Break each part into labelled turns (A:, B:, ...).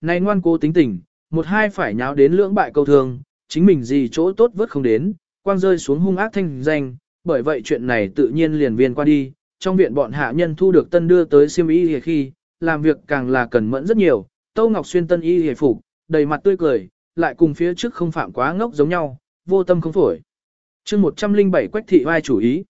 A: Này ngoan cố tính tình, một hai phải nháo đến lưỡng bại câu thương, chính mình gì chỗ tốt vớt không đến, quang rơi xuống hung ác thanh danh, bởi vậy chuyện này tự nhiên liền viên qua đi, trong viện bọn hạ nhân thu được tân đưa tới siêm y khi, làm việc càng là cần mẫn rất nhiều, Tâu Ngọc Xuyên tân y hề phục, đầy mặt tươi cười, lại cùng phía trước không phạm quá ngốc giống nhau, vô tâm không phổi. chương 107 quách thị vai chủ ý.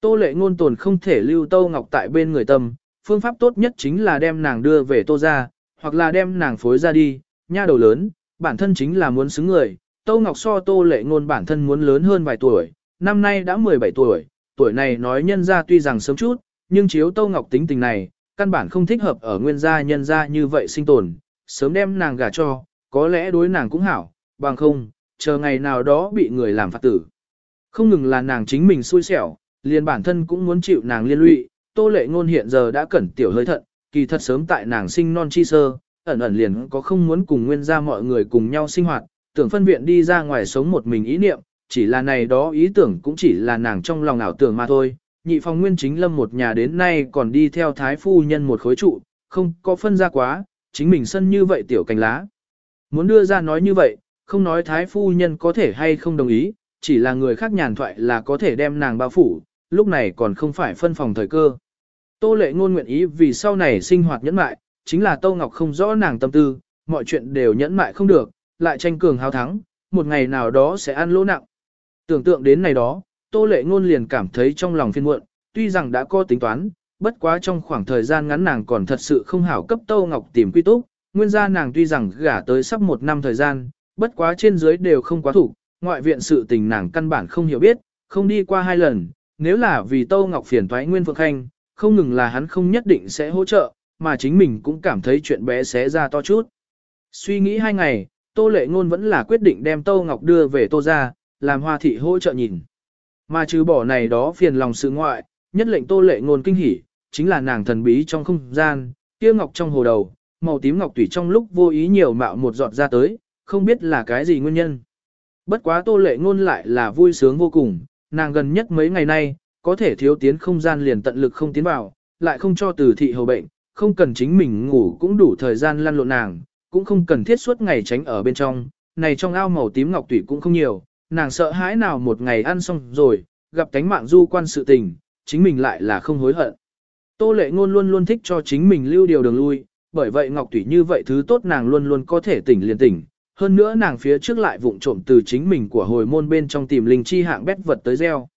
A: Tô lệ ngôn tồn không thể lưu Tâu Ngọc tại bên người tâm, phương pháp tốt nhất chính là đem nàng đưa về Tô ra, hoặc là đem nàng phối ra đi, nha đầu lớn, bản thân chính là muốn xứng người. Tâu Ngọc so Tô lệ ngôn bản thân muốn lớn hơn vài tuổi, năm nay đã 17 tuổi, tuổi này nói nhân gia tuy rằng sớm chút, nhưng chiếu Tâu Ngọc tính tình này, căn bản không thích hợp ở nguyên gia nhân gia như vậy sinh tồn, sớm đem nàng gả cho, có lẽ đối nàng cũng hảo, bằng không, chờ ngày nào đó bị người làm phạt tử. Không ngừng là nàng chính mình xui xẻo, liền bản thân cũng muốn chịu nàng liên lụy, tô lệ ngôn hiện giờ đã cẩn tiểu hơi thận, kỳ thật sớm tại nàng sinh non chi sơ, ẩn ẩn liền có không muốn cùng nguyên gia mọi người cùng nhau sinh hoạt, tưởng phân viện đi ra ngoài sống một mình ý niệm, chỉ là này đó ý tưởng cũng chỉ là nàng trong lòng ảo tưởng mà thôi. Nhị phòng nguyên chính lâm một nhà đến nay còn đi theo thái phu nhân một khối trụ, không có phân ra quá, chính mình sân như vậy tiểu cành lá. Muốn đưa ra nói như vậy, không nói thái phu nhân có thể hay không đồng ý, chỉ là người khác nhàn thoại là có thể đem nàng bao phủ, lúc này còn không phải phân phòng thời cơ. Tô lệ ngôn nguyện ý vì sau này sinh hoạt nhẫn mại, chính là Tô Ngọc không rõ nàng tâm tư, mọi chuyện đều nhẫn mại không được, lại tranh cường hào thắng, một ngày nào đó sẽ ăn lỗ nặng. Tưởng tượng đến này đó, Tô lệ ngôn liền cảm thấy trong lòng phiên muộn, tuy rằng đã có tính toán, bất quá trong khoảng thời gian ngắn nàng còn thật sự không hảo cấp Tô Ngọc tìm quy túc, nguyên gia nàng tuy rằng gả tới sắp một năm thời gian, bất quá trên dưới đều không quá thủ, ngoại viện sự tình nàng căn bản không hiểu biết, không đi qua hai lần, nếu là vì Tô Ngọc phiền toái Nguyên Phượng Khanh, không ngừng là hắn không nhất định sẽ hỗ trợ, mà chính mình cũng cảm thấy chuyện bé xé ra to chút. Suy nghĩ hai ngày, Tô Lệ Ngôn vẫn là quyết định đem Tô Ngọc đưa về Tô gia, làm Hoa thị hỗ trợ nhìn. Mà trừ bỏ này đó phiền lòng sự ngoại, nhất lệnh Tô Lệ Ngôn kinh hỉ, chính là nàng thần bí trong không gian, kia ngọc trong hồ đầu, màu tím ngọc tủy trong lúc vô ý nhiều mạo một giọt ra tới, không biết là cái gì nguyên nhân. Bất quá Tô Lệ Ngôn lại là vui sướng vô cùng, nàng gần nhất mấy ngày nay, có thể thiếu tiến không gian liền tận lực không tiến vào, lại không cho từ thị hầu bệnh, không cần chính mình ngủ cũng đủ thời gian lăn lộn nàng, cũng không cần thiết suốt ngày tránh ở bên trong, này trong ao màu tím ngọc tủy cũng không nhiều, nàng sợ hãi nào một ngày ăn xong rồi, gặp cánh mạng du quan sự tình, chính mình lại là không hối hận. Tô lệ ngôn luôn luôn thích cho chính mình lưu điều đường lui, bởi vậy ngọc tủy như vậy thứ tốt nàng luôn luôn có thể tỉnh liền tỉnh. Hơn nữa nàng phía trước lại vụng trộm từ chính mình của hồi môn bên trong tìm linh chi hạng bét vật tới gieo.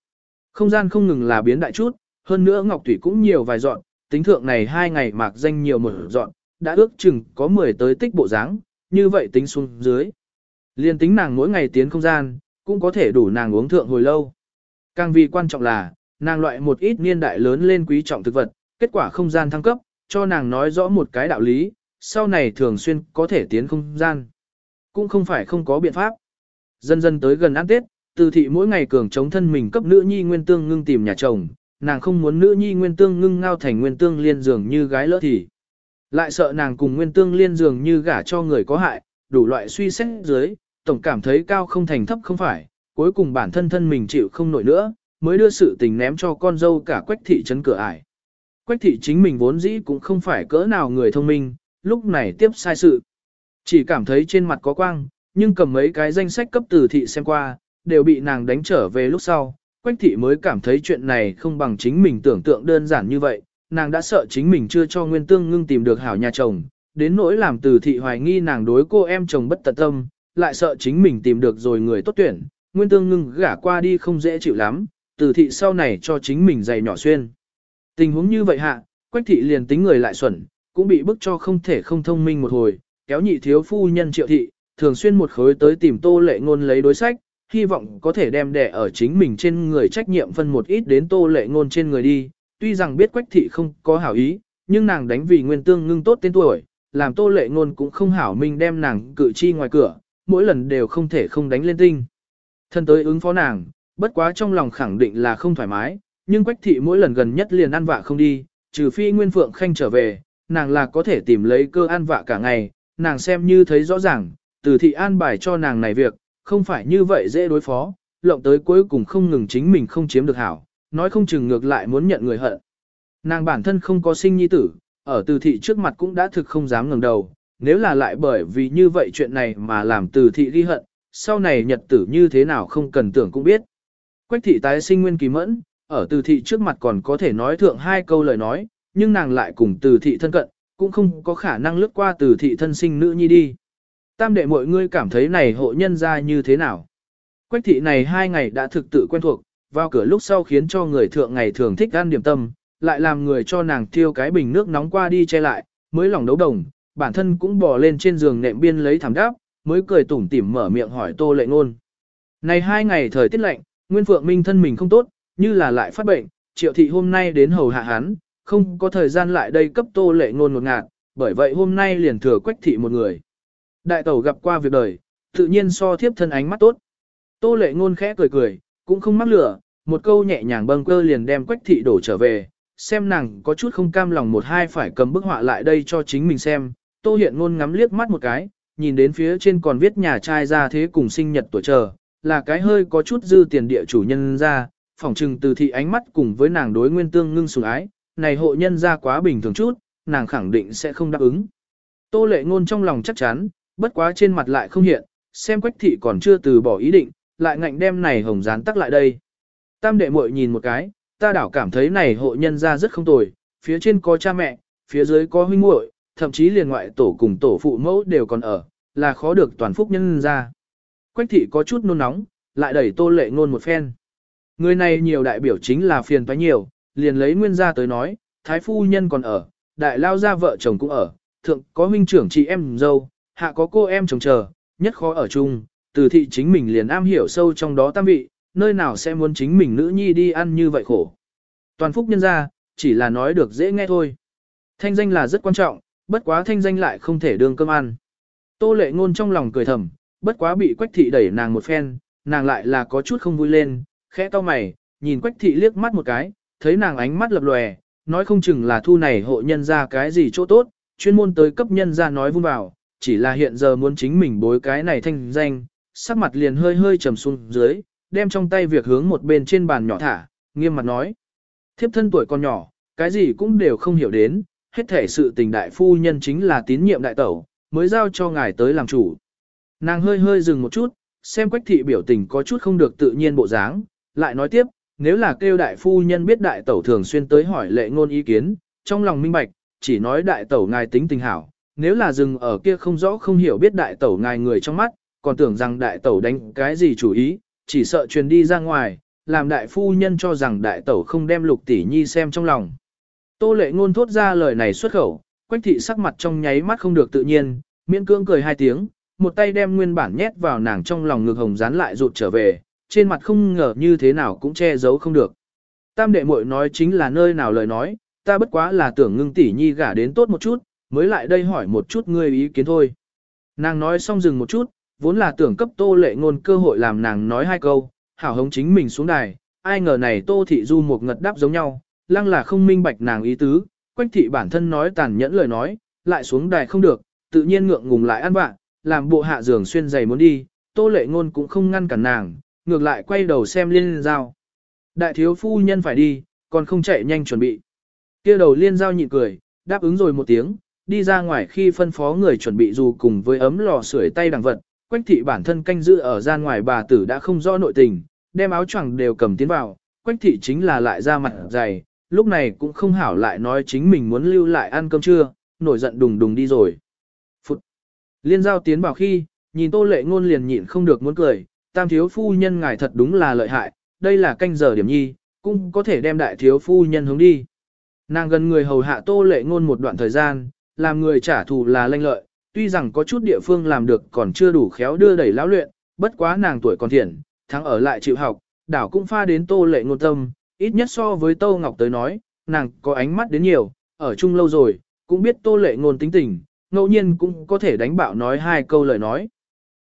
A: Không gian không ngừng là biến đại chút, hơn nữa ngọc Thủy cũng nhiều vài dọn, tính thượng này hai ngày mạc danh nhiều một dọn, đã ước chừng có 10 tới tích bộ dáng, như vậy tính xuống dưới. Liên tính nàng mỗi ngày tiến không gian, cũng có thể đủ nàng uống thượng hồi lâu. Càng vì quan trọng là, nàng loại một ít niên đại lớn lên quý trọng thực vật, kết quả không gian thăng cấp, cho nàng nói rõ một cái đạo lý, sau này thường xuyên có thể tiến không gian. Cũng không phải không có biện pháp. Dần dần tới gần ăn Tết, từ thị mỗi ngày cường chống thân mình cấp nữ nhi nguyên tương ngưng tìm nhà chồng, nàng không muốn nữ nhi nguyên tương ngưng ngao thành nguyên tương liên dường như gái lỡ thì. Lại sợ nàng cùng nguyên tương liên dường như gả cho người có hại, đủ loại suy xét dưới, tổng cảm thấy cao không thành thấp không phải, cuối cùng bản thân thân mình chịu không nổi nữa, mới đưa sự tình ném cho con dâu cả quách thị trấn cửa ải. Quách thị chính mình vốn dĩ cũng không phải cỡ nào người thông minh, lúc này tiếp sai sự. Chỉ cảm thấy trên mặt có quang, nhưng cầm mấy cái danh sách cấp từ thị xem qua, đều bị nàng đánh trở về lúc sau. Quách thị mới cảm thấy chuyện này không bằng chính mình tưởng tượng đơn giản như vậy, nàng đã sợ chính mình chưa cho Nguyên Tương ngưng tìm được hảo nhà chồng, đến nỗi làm từ thị hoài nghi nàng đối cô em chồng bất tận tâm, lại sợ chính mình tìm được rồi người tốt tuyển, Nguyên Tương ngưng gả qua đi không dễ chịu lắm, từ thị sau này cho chính mình giày nhỏ xuyên. Tình huống như vậy hạ, Quách thị liền tính người lại xuẩn, cũng bị bức cho không thể không thông minh một hồi, kéo nhị thiếu phu nhân triệu thị, thường xuyên một khối tới tìm tô lệ ngôn lấy đối sách, hy vọng có thể đem đẻ ở chính mình trên người trách nhiệm phân một ít đến tô lệ ngôn trên người đi, tuy rằng biết Quách thị không có hảo ý, nhưng nàng đánh vì nguyên tương ngưng tốt tên tuổi, làm tô lệ ngôn cũng không hảo minh đem nàng cự chi ngoài cửa, mỗi lần đều không thể không đánh lên tinh. Thân tới ứng phó nàng, bất quá trong lòng khẳng định là không thoải mái, nhưng Quách thị mỗi lần gần nhất liền ăn vạ không đi, trừ phi Nguyên Phượng Khanh trở về, nàng là có thể tìm lấy cơ ăn vạ cả ngày, nàng xem như thấy rõ ràng, từ thị an bài cho nàng này việc, không phải như vậy dễ đối phó, lộng tới cuối cùng không ngừng chính mình không chiếm được hảo, nói không chừng ngược lại muốn nhận người hận. Nàng bản thân không có sinh nhi tử, ở từ thị trước mặt cũng đã thực không dám ngẩng đầu, nếu là lại bởi vì như vậy chuyện này mà làm từ thị ghi hận, sau này nhật tử như thế nào không cần tưởng cũng biết. Quách thị tái sinh nguyên kỳ mẫn, ở từ thị trước mặt còn có thể nói thượng hai câu lời nói, nhưng nàng lại cùng từ thị thân cận, cũng không có khả năng lướt qua từ thị thân sinh nữ nhi đi. Tam đệ mọi ngươi cảm thấy này hộ nhân ra như thế nào? Quách thị này hai ngày đã thực tự quen thuộc, vào cửa lúc sau khiến cho người thượng ngày thường thích ăn điểm tâm, lại làm người cho nàng tiêu cái bình nước nóng qua đi che lại, mới lòng đấu đồng, bản thân cũng bò lên trên giường nệm biên lấy thảm đáp, mới cười tủm tỉm mở miệng hỏi tô lệ ngôn. Này hai ngày thời tiết lạnh, Nguyên Phượng Minh thân mình không tốt, như là lại phát bệnh, triệu thị hôm nay đến hầu hạ hắn, không có thời gian lại đây cấp tô lệ ngôn một ngạt, bởi vậy hôm nay liền thừa quách thị một người. Đại tẩu gặp qua việc đời, tự nhiên so thiếp thân ánh mắt tốt. Tô lệ ngôn khẽ cười cười, cũng không mắc lửa, một câu nhẹ nhàng bâng cơ liền đem quách thị đổ trở về, xem nàng có chút không cam lòng một hai phải cầm bức họa lại đây cho chính mình xem. Tô hiện ngôn ngắm liếc mắt một cái, nhìn đến phía trên còn viết nhà trai ra thế cùng sinh nhật tuổi chờ, là cái hơi có chút dư tiền địa chủ nhân ra, phỏng trừng từ thị ánh mắt cùng với nàng đối nguyên tương ngưng sủng ái, này hộ nhân ra quá bình thường chút, nàng khẳng định sẽ không đáp ứng. Tô lệ ngôn trong lòng chắc chắn, bất quá trên mặt lại không hiện, xem quách thị còn chưa từ bỏ ý định, lại ngạnh đem này hồng dán tắc lại đây. Tam đệ muội nhìn một cái, ta đảo cảm thấy này hộ nhân ra rất không tồi, phía trên có cha mẹ, phía dưới có huynh muội, thậm chí liền ngoại tổ cùng tổ phụ mẫu đều còn ở, là khó được toàn phúc nhân ra. Quách thị có chút nôn nóng, lại đẩy tô lệ ngôn một phen. Người này nhiều đại biểu chính là phiền toái nhiều, liền lấy nguyên gia tới nói, thái phu nhân còn ở, đại lao gia vợ chồng cũng ở, thượng có huynh trưởng chị em dâu, hạ có cô em chồng chờ, nhất khó ở chung, từ thị chính mình liền am hiểu sâu trong đó tam vị, nơi nào sẽ muốn chính mình nữ nhi đi ăn như vậy khổ. Toàn phúc nhân gia, chỉ là nói được dễ nghe thôi. Thanh danh là rất quan trọng, bất quá thanh danh lại không thể đương cơm ăn. Tô lệ ngôn trong lòng cười thầm, bất quá bị quách thị đẩy nàng một phen, nàng lại là có chút không vui lên, khẽ to mày, nhìn quách thị liếc mắt một cái, thấy nàng ánh mắt lập lòe, nói không chừng là thu này hộ nhân ra cái gì chỗ tốt, chuyên môn tới cấp nhân ra nói vun vào, chỉ là hiện giờ muốn chính mình bối cái này thanh danh, sắc mặt liền hơi hơi trầm xuống dưới, đem trong tay việc hướng một bên trên bàn nhỏ thả, nghiêm mặt nói. Thiếp thân tuổi còn nhỏ, cái gì cũng đều không hiểu đến, hết thể sự tình đại phu nhân chính là tín nhiệm đại tẩu, mới giao cho ngài tới làm chủ. Nàng hơi hơi dừng một chút, xem quách thị biểu tình có chút không được tự nhiên bộ dáng, lại nói tiếp, nếu là kêu đại phu nhân biết đại tẩu thường xuyên tới hỏi lệ ngôn ý kiến, trong lòng minh bạch, chỉ nói đại tẩu ngài tính tình hảo, nếu là dừng ở kia không rõ không hiểu biết đại tẩu ngài người trong mắt, còn tưởng rằng đại tẩu đánh cái gì chủ ý, chỉ sợ truyền đi ra ngoài, làm đại phu nhân cho rằng đại tẩu không đem lục tỷ nhi xem trong lòng. Tô lệ ngôn thốt ra lời này xuất khẩu, quách thị sắc mặt trong nháy mắt không được tự nhiên, miễn cưỡng cười hai tiếng, một tay đem nguyên bản nhét vào nàng trong lòng ngực hồng dán lại rụt trở về, trên mặt không ngờ như thế nào cũng che giấu không được. Tam đệ muội nói chính là nơi nào lời nói, ta bất quá là tưởng ngưng tỷ nhi gả đến tốt một chút, mới lại đây hỏi một chút ngươi ý kiến thôi. Nàng nói xong dừng một chút, vốn là tưởng cấp tô lệ ngôn cơ hội làm nàng nói hai câu, hảo hống chính mình xuống đài, ai ngờ này tô thị du một ngật đáp giống nhau, lăng là không minh bạch nàng ý tứ, quách thị bản thân nói tàn nhẫn lời nói, lại xuống đài không được, tự nhiên ngượng ngùng lại ăn bạn, làm bộ hạ giường xuyên giày muốn đi, tô lệ ngôn cũng không ngăn cản nàng, ngược lại quay đầu xem liên giao. Đại thiếu phu nhân phải đi, còn không chạy nhanh chuẩn bị. kia đầu liên giao nhịn cười, đáp ứng rồi một tiếng, đi ra ngoài khi phân phó người chuẩn bị dù cùng với ấm lò sưởi tay đằng vật, quách thị bản thân canh giữ ở gian ngoài bà tử đã không rõ nội tình, đem áo choàng đều cầm tiến vào, quách thị chính là lại ra mặt dày, lúc này cũng không hảo lại nói chính mình muốn lưu lại ăn cơm trưa, nổi giận đùng đùng đi rồi. Phụt! Liên giao tiến vào khi, nhìn tô lệ ngôn liền nhịn không được muốn cười, tam thiếu phu nhân ngài thật đúng là lợi hại, đây là canh giờ điểm nhi, cũng có thể đem đại thiếu phu nhân hướng đi. Nàng gần người hầu hạ tô lệ ngôn một đoạn thời gian, làm người trả thù là lanh lợi, tuy rằng có chút địa phương làm được còn chưa đủ khéo đưa đẩy lão luyện, bất quá nàng tuổi còn thiện, thắng ở lại chịu học, đảo cũng pha đến tô lệ ngôn tâm, ít nhất so với tô ngọc tới nói, nàng có ánh mắt đến nhiều, ở chung lâu rồi, cũng biết tô lệ ngôn tính tình, ngẫu nhiên cũng có thể đánh bạo nói hai câu lời nói.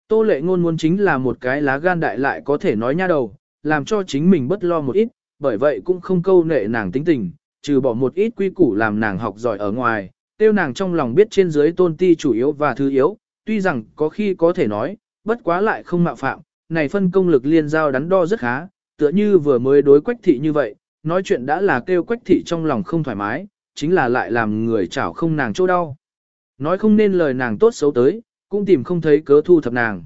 A: Tô lệ ngôn muốn chính là một cái lá gan đại lại có thể nói nha đầu, làm cho chính mình bất lo một ít, bởi vậy cũng không câu nệ nàng tính tình, trừ bỏ một ít quy củ làm nàng học giỏi ở ngoài, tiêu nàng trong lòng biết trên dưới tôn ti chủ yếu và thứ yếu, tuy rằng có khi có thể nói, bất quá lại không mạo phạm, này phân công lực liên giao đắn đo rất khá, tựa như vừa mới đối quách thị như vậy, nói chuyện đã là kêu quách thị trong lòng không thoải mái, chính là lại làm người chảo không nàng chỗ đau. Nói không nên lời nàng tốt xấu tới, cũng tìm không thấy cớ thu thập nàng.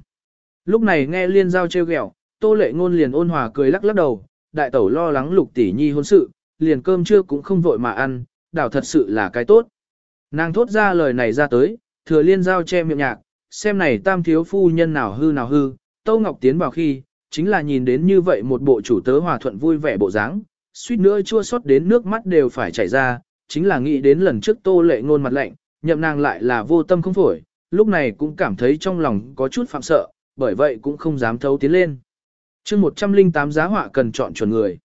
A: Lúc này nghe liên giao trêu ghẹo, tô lệ ngôn liền ôn hòa cười lắc lắc đầu, đại tẩu lo lắng lục tỷ nhi hôn sự, liền cơm trưa cũng không vội mà ăn, đảo thật sự là cái tốt. Nàng thốt ra lời này ra tới, thừa liên giao che miệng nhạc, xem này tam thiếu phu nhân nào hư nào hư, Tâu Ngọc tiến vào khi, chính là nhìn đến như vậy một bộ chủ tớ hòa thuận vui vẻ bộ dáng, suýt nữa chua xót đến nước mắt đều phải chảy ra, chính là nghĩ đến lần trước tô lệ ngôn mặt lạnh, nhậm nàng lại là vô tâm không phổi, lúc này cũng cảm thấy trong lòng có chút phạm sợ, bởi vậy cũng không dám thấu tiến lên. chương 108 giá họa cần chọn chuẩn người.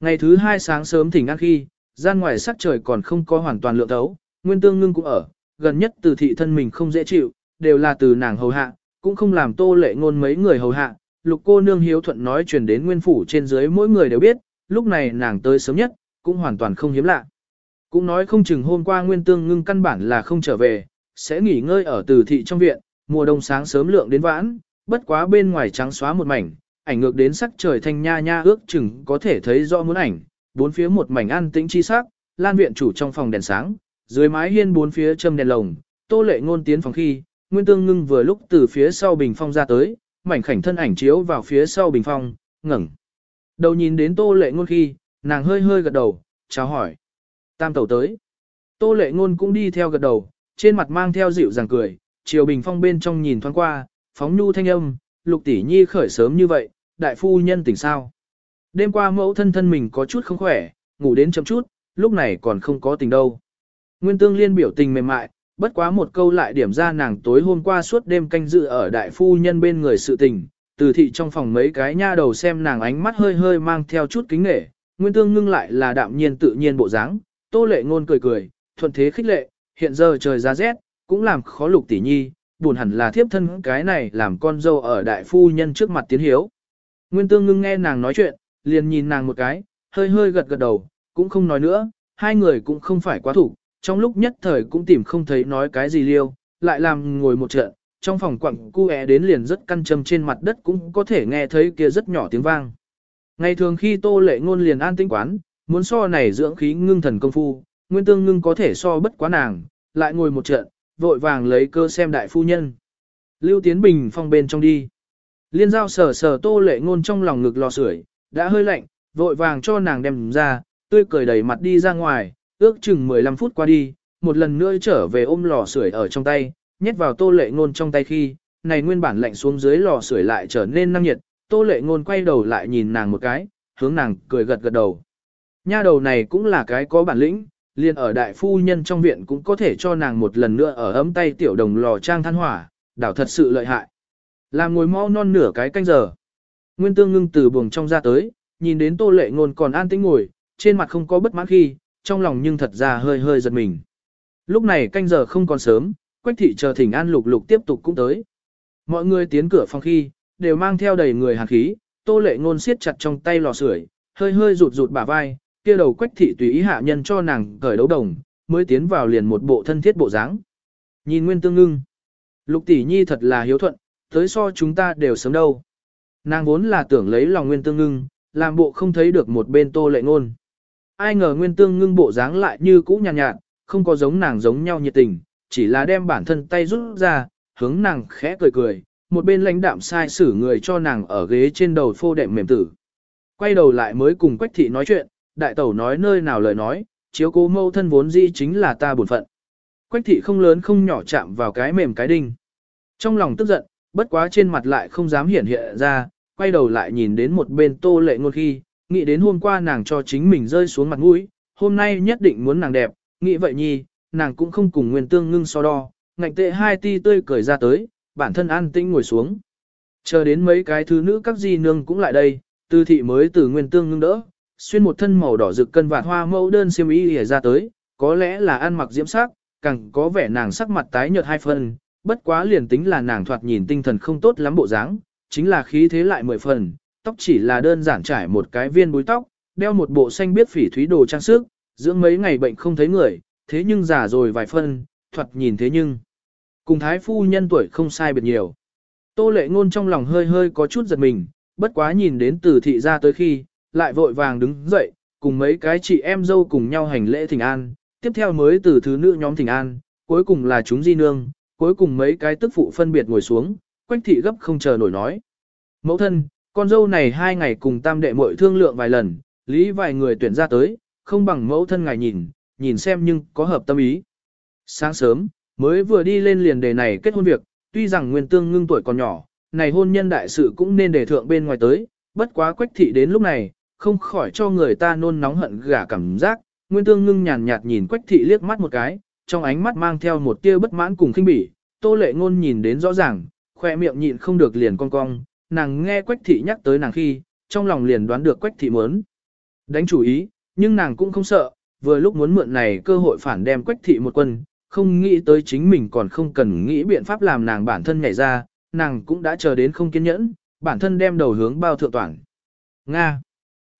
A: Ngày thứ hai sáng sớm thỉnh ăn khi, gian ngoài sắc trời còn không có hoàn toàn lượng thấu, nguyên tương ngưng cũng ở, gần nhất từ thị thân mình không dễ chịu, đều là từ nàng hầu hạ, cũng không làm tô lệ ngôn mấy người hầu hạ, lục cô nương hiếu thuận nói truyền đến nguyên phủ trên dưới mỗi người đều biết, lúc này nàng tới sớm nhất, cũng hoàn toàn không hiếm lạ. Cũng nói không chừng hôm qua nguyên tương ngưng căn bản là không trở về, sẽ nghỉ ngơi ở từ thị trong viện, mùa đông sáng sớm lượng đến vãn, bất quá bên ngoài trắng xóa một mảnh, ảnh ngược đến sắc trời thanh nha nha ước chừng có thể thấy rõ muốn ảnh, bốn phía một mảnh an tĩnh chi sắc, lan viện chủ trong phòng đèn sáng, dưới mái hiên bốn phía châm đèn lồng, tô lệ ngôn tiến phòng khi, nguyên tương ngưng vừa lúc từ phía sau bình phong ra tới, mảnh khảnh thân ảnh chiếu vào phía sau bình phong, ngẩng. Đầu nhìn đến tô lệ ngôn khi, nàng hơi hơi gật đầu, chào hỏi. Tam tẩu tới. Tô lệ ngôn cũng đi theo gật đầu, trên mặt mang theo dịu dàng cười, chiều bình phong bên trong nhìn thoáng qua, phóng nhu thanh âm, lục tỷ nhi khởi sớm như vậy, đại phu nhân tỉnh sao. Đêm qua mẫu thân thân mình có chút không khỏe, ngủ đến chậm chút, lúc này còn không có tỉnh đâu. Nguyên tương liên biểu tình mềm mại, bất quá một câu lại điểm ra nàng tối hôm qua suốt đêm canh dự ở đại phu nhân bên người sự tình, từ thị trong phòng mấy cái nha đầu xem nàng ánh mắt hơi hơi mang theo chút kính nghệ, nguyên tương ngưng lại là đạm nhiên tự nhiên bộ dáng, tô lệ ngôn cười cười, thuận thế khích lệ, hiện giờ trời ra rét, cũng làm khó lục tỷ nhi, buồn hẳn là thiếp thân cái này làm con dâu ở đại phu nhân trước mặt tiến hiếu. Nguyên tương ngưng nghe nàng nói chuyện, liền nhìn nàng một cái, hơi hơi gật gật đầu, cũng không nói nữa, hai người cũng không phải quá thủ, trong lúc nhất thời cũng tìm không thấy nói cái gì liêu, lại làm ngồi một trận, trong phòng quặng cu é đến liền rất căn châm trên mặt đất cũng có thể nghe thấy kia rất nhỏ tiếng vang. Ngày thường khi tô lệ ngôn liền an tĩnh quán, muốn so này dưỡng khí ngưng thần công phu, nguyên tương ngưng có thể so bất quá nàng, lại ngồi một trận, vội vàng lấy cơ xem đại phu nhân. Lưu Tiến Bình phong bên trong đi. Liên giao sờ sờ tô lệ ngôn trong lòng ngực lò sưởi, đã hơi lạnh, vội vàng cho nàng đem ra, tươi cười đầy mặt đi ra ngoài, ước chừng 15 phút qua đi, một lần nữa trở về ôm lò sưởi ở trong tay, nhét vào tô lệ ngôn trong tay khi, này nguyên bản lạnh xuống dưới lò sưởi lại trở nên năng nhiệt, tô lệ ngôn quay đầu lại nhìn nàng một cái, hướng nàng cười gật gật đầu. Nha đầu này cũng là cái có bản lĩnh, liền ở đại phu nhân trong viện cũng có thể cho nàng một lần nữa ở ấm tay tiểu đồng lò trang than hỏa, đảo thật sự lợi hại. Làm ngồi mau non nửa cái canh giờ. Nguyên tương ngưng từ buồng trong ra tới, nhìn đến tô lệ ngôn còn an tĩnh ngồi, trên mặt không có bất mãn khi, trong lòng nhưng thật ra hơi hơi giật mình. Lúc này canh giờ không còn sớm, quách thị chờ thỉnh an lục lục tiếp tục cũng tới. Mọi người tiến cửa phòng khi, đều mang theo đầy người hàn khí, tô lệ ngôn siết chặt trong tay lò sưởi, hơi hơi rụt rụt bả vai, kia đầu quách thị tùy ý hạ nhân cho nàng cởi đấu đồng, mới tiến vào liền một bộ thân thiết bộ dáng. Nhìn nguyên tương ngưng. Lục tỷ nhi thật là hiếu thuận, tới so chúng ta đều sớm đâu. Nàng vốn là tưởng lấy lòng nguyên tương ngưng, làm bộ không thấy được một bên tô lệ ngôn. Ai ngờ nguyên tương ngưng bộ dáng lại như cũ nhàn nhạt, nhạt, không có giống nàng giống nhau nhiệt tình, chỉ là đem bản thân tay rút ra, hướng nàng khẽ cười cười, một bên lãnh đạm sai xử người cho nàng ở ghế trên đầu phô đệm mềm tử. Quay đầu lại mới cùng Quách thị nói chuyện, đại tẩu nói nơi nào lời nói, chiếu cố mâu thân vốn dĩ chính là ta buồn phận. Quách thị không lớn không nhỏ chạm vào cái mềm cái đinh. Trong lòng tức giận, bất quá trên mặt lại không dám hiển hiện ra, quay đầu lại nhìn đến một bên tô lệ ngôn khi, nghĩ đến hôm qua nàng cho chính mình rơi xuống mặt mũi, hôm nay nhất định muốn nàng đẹp, nghĩ vậy nhi, nàng cũng không cùng nguyên tương ngưng so đo, ngạnh tệ hai ti tươi cười ra tới, bản thân an tĩnh ngồi xuống. Chờ đến mấy cái thứ nữ các di nương cũng lại đây, tư thị mới từ nguyên tương ngưng đỡ, xuyên một thân màu đỏ rực cân vạt hoa mẫu đơn xiêm y ỉa ra tới, có lẽ là ăn mặc diễm sắc, càng có vẻ nàng sắc mặt tái nhợt hai phần, bất quá liền tính là nàng thoạt nhìn tinh thần không tốt lắm bộ dáng, chính là khí thế lại mười phần, tóc chỉ là đơn giản trải một cái viên búi tóc, đeo một bộ xanh biết phỉ thúy đồ trang sức, dưỡng mấy ngày bệnh không thấy người, thế nhưng già rồi vài phân, thoạt nhìn thế nhưng cùng thái phu nhân tuổi không sai biệt nhiều. Tô lệ ngôn trong lòng hơi hơi có chút giật mình, bất quá nhìn đến từ thị ra tới khi, lại vội vàng đứng dậy, cùng mấy cái chị em dâu cùng nhau hành lễ thỉnh an, tiếp theo mới từ thứ nữ nhóm thỉnh an, cuối cùng là chúng di nương, cuối cùng mấy cái tức phụ phân biệt ngồi xuống, quách thị gấp không chờ nổi nói. Mẫu thân, con dâu này hai ngày cùng tam đệ muội thương lượng vài lần, lý vài người tuyển ra tới, không bằng mẫu thân ngài nhìn, nhìn xem nhưng có hợp tâm ý. Sáng sớm, mới vừa đi lên liền đề này kết hôn việc, tuy rằng nguyên tương ngưng tuổi còn nhỏ, này hôn nhân đại sự cũng nên đề thượng bên ngoài tới, bất quá quách thị đến lúc này, không khỏi cho người ta nôn nóng hận gả cảm giác, nguyên tương ngưng nhàn nhạt nhìn quách thị liếc mắt một cái, trong ánh mắt mang theo một tia bất mãn cùng khinh bỉ, tô lệ ngôn nhìn đến rõ ràng, khoe miệng nhịn không được liền cong cong, nàng nghe quách thị nhắc tới nàng khi, trong lòng liền đoán được quách thị muốn đánh chủ ý, nhưng nàng cũng không sợ, vừa lúc muốn mượn này cơ hội phản đem quách thị một quân, không nghĩ tới chính mình còn không cần nghĩ biện pháp làm nàng bản thân nhảy ra, nàng cũng đã chờ đến không kiên nhẫn, bản thân đem đầu hướng bao thượng toàn. Nga.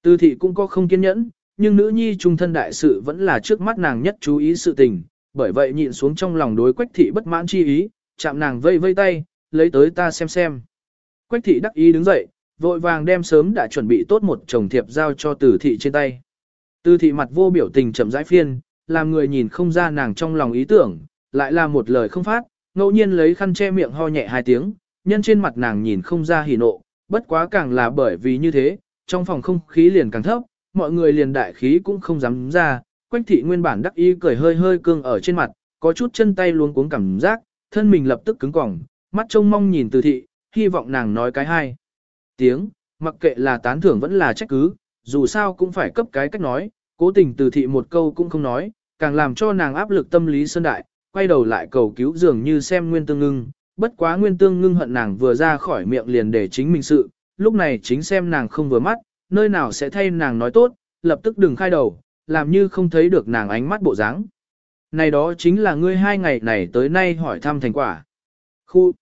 A: Tư thị cũng có không kiên nhẫn, nhưng nữ nhi trung thân đại sự vẫn là trước mắt nàng nhất chú ý sự tình, bởi vậy nhịn xuống trong lòng đối quách thị bất mãn chi ý, chạm nàng vây vây tay, lấy tới ta xem xem. Quách thị đắc ý đứng dậy, vội vàng đem sớm đã chuẩn bị tốt một chồng thiệp giao cho Từ thị trên tay. Từ thị mặt vô biểu tình chậm rãi phiên, làm người nhìn không ra nàng trong lòng ý tưởng, lại là một lời không phát, ngẫu nhiên lấy khăn che miệng ho nhẹ hai tiếng, nhân trên mặt nàng nhìn không ra hỉ nộ, bất quá càng là bởi vì như thế, trong phòng không khí liền càng thấp, mọi người liền đại khí cũng không dám ra, quách thị nguyên bản đắc ý cười hơi hơi cương ở trên mặt, có chút chân tay luống cuống cảm giác, thân mình lập tức cứng cỏng, mắt trông mong nhìn từ thị, hy vọng nàng nói cái hay. Tiếng, mặc kệ là tán thưởng vẫn là trách cứ, dù sao cũng phải cấp cái cách nói, cố tình từ thị một câu cũng không nói, càng làm cho nàng áp lực tâm lý sơn đại, quay đầu lại cầu cứu dường như xem nguyên tương ngưng, bất quá nguyên tương ngưng hận nàng vừa ra khỏi miệng liền để chính mình sự, lúc này chính xem nàng không vừa mắt, nơi nào sẽ thay nàng nói tốt, lập tức đừng khai đầu, làm như không thấy được nàng ánh mắt bộ dáng. Này đó chính là ngươi hai ngày này tới nay hỏi thăm thành quả. Khu.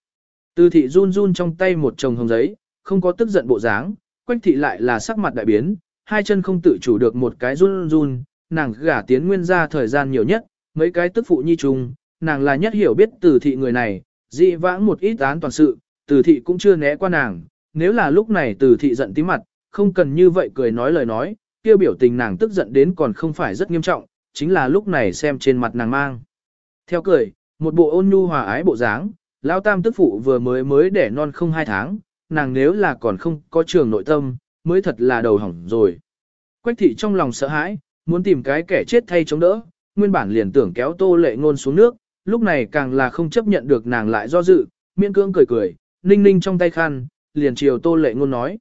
A: Từ thị run run trong tay một chồng hồng giấy, không có tức giận bộ dáng, quách thị lại là sắc mặt đại biến, hai chân không tự chủ được một cái run run, nàng gả tiến nguyên ra thời gian nhiều nhất, mấy cái tức phụ nhi trùng, nàng là nhất hiểu biết từ thị người này, dị vãng một ít án toàn sự, từ thị cũng chưa né qua nàng, nếu là lúc này từ thị giận tí mặt, không cần như vậy cười nói lời nói, kia biểu tình nàng tức giận đến còn không phải rất nghiêm trọng, chính là lúc này xem trên mặt nàng mang. Theo cười, một bộ ôn nhu hòa ái bộ dáng, lão tam tức phụ vừa mới mới đẻ non không hai tháng, nàng nếu là còn không có trường nội tâm, mới thật là đầu hỏng rồi. Quách thị trong lòng sợ hãi, muốn tìm cái kẻ chết thay chống đỡ, nguyên bản liền tưởng kéo tô lệ ngôn xuống nước, lúc này càng là không chấp nhận được nàng lại do dự, miễn cưỡng cười cười, ninh ninh trong tay khăn, liền chiều tô lệ ngôn nói.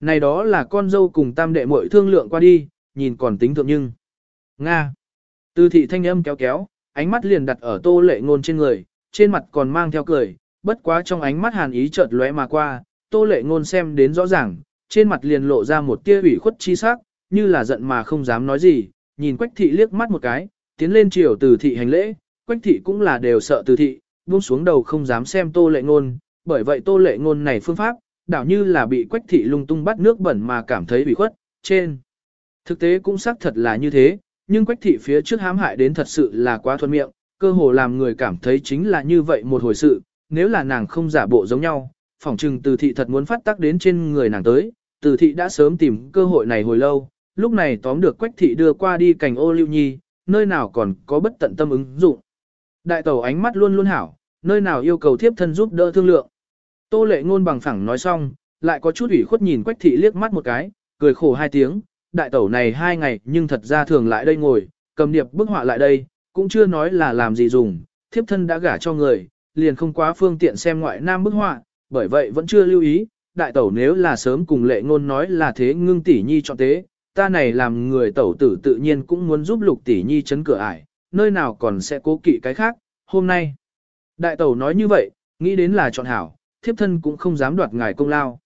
A: Này đó là con dâu cùng tam đệ muội thương lượng qua đi, nhìn còn tính thượng nhưng. Nga. Tư thị thanh âm kéo kéo, ánh mắt liền đặt ở tô lệ ngôn trên người, trên mặt còn mang theo cười, bất quá trong ánh mắt hàn ý chợt lóe mà qua, tô lệ ngôn xem đến rõ ràng, trên mặt liền lộ ra một tia ủy khuất chi sắc, như là giận mà không dám nói gì, nhìn quách thị liếc mắt một cái, tiến lên chiều từ thị hành lễ, quách thị cũng là đều sợ từ thị, buông xuống đầu không dám xem tô lệ ngôn, bởi vậy tô lệ ngôn này phương pháp, đảo như là bị quách thị lung tung bắt nước bẩn mà cảm thấy ủy khuất, trên. Thực tế cũng xác thật là như thế, nhưng quách thị phía trước hãm hại đến thật sự là quá thuận miệng, cơ hồ làm người cảm thấy chính là như vậy một hồi sự, nếu là nàng không giả bộ giống nhau, phỏng chừng từ thị thật muốn phát tác đến trên người nàng tới, từ thị đã sớm tìm cơ hội này hồi lâu, lúc này tóm được quách thị đưa qua đi cành ô lưu nhi, nơi nào còn có bất tận tâm ứng dụng. Đại tẩu ánh mắt luôn luôn hảo, nơi nào yêu cầu thiếp thân giúp đỡ thương lượng. Tô lệ ngôn bằng phẳng nói xong, lại có chút ủy khuất nhìn quách thị liếc mắt một cái, cười khổ hai tiếng, đại tẩu này hai ngày nhưng thật ra thường lại đây ngồi, cầm điệp bức họa lại đây, cũng chưa nói là làm gì dùng, thiếp thân đã gả cho người, liền không quá phương tiện xem ngoại nam bức họa, bởi vậy vẫn chưa lưu ý, đại tẩu nếu là sớm cùng lệ ngôn nói là thế ngưng tỷ nhi chọn tế, ta này làm người tẩu tử tự nhiên cũng muốn giúp lục tỷ nhi chấn cửa ải, nơi nào còn sẽ cố kỵ cái khác, hôm nay. Đại tẩu nói như vậy, nghĩ đến là chọn hảo, thiếp thân cũng không dám đoạt ngài công lao.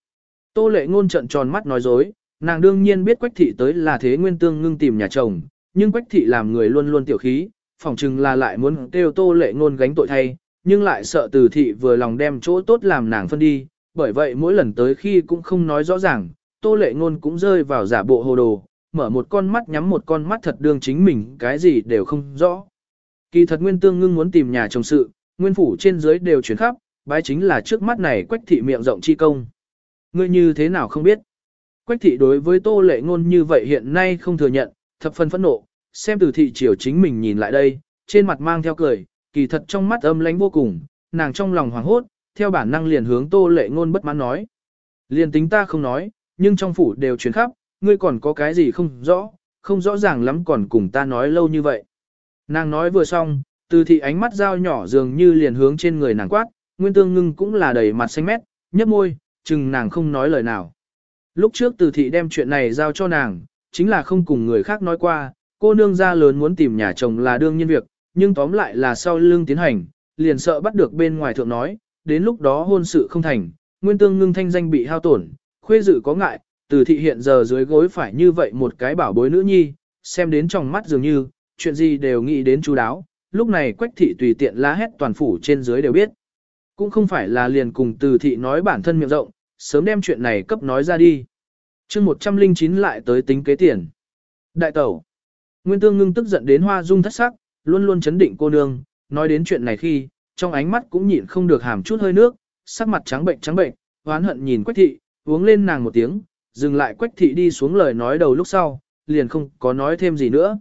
A: Tô lệ ngôn trợn tròn mắt nói dối, nàng đương nhiên biết quách thị tới là thế nguyên tương ngưng tìm nhà chồng, nhưng quách thị làm người luôn luôn tiểu khí, phỏng chừng là lại muốn kêu tô lệ ngôn gánh tội thay, nhưng lại sợ từ thị vừa lòng đem chỗ tốt làm nàng phân đi, bởi vậy mỗi lần tới khi cũng không nói rõ ràng, tô lệ ngôn cũng rơi vào giả bộ hồ đồ, mở một con mắt nhắm một con mắt thật đương chính mình cái gì đều không rõ. Kỳ thật nguyên tương ngưng muốn tìm nhà chồng sự, nguyên phủ trên dưới đều chuyển khắp, bái chính là trước mắt này quách thị miệng rộng chi công. Ngươi như thế nào không biết? Quách thị đối với tô lệ ngôn như vậy hiện nay không thừa nhận, thập phần phẫn nộ, xem từ thị triều chính mình nhìn lại đây, trên mặt mang theo cười, kỳ thật trong mắt âm lãnh vô cùng, nàng trong lòng hoảng hốt, theo bản năng liền hướng tô lệ ngôn bất mãn nói. Liền tính ta không nói, nhưng trong phủ đều truyền khắp, ngươi còn có cái gì không rõ, không rõ ràng lắm còn cùng ta nói lâu như vậy. Nàng nói vừa xong, từ thị ánh mắt dao nhỏ dường như liền hướng trên người nàng quát, nguyên tương ngưng cũng là đầy mặt xanh mét, nhấp môi, chừng nàng không nói lời nào. Lúc trước từ thị đem chuyện này giao cho nàng, chính là không cùng người khác nói qua, cô nương gia lớn muốn tìm nhà chồng là đương nhiên việc, nhưng tóm lại là sau lưng tiến hành, liền sợ bắt được bên ngoài thượng nói, đến lúc đó hôn sự không thành, nguyên tương ngưng thanh danh bị hao tổn, khuê dự có ngại, từ thị hiện giờ dưới gối phải như vậy một cái bảo bối nữ nhi, xem đến trong mắt dường như, chuyện gì đều nghĩ đến chú đáo, lúc này quách thị tùy tiện la hét toàn phủ trên dưới đều biết. Cũng không phải là liền cùng từ thị nói bản thân miệng rộng, sớm đem chuyện này cấp nói ra đi. chương 109 lại tới tính kế tiền. Đại tẩu. Nguyên tương ngưng tức giận đến hoa dung thất sắc, luôn luôn chấn định cô nương, nói đến chuyện này khi, trong ánh mắt cũng nhịn không được hàm chút hơi nước, sắc mặt trắng bệnh trắng bệnh, hoán hận nhìn quách thị, uống lên nàng một tiếng, dừng lại quách thị đi xuống lời nói đầu lúc sau, liền không có nói thêm gì nữa.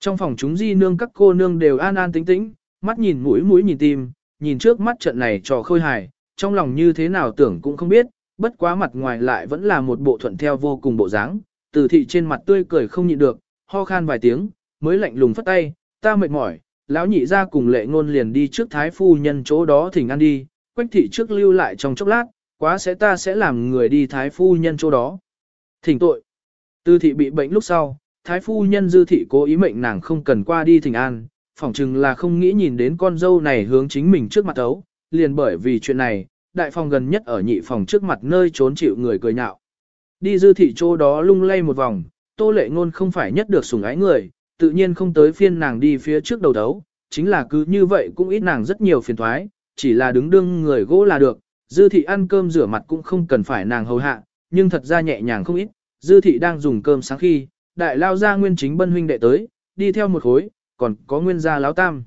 A: Trong phòng chúng di nương các cô nương đều an an tĩnh tĩnh, mắt nhìn mũi mũi nhìn tim, nhìn trước mắt trận này trò khôi hài, trong lòng như thế nào tưởng cũng không biết, bất quá mặt ngoài lại vẫn là một bộ thuận theo vô cùng bộ dáng. Từ thị trên mặt tươi cười không nhịn được, ho khan vài tiếng, mới lạnh lùng phất tay, ta mệt mỏi, lão nhị ra cùng lệ ngôn liền đi trước thái phu nhân chỗ đó thỉnh ăn đi, quách thị trước lưu lại trong chốc lát, quá sẽ ta sẽ làm người đi thái phu nhân chỗ đó. Thỉnh tội. Tư thị bị bệnh lúc sau, thái phu nhân dư thị cố ý mệnh nàng không cần qua đi thỉnh an, phỏng chừng là không nghĩ nhìn đến con dâu này hướng chính mình trước mặt ấu, liền bởi vì chuyện này, đại phòng gần nhất ở nhị phòng trước mặt nơi trốn chịu người cười nhạo. Đi dư thị chỗ đó lung lay một vòng, tô lệ ngôn không phải nhất được sủng ái người, tự nhiên không tới phiên nàng đi phía trước đầu đấu, chính là cứ như vậy cũng ít nàng rất nhiều phiền toái, chỉ là đứng đương người gỗ là được, dư thị ăn cơm rửa mặt cũng không cần phải nàng hầu hạ, nhưng thật ra nhẹ nhàng không ít, dư thị đang dùng cơm sáng khi, đại lao gia nguyên chính bân huynh đệ tới, đi theo một khối, còn có nguyên gia láo tam.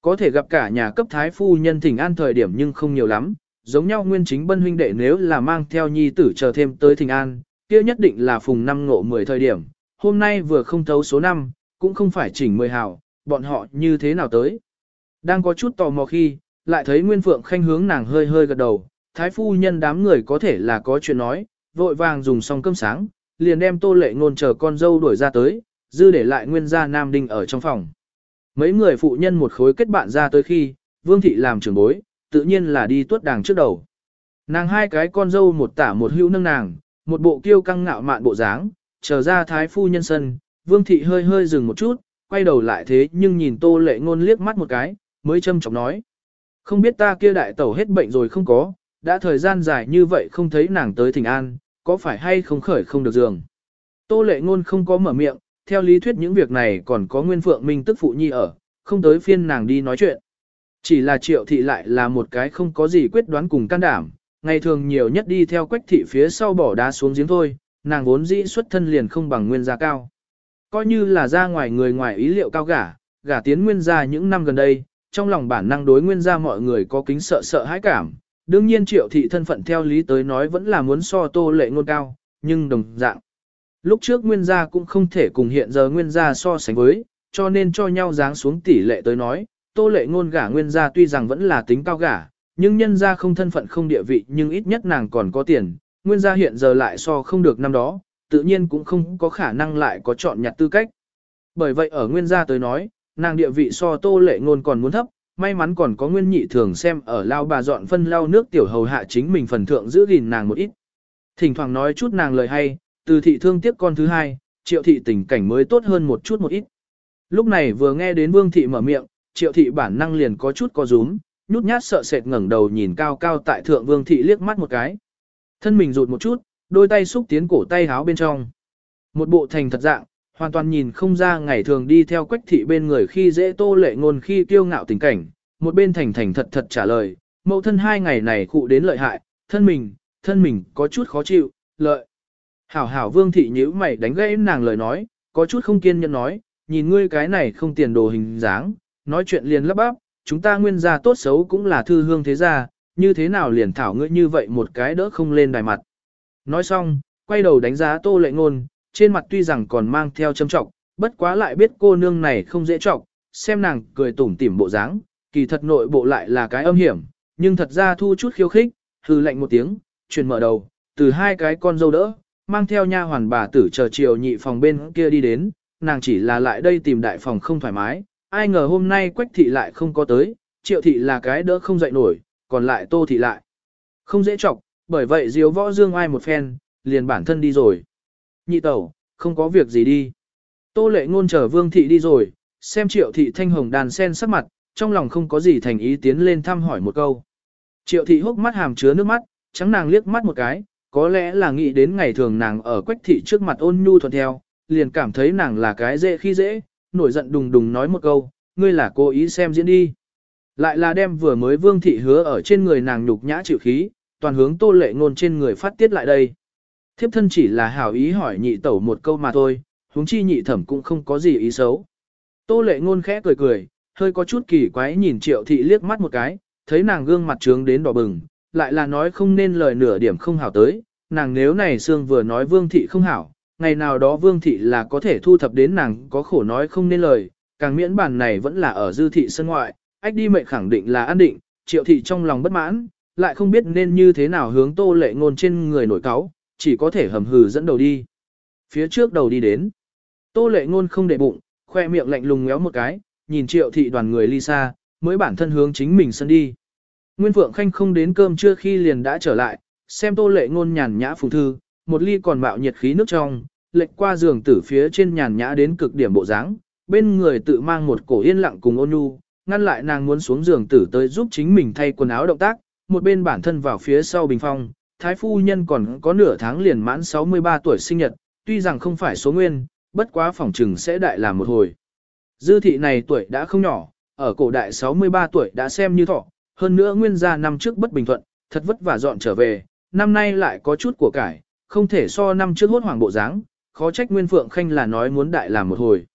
A: Có thể gặp cả nhà cấp thái phu nhân thỉnh an thời điểm nhưng không nhiều lắm, giống nhau nguyên chính bân huynh đệ nếu là mang theo nhi tử chờ thêm tới thỉnh an, kia nhất định là phùng năm ngộ 10 thời điểm, hôm nay vừa không thấu số 5, cũng không phải chỉnh 10 hào, bọn họ như thế nào tới. Đang có chút tò mò khi, lại thấy Nguyên Phượng Khanh hướng nàng hơi hơi gật đầu, thái phu nhân đám người có thể là có chuyện nói, vội vàng dùng xong cơm sáng, liền đem tô lệ ngôn chờ con dâu đuổi ra tới, dư để lại Nguyên gia Nam Đinh ở trong phòng. Mấy người phụ nhân một khối kết bạn ra tới khi, Vương Thị làm trưởng bối, tự nhiên là đi tuốt đàng trước đầu. Nàng hai cái con dâu một tả một hữu nâng nàng, một bộ kiêu căng ngạo mạn bộ dáng, trở ra thái phu nhân sân, Vương Thị hơi hơi dừng một chút, quay đầu lại thế nhưng nhìn tô lệ ngôn liếc mắt một cái, mới châm chọc nói. Không biết ta kia đại tẩu hết bệnh rồi không có, đã thời gian dài như vậy không thấy nàng tới thỉnh an, có phải hay không khởi không được giường. Tô lệ ngôn không có mở miệng, theo lý thuyết những việc này còn có nguyên phượng minh tức phụ nhi ở, không tới phiên nàng đi nói chuyện. Chỉ là triệu thị lại là một cái không có gì quyết đoán cùng can đảm, ngày thường nhiều nhất đi theo quách thị phía sau bỏ đá xuống giếng thôi, nàng vốn dĩ xuất thân liền không bằng nguyên gia cao. Coi như là ra ngoài người ngoài ý liệu cao gả, gả tiến nguyên gia những năm gần đây, trong lòng bản năng đối nguyên gia mọi người có kính sợ sợ hãi cảm. Đương nhiên triệu thị thân phận theo lý tới nói vẫn là muốn so tô lệ ngôn cao, nhưng đồng dạng. Lúc trước nguyên gia cũng không thể cùng hiện giờ nguyên gia so sánh với, cho nên cho nhau dáng xuống tỷ lệ tới nói, tô lệ ngôn gả nguyên gia tuy rằng vẫn là tính cao gả, nhưng nhân gia không thân phận không địa vị nhưng ít nhất nàng còn có tiền, nguyên gia hiện giờ lại so không được năm đó, tự nhiên cũng không có khả năng lại có chọn nhặt tư cách. Bởi vậy ở nguyên gia tới nói, nàng địa vị so tô lệ ngôn còn muốn thấp, may mắn còn có nguyên nhị thường xem ở lao bà dọn phân lao nước tiểu hầu hạ chính mình phần thượng giữ gìn nàng một ít. Thỉnh thoảng nói chút nàng lời hay, từ thị thương tiếc con thứ hai, triệu thị tình cảnh mới tốt hơn một chút một ít. Lúc này vừa nghe đến vương thị mở miệng, triệu thị bản năng liền có chút co rúm, nhút nhát sợ sệt ngẩng đầu nhìn cao cao tại thượng vương thị liếc mắt một cái. Thân mình rụt một chút, đôi tay xúc tiến cổ tay háo bên trong. Một bộ thành thật dạng, hoàn toàn nhìn không ra ngày thường đi theo quách thị bên người khi dễ tô lệ ngôn khi kiêu ngạo tình cảnh, một bên thành thành thật thật trả lời, mẫu thân hai ngày này cụ đến lợi hại, thân mình, thân mình có chút khó chịu, lợi. Hảo hảo vương thị nhíu mày đánh gãy nàng lời nói, có chút không kiên nhẫn nói, nhìn ngươi cái này không tiền đồ hình dáng, nói chuyện liền lắp bắp, chúng ta nguyên gia tốt xấu cũng là thư hương thế gia, như thế nào liền thảo ngươi như vậy một cái đỡ không lên đài mặt. Nói xong, quay đầu đánh giá tô lệ ngôn, trên mặt tuy rằng còn mang theo châm trọng, bất quá lại biết cô nương này không dễ trọng, xem nàng cười tủm tỉm bộ dáng, kỳ thật nội bộ lại là cái âm hiểm, nhưng thật ra thu chút khiêu khích, hừ lạnh một tiếng, chuyển mở đầu, từ hai cái con dâu đỡ, mang theo nha hoàn bà tử chờ chiều nhị phòng bên kia đi đến, nàng chỉ là lại đây tìm đại phòng không thoải mái, ai ngờ hôm nay quách thị lại không có tới, triệu thị là cái đỡ không dậy nổi, còn lại tô thị lại. Không dễ chọc, bởi vậy diếu võ dương ai một phen, liền bản thân đi rồi. Nhị tẩu, không có việc gì đi. Tô lệ ngôn chờ vương thị đi rồi, xem triệu thị thanh hồng đàn sen sắc mặt, trong lòng không có gì thành ý tiến lên thăm hỏi một câu. Triệu thị hốc mắt hàm chứa nước mắt, trắng nàng liếc mắt một cái, có lẽ là nghĩ đến ngày thường nàng ở quách thị trước mặt ôn nhu thuận theo, liền cảm thấy nàng là cái dễ khi dễ, nổi giận đùng đùng nói một câu, ngươi là cố ý xem diễn đi. Lại là đem vừa mới vương thị hứa ở trên người nàng nhục nhã chịu khí, toàn hướng tô lệ ngôn trên người phát tiết lại đây. Thiếp thân chỉ là hảo ý hỏi nhị tẩu một câu mà thôi, huống chi nhị thẩm cũng không có gì ý xấu. Tô lệ ngôn khẽ cười cười, hơi có chút kỳ quái nhìn triệu thị liếc mắt một cái, thấy nàng gương mặt trướng đến đỏ bừng, lại là nói không nên lời nửa điểm không hảo tới, nàng nếu này xương vừa nói vương thị không hảo, ngày nào đó vương thị là có thể thu thập đến nàng có khổ nói không nên lời, càng miễn bản này vẫn là ở dư thị sân ngoại, ách đi mệnh khẳng định là an định, triệu thị trong lòng bất mãn, lại không biết nên như thế nào hướng tô lệ ngôn trên người nổi cáo, chỉ có thể hầm hừ dẫn đầu đi. Phía trước đầu đi đến, tô lệ ngôn không để bụng, khoe miệng lạnh lùng ngéo một cái, nhìn triệu thị đoàn người ly xa, mới bản thân hướng chính mình sân đi. Nguyên Phượng Khanh không đến cơm trưa khi liền đã trở lại, xem tô lệ ngôn nhàn nhã phủ thư, một ly còn bạo nhiệt khí nước trong, lệch qua giường tử phía trên nhàn nhã đến cực điểm bộ dáng, bên người tự mang một cổ yên lặng cùng ôn nhu, ngăn lại nàng muốn xuống giường tử tới giúp chính mình thay quần áo động tác, một bên bản thân vào phía sau bình phong, thái phu nhân còn có nửa tháng liền mãn 63 tuổi sinh nhật, tuy rằng không phải số nguyên, bất quá phỏng trừng sẽ đại làm một hồi. Dư thị này tuổi đã không nhỏ, ở cổ đại 63 tuổi đã xem như thọ, hơn nữa nguyên gia năm trước bất bình thuận, thật vất vả dọn trở về, năm nay lại có chút của cải, không thể so năm trước hốt hoàng bộ dáng, khó trách Nguyên Phượng Khanh là nói muốn đại làm một hồi.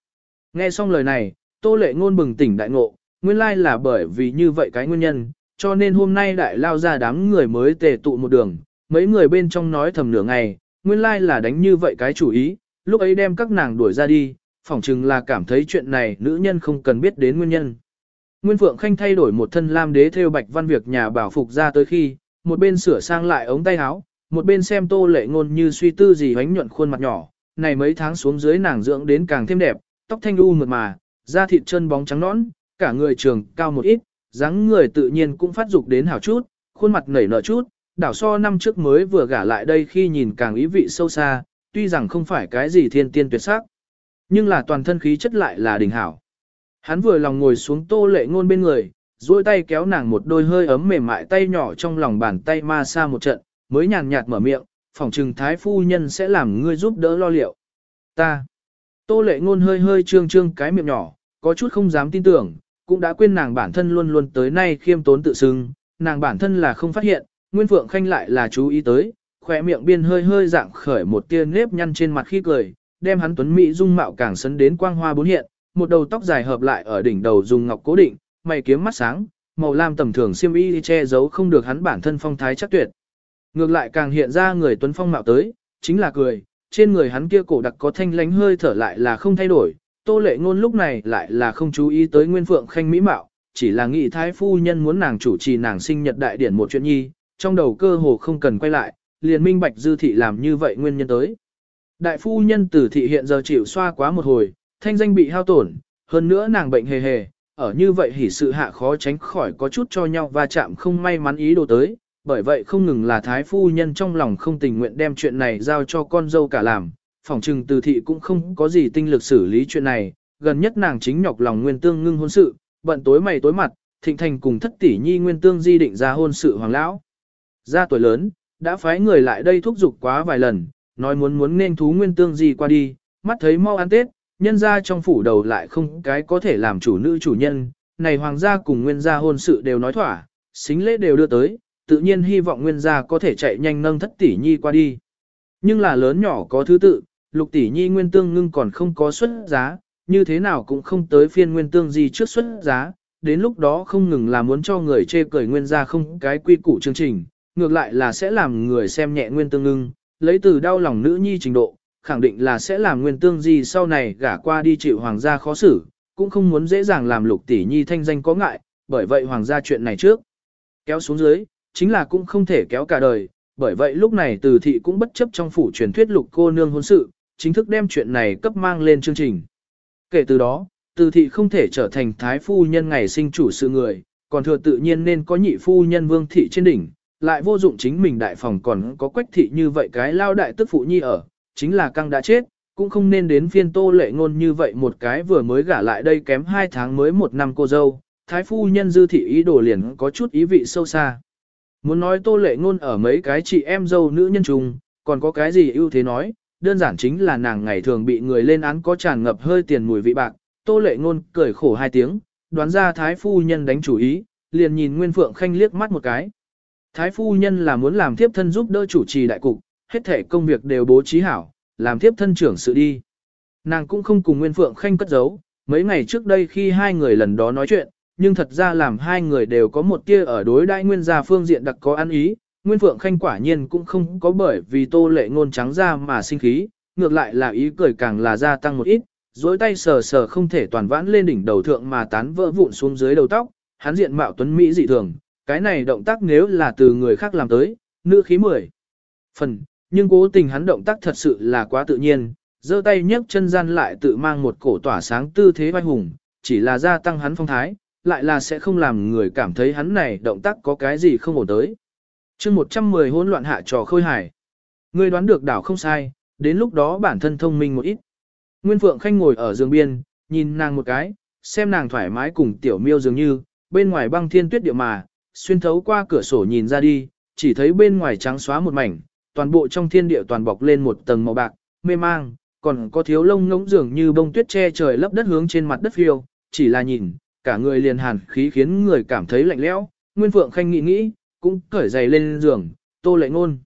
A: Nghe xong lời này, Tô Lệ Ngôn bừng tỉnh đại ngộ, nguyên lai là bởi vì như vậy cái nguyên nhân, cho nên hôm nay đại lao ra đám người mới tề tụ một đường, mấy người bên trong nói thầm nửa ngày, nguyên lai là đánh như vậy cái chủ ý, lúc ấy đem các nàng đuổi ra đi, phỏng chừng là cảm thấy chuyện này nữ nhân không cần biết đến nguyên nhân. Nguyên Phượng Khanh thay đổi một thân lam đế theo bạch văn việc nhà bảo phục ra tới khi, một bên sửa sang lại ống tay áo, một bên xem tô lệ ngôn như suy tư gì hoánh nhuận khuôn mặt nhỏ, này mấy tháng xuống dưới nàng dưỡng đến càng thêm đẹp, tóc thanh u mượt mà, da thịt chân bóng trắng nõn, cả người trường cao một ít, dáng người tự nhiên cũng phát dục đến hảo chút, khuôn mặt nảy nở chút, đảo so năm trước mới vừa gả lại đây khi nhìn càng ý vị sâu xa, tuy rằng không phải cái gì thiên tiên tuyệt sắc, nhưng là toàn thân khí chất lại là đỉnh hảo. Hắn vừa lòng ngồi xuống tô lệ ngôn bên người, duỗi tay kéo nàng một đôi hơi ấm mềm mại tay nhỏ trong lòng bàn tay ma xa một trận, mới nhàn nhạt mở miệng, phỏng trừng thái phu nhân sẽ làm ngươi giúp đỡ lo liệu. Ta. Tô lệ ngôn hơi hơi trương trương cái miệng nhỏ, có chút không dám tin tưởng, cũng đã quên nàng bản thân luôn luôn tới nay khiêm tốn tự xưng, nàng bản thân là không phát hiện, Nguyên Phượng Khanh lại là chú ý tới, khỏe miệng biên hơi hơi dạng khởi một tia nếp nhăn trên mặt khi cười, đem hắn tuấn mỹ dung mạo càng sấn đến quang hoa bốn hiện, một đầu tóc dài hợp lại ở đỉnh đầu dùng ngọc cố định, mày kiếm mắt sáng, màu lam tầm thường xiêm y che giấu không được hắn bản thân phong thái chắc tuyệt. Ngược lại càng hiện ra người tuấn phong mạo tới, chính là cười, trên người hắn kia cổ đặc có thanh lánh hơi thở lại là không thay đổi, tô lệ ngôn lúc này lại là không chú ý tới nguyên phượng khanh mỹ mạo, chỉ là nghĩ thái phu nhân muốn nàng chủ trì nàng sinh nhật đại điển một chuyện nhi, trong đầu cơ hồ không cần quay lại, liền minh bạch dư thị làm như vậy nguyên nhân tới. Đại phu nhân tử thị hiện giờ chịu xoa quá một hồi, thanh danh bị hao tổn, hơn nữa nàng bệnh hề hề, ở như vậy hỉ sự hạ khó tránh khỏi có chút cho nhau va chạm không may mắn ý đồ tới, bởi vậy không ngừng là thái phu nhân trong lòng không tình nguyện đem chuyện này giao cho con dâu cả làm, phỏng trừng từ thị cũng không có gì tinh lực xử lý chuyện này, gần nhất nàng chính nhọc lòng nguyên tương ngưng hôn sự, bận tối mày tối mặt, thịnh thành cùng thất tỷ nhi nguyên tương di định ra hôn sự hoàng lão. Ra tuổi lớn, đã phái người lại đây thúc giục quá vài lần, nói muốn muốn nên thú nguyên tương di qua đi, mắt thấy mau ăn tết, nhân ra trong phủ đầu lại không cái có thể làm chủ nữ chủ nhân, này hoàng gia cùng nguyên gia hôn sự đều nói thỏa, xính lễ đều đưa tới, tự nhiên hy vọng nguyên gia có thể chạy nhanh nâng thất tỷ nhi qua đi. Nhưng là lớn nhỏ có thứ tự, lục tỷ nhi nguyên tương ngưng còn không có xuất giá, như thế nào cũng không tới phiên nguyên tương gì trước xuất giá, đến lúc đó không ngừng là muốn cho người chê cười nguyên gia không cái quy củ chương trình, ngược lại là sẽ làm người xem nhẹ nguyên tương ngưng, lấy từ đau lòng nữ nhi trình độ, khẳng định là sẽ làm nguyên tương gì sau này gả qua đi chịu hoàng gia khó xử, cũng không muốn dễ dàng làm lục tỷ nhi thanh danh có ngại, bởi vậy hoàng gia chuyện này trước. Kéo xuống dưới, chính là cũng không thể kéo cả đời, bởi vậy lúc này từ thị cũng bất chấp trong phủ truyền thuyết lục cô nương hôn sự, chính thức đem chuyện này cấp mang lên chương trình. Kể từ đó, từ thị không thể trở thành thái phu nhân ngày sinh chủ sự người, còn thừa tự nhiên nên có nhị phu nhân vương thị trên đỉnh, lại vô dụng chính mình đại phòng còn có quách thị như vậy cái lao đại tức phụ nhi ở, chính là căng đã chết, cũng không nên đến phiên tô lệ ngôn như vậy một cái vừa mới gả lại đây kém hai tháng mới một năm cô dâu, thái phu nhân dư thị ý đồ liền có chút ý vị sâu xa. Muốn nói tô lệ ngôn ở mấy cái chị em dâu nữ nhân trùng, còn có cái gì ưu thế nói, đơn giản chính là nàng ngày thường bị người lên án có tràn ngập hơi tiền mùi vị bạc, tô lệ ngôn cười khổ hai tiếng, đoán ra thái phu nhân đánh chủ ý, liền nhìn Nguyên Phượng Khanh liếc mắt một cái. Thái phu nhân là muốn làm tiếp thân giúp đỡ chủ trì đại cục, hết thể công việc đều bố trí hảo, làm tiếp thân trưởng sự đi. Nàng cũng không cùng Nguyên Phượng Khanh cất giấu, mấy ngày trước đây khi hai người lần đó nói chuyện, nhưng thật ra làm hai người đều có một tia ở đối đại nguyên gia phương diện đặc có ăn ý, Nguyên Phượng Khanh quả nhiên cũng không có bởi vì tô lệ ngôn trắng ra mà sinh khí, ngược lại là ý cười càng là gia tăng một ít, dối tay sờ sờ không thể toàn vãn lên đỉnh đầu thượng mà tán vỡ vụn xuống dưới đầu tóc, hắn diện mạo tuấn Mỹ dị thường, cái này động tác nếu là từ người khác làm tới, nữ khí mười. Phần, nhưng cố tình hắn động tác thật sự là quá tự nhiên, giơ tay nhấc chân gian lại tự mang một cổ tỏa sáng tư thế vai hùng, chỉ là gia tăng hắn phong thái, lại là sẽ không làm người cảm thấy hắn này động tác có cái gì không ổn tới. chương 110 hỗn loạn hạ trò khôi hài. Người đoán được đảo không sai, đến lúc đó bản thân thông minh một ít. Nguyên Phượng Khanh ngồi ở giường biên, nhìn nàng một cái, xem nàng thoải mái cùng tiểu miêu dường như, bên ngoài băng thiên tuyết địa mà, xuyên thấu qua cửa sổ nhìn ra đi, chỉ thấy bên ngoài trắng xóa một mảnh, toàn bộ trong thiên địa toàn bọc lên một tầng màu bạc, mê mang, còn có thiếu lông ngỗng dường như bông tuyết che trời lấp đất hướng trên mặt đất phiêu, chỉ là nhìn, cả người liền hàn khí khiến người cảm thấy lạnh lẽo. Nguyên Phượng Khanh nghĩ nghĩ, cũng cởi giày lên giường, tô lệ ngôn.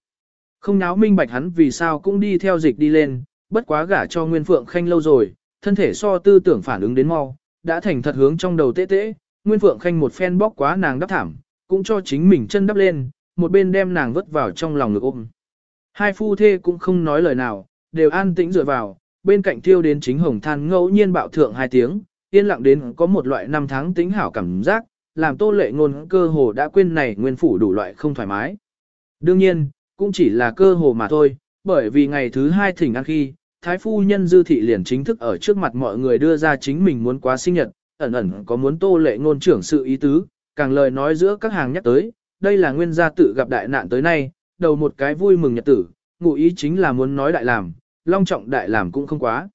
A: Không náo minh bạch hắn vì sao cũng đi theo dịch đi lên, bất quá gả cho Nguyên Phượng Khanh lâu rồi, thân thể so tư tưởng phản ứng đến mau, đã thành thật hướng trong đầu tê tê, Nguyên Phượng Khanh một phen bóc quá nàng đắp thảm, cũng cho chính mình chân đắp lên, một bên đem nàng vứt vào trong lòng ngực ôm. Hai phu thê cũng không nói lời nào, đều an tĩnh dựa vào, bên cạnh thiêu đến chính hồng than ngẫu nhiên bạo thượng hai tiếng, yên lặng đến có một loại năm tháng tính hảo cảm giác, làm tô lệ ngôn cơ hồ đã quên này nguyên phủ đủ loại không thoải mái. Đương nhiên, cũng chỉ là cơ hồ mà thôi, bởi vì ngày thứ hai thỉnh ăn khi, thái phu nhân dư thị liền chính thức ở trước mặt mọi người đưa ra chính mình muốn quá sinh nhật, ẩn ẩn có muốn tô lệ ngôn trưởng sự ý tứ, càng lời nói giữa các hàng nhắc tới, đây là nguyên gia tự gặp đại nạn tới nay, đầu một cái vui mừng nhật tử, ngụ ý chính là muốn nói đại làm, long trọng đại làm cũng không quá.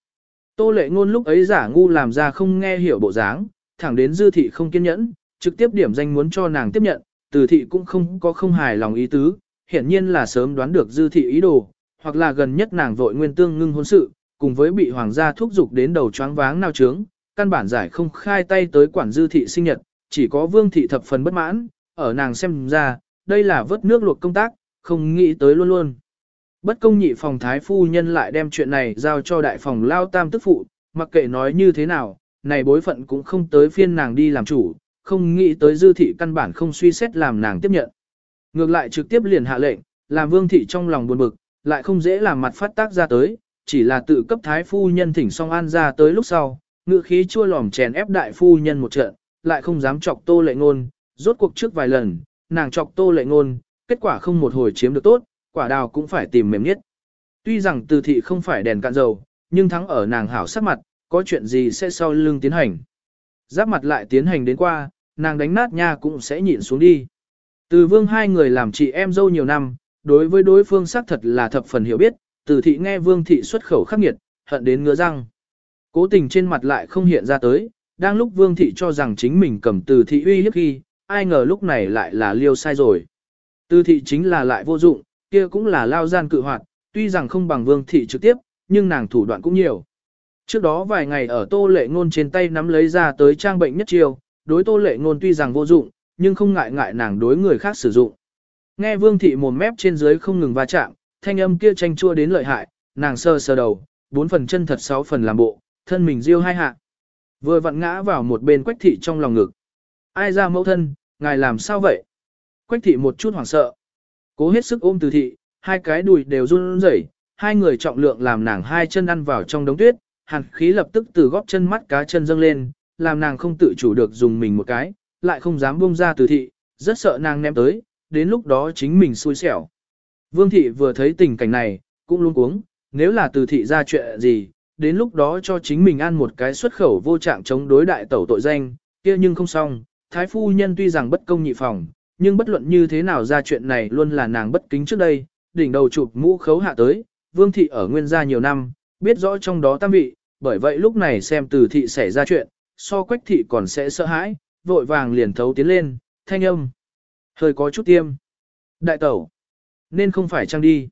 A: Tô lệ ngôn lúc ấy giả ngu làm ra không nghe hiểu bộ dáng, thẳng đến dư thị không kiên nhẫn, trực tiếp điểm danh muốn cho nàng tiếp nhận, từ thị cũng không có không hài lòng ý tứ, hiển nhiên là sớm đoán được dư thị ý đồ, hoặc là gần nhất nàng vội nguyên tương ngưng hôn sự, cùng với bị hoàng gia thúc giục đến đầu choáng váng nao trướng, căn bản giải không khai tay tới quản dư thị sinh nhật, chỉ có vương thị thập phần bất mãn, ở nàng xem ra, đây là vớt nước luộc công tác, không nghĩ tới luôn luôn. Bất công nhị phòng thái phu nhân lại đem chuyện này giao cho đại phòng lao tam tức phụ, mặc kệ nói như thế nào, này bối phận cũng không tới phiên nàng đi làm chủ, không nghĩ tới dư thị căn bản không suy xét làm nàng tiếp nhận. Ngược lại trực tiếp liền hạ lệnh, làm vương thị trong lòng buồn bực, lại không dễ làm mặt phát tác ra tới, chỉ là tự cấp thái phu nhân thỉnh song an ra tới lúc sau, ngựa khí chua lòm chèn ép đại phu nhân một trận, lại không dám chọc tô lệ ngôn, rốt cuộc trước vài lần, nàng chọc tô lệ ngôn, kết quả không một hồi chiếm được tốt, quả đào cũng phải tìm mềm nhất. Tuy rằng từ thị không phải đèn cạn dầu, nhưng thắng ở nàng hảo sắc mặt, có chuyện gì sẽ sau lưng tiến hành. Giáp mặt lại tiến hành đến qua, nàng đánh nát nha cũng sẽ nhịn xuống đi. Từ vương hai người làm chị em dâu nhiều năm, đối với đối phương xác thật là thập phần hiểu biết, từ thị nghe vương thị xuất khẩu khắc nghiệt, hận đến ngứa răng. Cố tình trên mặt lại không hiện ra tới, đang lúc vương thị cho rằng chính mình cầm từ thị uy hiếp khi, ai ngờ lúc này lại là liêu sai rồi. Từ thị chính là lại vô dụng, kia cũng là lao gian cự hoạt, tuy rằng không bằng vương thị trực tiếp, nhưng nàng thủ đoạn cũng nhiều. Trước đó vài ngày ở tô lệ ngôn trên tay nắm lấy ra tới trang bệnh nhất chiêu, đối tô lệ ngôn tuy rằng vô dụng, nhưng không ngại ngại nàng đối người khác sử dụng. Nghe vương thị mồm mép trên dưới không ngừng va chạm, thanh âm kia tranh chua đến lợi hại, nàng sơ sơ đầu, bốn phần chân thật sáu phần làm bộ, thân mình riêu hai hạ. Vừa vặn ngã vào một bên quách thị trong lòng ngực. Ai ra mẫu thân, ngài làm sao vậy? Quách thị một chút hoảng sợ. Cố hết sức ôm từ thị, hai cái đùi đều run rẩy, hai người trọng lượng làm nàng hai chân ăn vào trong đống tuyết, hàn khí lập tức từ góp chân mắt cá chân dâng lên, làm nàng không tự chủ được dùng mình một cái, lại không dám buông ra từ thị, rất sợ nàng ném tới, đến lúc đó chính mình xui xẻo. Vương thị vừa thấy tình cảnh này, cũng luôn cuống, nếu là từ thị ra chuyện gì, đến lúc đó cho chính mình ăn một cái xuất khẩu vô trạng chống đối đại tẩu tội danh, kia nhưng không xong, thái phu nhân tuy rằng bất công nhị phòng, nhưng bất luận như thế nào ra chuyện này luôn là nàng bất kính trước đây, đỉnh đầu chụp mũ khấu hạ tới, vương thị ở nguyên gia nhiều năm, biết rõ trong đó tam vị, bởi vậy lúc này xem từ thị xảy ra chuyện, so quách thị còn sẽ sợ hãi, vội vàng liền thấu tiến lên, thanh âm. Hơi có chút tiêm. Đại tẩu. Nên không phải trăng đi.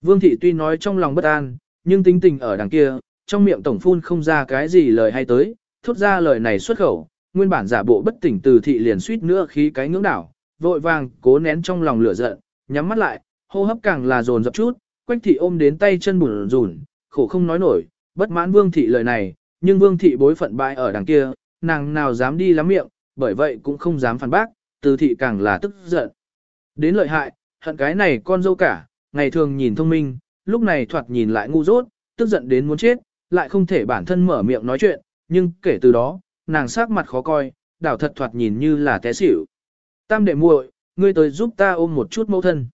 A: Vương thị tuy nói trong lòng bất an, nhưng tính tình ở đằng kia, trong miệng tổng phun không ra cái gì lời hay tới, thốt ra lời này xuất khẩu, nguyên bản giả bộ bất tỉnh từ thị liền suýt nữa khí cái ngưỡng đảo, vội vàng cố nén trong lòng lửa giận, nhắm mắt lại, hô hấp càng là dồn dập chút, quách thị ôm đến tay chân bùn rủn khổ không nói nổi, bất mãn vương thị lời này, nhưng vương thị bối phận bại ở đằng kia, nàng nào dám đi lắm miệng, bởi vậy cũng không dám phản bác, từ thị càng là tức giận. Đến lợi hại, hận cái này con dâu cả, ngày thường nhìn thông minh, lúc này thoạt nhìn lại ngu dốt, tức giận đến muốn chết, lại không thể bản thân mở miệng nói chuyện, nhưng kể từ đó, nàng sắc mặt khó coi, đảo thật thoạt nhìn như là té xỉu. Tam đệ muội, ngươi tới giúp ta ôm một chút mẫu thân.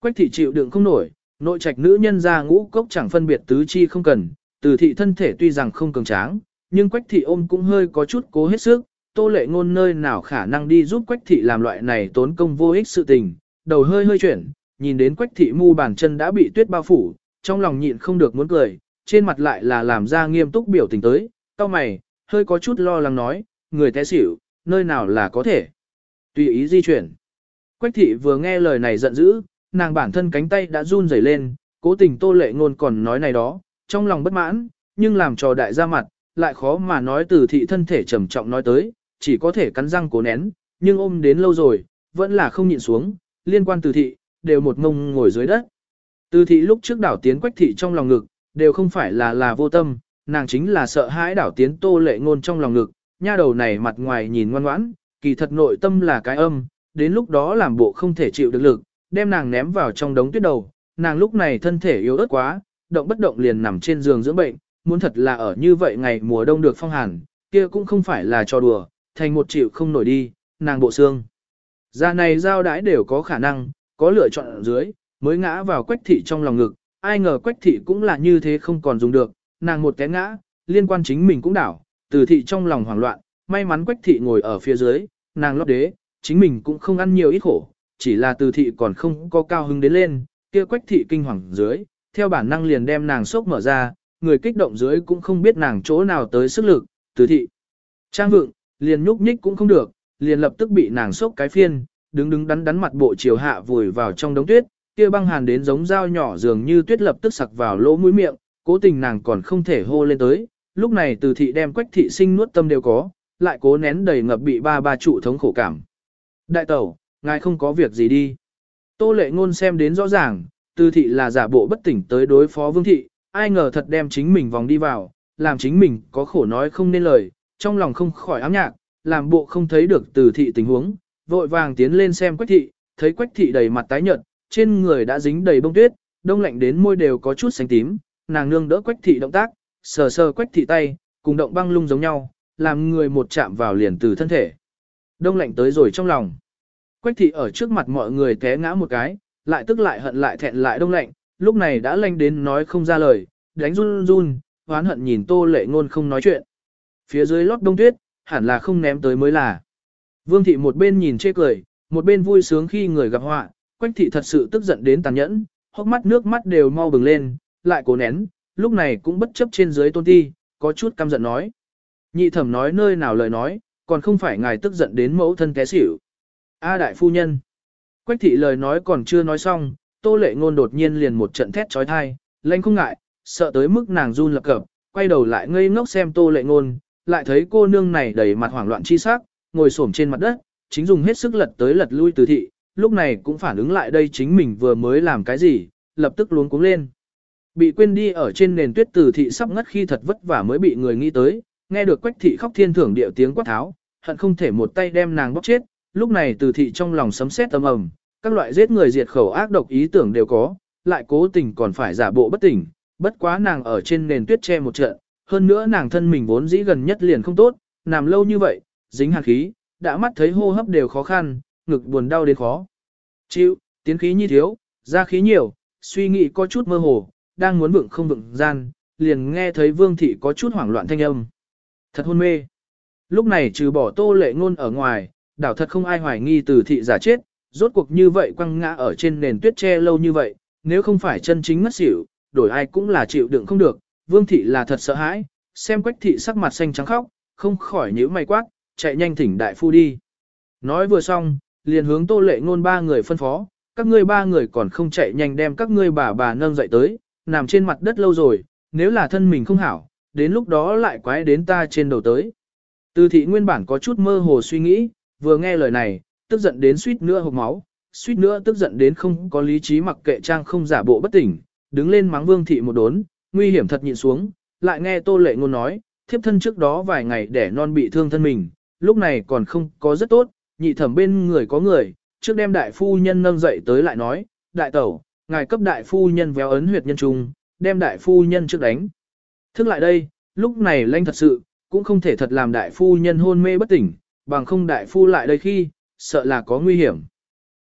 A: Quách thị chịu đựng không nổi, nội trạch nữ nhân ra ngũ cốc chẳng phân biệt tứ chi không cần, từ thị thân thể tuy rằng không cường tráng, nhưng quách thị ôm cũng hơi có chút cố hết sức, tô lệ ngôn nơi nào khả năng đi giúp quách thị làm loại này tốn công vô ích sự tình, đầu hơi hơi chuyển, nhìn đến quách thị mu bàn chân đã bị tuyết bao phủ, trong lòng nhịn không được muốn cười, trên mặt lại là làm ra nghiêm túc biểu tình tới, cao mày, hơi có chút lo lắng nói, người té xỉu, nơi nào là có thể. Tùy ý di chuyển. Quách thị vừa nghe lời này giận dữ, nàng bản thân cánh tay đã run rẩy lên, cố tình tô lệ ngôn còn nói này đó, trong lòng bất mãn, nhưng làm trò đại ra mặt, lại khó mà nói từ thị thân thể trầm trọng nói tới, chỉ có thể cắn răng cố nén, nhưng ôm đến lâu rồi, vẫn là không nhịn xuống, liên quan từ thị, đều một ngông ngồi dưới đất. Từ thị lúc trước đảo tiến quách thị trong lòng ngực, đều không phải là là vô tâm, nàng chính là sợ hãi đảo tiến tô lệ ngôn trong lòng ngực, nha đầu này mặt ngoài nhìn ngoan ngoãn, kỳ thật nội tâm là cái âm, đến lúc đó làm bộ không thể chịu được lực, đem nàng ném vào trong đống tuyết đầu, nàng lúc này thân thể yếu ớt quá, động bất động liền nằm trên giường dưỡng bệnh, muốn thật là ở như vậy ngày mùa đông được phong hàn, kia cũng không phải là trò đùa, thành một chịu không nổi đi, nàng bộ xương. già này giao đãi đều có khả năng, có lựa chọn ở dưới, mới ngã vào quách thị trong lòng ngực, ai ngờ quách thị cũng là như thế không còn dùng được, nàng một té ngã, liên quan chính mình cũng đảo, từ thị trong lòng hoảng loạn, may mắn quách thị ngồi ở phía dưới, nàng lót đế, chính mình cũng không ăn nhiều ít khổ, chỉ là từ thị còn không có cao hứng đến lên, kia quách thị kinh hoàng dưới, theo bản năng liền đem nàng sốc mở ra, người kích động dưới cũng không biết nàng chỗ nào tới sức lực, từ thị. Trang vượng, liền nhúc nhích cũng không được, liền lập tức bị nàng sốc cái phiên, đứng đứng đắn đắn mặt bộ chiều hạ vùi vào trong đống tuyết, kia băng hàn đến giống dao nhỏ dường như tuyết lập tức sặc vào lỗ mũi miệng, cố tình nàng còn không thể hô lên tới, lúc này từ thị đem quách thị sinh nuốt tâm đều có, lại cố nén đầy ngập bị ba ba trụ thống khổ cảm. Đại tẩu, ngài không có việc gì đi. Tô lệ ngôn xem đến rõ ràng, tư thị là giả bộ bất tỉnh tới đối phó vương thị, ai ngờ thật đem chính mình vòng đi vào, làm chính mình có khổ nói không nên lời, trong lòng không khỏi ám nhạc, làm bộ không thấy được từ thị tình huống, vội vàng tiến lên xem quách thị, thấy quách thị đầy mặt tái nhợt, trên người đã dính đầy bông tuyết, đông lạnh đến môi đều có chút xanh tím, nàng nương đỡ quách thị động tác, sờ sờ quách thị tay, cùng động băng lung giống nhau, làm người một chạm vào liền từ thân thể. Đông lạnh tới rồi trong lòng. Quách thị ở trước mặt mọi người té ngã một cái, lại tức lại hận lại thẹn lại đông lạnh, lúc này đã lanh đến nói không ra lời, đánh run run, hoán hận nhìn tô lệ ngôn không nói chuyện. Phía dưới lót đông tuyết, hẳn là không ném tới mới là. Vương thị một bên nhìn chê cười, một bên vui sướng khi người gặp họa, quách thị thật sự tức giận đến tàn nhẫn, hốc mắt nước mắt đều mau bừng lên, lại cố nén, lúc này cũng bất chấp trên dưới tôn ti, có chút căm giận nói. Nhị thẩm nói nơi nào lời nói, còn không phải ngài tức giận đến mẫu thân té xỉu. A đại phu nhân. Quách thị lời nói còn chưa nói xong, tô lệ ngôn đột nhiên liền một trận thét chói tai, lanh không ngại, sợ tới mức nàng run lập cập, quay đầu lại ngây ngốc xem tô lệ ngôn, lại thấy cô nương này đầy mặt hoảng loạn chi sắc, ngồi xổm trên mặt đất, chính dùng hết sức lật tới lật lui từ thị, lúc này cũng phản ứng lại đây chính mình vừa mới làm cái gì, lập tức luống cuống lên. Bị quên đi ở trên nền tuyết từ thị sắp ngất khi thật vất vả mới bị người nghĩ tới, nghe được quách thị khóc thiên thưởng điệu tiếng quát tháo, hận không thể một tay đem nàng bóc chết, lúc này từ thị trong lòng sấm sét âm ầm, các loại giết người diệt khẩu ác độc ý tưởng đều có, lại cố tình còn phải giả bộ bất tỉnh, bất quá nàng ở trên nền tuyết che một trận, hơn nữa nàng thân mình vốn dĩ gần nhất liền không tốt, nằm lâu như vậy, dính hàn khí, đã mắt thấy hô hấp đều khó khăn, ngực buồn đau đến khó. Chịu, tiến khí nhi thiếu, ra khí nhiều, suy nghĩ có chút mơ hồ, đang muốn vựng không vựng gian, liền nghe thấy vương thị có chút hoảng loạn thanh âm. Thật hôn mê. Lúc này trừ bỏ tô lệ ngôn ở ngoài, đảo thật không ai hoài nghi từ thị giả chết, rốt cuộc như vậy quăng ngã ở trên nền tuyết tre lâu như vậy, nếu không phải chân chính ngất xỉu, đổi ai cũng là chịu đựng không được, vương thị là thật sợ hãi, xem quách thị sắc mặt xanh trắng khóc, không khỏi nhíu mày quát, chạy nhanh thỉnh đại phu đi. Nói vừa xong, liền hướng tô lệ ngôn ba người phân phó, các ngươi ba người còn không chạy nhanh đem các ngươi bà bà nâng dậy tới, nằm trên mặt đất lâu rồi, nếu là thân mình không hảo, đến lúc đó lại quái đến ta trên đầu tới. Từ thị nguyên bản có chút mơ hồ suy nghĩ, vừa nghe lời này, tức giận đến suýt nữa hộc máu, suýt nữa tức giận đến không có lý trí mặc kệ trang không giả bộ bất tỉnh, đứng lên mắng vương thị một đốn, nguy hiểm thật nhịn xuống, lại nghe tô lệ ngôn nói, thiếp thân trước đó vài ngày để non bị thương thân mình, lúc này còn không có rất tốt, nhị thẩm bên người có người, trước đem đại phu nhân nâng dậy tới lại nói, đại tẩu, ngài cấp đại phu nhân véo ấn huyệt nhân trung, đem đại phu nhân trước đánh. Thức lại đây, lúc này lanh thật sự, cũng không thể thật làm đại phu nhân hôn mê bất tỉnh, bằng không đại phu lại đây khi, sợ là có nguy hiểm.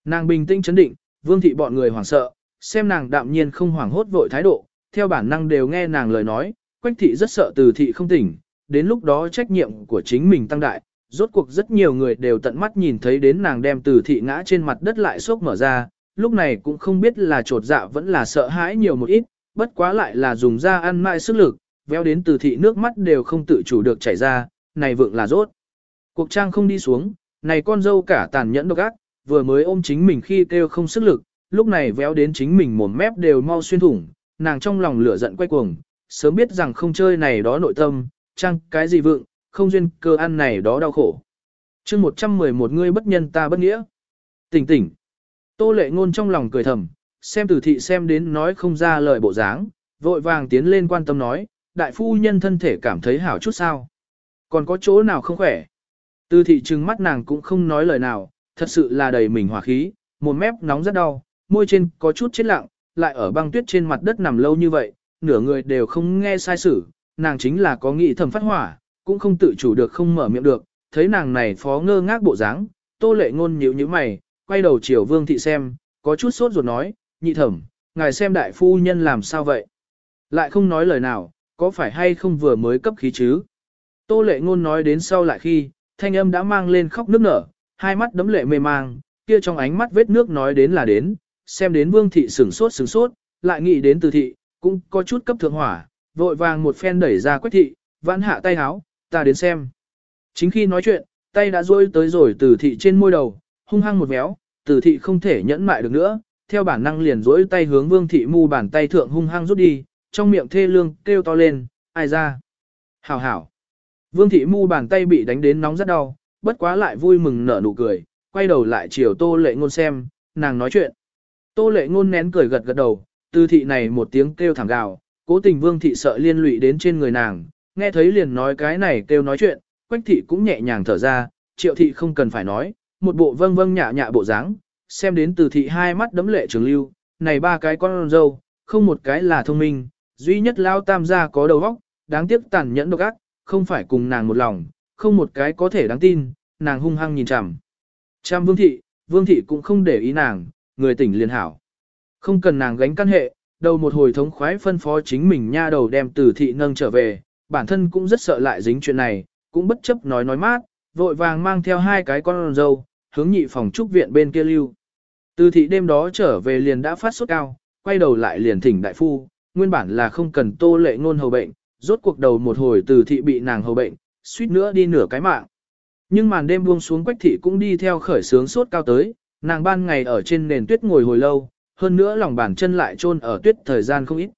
A: Nàng bình tĩnh chấn định, vương thị bọn người hoảng sợ, xem nàng đạm nhiên không hoảng hốt vội thái độ, theo bản năng đều nghe nàng lời nói, quách thị rất sợ từ thị không tỉnh, đến lúc đó trách nhiệm của chính mình tăng đại, rốt cuộc rất nhiều người đều tận mắt nhìn thấy đến nàng đem từ thị ngã trên mặt đất lại sốc mở ra, lúc này cũng không biết là trột dạ vẫn là sợ hãi nhiều một ít, bất quá lại là dùng ra ăn mại sức lực, véo đến từ thị nước mắt đều không tự chủ được chảy ra, này vượng là rốt. Cuộc trang không đi xuống, này con dâu cả tàn nhẫn độc ác, vừa mới ôm chính mình khi kêu không sức lực, lúc này véo đến chính mình mồm mép đều mau xuyên thủng, nàng trong lòng lửa giận quay cuồng, sớm biết rằng không chơi này đó nội tâm, trang cái gì vượng, không duyên cơ ăn này đó đau khổ. chương 111 ngươi bất nhân ta bất nghĩa. Tỉnh tỉnh. Tô lệ ngôn trong lòng cười thầm, xem tử thị xem đến nói không ra lời bộ dáng, vội vàng tiến lên quan tâm nói, đại phu nhân thân thể cảm thấy hảo chút sao. Còn có chỗ nào không khỏe. Từ thị trừng mắt nàng cũng không nói lời nào, thật sự là đầy mình hỏa khí, một mép nóng rất đau, môi trên có chút chết lặng, lại ở băng tuyết trên mặt đất nằm lâu như vậy, nửa người đều không nghe sai sử, nàng chính là có nghĩ thầm phát hỏa, cũng không tự chủ được không mở miệng được, thấy nàng này phó ngơ ngác bộ dáng, tô lệ ngôn nhíu nhíu mày, quay đầu chiều vương thị xem, có chút sốt ruột nói, nhị thẩm, ngài xem đại phu nhân làm sao vậy? Lại không nói lời nào, có phải hay không vừa mới cấp khí chứ? Tô lệ ngôn nói đến sau lại khi, thanh âm đã mang lên khóc nức nở, hai mắt đấm lệ mê mang, kia trong ánh mắt vết nước nói đến là đến, xem đến vương thị sửng sốt sửng sốt, lại nghĩ đến từ thị, cũng có chút cấp thượng hỏa, vội vàng một phen đẩy ra quách thị, vãn hạ tay háo, ta đến xem. Chính khi nói chuyện, tay đã rôi tới rồi từ thị trên môi đầu, hung hăng một méo, từ thị không thể nhẫn mại được nữa, theo bản năng liền rỗi tay hướng vương thị mu bàn tay thượng hung hăng rút đi, trong miệng thê lương kêu to lên, ai ra. Hảo hảo. Vương thị mu bàn tay bị đánh đến nóng rất đau, bất quá lại vui mừng nở nụ cười, quay đầu lại chiều tô lệ ngôn xem, nàng nói chuyện. Tô lệ ngôn nén cười gật gật đầu, từ thị này một tiếng kêu thảm gào, cố tình vương thị sợ liên lụy đến trên người nàng, nghe thấy liền nói cái này kêu nói chuyện, quách thị cũng nhẹ nhàng thở ra, triệu thị không cần phải nói, một bộ vâng vâng nhạ nhạ bộ dáng, xem đến từ thị hai mắt đấm lệ trường lưu, này ba cái con dâu, không một cái là thông minh, duy nhất lao tam gia có đầu óc, đáng tiếc tàn nhẫn độc ác, không phải cùng nàng một lòng, không một cái có thể đáng tin, nàng hung hăng nhìn chằm. Trăm vương thị, vương thị cũng không để ý nàng, người tỉnh liền hảo. Không cần nàng gánh căn hệ, đầu một hồi thống khoái phân phó chính mình nha đầu đem từ thị nâng trở về, bản thân cũng rất sợ lại dính chuyện này, cũng bất chấp nói nói mát, vội vàng mang theo hai cái con dâu, hướng nhị phòng trúc viện bên kia lưu. Từ thị đêm đó trở về liền đã phát sốt cao, quay đầu lại liền thỉnh đại phu, nguyên bản là không cần tô lệ ngôn hầu bệnh, rốt cuộc đầu một hồi từ thị bị nàng hầu bệnh, suýt nữa đi nửa cái mạng. Nhưng màn đêm buông xuống quách thị cũng đi theo khởi sướng sốt cao tới, nàng ban ngày ở trên nền tuyết ngồi hồi lâu, hơn nữa lòng bàn chân lại trôn ở tuyết thời gian không ít.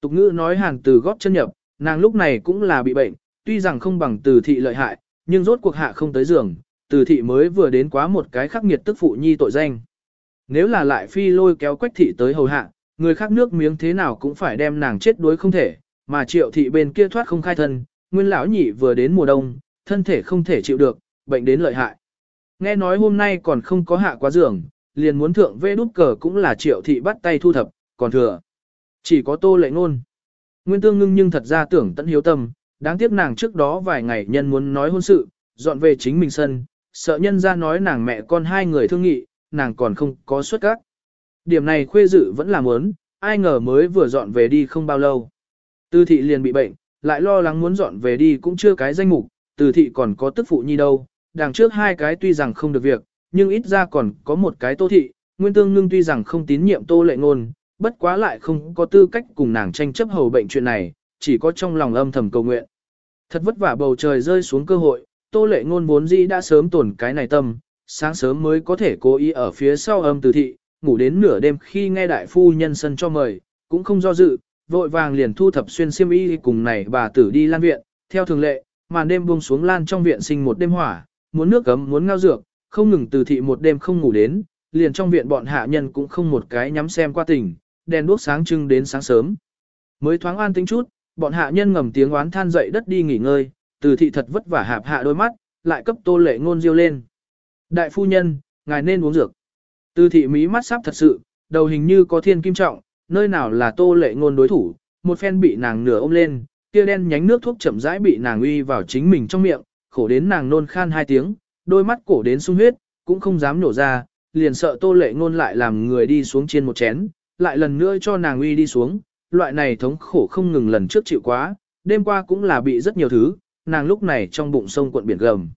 A: Tục ngữ nói hàng từ góp chân nhập, nàng lúc này cũng là bị bệnh, tuy rằng không bằng từ thị lợi hại, nhưng rốt cuộc hạ không tới giường, từ thị mới vừa đến quá một cái khắc nghiệt tức phụ nhi tội danh. Nếu là lại phi lôi kéo quách thị tới hầu hạ, người khác nước miếng thế nào cũng phải đem nàng chết đuối không thể, mà triệu thị bên kia thoát không khai thân, nguyên lão nhị vừa đến mùa đông, thân thể không thể chịu được, bệnh đến lợi hại. Nghe nói hôm nay còn không có hạ quá giường, liền muốn thượng vê đút cờ cũng là triệu thị bắt tay thu thập, còn thừa. Chỉ có tô lệ ngôn. Nguyên tương ngưng nhưng thật ra tưởng tận hiếu tâm, đáng tiếc nàng trước đó vài ngày nhân muốn nói hôn sự, dọn về chính mình sân, sợ nhân ra nói nàng mẹ con hai người thương nghị, nàng còn không có xuất các. Điểm này khuê dự vẫn là muốn, ai ngờ mới vừa dọn về đi không bao lâu. Tư thị liền bị bệnh, lại lo lắng muốn dọn về đi cũng chưa cái danh mục, từ thị còn có tức phụ nhi đâu, đằng trước hai cái tuy rằng không được việc, nhưng ít ra còn có một cái tô thị, nguyên tương ngưng tuy rằng không tín nhiệm tô lệ ngôn, bất quá lại không có tư cách cùng nàng tranh chấp hầu bệnh chuyện này, chỉ có trong lòng âm thầm cầu nguyện. Thật vất vả bầu trời rơi xuống cơ hội, tô lệ ngôn vốn dĩ đã sớm tổn cái này tâm, sáng sớm mới có thể cố ý ở phía sau âm từ thị, ngủ đến nửa đêm khi nghe đại phu nhân sân cho mời, cũng không do dự, vội vàng liền thu thập xuyên xiêm y cùng này bà tử đi lan viện, theo thường lệ, màn đêm buông xuống lan trong viện sinh một đêm hỏa, muốn nước cấm muốn ngao dược, không ngừng từ thị một đêm không ngủ đến, liền trong viện bọn hạ nhân cũng không một cái nhắm xem qua tỉnh, đèn đuốc sáng trưng đến sáng sớm. Mới thoáng an tính chút, bọn hạ nhân ngầm tiếng oán than dậy đất đi nghỉ ngơi, từ thị thật vất vả hạp hạ đôi mắt, lại cấp tô lệ ngôn diêu lên. Đại phu nhân, ngài nên uống dược. Từ thị mỹ mắt sắp thật sự, đầu hình như có thiên kim trọng, nơi nào là tô lệ ngôn đối thủ, một phen bị nàng nửa ôm lên, kia đen nhánh nước thuốc chậm rãi bị nàng uy vào chính mình trong miệng, khổ đến nàng nôn khan hai tiếng, đôi mắt cổ đến sung huyết, cũng không dám nổ ra, liền sợ tô lệ ngôn lại làm người đi xuống trên một chén, lại lần nữa cho nàng uy đi xuống, loại này thống khổ không ngừng lần trước chịu quá, đêm qua cũng là bị rất nhiều thứ, nàng lúc này trong bụng sông cuộn biển gầm.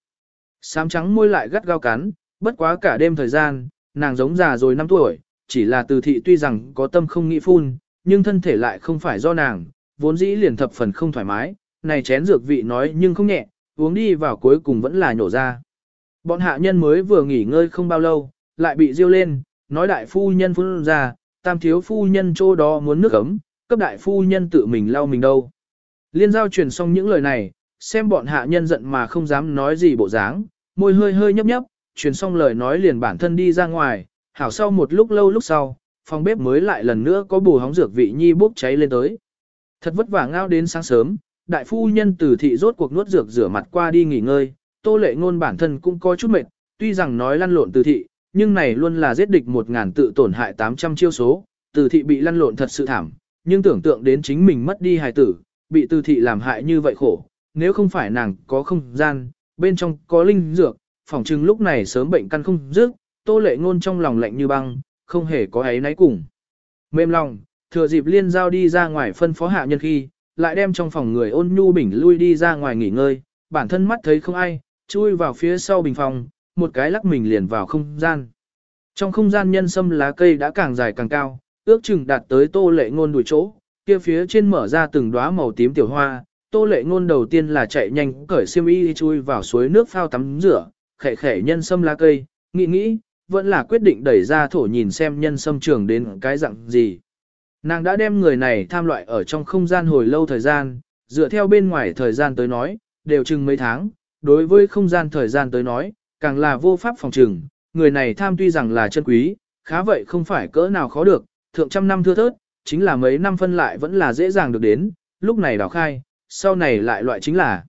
A: Sám trắng môi lại gắt gao cắn, bất quá cả đêm thời gian, nàng giống già rồi 5 tuổi, chỉ là từ thị tuy rằng có tâm không nghĩ phun, nhưng thân thể lại không phải do nàng, vốn dĩ liền thập phần không thoải mái, này chén dược vị nói nhưng không nhẹ, uống đi vào cuối cùng vẫn là nhổ ra. Bọn hạ nhân mới vừa nghỉ ngơi không bao lâu, lại bị riêu lên, nói đại phu nhân phun ra, tam thiếu phu nhân chỗ đó muốn nước ấm, cấp đại phu nhân tự mình lau mình đâu. Liên giao truyền xong những lời này, xem bọn hạ nhân giận mà không dám nói gì bộ dáng, môi hơi hơi nhấp nhấp, truyền xong lời nói liền bản thân đi ra ngoài, hảo sau một lúc lâu lúc sau, phòng bếp mới lại lần nữa có bù hóng dược vị nhi bốc cháy lên tới. Thật vất vả ngao đến sáng sớm, đại phu nhân từ thị rốt cuộc nuốt dược rửa mặt qua đi nghỉ ngơi, tô lệ ngôn bản thân cũng có chút mệt, tuy rằng nói lăn lộn từ thị, nhưng này luôn là giết địch một ngàn tự tổn hại 800 chiêu số, từ thị bị lăn lộn thật sự thảm, nhưng tưởng tượng đến chính mình mất đi hài tử, bị từ thị làm hại như vậy khổ, nếu không phải nàng có không gian, bên trong có linh dược, phỏng chừng lúc này sớm bệnh căn không dứt, tô lệ ngôn trong lòng lạnh như băng, không hề có ấy náy cùng. Mềm lòng, thừa dịp liên giao đi ra ngoài phân phó hạ nhân khi, lại đem trong phòng người ôn nhu bình lui đi ra ngoài nghỉ ngơi, bản thân mắt thấy không ai, chui vào phía sau bình phòng, một cái lắc mình liền vào không gian. Trong không gian nhân sâm lá cây đã càng dài càng cao, ước chừng đạt tới tô lệ ngôn đuổi chỗ, kia phía trên mở ra từng đóa màu tím tiểu hoa, tô lệ ngôn đầu tiên là chạy nhanh cởi xiêm y chui vào suối nước phao tắm rửa, khẽ khẽ nhân sâm lá cây, nghĩ nghĩ, vẫn là quyết định đẩy ra thổ nhìn xem nhân sâm trường đến cái dạng gì. Nàng đã đem người này tham loại ở trong không gian hồi lâu thời gian, dựa theo bên ngoài thời gian tới nói, đều chừng mấy tháng, đối với không gian thời gian tới nói, càng là vô pháp phòng trừng, người này tham tuy rằng là chân quý, khá vậy không phải cỡ nào khó được, thượng trăm năm thưa thớt, chính là mấy năm phân lại vẫn là dễ dàng được đến, lúc này đào khai, sau này lại loại chính là.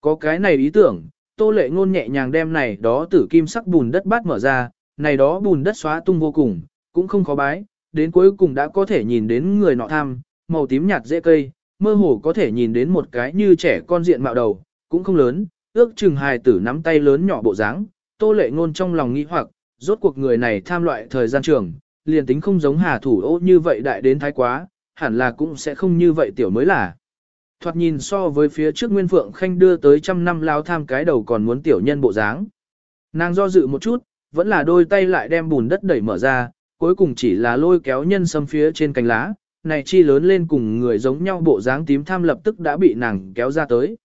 A: Có cái này ý tưởng, tô lệ ngôn nhẹ nhàng đem này đó tử kim sắc bùn đất bát mở ra, này đó bùn đất xóa tung vô cùng, cũng không khó bái, đến cuối cùng đã có thể nhìn đến người nọ tham, màu tím nhạt dễ cây, mơ hồ có thể nhìn đến một cái như trẻ con diện mạo đầu, cũng không lớn, ước chừng hài tử nắm tay lớn nhỏ bộ dáng, tô lệ ngôn trong lòng nghĩ hoặc, rốt cuộc người này tham loại thời gian trường, liền tính không giống hà thủ ô như vậy đại đến thái quá, hẳn là cũng sẽ không như vậy tiểu mới là. Thoạt nhìn so với phía trước Nguyên Phượng Khanh đưa tới trăm năm lao tham cái đầu còn muốn tiểu nhân bộ dáng. Nàng do dự một chút, vẫn là đôi tay lại đem bùn đất đẩy mở ra, cuối cùng chỉ là lôi kéo nhân sâm phía trên cành lá, này chi lớn lên cùng người giống nhau bộ dáng tím tham lập tức đã bị nàng kéo ra tới.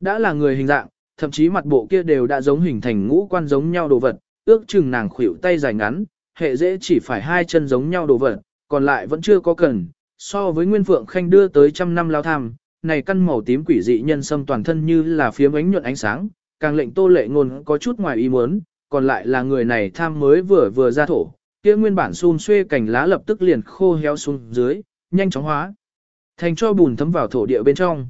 A: Đã là người hình dạng, thậm chí mặt bộ kia đều đã giống hình thành ngũ quan giống nhau đồ vật, ước chừng nàng khuỷu tay dài ngắn, hệ dễ chỉ phải hai chân giống nhau đồ vật, còn lại vẫn chưa có cần, so với Nguyên Phượng Khanh đưa tới trăm năm lao tham, này căn màu tím quỷ dị nhân sâm toàn thân như là phiếm ánh nhuận ánh sáng, càng lệnh tô lệ ngôn có chút ngoài ý muốn, còn lại là người này tham mới vừa vừa ra thổ, kia nguyên bản xun xuê cành lá lập tức liền khô héo xuống dưới, nhanh chóng hóa. Thành cho bùn thấm vào thổ địa bên trong.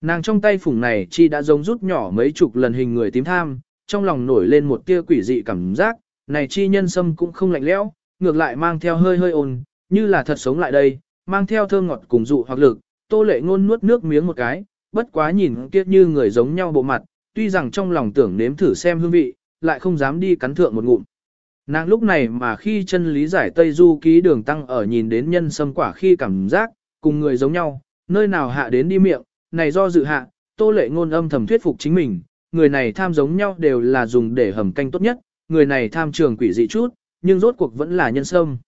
A: Nàng trong tay phủng này chi đã giống rút nhỏ mấy chục lần hình người tím tham, trong lòng nổi lên một tia quỷ dị cảm giác, này chi nhân sâm cũng không lạnh lẽo, ngược lại mang theo hơi hơi ồn, như là thật sống lại đây, mang theo thơm ngọt cùng dụ hoặc lực, tô lệ ngôn nuốt nước miếng một cái, bất quá nhìn kia như người giống nhau bộ mặt, tuy rằng trong lòng tưởng nếm thử xem hương vị, lại không dám đi cắn thượng một ngụm. Nàng lúc này mà khi chân lý giải Tây Du ký đường tăng ở nhìn đến nhân sâm quả khi cảm giác, cùng người giống nhau, nơi nào hạ đến đi miệng, này do dự hạ, tô lệ ngôn âm thầm thuyết phục chính mình, người này tham giống nhau đều là dùng để hầm canh tốt nhất, người này tham trường quỷ dị chút, nhưng rốt cuộc vẫn là nhân sâm.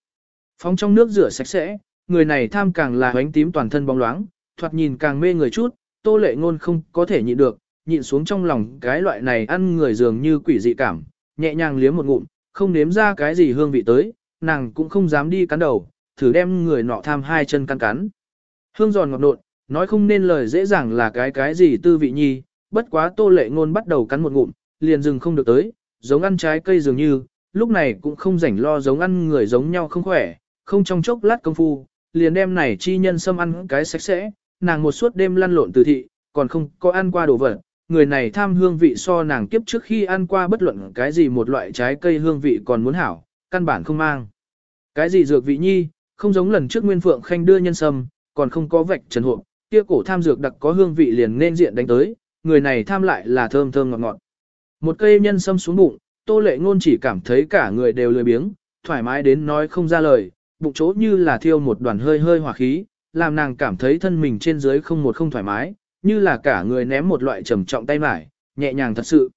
A: Phóng trong nước rửa sạch sẽ, người này tham càng là ánh tím toàn thân bóng loáng, thoạt nhìn càng mê người chút, tô lệ ngôn không có thể nhịn được, nhịn xuống trong lòng cái loại này ăn người dường như quỷ dị cảm, nhẹ nhàng liếm một ngụm, không nếm ra cái gì hương vị tới, nàng cũng không dám đi cắn đầu, thử đem người nọ tham hai chân cắn cắn. Hương giòn ngọt nộn, nói không nên lời dễ dàng là cái cái gì tư vị nhi, bất quá tô lệ ngôn bắt đầu cắn một ngụm, liền dừng không được tới, giống ăn trái cây dường như, lúc này cũng không rảnh lo giống ăn người giống nhau không khỏe, không trong chốc lát công phu, liền đem này chi nhân xâm ăn cái sạch sẽ, nàng một suốt đêm lăn lộn từ thị, còn không có ăn qua đồ vật, người này tham hương vị so nàng kiếp trước khi ăn qua bất luận cái gì một loại trái cây hương vị còn muốn hảo, căn bản không mang. Cái gì dược vị nhi, không giống lần trước Nguyên Phượng Khanh đưa nhân sâm, còn không có vạch trần hộp, kia cổ tham dược đặc có hương vị liền nên diện đánh tới, người này tham lại là thơm thơm ngọt ngọt. Một cây nhân sâm xuống bụng, Tô Lệ Ngôn chỉ cảm thấy cả người đều lười biếng, thoải mái đến nói không ra lời, bụng chỗ như là thiêu một đoàn hơi hơi hỏa khí, làm nàng cảm thấy thân mình trên dưới không một không thoải mái, như là cả người ném một loại trầm trọng tay mải, nhẹ nhàng thật sự.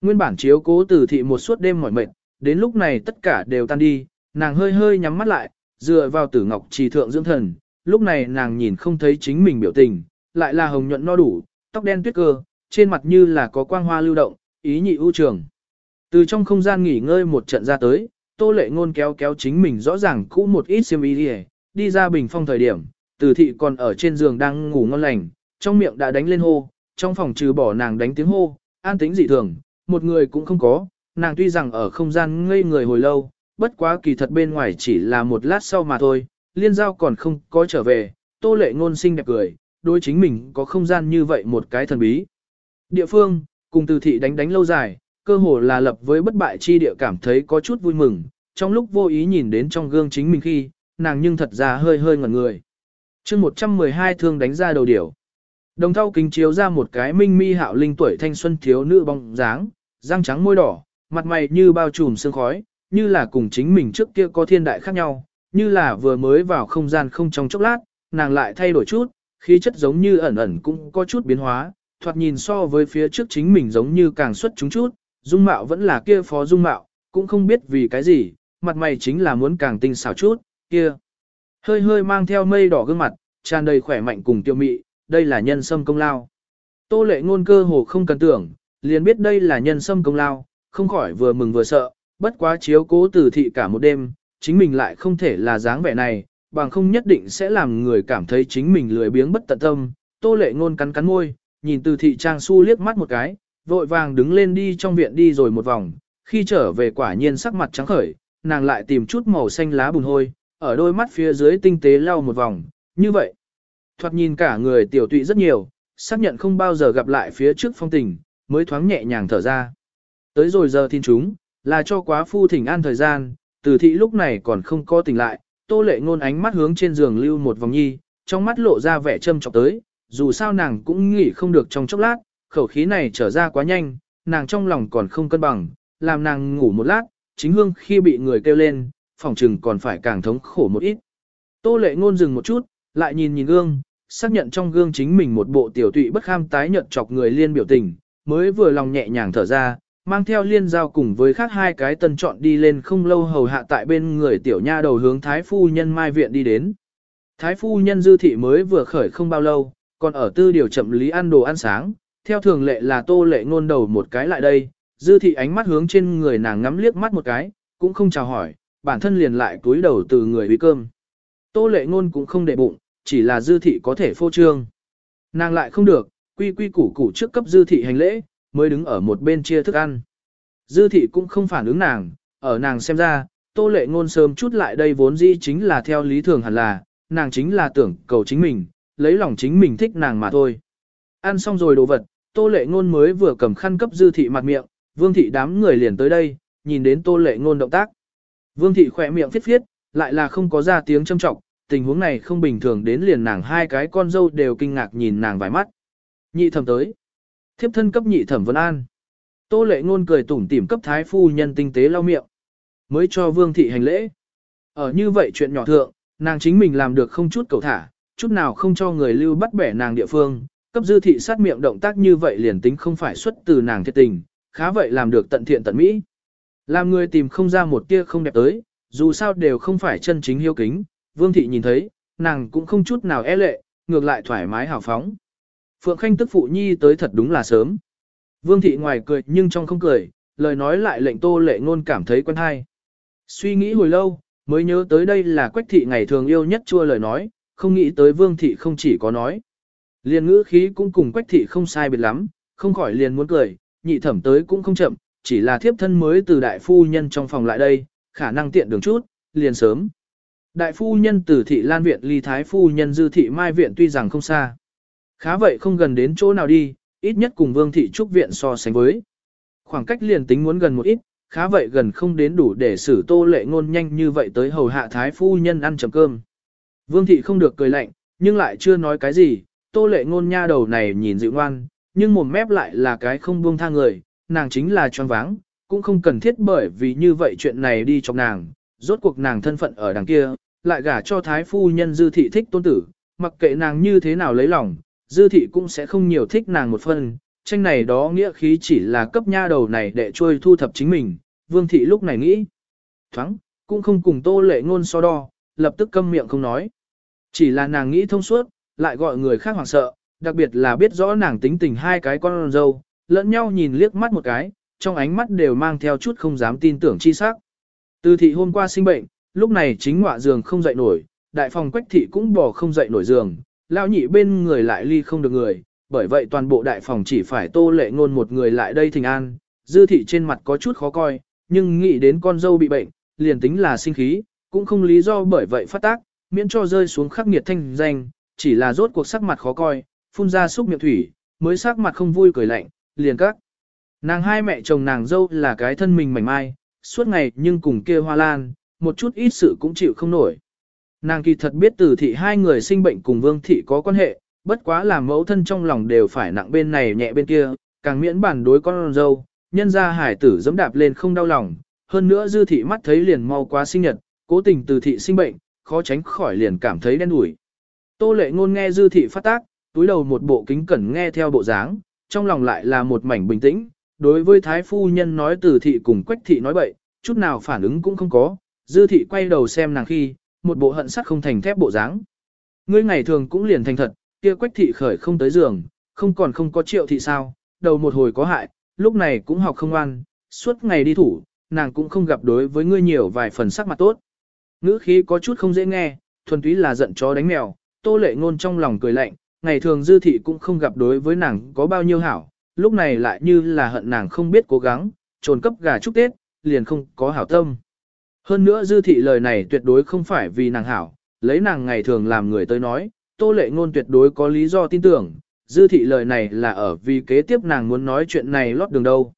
A: Nguyên bản chiếu cố từ thị một suốt đêm mỏi mệt, đến lúc này tất cả đều tan đi, nàng hơi hơi nhắm mắt lại, dựa vào tử ngọc trì thượng dưỡng thần, lúc này nàng nhìn không thấy chính mình biểu tình, lại là hồng nhuận no đủ, tóc đen tuyết cơ, trên mặt như là có quang hoa lưu động, ý nhị ưu trường. Từ trong không gian nghỉ ngơi một trận ra tới, tô lệ ngôn kéo kéo chính mình rõ ràng cũ một ít xiêm y đi, đi ra bình phong thời điểm, từ thị còn ở trên giường đang ngủ ngon lành, trong miệng đã đánh lên hô, trong phòng trừ bỏ nàng đánh tiếng hô, an tĩnh dị thường, một người cũng không có, nàng tuy rằng ở không gian ngây người hồi lâu, bất quá kỳ thật bên ngoài chỉ là một lát sau mà thôi, liên giao còn không có trở về, tô lệ ngôn sinh đẹp cười, đối chính mình có không gian như vậy một cái thần bí. Địa phương, cùng từ thị đánh đánh lâu dài, cơ hồ là lập với bất bại chi địa cảm thấy có chút vui mừng, trong lúc vô ý nhìn đến trong gương chính mình khi, nàng nhưng thật ra hơi hơi ngẩn người. chương 112 thương đánh ra đầu điểu. Đồng thau kính chiếu ra một cái minh mi hạo linh tuổi thanh xuân thiếu nữ bóng dáng, răng trắng môi đỏ, mặt mày như bao trùm sương khói, như là cùng chính mình trước kia có thiên đại khác nhau, như là vừa mới vào không gian không trong chốc lát, nàng lại thay đổi chút, khí chất giống như ẩn ẩn cũng có chút biến hóa, thoạt nhìn so với phía trước chính mình giống như càng xuất chúng chút, dung mạo vẫn là kia phó dung mạo, cũng không biết vì cái gì, mặt mày chính là muốn càng tinh xảo chút, kia. Hơi hơi mang theo mây đỏ gương mặt, tràn đầy khỏe mạnh cùng tiêu mị, đây là nhân sâm công lao. Tô lệ ngôn cơ hồ không cần tưởng, liền biết đây là nhân sâm công lao, không khỏi vừa mừng vừa sợ, bất quá chiếu cố tử thị cả một đêm, chính mình lại không thể là dáng vẻ này, bằng không nhất định sẽ làm người cảm thấy chính mình lười biếng bất tận tâm. Tô lệ ngôn cắn cắn môi, nhìn từ thị trang su liếc mắt một cái, vội vàng đứng lên đi trong viện đi rồi một vòng, khi trở về quả nhiên sắc mặt trắng khởi, nàng lại tìm chút màu xanh lá bùn hôi, ở đôi mắt phía dưới tinh tế lau một vòng, như vậy. Thoạt nhìn cả người tiểu tụy rất nhiều, xác nhận không bao giờ gặp lại phía trước phong tình, mới thoáng nhẹ nhàng thở ra. Tới rồi giờ thiên chúng, là cho quá phu thỉnh an thời gian, từ thị lúc này còn không có tỉnh lại, tô lệ ngôn ánh mắt hướng trên giường lưu một vòng nhi, trong mắt lộ ra vẻ châm trọng tới, dù sao nàng cũng nghĩ không được trong chốc lát, khẩu khí này trở ra quá nhanh, nàng trong lòng còn không cân bằng, làm nàng ngủ một lát, chính hương khi bị người kêu lên, phòng trừng còn phải càng thống khổ một ít. Tô lệ ngôn dừng một chút, lại nhìn nhìn gương, xác nhận trong gương chính mình một bộ tiểu tụy bất kham tái nhợt chọc người liên biểu tình, mới vừa lòng nhẹ nhàng thở ra, mang theo liên giao cùng với khác hai cái tân chọn đi lên không lâu hầu hạ tại bên người tiểu nha đầu hướng thái phu nhân mai viện đi đến. Thái phu nhân dư thị mới vừa khởi không bao lâu, còn ở tư điều chậm lý ăn đồ ăn sáng, theo thường lệ là tô lệ ngôn đầu một cái lại đây, dư thị ánh mắt hướng trên người nàng ngắm liếc mắt một cái, cũng không chào hỏi, bản thân liền lại túi đầu từ người uy cơm. Tô lệ ngôn cũng không để bụng, chỉ là dư thị có thể phô trương. Nàng lại không được, quy quy củ củ trước cấp dư thị hành lễ, mới đứng ở một bên chia thức ăn. Dư thị cũng không phản ứng nàng, ở nàng xem ra, tô lệ ngôn sớm chút lại đây vốn dĩ chính là theo lý thường hẳn là, nàng chính là tưởng cầu chính mình, lấy lòng chính mình thích nàng mà thôi. Ăn xong rồi đồ vật, tô lệ ngôn mới vừa cầm khăn cấp dư thị mặt miệng, vương thị đám người liền tới đây, nhìn đến tô lệ ngôn động tác. Vương thị khỏe miệng phiết phiết, lại là không có ra tiếng châm trọng, tình huống này không bình thường đến liền nàng hai cái con dâu đều kinh ngạc nhìn nàng vài mắt. Nhị thẩm tới. Thiếp thân cấp nhị thẩm Vân An. Tô lệ ngôn cười tủm tỉm cấp thái phu nhân tinh tế lau miệng. Mới cho vương thị hành lễ. Ở như vậy chuyện nhỏ thượng, nàng chính mình làm được không chút cầu thả, chút nào không cho người lưu bắt bẻ nàng địa phương, cấp dư thị sát miệng động tác như vậy liền tính không phải xuất từ nàng thiệt tình, khá vậy làm được tận thiện tận mỹ. Làm người tìm không ra một tia không đẹp tới, dù sao đều không phải chân chính hiếu kính, vương thị nhìn thấy, nàng cũng không chút nào e lệ, ngược lại thoải mái hào phóng. Phượng Khanh tức phụ nhi tới thật đúng là sớm. Vương thị ngoài cười nhưng trong không cười, lời nói lại lệnh tô lệ ngôn cảm thấy quen hay. Suy nghĩ hồi lâu, mới nhớ tới đây là quách thị ngày thường yêu nhất chua lời nói, không nghĩ tới vương thị không chỉ có nói. Liền ngữ khí cũng cùng quách thị không sai biệt lắm, không khỏi liền muốn cười, nhị thẩm tới cũng không chậm, chỉ là thiếp thân mới từ đại phu nhân trong phòng lại đây, khả năng tiện đường chút, liền sớm. Đại phu nhân từ thị lan viện ly thái phu nhân dư thị mai viện tuy rằng không xa. Khá vậy không gần đến chỗ nào đi, ít nhất cùng vương thị trúc viện so sánh với. Khoảng cách liền tính muốn gần một ít, khá vậy gần không đến đủ để xử tô lệ ngôn nhanh như vậy tới hầu hạ thái phu nhân ăn chầm cơm. Vương thị không được cười lạnh, nhưng lại chưa nói cái gì, tô lệ ngôn nha đầu này nhìn dịu ngoan, nhưng mồm mép lại là cái không buông tha người, nàng chính là choáng váng, cũng không cần thiết bởi vì như vậy chuyện này đi trong nàng, rốt cuộc nàng thân phận ở đằng kia, lại gả cho thái phu nhân dư thị thích tôn tử, mặc kệ nàng như thế nào lấy lòng, dư thị cũng sẽ không nhiều thích nàng một phần, tranh này đó nghĩa khí chỉ là cấp nha đầu này để trôi thu thập chính mình, vương thị lúc này nghĩ, thoáng, cũng không cùng tô lệ ngôn so đo, lập tức câm miệng không nói. Chỉ là nàng nghĩ thông suốt, lại gọi người khác hoảng sợ, đặc biệt là biết rõ nàng tính tình hai cái con dâu, lẫn nhau nhìn liếc mắt một cái, trong ánh mắt đều mang theo chút không dám tin tưởng chi sắc. Từ thị hôm qua sinh bệnh, lúc này chính ngọa giường không dậy nổi, đại phòng quách thị cũng bỏ không dậy nổi giường, lao nhị bên người lại ly không được người, bởi vậy toàn bộ đại phòng chỉ phải tô lệ ngôn một người lại đây thình an, dư thị trên mặt có chút khó coi, nhưng nghĩ đến con dâu bị bệnh, liền tính là sinh khí, cũng không lý do bởi vậy phát tác, miễn cho rơi xuống khắc nghiệt thanh danh, chỉ là rốt cuộc sắc mặt khó coi, phun ra xúc miệng thủy, mới sắc mặt không vui cười lạnh, liền các. Nàng hai mẹ chồng nàng dâu là cái thân mình mảnh mai, suốt ngày nhưng cùng kia hoa lan, một chút ít sự cũng chịu không nổi. Nàng kỳ thật biết từ thị hai người sinh bệnh cùng vương thị có quan hệ, bất quá là mẫu thân trong lòng đều phải nặng bên này nhẹ bên kia, càng miễn bản đối con dâu, nhân ra hải tử dẫm đạp lên không đau lòng, hơn nữa dư thị mắt thấy liền mau quá sinh nhật, cố tình từ thị sinh bệnh, khó tránh khỏi liền cảm thấy đen đủi. Tô lệ ngôn nghe dư thị phát tác, túi đầu một bộ kính cẩn nghe theo bộ dáng, trong lòng lại là một mảnh bình tĩnh, đối với thái phu nhân nói từ thị cùng quách thị nói bậy, chút nào phản ứng cũng không có, dư thị quay đầu xem nàng khi, một bộ hận sắt không thành thép bộ dáng. Ngươi ngày thường cũng liền thành thật, kia quách thị khởi không tới giường, không còn không có triệu thị sao, đầu một hồi có hại, lúc này cũng học không ăn, suốt ngày đi thủ, nàng cũng không gặp đối với ngươi nhiều vài phần sắc mặt tốt. Ngữ khí có chút không dễ nghe, thuần túy là giận chó đánh mèo, tô lệ ngôn trong lòng cười lạnh, ngày thường dư thị cũng không gặp đối với nàng có bao nhiêu hảo, lúc này lại như là hận nàng không biết cố gắng, trồn cấp gà chúc Tết, liền không có hảo tâm. Hơn nữa dư thị lời này tuyệt đối không phải vì nàng hảo, lấy nàng ngày thường làm người tới nói, tô lệ ngôn tuyệt đối có lý do tin tưởng, dư thị lời này là ở vì kế tiếp nàng muốn nói chuyện này lót đường đâu.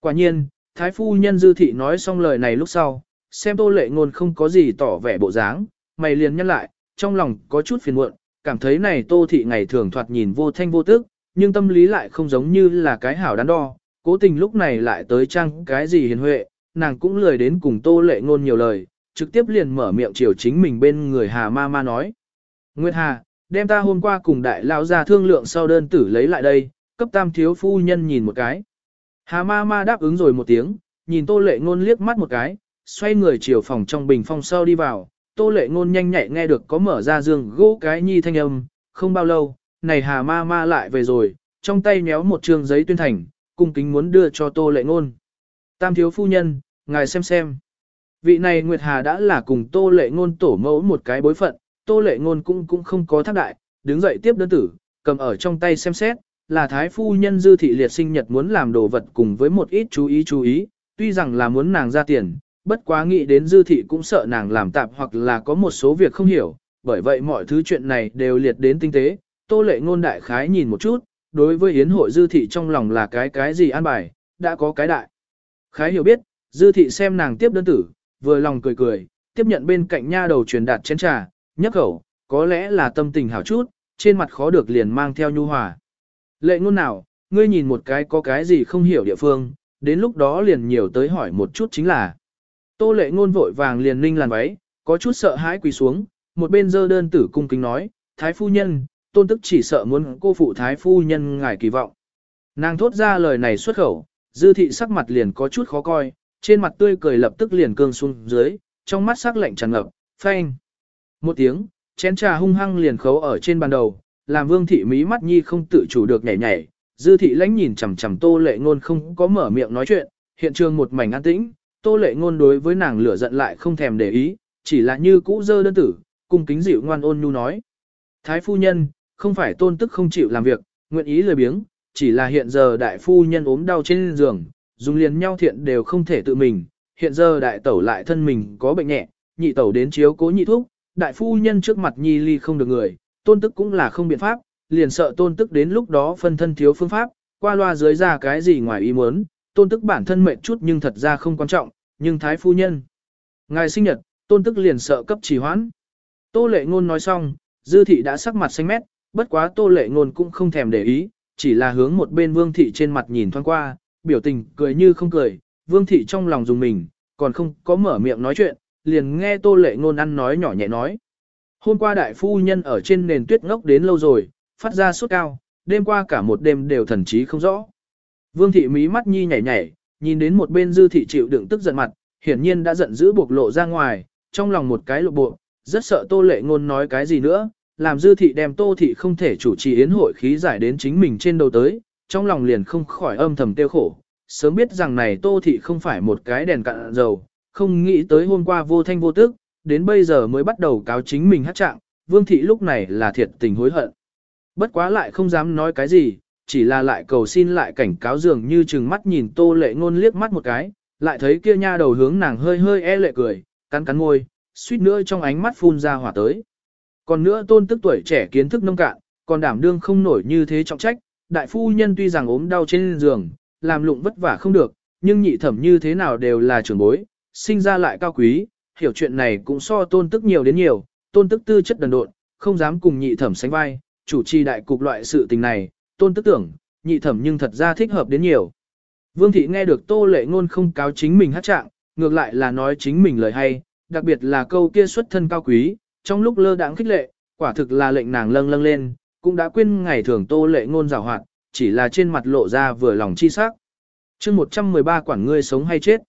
A: Quả nhiên, thái phu nhân dư thị nói xong lời này lúc sau, xem tô lệ ngôn không có gì tỏ vẻ bộ dáng, mày liền nhăn lại, trong lòng có chút phiền muộn, cảm thấy này tô thị ngày thường thoạt nhìn vô thanh vô tức, nhưng tâm lý lại không giống như là cái hảo đắn đo, cố tình lúc này lại tới trang cái gì hiền huệ, nàng cũng lười đến cùng tô lệ ngôn nhiều lời, trực tiếp liền mở miệng chiều chính mình bên người Hà Ma Ma nói. Nguyệt Hà, đem ta hôm qua cùng đại lao ra thương lượng sau đơn tử lấy lại đây, cấp tam thiếu phu nhân nhìn một cái. Hà Ma Ma đáp ứng rồi một tiếng, nhìn tô lệ ngôn liếc mắt một cái, xoay người chiều phòng trong bình phong sau đi vào, tô lệ ngôn nhanh nhạy nghe được có mở ra giường gỗ cái nhi thanh âm, không bao lâu, này hà ma ma lại về rồi, trong tay méo một trường giấy tuyên thành, cung kính muốn đưa cho tô lệ ngôn. Tam thiếu phu nhân, ngài xem xem. Vị này Nguyệt Hà đã là cùng tô lệ ngôn tổ mẫu một cái bối phận, tô lệ ngôn cũng cũng không có thác đại, đứng dậy tiếp đơn tử, cầm ở trong tay xem xét, là thái phu nhân dư thị liệt sinh nhật muốn làm đồ vật cùng với một ít chú ý chú ý, tuy rằng là muốn nàng ra tiền, bất quá nghĩ đến dư thị cũng sợ nàng làm tạp hoặc là có một số việc không hiểu, bởi vậy mọi thứ chuyện này đều liệt đến tinh tế, tô lệ ngôn đại khái nhìn một chút, đối với hiến hội dư thị trong lòng là cái cái gì an bài, đã có cái đại. Khái hiểu biết, dư thị xem nàng tiếp đơn tử, vừa lòng cười cười, tiếp nhận bên cạnh nha đầu truyền đạt chén trà, nhấp khẩu, có lẽ là tâm tình hảo chút, trên mặt khó được liền mang theo nhu hòa. Lệ ngôn nào, ngươi nhìn một cái có cái gì không hiểu địa phương, đến lúc đó liền nhiều tới hỏi một chút chính là. Tô lệ ngôn vội vàng liền ninh làn váy, có chút sợ hãi quỳ xuống, một bên dơ đơn tử cung kính nói, Thái phu nhân, tôn tức chỉ sợ muốn cô phụ Thái phu nhân ngài kỳ vọng. Nàng thốt ra lời này xuất khẩu, dư thị sắc mặt liền có chút khó coi, trên mặt tươi cười lập tức liền cương xuống dưới, trong mắt sắc lạnh tràn ngập, phanh. Một tiếng, chén trà hung hăng liền khấu ở trên bàn đầu, làm vương thị mí mắt nhi không tự chủ được nhảy nhảy, dư thị lãnh nhìn chằm chằm tô lệ ngôn không có mở miệng nói chuyện, hiện trường một mảnh an tĩnh, tô lệ ngôn đối với nàng lửa giận lại không thèm để ý, chỉ là như cũ dơ đơn tử, cung kính dịu ngoan ôn nhu nói. Thái phu nhân, không phải tôn tức không chịu làm việc, nguyện ý lười biếng, chỉ là hiện giờ đại phu nhân ốm đau trên giường, dùng liền nhau thiện đều không thể tự mình, hiện giờ đại tẩu lại thân mình có bệnh nhẹ, nhị tẩu đến chiếu cố nhị thuốc, đại phu nhân trước mặt nhi ly không được người, tôn tức cũng là không biện pháp, liền sợ tôn tức đến lúc đó phân thân thiếu phương pháp, qua loa dưới ra cái gì ngoài ý muốn, tôn tức bản thân mệt chút nhưng thật ra không quan trọng, nhưng thái phu nhân. Ngài sinh nhật, tôn tức liền sợ cấp trì hoãn. Tô lệ ngôn nói xong, dư thị đã sắc mặt xanh mét, bất quá tô lệ ngôn cũng không thèm để ý, chỉ là hướng một bên vương thị trên mặt nhìn thoáng qua, biểu tình cười như không cười, vương thị trong lòng dùng mình, còn không có mở miệng nói chuyện, liền nghe tô lệ ngôn ăn nói nhỏ nhẹ nói. Hôm qua đại phu nhân ở trên nền tuyết ngốc đến lâu rồi, phát ra sốt cao, đêm qua cả một đêm đều thần trí không rõ. Vương thị mí mắt nhi nhảy nhảy, nhìn đến một bên dư thị chịu đựng tức giận mặt, hiển nhiên đã giận dữ buộc lộ ra ngoài, trong lòng một cái lộ bộ, rất sợ tô lệ ngôn nói cái gì nữa, làm dư thị đem tô thị không thể chủ trì yến hội khí giải đến chính mình trên đầu tới, trong lòng liền không khỏi âm thầm tiêu khổ, sớm biết rằng này tô thị không phải một cái đèn cạn dầu, không nghĩ tới hôm qua vô thanh vô tức, đến bây giờ mới bắt đầu cáo chính mình hát trạng, vương thị lúc này là thiệt tình hối hận. Bất quá lại không dám nói cái gì, chỉ là lại cầu xin lại cảnh cáo dường như chừng mắt nhìn tô lệ ngôn liếc mắt một cái, lại thấy kia nha đầu hướng nàng hơi hơi e lệ cười, cắn cắn môi, suýt nữa trong ánh mắt phun ra hỏa tới. Còn nữa tôn tức tuổi trẻ kiến thức nông cạn, còn đảm đương không nổi như thế trọng trách, đại phu nhân tuy rằng ốm đau trên giường, làm lụng vất vả không được, nhưng nhị thẩm như thế nào đều là trưởng bối, sinh ra lại cao quý, hiểu chuyện này cũng so tôn tức nhiều đến nhiều, tôn tức tư chất đần độn, không dám cùng nhị thẩm sánh vai, chủ trì đại cục loại sự tình này, tôn tức tưởng, nhị thẩm nhưng thật ra thích hợp đến nhiều. Vương thị nghe được tô lệ ngôn không cáo chính mình hát trạng, ngược lại là nói chính mình lời hay, đặc biệt là câu kia xuất thân cao quý, trong lúc lơ đãng khích lệ, quả thực là lệnh nàng lâng lâng lên, cũng đã quên ngày thường tô lệ ngôn rào hoạt, chỉ là trên mặt lộ ra vừa lòng chi sắc. chương 113 quản ngươi sống hay chết.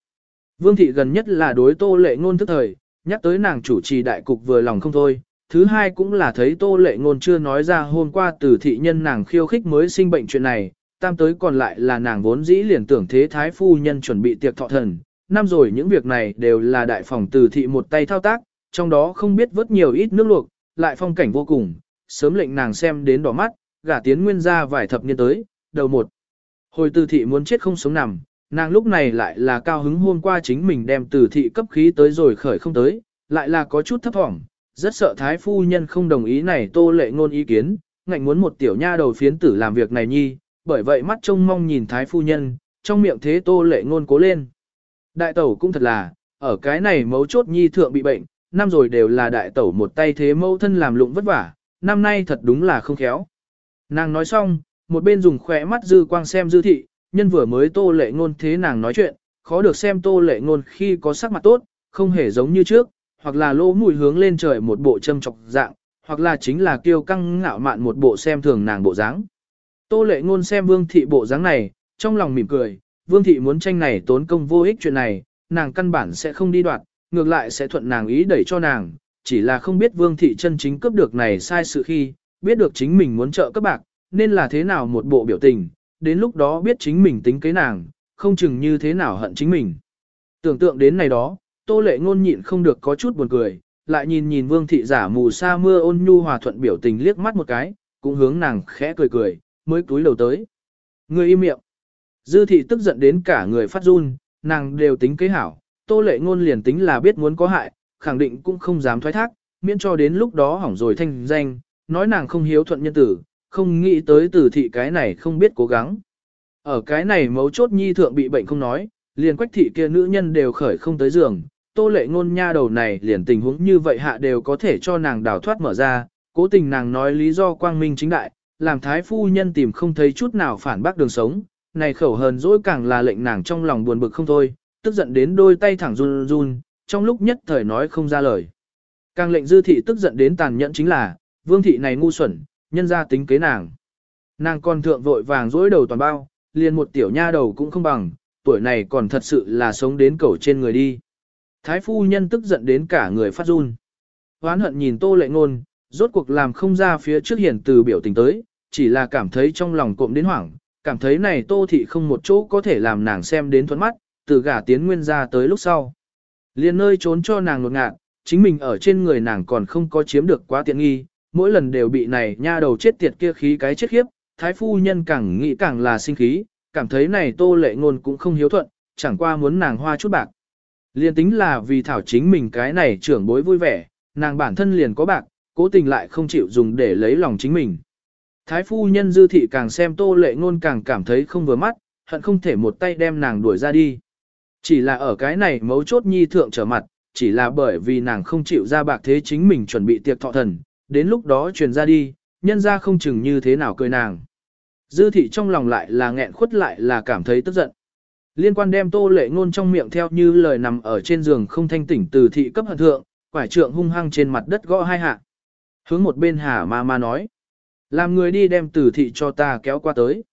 A: Vương thị gần nhất là đối tô lệ ngôn thức thời, nhắc tới nàng chủ trì đại cục vừa lòng không thôi. Thứ hai cũng là thấy tô lệ ngôn chưa nói ra hôm qua từ thị nhân nàng khiêu khích mới sinh bệnh chuyện này, tam tới còn lại là nàng vốn dĩ liền tưởng thế thái phu nhân chuẩn bị tiệc thọ thần. Năm rồi những việc này đều là đại phòng từ thị một tay thao tác, trong đó không biết vớt nhiều ít nước luộc, lại phong cảnh vô cùng, sớm lệnh nàng xem đến đỏ mắt, gả tiến nguyên gia vài thập niên tới, đầu một. Hồi từ thị muốn chết không sống nằm, nàng lúc này lại là cao hứng hôm qua chính mình đem từ thị cấp khí tới rồi khởi không tới, lại là có chút thấp thỏm, rất sợ thái phu nhân không đồng ý này tô lệ ngôn ý kiến, ngạnh muốn một tiểu nha đầu phiến tử làm việc này nhi, bởi vậy mắt trông mong nhìn thái phu nhân, trong miệng thế tô lệ ngôn cố lên. Đại tẩu cũng thật là, ở cái này mấu chốt nhi thượng bị bệnh, năm rồi đều là đại tẩu một tay thế mâu thân làm lụng vất vả, năm nay thật đúng là không khéo. Nàng nói xong, một bên dùng khỏe mắt dư quang xem dư thị, nhân vừa mới tô lệ ngôn thế nàng nói chuyện, khó được xem tô lệ ngôn khi có sắc mặt tốt, không hề giống như trước, hoặc là lỗ mùi hướng lên trời một bộ châm chọc dạng, hoặc là chính là kiêu căng ngạo mạn một bộ xem thường nàng bộ dáng. Tô lệ ngôn xem vương thị bộ dáng này, trong lòng mỉm cười, vương thị muốn tranh này tốn công vô ích chuyện này, nàng căn bản sẽ không đi đoạt, ngược lại sẽ thuận nàng ý đẩy cho nàng, chỉ là không biết vương thị chân chính cướp được này sai sự khi, biết được chính mình muốn trợ các bạc, nên là thế nào một bộ biểu tình, đến lúc đó biết chính mình tính kế nàng, không chừng như thế nào hận chính mình. Tưởng tượng đến này đó, tô lệ ngôn nhịn không được có chút buồn cười, lại nhìn nhìn vương thị giả mù sa mưa ôn nhu hòa thuận biểu tình liếc mắt một cái, cũng hướng nàng khẽ cười cười, mới cúi đầu tới. Người im miệng. Dư thị tức giận đến cả người phát run, nàng đều tính kế hảo, tô lệ ngôn liền tính là biết muốn có hại, khẳng định cũng không dám thoái thác, miễn cho đến lúc đó hỏng rồi thanh danh, nói nàng không hiếu thuận nhân tử, không nghĩ tới tử thị cái này không biết cố gắng. Ở cái này mấu chốt nhi thượng bị bệnh không nói, liền quách thị kia nữ nhân đều khởi không tới giường, tô lệ ngôn nha đầu này liền tình huống như vậy hạ đều có thể cho nàng đào thoát mở ra, cố tình nàng nói lý do quang minh chính đại, làm thái phu nhân tìm không thấy chút nào phản bác đường sống, này khẩu hờn dỗi càng là lệnh nàng trong lòng buồn bực không thôi, tức giận đến đôi tay thẳng run run, trong lúc nhất thời nói không ra lời. Càng lệnh dư thị tức giận đến tàn nhẫn chính là, vương thị này ngu xuẩn, nhân ra tính kế nàng. Nàng còn thượng vội vàng dỗi đầu toàn bao, liền một tiểu nha đầu cũng không bằng, tuổi này còn thật sự là sống đến cổ trên người đi. Thái phu nhân tức giận đến cả người phát run. Hoán hận nhìn tô lệ ngôn, rốt cuộc làm không ra phía trước hiển từ biểu tình tới, chỉ là cảm thấy trong lòng cộm đến hoảng, cảm thấy này tô thị không một chỗ có thể làm nàng xem đến thuẫn mắt, từ gả tiến nguyên ra tới lúc sau. liên nơi trốn cho nàng nột ngạt, chính mình ở trên người nàng còn không có chiếm được quá tiện nghi, mỗi lần đều bị này nha đầu chết tiệt kia khí cái chết khiếp, thái phu nhân càng nghĩ càng là sinh khí, cảm thấy này tô lệ ngôn cũng không hiếu thuận, chẳng qua muốn nàng hoa chút bạc. Liên tính là vì thảo chính mình cái này trưởng bối vui vẻ, nàng bản thân liền có bạc, cố tình lại không chịu dùng để lấy lòng chính mình. Thái phu nhân dư thị càng xem tô lệ ngôn càng cảm thấy không vừa mắt, hận không thể một tay đem nàng đuổi ra đi. Chỉ là ở cái này mấu chốt nhi thượng trở mặt, chỉ là bởi vì nàng không chịu ra bạc thế chính mình chuẩn bị tiệc thọ thần, đến lúc đó truyền ra đi, nhân ra không chừng như thế nào cười nàng. Dư thị trong lòng lại là nghẹn khuất lại là cảm thấy tức giận. Liên quan đem tô lệ ngôn trong miệng theo như lời nằm ở trên giường không thanh tỉnh từ thị cấp hận thượng, quải trượng hung hăng trên mặt đất gõ hai hạ. Hướng một bên hà ma ma nói. Làm người đi đem từ thị cho ta kéo qua tới.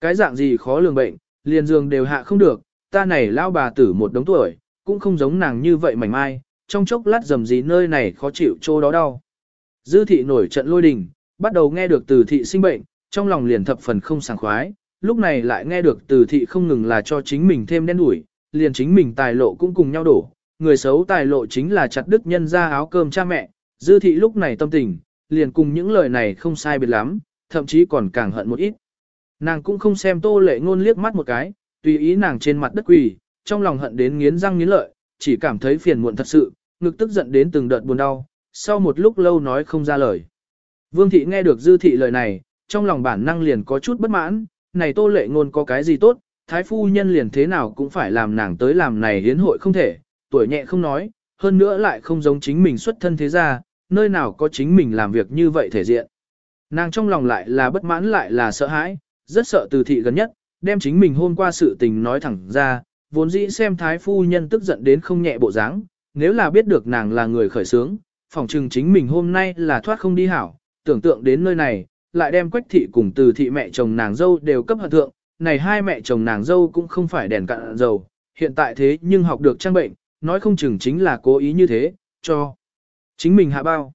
A: Cái dạng gì khó lường bệnh, liền giường đều hạ không được, ta này lao bà tử một đống tuổi, cũng không giống nàng như vậy mảnh mai, trong chốc lát dầm gì nơi này khó chịu chỗ đó đau. Dư thị nổi trận lôi đình, bắt đầu nghe được từ thị sinh bệnh, trong lòng liền thập phần không sảng khoái, lúc này lại nghe được từ thị không ngừng là cho chính mình thêm đen đủi, liền chính mình tài lộ cũng cùng nhau đổ, người xấu tài lộ chính là chặt đức nhân ra áo cơm cha mẹ, dư thị lúc này tâm tình, liền cùng những lời này không sai biệt lắm, thậm chí còn càng hận một ít. Nàng cũng không xem tô lệ ngôn liếc mắt một cái, tùy ý nàng trên mặt đất quỳ, trong lòng hận đến nghiến răng nghiến lợi, chỉ cảm thấy phiền muộn thật sự, ngực tức giận đến từng đợt buồn đau, sau một lúc lâu nói không ra lời. Vương thị nghe được dư thị lời này, trong lòng bản năng liền có chút bất mãn, này tô lệ ngôn có cái gì tốt, thái phu nhân liền thế nào cũng phải làm nàng tới làm này hiến hội không thể, tuổi nhẹ không nói, hơn nữa lại không giống chính mình xuất thân thế gia nơi nào có chính mình làm việc như vậy thể diện. Nàng trong lòng lại là bất mãn lại là sợ hãi, rất sợ từ thị gần nhất, đem chính mình hôm qua sự tình nói thẳng ra, vốn dĩ xem thái phu nhân tức giận đến không nhẹ bộ dáng, nếu là biết được nàng là người khởi sướng, phỏng chừng chính mình hôm nay là thoát không đi hảo, tưởng tượng đến nơi này, lại đem quách thị cùng từ thị mẹ chồng nàng dâu đều cấp hận thượng, này hai mẹ chồng nàng dâu cũng không phải đèn cạn dầu, hiện tại thế nhưng học được trang bệnh, nói không chừng chính là cố ý như thế, cho chính mình hạ bao.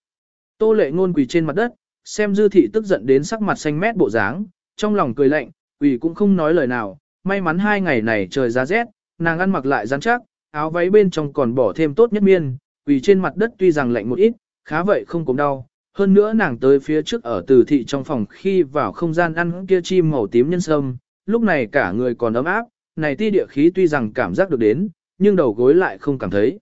A: Tô lệ ngôn quỳ trên mặt đất, xem dư thị tức giận đến sắc mặt xanh mét bộ dáng, trong lòng cười lạnh, quỳ cũng không nói lời nào, may mắn hai ngày này trời giá rét, nàng ăn mặc lại rắn chắc, áo váy bên trong còn bỏ thêm tốt nhất miên, quỳ trên mặt đất tuy rằng lạnh một ít, khá vậy không cũng đau. Hơn nữa nàng tới phía trước ở từ thị trong phòng khi vào không gian ăn kia chim màu tím nhân sâm, lúc này cả người còn ấm áp, này ti địa khí tuy rằng cảm giác được đến, nhưng đầu gối lại không cảm thấy.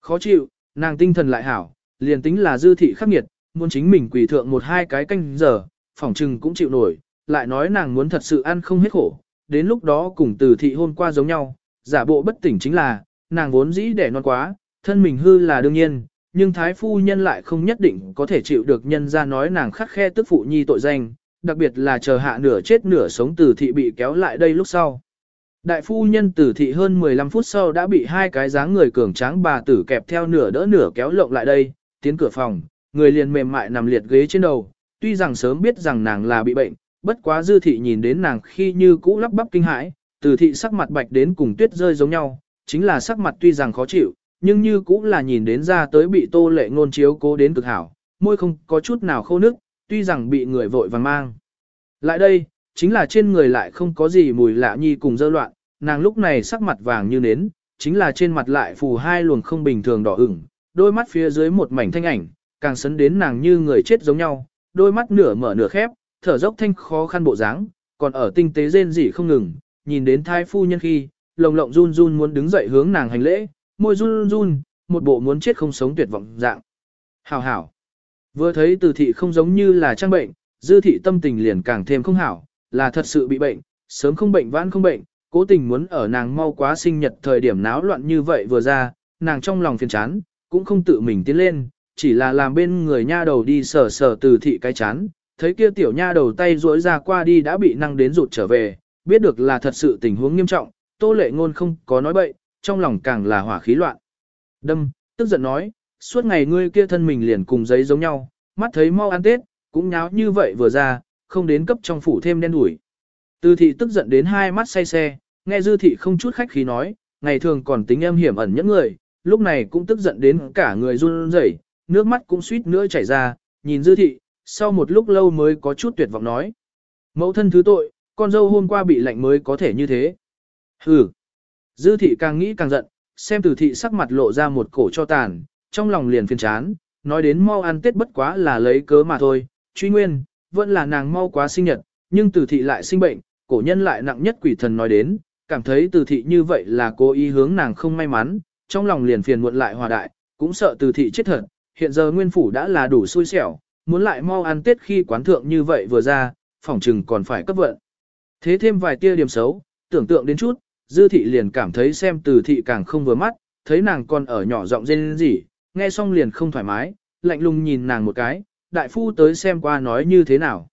A: Khó chịu, nàng tinh thần lại hảo, liền tính là dư thị khắc nghiệt, muốn chính mình quỳ thượng một hai cái canh giờ, phòng trừng cũng chịu nổi, lại nói nàng muốn thật sự ăn không hết khổ, đến lúc đó cùng từ thị hôm qua giống nhau, giả bộ bất tỉnh chính là, nàng vốn dĩ để non quá, thân mình hư là đương nhiên, nhưng thái phu nhân lại không nhất định có thể chịu được nhân ra nói nàng khắc khe tức phụ nhi tội danh, đặc biệt là chờ hạ nửa chết nửa sống từ thị bị kéo lại đây lúc sau. Đại phu nhân tử thị hơn 15 phút sau đã bị hai cái dáng người cường tráng bà tử kẹp theo nửa đỡ nửa kéo lộng lại đây, tiến cửa phòng, người liền mềm mại nằm liệt ghế trên đầu, tuy rằng sớm biết rằng nàng là bị bệnh, bất quá dư thị nhìn đến nàng khi như cũ lắp bắp kinh hãi, tử thị sắc mặt bạch đến cùng tuyết rơi giống nhau, chính là sắc mặt tuy rằng khó chịu, nhưng như cũng là nhìn đến ra tới bị tô lệ ngôn chiếu cố đến cực hảo, môi không có chút nào khô nước, tuy rằng bị người vội vàng mang. Lại đây, chính là trên người lại không có gì mùi lạ nhi cùng dơ loạn, nàng lúc này sắc mặt vàng như nến, chính là trên mặt lại phù hai luồng không bình thường đỏ ửng, đôi mắt phía dưới một mảnh thanh ảnh, càng sấn đến nàng như người chết giống nhau, đôi mắt nửa mở nửa khép, thở dốc thanh khó khăn bộ dáng, còn ở tinh tế rên rỉ không ngừng, nhìn đến thái phu nhân khi, lồng lộng run run muốn đứng dậy hướng nàng hành lễ, môi run run, một bộ muốn chết không sống tuyệt vọng dạng. Hảo hảo. Vừa thấy từ thị không giống như là trang bệnh, dư thị tâm tình liền càng thêm không hảo, là thật sự bị bệnh, sớm không bệnh vãn không bệnh, cố tình muốn ở nàng mau quá sinh nhật thời điểm náo loạn như vậy vừa ra, nàng trong lòng phiền chán, cũng không tự mình tiến lên, chỉ là làm bên người nha đầu đi sờ sờ từ thị cái chán, thấy kia tiểu nha đầu tay rỗi ra qua đi đã bị năng đến rụt trở về, biết được là thật sự tình huống nghiêm trọng, tô lệ ngôn không có nói bậy, trong lòng càng là hỏa khí loạn. Đâm, tức giận nói, suốt ngày ngươi kia thân mình liền cùng giấy giống nhau, mắt thấy mau ăn Tết, cũng nháo như vậy vừa ra, không đến cấp trong phủ thêm đen đuổi. Từ thị tức giận đến hai mắt say xe, nghe dư thị không chút khách khí nói, ngày thường còn tính em hiểm ẩn những người, lúc này cũng tức giận đến cả người run rẩy, nước mắt cũng suýt nữa chảy ra, nhìn dư thị, sau một lúc lâu mới có chút tuyệt vọng nói. Mẫu thân thứ tội, con dâu hôm qua bị lạnh mới có thể như thế. Hừ. Dư thị càng nghĩ càng giận, xem từ thị sắc mặt lộ ra một cổ cho tàn, trong lòng liền phiền chán, nói đến mau ăn tết bất quá là lấy cớ mà thôi, truy nguyên, vẫn là nàng mau quá sinh nhật, nhưng từ thị lại sinh bệnh, cổ nhân lại nặng nhất quỷ thần nói đến, cảm thấy từ thị như vậy là cố ý hướng nàng không may mắn, trong lòng liền phiền muộn lại hòa đại, cũng sợ từ thị chết thật, hiện giờ nguyên phủ đã là đủ xui xẻo, muốn lại mau ăn tết khi quán thượng như vậy vừa ra, phỏng chừng còn phải cấp vận. Thế thêm vài tia điểm xấu, tưởng tượng đến chút, dư thị liền cảm thấy xem từ thị càng không vừa mắt, thấy nàng còn ở nhỏ giọng rên rỉ, nghe xong liền không thoải mái, lạnh lùng nhìn nàng một cái, đại phu tới xem qua nói như thế nào.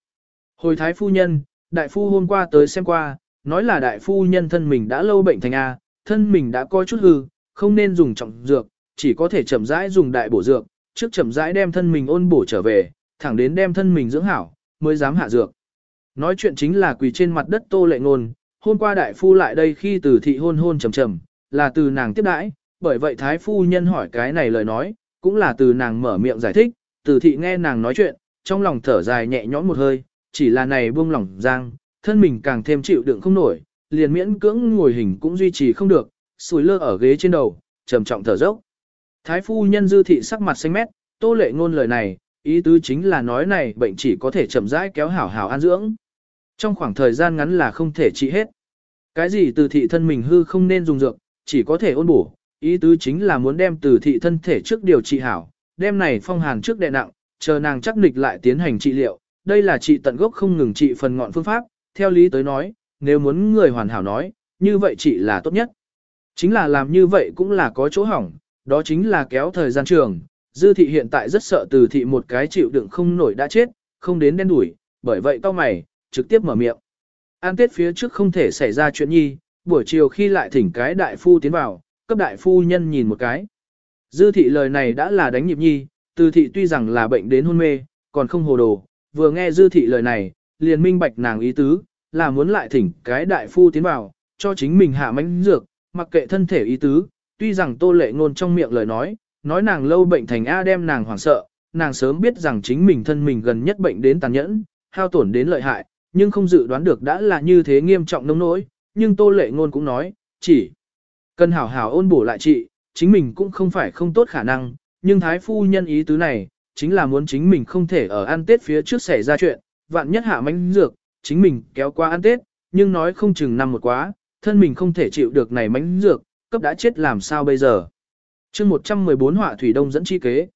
A: Hồi thái phu nhân, đại phu hôm qua tới xem qua, nói là đại phu nhân thân mình đã lâu bệnh thành A, thân mình đã coi chút hư, không nên dùng trọng dược, chỉ có thể chậm rãi dùng đại bổ dược, trước chậm rãi đem thân mình ôn bổ trở về, thẳng đến đem thân mình dưỡng hảo, mới dám hạ dược. Nói chuyện chính là quỳ trên mặt đất tô lệ ngôn, hôm qua đại phu lại đây khi từ thị hôn hôn trầm trầm, là từ nàng tiếp đãi, bởi vậy thái phu nhân hỏi cái này lời nói, cũng là từ nàng mở miệng giải thích, từ thị nghe nàng nói chuyện, trong lòng thở dài nhẹ nhõm một hơi, chỉ là này buông lỏng giang, thân mình càng thêm chịu đựng không nổi, liền miễn cưỡng ngồi hình cũng duy trì không được, sùi lơ ở ghế trên đầu, trầm trọng thở dốc. Thái phu nhân dư thị sắc mặt xanh mét, tô lệ ngôn lời này, ý tứ chính là nói này bệnh chỉ có thể chậm rãi kéo hảo hảo an dưỡng. Trong khoảng thời gian ngắn là không thể trị hết. Cái gì từ thị thân mình hư không nên dùng dược, chỉ có thể ôn bổ, ý tứ chính là muốn đem từ thị thân thể trước điều trị hảo, đem này phong hàn trước đè nặng, chờ nàng chắc nịch lại tiến hành trị liệu, đây là trị tận gốc không ngừng trị phần ngọn phương pháp, theo lý tới nói, nếu muốn người hoàn hảo nói, như vậy trị là tốt nhất. Chính là làm như vậy cũng là có chỗ hỏng, đó chính là kéo thời gian trường, dư thị hiện tại rất sợ từ thị một cái chịu đựng không nổi đã chết, không đến đen đuổi, bởi vậy tao mày, trực tiếp mở miệng. An tết phía trước không thể xảy ra chuyện nhi, buổi chiều khi lại thỉnh cái đại phu tiến vào, cấp đại phu nhân nhìn một cái. Dư thị lời này đã là đánh nhịp nhi, từ thị tuy rằng là bệnh đến hôn mê, còn không hồ đồ, vừa nghe dư thị lời này, liền minh bạch nàng ý tứ, là muốn lại thỉnh cái đại phu tiến vào, cho chính mình hạ mánh dược, mặc kệ thân thể ý tứ, tuy rằng tô lệ ngôn trong miệng lời nói, nói nàng lâu bệnh thành A đem nàng hoảng sợ, nàng sớm biết rằng chính mình thân mình gần nhất bệnh đến tàn nhẫn, hao tổn đến lợi hại, nhưng không dự đoán được đã là như thế nghiêm trọng nông nỗi, nhưng tô lệ ngôn cũng nói, chỉ cần hảo hảo ôn bổ lại chị chính mình cũng không phải không tốt khả năng, nhưng thái phu nhân ý tứ này, chính là muốn chính mình không thể ở ăn tết phía trước xảy ra chuyện, vạn nhất hạ mánh dược, chính mình kéo qua ăn tết, nhưng nói không chừng năm một quá, thân mình không thể chịu được này mánh dược, cấp đã chết làm sao bây giờ. chương 114 họa thủy đông dẫn chi kế.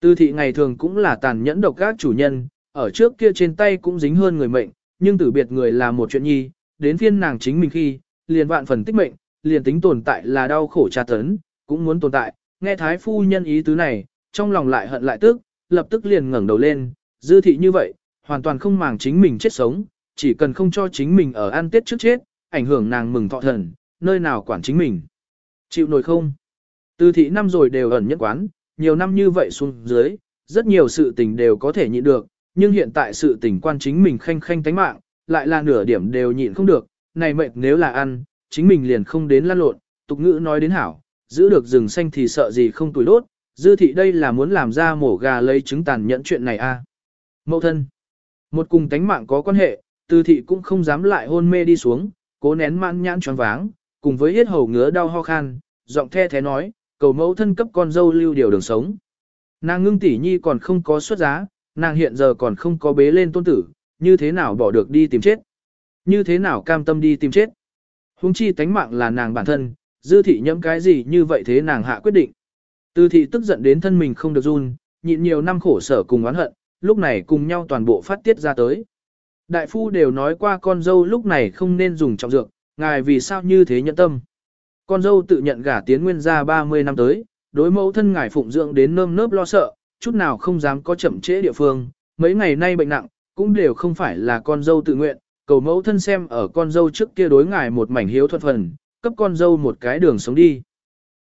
A: Tư thị ngày thường cũng là tàn nhẫn độc các chủ nhân, ở trước kia trên tay cũng dính hơn người mệnh, nhưng tử biệt người là một chuyện nhi, đến phiên nàng chính mình khi, liền vạn phần tích mệnh, liền tính tồn tại là đau khổ tra tấn, cũng muốn tồn tại, nghe thái phu nhân ý tứ này, trong lòng lại hận lại tức, lập tức liền ngẩng đầu lên, dư thị như vậy, hoàn toàn không màng chính mình chết sống, chỉ cần không cho chính mình ở ăn tết trước chết, ảnh hưởng nàng mừng thọ thần, nơi nào quản chính mình. Chịu nổi không? Từ thị năm rồi đều ẩn nhất quán, nhiều năm như vậy xuống dưới, rất nhiều sự tình đều có thể nhịn được, nhưng hiện tại sự tình quan chính mình khanh khanh tánh mạng, lại là nửa điểm đều nhịn không được, này mệt nếu là ăn, chính mình liền không đến lăn lộn, tục ngữ nói đến hảo, giữ được rừng xanh thì sợ gì không tuổi đốt, dư thị đây là muốn làm ra mổ gà lấy trứng tàn nhẫn chuyện này a. À. Mậu thân, một cùng tánh mạng có quan hệ, tư thị cũng không dám lại hôn mê đi xuống, cố nén mãn nhãn choáng váng, cùng với hết hầu ngứa đau ho khan, giọng the thế nói, cầu mẫu thân cấp con dâu lưu điều đường sống. Nàng ngưng tỷ nhi còn không có xuất giá, nàng hiện giờ còn không có bế lên tôn tử, như thế nào bỏ được đi tìm chết? Như thế nào cam tâm đi tìm chết? Hùng chi tánh mạng là nàng bản thân, dư thị nhẫm cái gì như vậy thế nàng hạ quyết định. Tư thị tức giận đến thân mình không được run, nhịn nhiều năm khổ sở cùng oán hận, lúc này cùng nhau toàn bộ phát tiết ra tới. Đại phu đều nói qua con dâu lúc này không nên dùng trọng dược, ngài vì sao như thế nhẫn tâm. Con dâu tự nhận gả tiến nguyên gia 30 năm tới, đối mẫu thân ngài phụng dưỡng đến nơm nớp lo sợ, chút nào không dám có chậm trễ địa phương, mấy ngày nay bệnh nặng, cũng đều không phải là con dâu tự nguyện, cầu mẫu thân xem ở con dâu trước kia đối ngài một mảnh hiếu thuận phần, cấp con dâu một cái đường sống đi.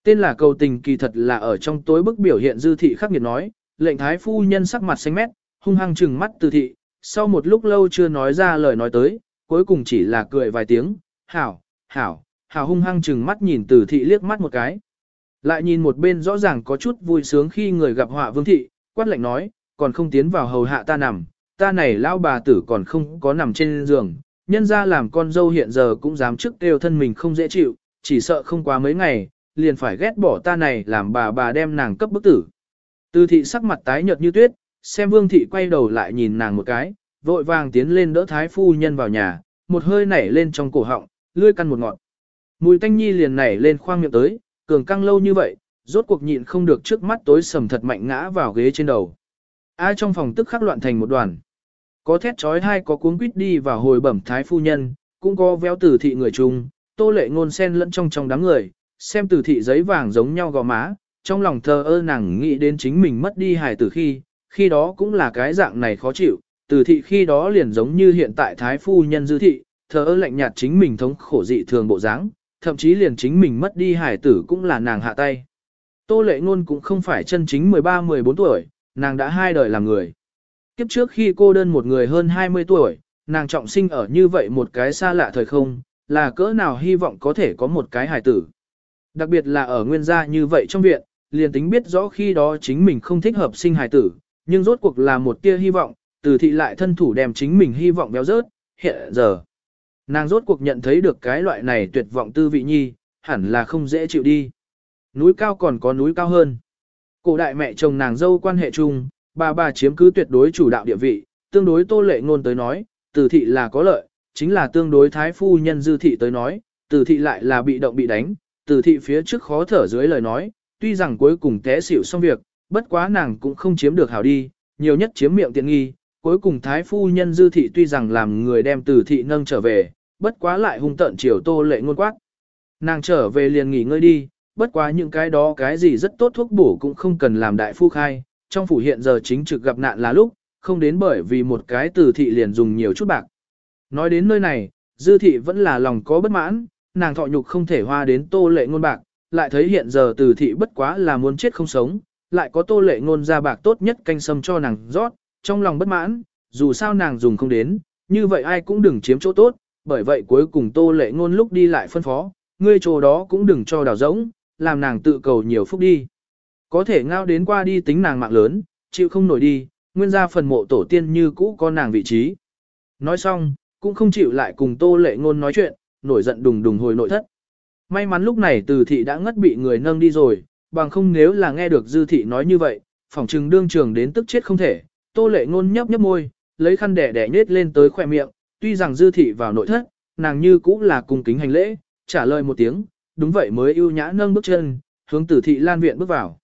A: Tên là cầu tình kỳ thật là ở trong tối bức biểu hiện dư thị khắc nghiệt nói, lệnh thái phu nhân sắc mặt xanh mét, hung hăng trừng mắt từ thị, sau một lúc lâu chưa nói ra lời nói tới, cuối cùng chỉ là cười vài tiếng, hảo, hảo, hảo hung hăng trừng mắt nhìn từ thị liếc mắt một cái. Lại nhìn một bên rõ ràng có chút vui sướng khi người gặp họa vương thị, quát lệnh nói, còn không tiến vào hầu hạ ta nằm, ta này lão bà tử còn không có nằm trên giường, nhân ra làm con dâu hiện giờ cũng dám trước kêu thân mình không dễ chịu, chỉ sợ không quá mấy ngày, liền phải ghét bỏ ta này làm bà bà đem nàng cấp bức tử. Từ thị sắc mặt tái nhợt như tuyết, xem vương thị quay đầu lại nhìn nàng một cái, vội vàng tiến lên đỡ thái phu nhân vào nhà, một hơi nảy lên trong cổ họng, lươi căn một ngọn. Mùi tanh nhi liền nảy lên khoang miệng tới, cường căng lâu như vậy, rốt cuộc nhịn không được trước mắt tối sầm thật mạnh ngã vào ghế trên đầu. Ai trong phòng tức khắc loạn thành một đoàn. Có thét trói hai có cuốn quýt đi vào hồi bẩm thái phu nhân, cũng có véo tử thị người chung, tô lệ ngôn sen lẫn trong trong đám người, xem tử thị giấy vàng giống nhau gò má, trong lòng thờ ơ nàng nghĩ đến chính mình mất đi hài tử khi, khi đó cũng là cái dạng này khó chịu, tử thị khi đó liền giống như hiện tại thái phu nhân dư thị, thờ ơ lạnh nhạt chính mình thống khổ dị thường bộ dáng, thậm chí liền chính mình mất đi hải tử cũng là nàng hạ tay. Tô lệ ngôn cũng không phải chân chính 13-14 tuổi, nàng đã hai đời làm người. Kiếp trước khi cô đơn một người hơn 20 tuổi, nàng trọng sinh ở như vậy một cái xa lạ thời không, là cỡ nào hy vọng có thể có một cái hài tử. Đặc biệt là ở nguyên gia như vậy trong viện, liền tính biết rõ khi đó chính mình không thích hợp sinh hài tử, nhưng rốt cuộc là một tia hy vọng, từ thị lại thân thủ đem chính mình hy vọng béo rớt, hiện giờ. Nàng rốt cuộc nhận thấy được cái loại này tuyệt vọng tư vị nhi, hẳn là không dễ chịu đi. Núi cao còn có núi cao hơn. Cổ đại mẹ chồng nàng dâu quan hệ chung, bà bà chiếm cứ tuyệt đối chủ đạo địa vị, tương đối tô lệ ngôn tới nói, từ thị là có lợi, chính là tương đối thái phu nhân dư thị tới nói, từ thị lại là bị động bị đánh, từ thị phía trước khó thở dưới lời nói, tuy rằng cuối cùng té xỉu xong việc, bất quá nàng cũng không chiếm được hảo đi, nhiều nhất chiếm miệng tiện nghi, cuối cùng thái phu nhân dư thị tuy rằng làm người đem từ thị nâng trở về, bất quá lại hung tận chiều tô lệ ngôn quát. Nàng trở về liền nghỉ ngơi đi, bất quá những cái đó cái gì rất tốt thuốc bổ cũng không cần làm đại phu khai, trong phủ hiện giờ chính trực gặp nạn là lúc, không đến bởi vì một cái từ thị liền dùng nhiều chút bạc. Nói đến nơi này, dư thị vẫn là lòng có bất mãn, nàng thọ nhục không thể hoa đến tô lệ ngôn bạc, lại thấy hiện giờ từ thị bất quá là muốn chết không sống, lại có tô lệ ngôn ra bạc tốt nhất canh sâm cho nàng rót, trong lòng bất mãn, dù sao nàng dùng không đến, như vậy ai cũng đừng chiếm chỗ tốt, bởi vậy cuối cùng tô lệ ngôn lúc đi lại phân phó, ngươi chỗ đó cũng đừng cho đào rỗng, làm nàng tự cầu nhiều phúc đi. Có thể ngao đến qua đi tính nàng mạng lớn, chịu không nổi đi, nguyên gia phần mộ tổ tiên như cũ có nàng vị trí. Nói xong, cũng không chịu lại cùng tô lệ ngôn nói chuyện, nổi giận đùng đùng hồi nội thất. May mắn lúc này từ thị đã ngất bị người nâng đi rồi, bằng không nếu là nghe được dư thị nói như vậy, phỏng trừng đương trường đến tức chết không thể, tô lệ ngôn nhấp nhấp môi, lấy khăn đẻ đẻ nết lên tới khỏe miệng, tuy rằng dư thị vào nội thất, nàng như cũ là cung kính hành lễ, trả lời một tiếng, đúng vậy mới ưu nhã nâng bước chân, hướng tử thị lan viện bước vào.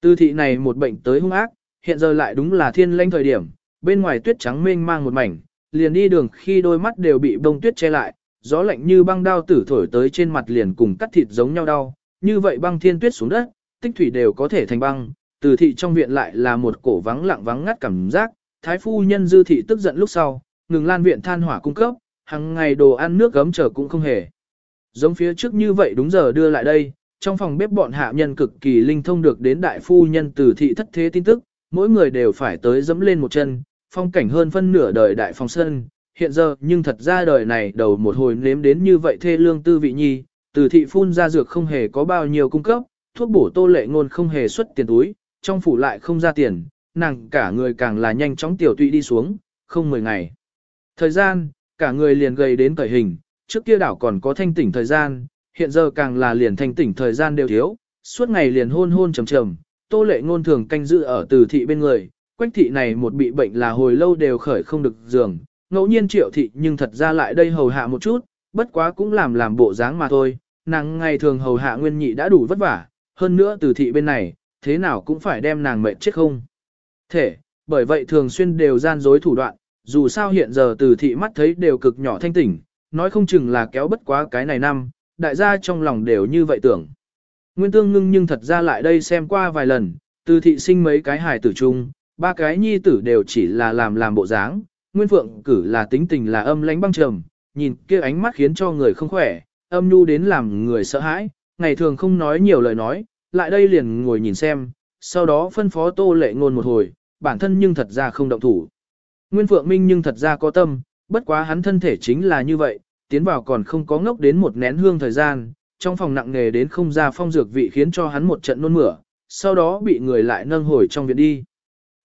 A: Từ thị này một bệnh tới hung ác, hiện giờ lại đúng là thiên lanh thời điểm, bên ngoài tuyết trắng mênh mang một mảnh, liền đi đường khi đôi mắt đều bị bông tuyết che lại, gió lạnh như băng đao tử thổi tới trên mặt liền cùng cắt thịt giống nhau đau, như vậy băng thiên tuyết xuống đất, tích thủy đều có thể thành băng, từ thị trong viện lại là một cổ vắng lặng vắng ngắt cảm giác, thái phu nhân dư thị tức giận lúc sau, ngừng lan viện than hỏa cung cấp, hàng ngày đồ ăn nước gấm chờ cũng không hề. Giống phía trước như vậy đúng giờ đưa lại đây, trong phòng bếp bọn hạ nhân cực kỳ linh thông được đến đại phu nhân từ thị thất thế tin tức, mỗi người đều phải tới dẫm lên một chân, phong cảnh hơn phân nửa đời đại phong sơn. Hiện giờ nhưng thật ra đời này đầu một hồi nếm đến như vậy thê lương tư vị nhi, từ thị phun ra dược không hề có bao nhiêu cung cấp, thuốc bổ tô lệ ngôn không hề xuất tiền túi, trong phủ lại không ra tiền, nàng cả người càng là nhanh chóng tiểu tụy đi xuống, không 10 ngày. Thời gian, cả người liền gầy đến cởi hình, trước kia đảo còn có thanh tỉnh thời gian, hiện giờ càng là liền thanh tỉnh thời gian đều thiếu, suốt ngày liền hôn hôn trầm trầm, tô lệ ngôn thường canh giữ ở từ thị bên người, quách thị này một bị bệnh là hồi lâu đều khởi không được giường, ngẫu nhiên triệu thị nhưng thật ra lại đây hầu hạ một chút, bất quá cũng làm làm bộ dáng mà thôi, nàng ngày thường hầu hạ nguyên nhị đã đủ vất vả, hơn nữa từ thị bên này, thế nào cũng phải đem nàng mệt chết không. Thể, bởi vậy thường xuyên đều gian dối thủ đoạn, dù sao hiện giờ từ thị mắt thấy đều cực nhỏ thanh tỉnh, nói không chừng là kéo bất quá cái này năm, đại gia trong lòng đều như vậy tưởng. Nguyên tương ngưng nhưng thật ra lại đây xem qua vài lần, từ thị sinh mấy cái hài tử chung, ba cái nhi tử đều chỉ là làm làm bộ dáng, Nguyên Phượng cử là tính tình là âm lãnh băng trầm, nhìn kia ánh mắt khiến cho người không khỏe, âm nhu đến làm người sợ hãi, ngày thường không nói nhiều lời nói, lại đây liền ngồi nhìn xem, sau đó phân phó tô lệ ngôn một hồi, bản thân nhưng thật ra không động thủ. Nguyên Phượng Minh nhưng thật ra có tâm, bất quá hắn thân thể chính là như vậy, tiến vào còn không có ngốc đến một nén hương thời gian, trong phòng nặng nghề đến không ra phong dược vị khiến cho hắn một trận nôn mửa, sau đó bị người lại nâng hồi trong viện đi.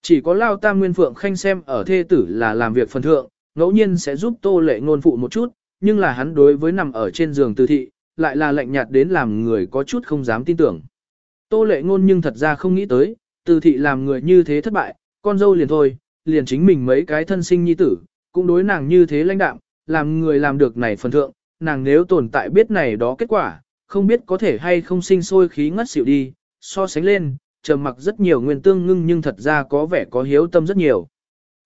A: Chỉ có Lao Tam Nguyên Phượng Khanh xem ở thê tử là làm việc phần thượng, ngẫu nhiên sẽ giúp Tô Lệ ngôn phụ một chút, nhưng là hắn đối với nằm ở trên giường từ thị, lại là lạnh nhạt đến làm người có chút không dám tin tưởng. Tô Lệ ngôn nhưng thật ra không nghĩ tới, từ thị làm người như thế thất bại, con dâu liền thôi, liền chính mình mấy cái thân sinh nhi tử, cũng đối nàng như thế lãnh đạm, làm người làm được này phần thượng, nàng nếu tồn tại biết này đó kết quả, không biết có thể hay không sinh sôi khí ngất xỉu đi, so sánh lên, trầm mặc rất nhiều nguyên tương ngưng nhưng thật ra có vẻ có hiếu tâm rất nhiều.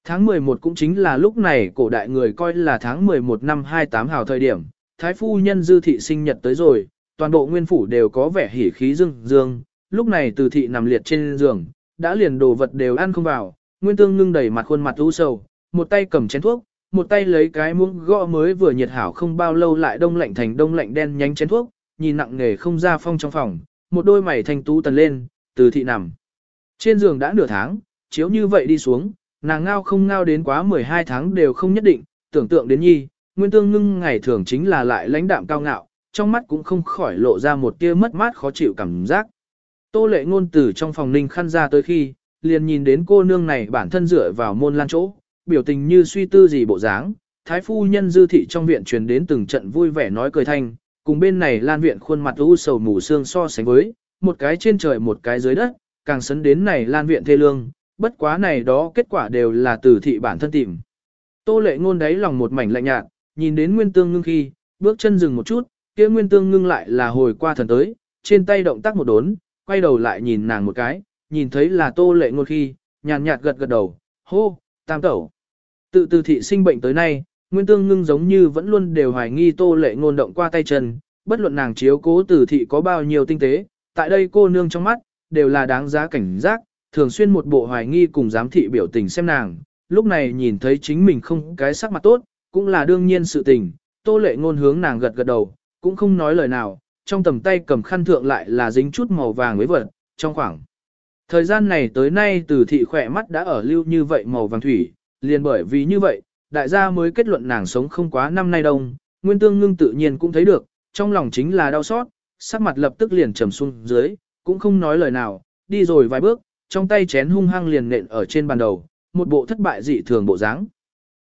A: Tháng 11 cũng chính là lúc này cổ đại người coi là tháng 11 năm 28 hào thời điểm, thái phu nhân dư thị sinh nhật tới rồi, toàn bộ nguyên phủ đều có vẻ hỉ khí dương dương, lúc này từ thị nằm liệt trên giường, đã liền đồ vật đều ăn không vào, nguyên tương ngưng đẩy mặt khuôn mặt u sầu, một tay cầm chén thuốc, một tay lấy cái muỗng gõ mới vừa nhiệt hảo không bao lâu lại đông lạnh thành đông lạnh đen nhánh chén thuốc, nhìn nặng nề không ra phong trong phòng, một đôi mày thanh tú tần lên, từ thị nằm. Trên giường đã nửa tháng, chiếu như vậy đi xuống, nàng ngao không ngao đến quá 12 tháng đều không nhất định, tưởng tượng đến nhi, nguyên tương ngưng ngày thường chính là lại lãnh đạm cao ngạo, trong mắt cũng không khỏi lộ ra một tia mất mát khó chịu cảm giác. Tô lệ ngôn từ trong phòng ninh khăn ra tới khi, liền nhìn đến cô nương này bản thân dựa vào môn lan chỗ, biểu tình như suy tư gì bộ dáng. Thái phu nhân dư thị trong viện truyền đến từng trận vui vẻ nói cười thanh, cùng bên này lan viện khuôn mặt u sầu mù xương so sánh với, một cái trên trời một cái dưới đất, càng sấn đến này lan viện thê lương, bất quá này đó kết quả đều là từ thị bản thân tìm. Tô lệ ngôn đáy lòng một mảnh lạnh nhạt, nhìn đến nguyên tương ngưng khi, bước chân dừng một chút, kia nguyên tương ngưng lại là hồi qua thần tới, trên tay động tác một đốn, quay đầu lại nhìn nàng một cái, nhìn thấy là tô lệ ngôn khi, nhàn nhạt gật gật đầu, hô, tam tẩu. Tự từ thị sinh bệnh tới nay, nguyên tương ngưng giống như vẫn luôn đều hoài nghi tô lệ ngôn động qua tay chân, bất luận nàng chiếu cố từ thị có bao nhiêu tinh tế, tại đây cô nương trong mắt, đều là đáng giá cảnh giác, thường xuyên một bộ hoài nghi cùng giám thị biểu tình xem nàng, lúc này nhìn thấy chính mình không cái sắc mặt tốt, cũng là đương nhiên sự tình, tô lệ ngôn hướng nàng gật gật đầu, cũng không nói lời nào, trong tầm tay cầm khăn thượng lại là dính chút màu vàng với vật, trong khoảng. Thời gian này tới nay từ thị khỏe mắt đã ở lưu như vậy màu vàng thủy, liền bởi vì như vậy, đại gia mới kết luận nàng sống không quá năm nay đông, nguyên tương ngưng tự nhiên cũng thấy được, trong lòng chính là đau xót, sắc mặt lập tức liền trầm xuống dưới, cũng không nói lời nào, đi rồi vài bước, trong tay chén hung hăng liền nện ở trên bàn đầu, một bộ thất bại dị thường bộ dáng.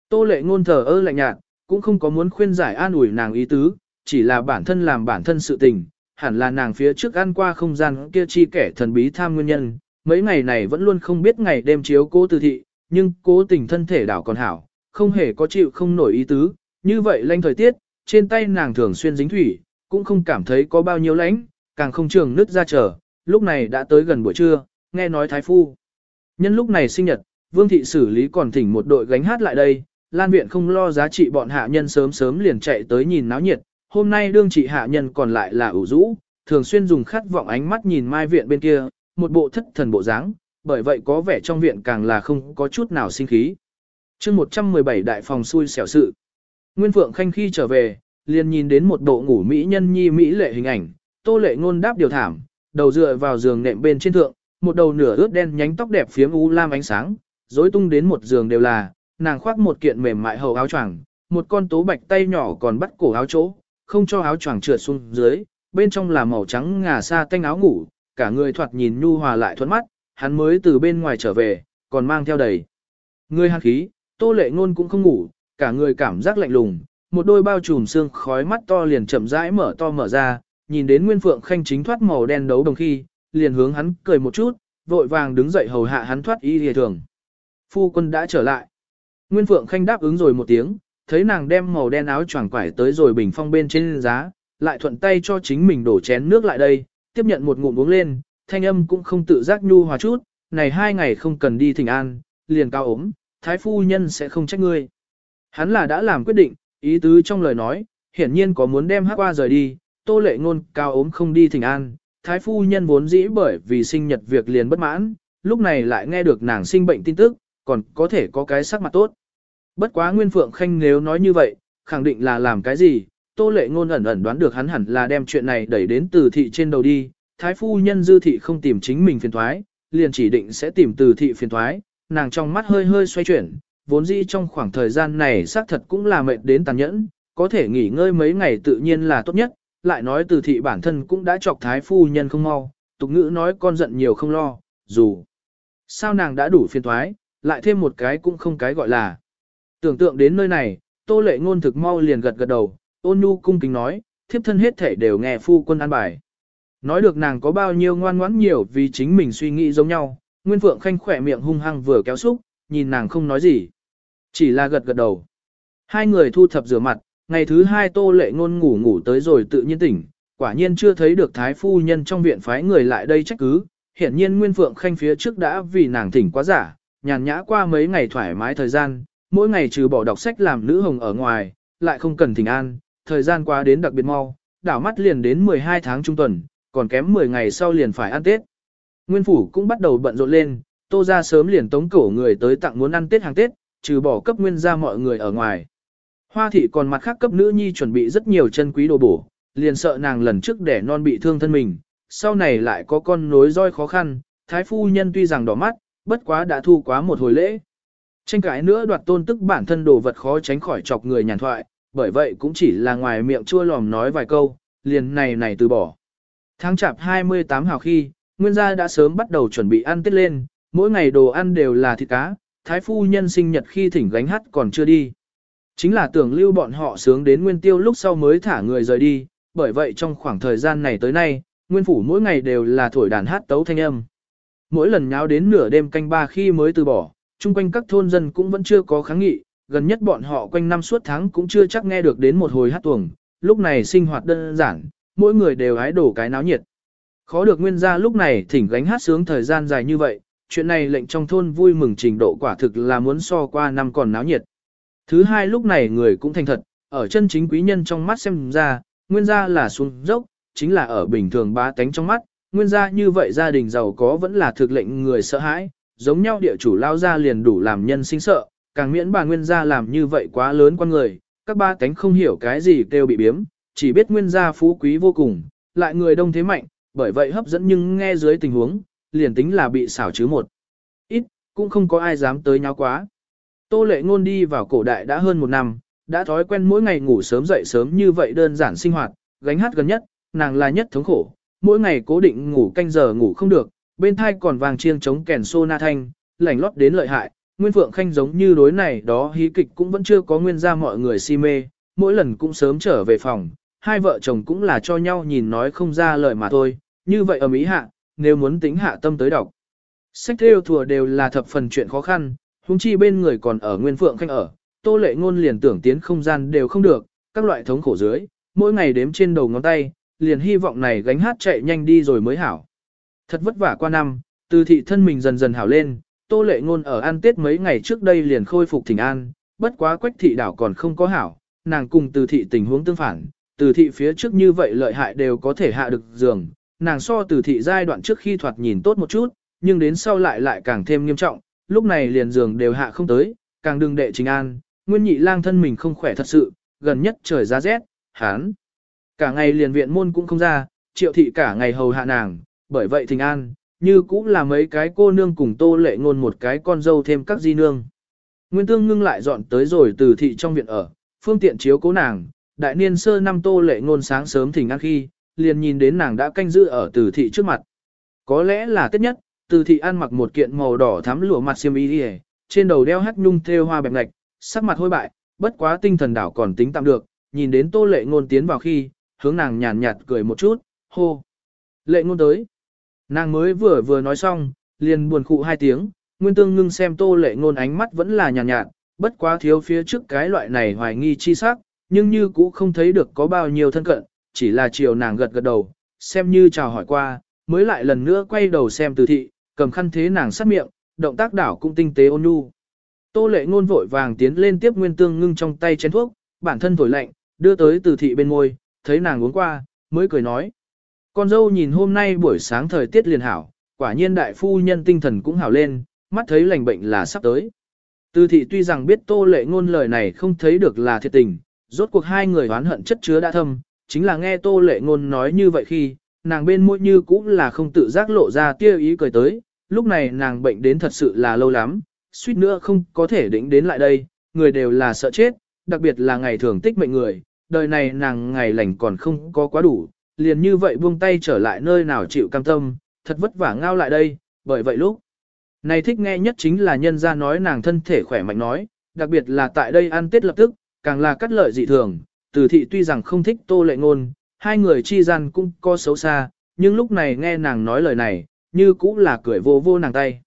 A: Tô lệ ngôn thờ ơ lạnh nhạt, cũng không có muốn khuyên giải an ủi nàng ý tứ, chỉ là bản thân làm bản thân sự tình, hẳn là nàng phía trước ăn qua không gian kia chi kẻ thần bí tham nguyên nhân, mấy ngày này vẫn luôn không biết ngày đêm chiếu cố từ thị, nhưng cố tình thân thể đảo còn hảo, không hề có chịu không nổi ý tứ, như vậy lanh thời tiết, trên tay nàng thường xuyên dính thủy, cũng không cảm thấy có bao nhiêu lánh, càng không trường nứt ra trở, lúc này đã tới gần buổi trưa, nghe nói thái phu. Nhân lúc này sinh nhật, vương thị xử lý còn thỉnh một đội gánh hát lại đây, Lan viện không lo giá trị bọn hạ nhân sớm sớm liền chạy tới nhìn náo nhiệt, hôm nay đương trị hạ nhân còn lại là ủ rũ, thường xuyên dùng khát vọng ánh mắt nhìn mai viện bên kia, một bộ thất thần bộ dáng, bởi vậy có vẻ trong viện càng là không có chút nào sinh khí. chương 117 đại phòng xui xẻo sự. Nguyên Phượng Khanh khi trở về, liền nhìn đến một bộ ngủ mỹ nhân nhi mỹ lệ hình ảnh, tô lệ ngôn đáp điều thảm, đầu dựa vào giường nệm bên trên thượng, một đầu nửa ướt đen nhánh tóc đẹp phiếm u lam ánh sáng, rối tung đến một giường đều là, nàng khoác một kiện mềm mại hầu áo choàng, một con tố bạch tay nhỏ còn bắt cổ áo chỗ, không cho áo choàng trượt xuống dưới, bên trong là màu trắng ngà sa tanh áo ngủ, cả người thoạt nhìn nhu hòa lại thuận mắt, hắn mới từ bên ngoài trở về, còn mang theo đầy. Người hàn khí, tô lệ ngôn cũng không ngủ, cả người cảm giác lạnh lùng, một đôi bao trùm xương khói mắt to liền chậm rãi mở to mở ra, nhìn đến Nguyên Phượng Khanh chính thoát màu đen đấu đồng khi, liền hướng hắn cười một chút, vội vàng đứng dậy hầu hạ hắn thoát y lìa thường. Phu quân đã trở lại. Nguyên Phượng Khanh đáp ứng rồi một tiếng, thấy nàng đem màu đen áo choàng quải tới rồi bình phong bên trên giá, lại thuận tay cho chính mình đổ chén nước lại đây, tiếp nhận một ngụm uống lên, thanh âm cũng không tự giác nhu hòa chút, này hai ngày không cần đi thỉnh an, liền cao ốm, thái phu nhân sẽ không trách ngươi. Hắn là đã làm quyết định, ý tứ trong lời nói, hiển nhiên có muốn đem hát qua rời đi, tô lệ ngôn cao ốm không đi thỉnh an, thái phu nhân vốn dĩ bởi vì sinh nhật việc liền bất mãn, lúc này lại nghe được nàng sinh bệnh tin tức, còn có thể có cái sắc mặt tốt. Bất quá Nguyên Phượng Khanh nếu nói như vậy, khẳng định là làm cái gì, Tô Lệ Ngôn ẩn ẩn đoán được hắn hẳn là đem chuyện này đẩy đến từ thị trên đầu đi, thái phu nhân dư thị không tìm chính mình phiền toái, liền chỉ định sẽ tìm từ thị phiền toái. nàng trong mắt hơi hơi xoay chuyển, vốn dĩ trong khoảng thời gian này xác thật cũng là mệt đến tàn nhẫn, có thể nghỉ ngơi mấy ngày tự nhiên là tốt nhất, lại nói từ thị bản thân cũng đã chọc thái phu nhân không mau, tục ngữ nói con giận nhiều không lo, dù sao nàng đã đủ phiền toái, lại thêm một cái cũng không cái gọi là. Tưởng tượng đến nơi này, tô lệ ngôn thực mau liền gật gật đầu, ôn nhu cung kính nói, thiếp thân hết thể đều nghe phu quân an bài. Nói được nàng có bao nhiêu ngoan ngoãn nhiều vì chính mình suy nghĩ giống nhau, Nguyên Phượng Khanh khỏe miệng hung hăng vừa kéo xúc, nhìn nàng không nói gì. Chỉ là gật gật đầu. Hai người thu thập rửa mặt, ngày thứ hai tô lệ ngôn ngủ ngủ tới rồi tự nhiên tỉnh, quả nhiên chưa thấy được thái phu nhân trong viện phái người lại đây trách cứ, hiển nhiên Nguyên Phượng Khanh phía trước đã vì nàng thỉnh quá giả, nhàn nhã qua mấy ngày thoải mái thời gian, mỗi ngày trừ bỏ đọc sách làm nữ hồng ở ngoài, lại không cần thỉnh an, thời gian qua đến đặc biệt mau, đảo mắt liền đến 12 tháng trung tuần, còn kém 10 ngày sau liền phải ăn Tết. Nguyên phủ cũng bắt đầu bận rộn lên, tô ra sớm liền tống cổ người tới tặng muốn ăn Tết hàng Tết, trừ bỏ cấp nguyên ra mọi người ở ngoài. Hoa thị còn mặt khác cấp nữ nhi chuẩn bị rất nhiều chân quý đồ bổ, liền sợ nàng lần trước để non bị thương thân mình, sau này lại có con nối roi khó khăn, thái phu nhân tuy rằng đỏ mắt, bất quá đã thu quá một hồi lễ. Tranh cãi nữa đoạt tôn tức bản thân đồ vật khó tránh khỏi chọc người nhàn thoại, bởi vậy cũng chỉ là ngoài miệng chua lòm nói vài câu, liền này này từ bỏ. Tháng chạp 28 hào khi, Nguyên gia đã sớm bắt đầu chuẩn bị ăn tết lên, mỗi ngày đồ ăn đều là thịt cá, thái phu nhân sinh nhật khi thỉnh gánh hát còn chưa đi. Chính là tưởng lưu bọn họ sướng đến nguyên tiêu lúc sau mới thả người rời đi, bởi vậy trong khoảng thời gian này tới nay, nguyên phủ mỗi ngày đều là thổi đàn hát tấu thanh âm. Mỗi lần nháo đến nửa đêm canh ba khi mới từ bỏ, chung quanh các thôn dân cũng vẫn chưa có kháng nghị, gần nhất bọn họ quanh năm suốt tháng cũng chưa chắc nghe được đến một hồi hát tuồng, lúc này sinh hoạt đơn giản, mỗi người đều hái đổ cái náo nhiệt. Khó được nguyên gia lúc này thỉnh gánh hát sướng thời gian dài như vậy, chuyện này lệnh trong thôn vui mừng trình độ quả thực là muốn so qua năm còn náo nhiệt. Thứ hai lúc này người cũng thành thật, ở chân chính quý nhân trong mắt xem ra, nguyên gia là xuống dốc, chính là ở bình thường bá tánh trong mắt, nguyên gia như vậy gia đình giàu có vẫn là thực lệnh người sợ hãi, giống nhau địa chủ lao ra liền đủ làm nhân sinh sợ, càng miễn bà nguyên gia làm như vậy quá lớn con người, các ba cánh không hiểu cái gì kêu bị biếm, chỉ biết nguyên gia phú quý vô cùng, lại người đông thế mạnh, bởi vậy hấp dẫn nhưng nghe dưới tình huống, liền tính là bị xảo chứ một. Ít, cũng không có ai dám tới nháo quá. Tô lệ ngôn đi vào cổ đại đã hơn một năm, đã thói quen mỗi ngày ngủ sớm dậy sớm như vậy đơn giản sinh hoạt, gánh hát gần nhất, nàng là nhất thống khổ, mỗi ngày cố định ngủ canh giờ ngủ không được, bên thai còn vàng chiêng chống kèn sô na thanh, lảnh lót đến lợi hại, Nguyên Phượng Khanh giống như đối này đó hí kịch cũng vẫn chưa có nguyên ra mọi người si mê, mỗi lần cũng sớm trở về phòng, hai vợ chồng cũng là cho nhau nhìn nói không ra lời mà thôi, như vậy ở Mỹ hạ, nếu muốn tính hạ tâm tới đọc. Sách theo thùa đều là thập phần chuyện khó khăn, huống chi bên người còn ở Nguyên Phượng Khanh ở, tô lệ ngôn liền tưởng tiến không gian đều không được, các loại thống khổ dưới, mỗi ngày đếm trên đầu ngón tay, liền hy vọng này gánh hát chạy nhanh đi rồi mới hảo. Thật vất vả qua năm, từ thị thân mình dần dần hảo lên, tô lệ ngôn ở ăn tết mấy ngày trước đây liền khôi phục thỉnh an, bất quá quách thị đảo còn không có hảo, nàng cùng từ thị tình huống tương phản, từ thị phía trước như vậy lợi hại đều có thể hạ được giường, nàng so từ thị giai đoạn trước khi thoạt nhìn tốt một chút, nhưng đến sau lại lại càng thêm nghiêm trọng, lúc này liền giường đều hạ không tới, càng đừng đệ trình an, nguyên nhị lang thân mình không khỏe thật sự, gần nhất trời giá rét, hán. Cả ngày liền viện môn cũng không ra, triệu thị cả ngày hầu hạ nàng, bởi vậy thình an, như cũng là mấy cái cô nương cùng tô lệ ngôn một cái con dâu thêm các di nương. Nguyên tương ngưng lại dọn tới rồi từ thị trong viện ở, phương tiện chiếu cố nàng, đại niên sơ năm tô lệ ngôn sáng sớm thỉnh an khi, liền nhìn đến nàng đã canh giữ ở từ thị trước mặt. Có lẽ là tết nhất, từ thị ăn mặc một kiện màu đỏ thắm lụa mặt xiêm y trên đầu đeo hắc nhung thêu hoa bẹp ngạch, sắc mặt hôi bại, bất quá tinh thần đảo còn tính tạm được, nhìn đến tô lệ ngôn tiến vào khi, hướng nàng nhàn nhạt cười một chút, hô. Lệ ngôn tới. Nàng mới vừa vừa nói xong, liền buồn khụ hai tiếng, nguyên tương ngưng xem tô lệ ngôn ánh mắt vẫn là nhàn nhạt, bất quá thiếu phía trước cái loại này hoài nghi chi sắc, nhưng như cũ không thấy được có bao nhiêu thân cận, chỉ là chiều nàng gật gật đầu, xem như chào hỏi qua, mới lại lần nữa quay đầu xem từ thị, cầm khăn thế nàng sát miệng, động tác đảo cũng tinh tế ôn nhu. Tô lệ ngôn vội vàng tiến lên tiếp nguyên tương ngưng trong tay chén thuốc, bản thân thổi lạnh, đưa tới từ thị bên môi, thấy nàng uống qua, mới cười nói. Con dâu nhìn hôm nay buổi sáng thời tiết liền hảo, quả nhiên đại phu nhân tinh thần cũng hảo lên, mắt thấy lành bệnh là sắp tới. Tư thị tuy rằng biết tô lệ ngôn lời này không thấy được là thiệt tình, rốt cuộc hai người oán hận chất chứa đã thâm, chính là nghe tô lệ ngôn nói như vậy khi, nàng bên môi như cũng là không tự giác lộ ra tia ý cười tới, lúc này nàng bệnh đến thật sự là lâu lắm, suýt nữa không có thể đỉnh đến lại đây, người đều là sợ chết, đặc biệt là ngày thường tích mệnh người, đời này nàng ngày lành còn không có quá đủ, liền như vậy buông tay trở lại nơi nào chịu cam tâm, thật vất vả ngao lại đây, bởi vậy lúc này thích nghe nhất chính là nhân gia nói nàng thân thể khỏe mạnh nói, đặc biệt là tại đây ăn tết lập tức, càng là cắt lợi dị thường, từ thị tuy rằng không thích tô lệ ngôn, hai người chi gian cũng có xấu xa, nhưng lúc này nghe nàng nói lời này, như cũng là cười vô vô nàng tay.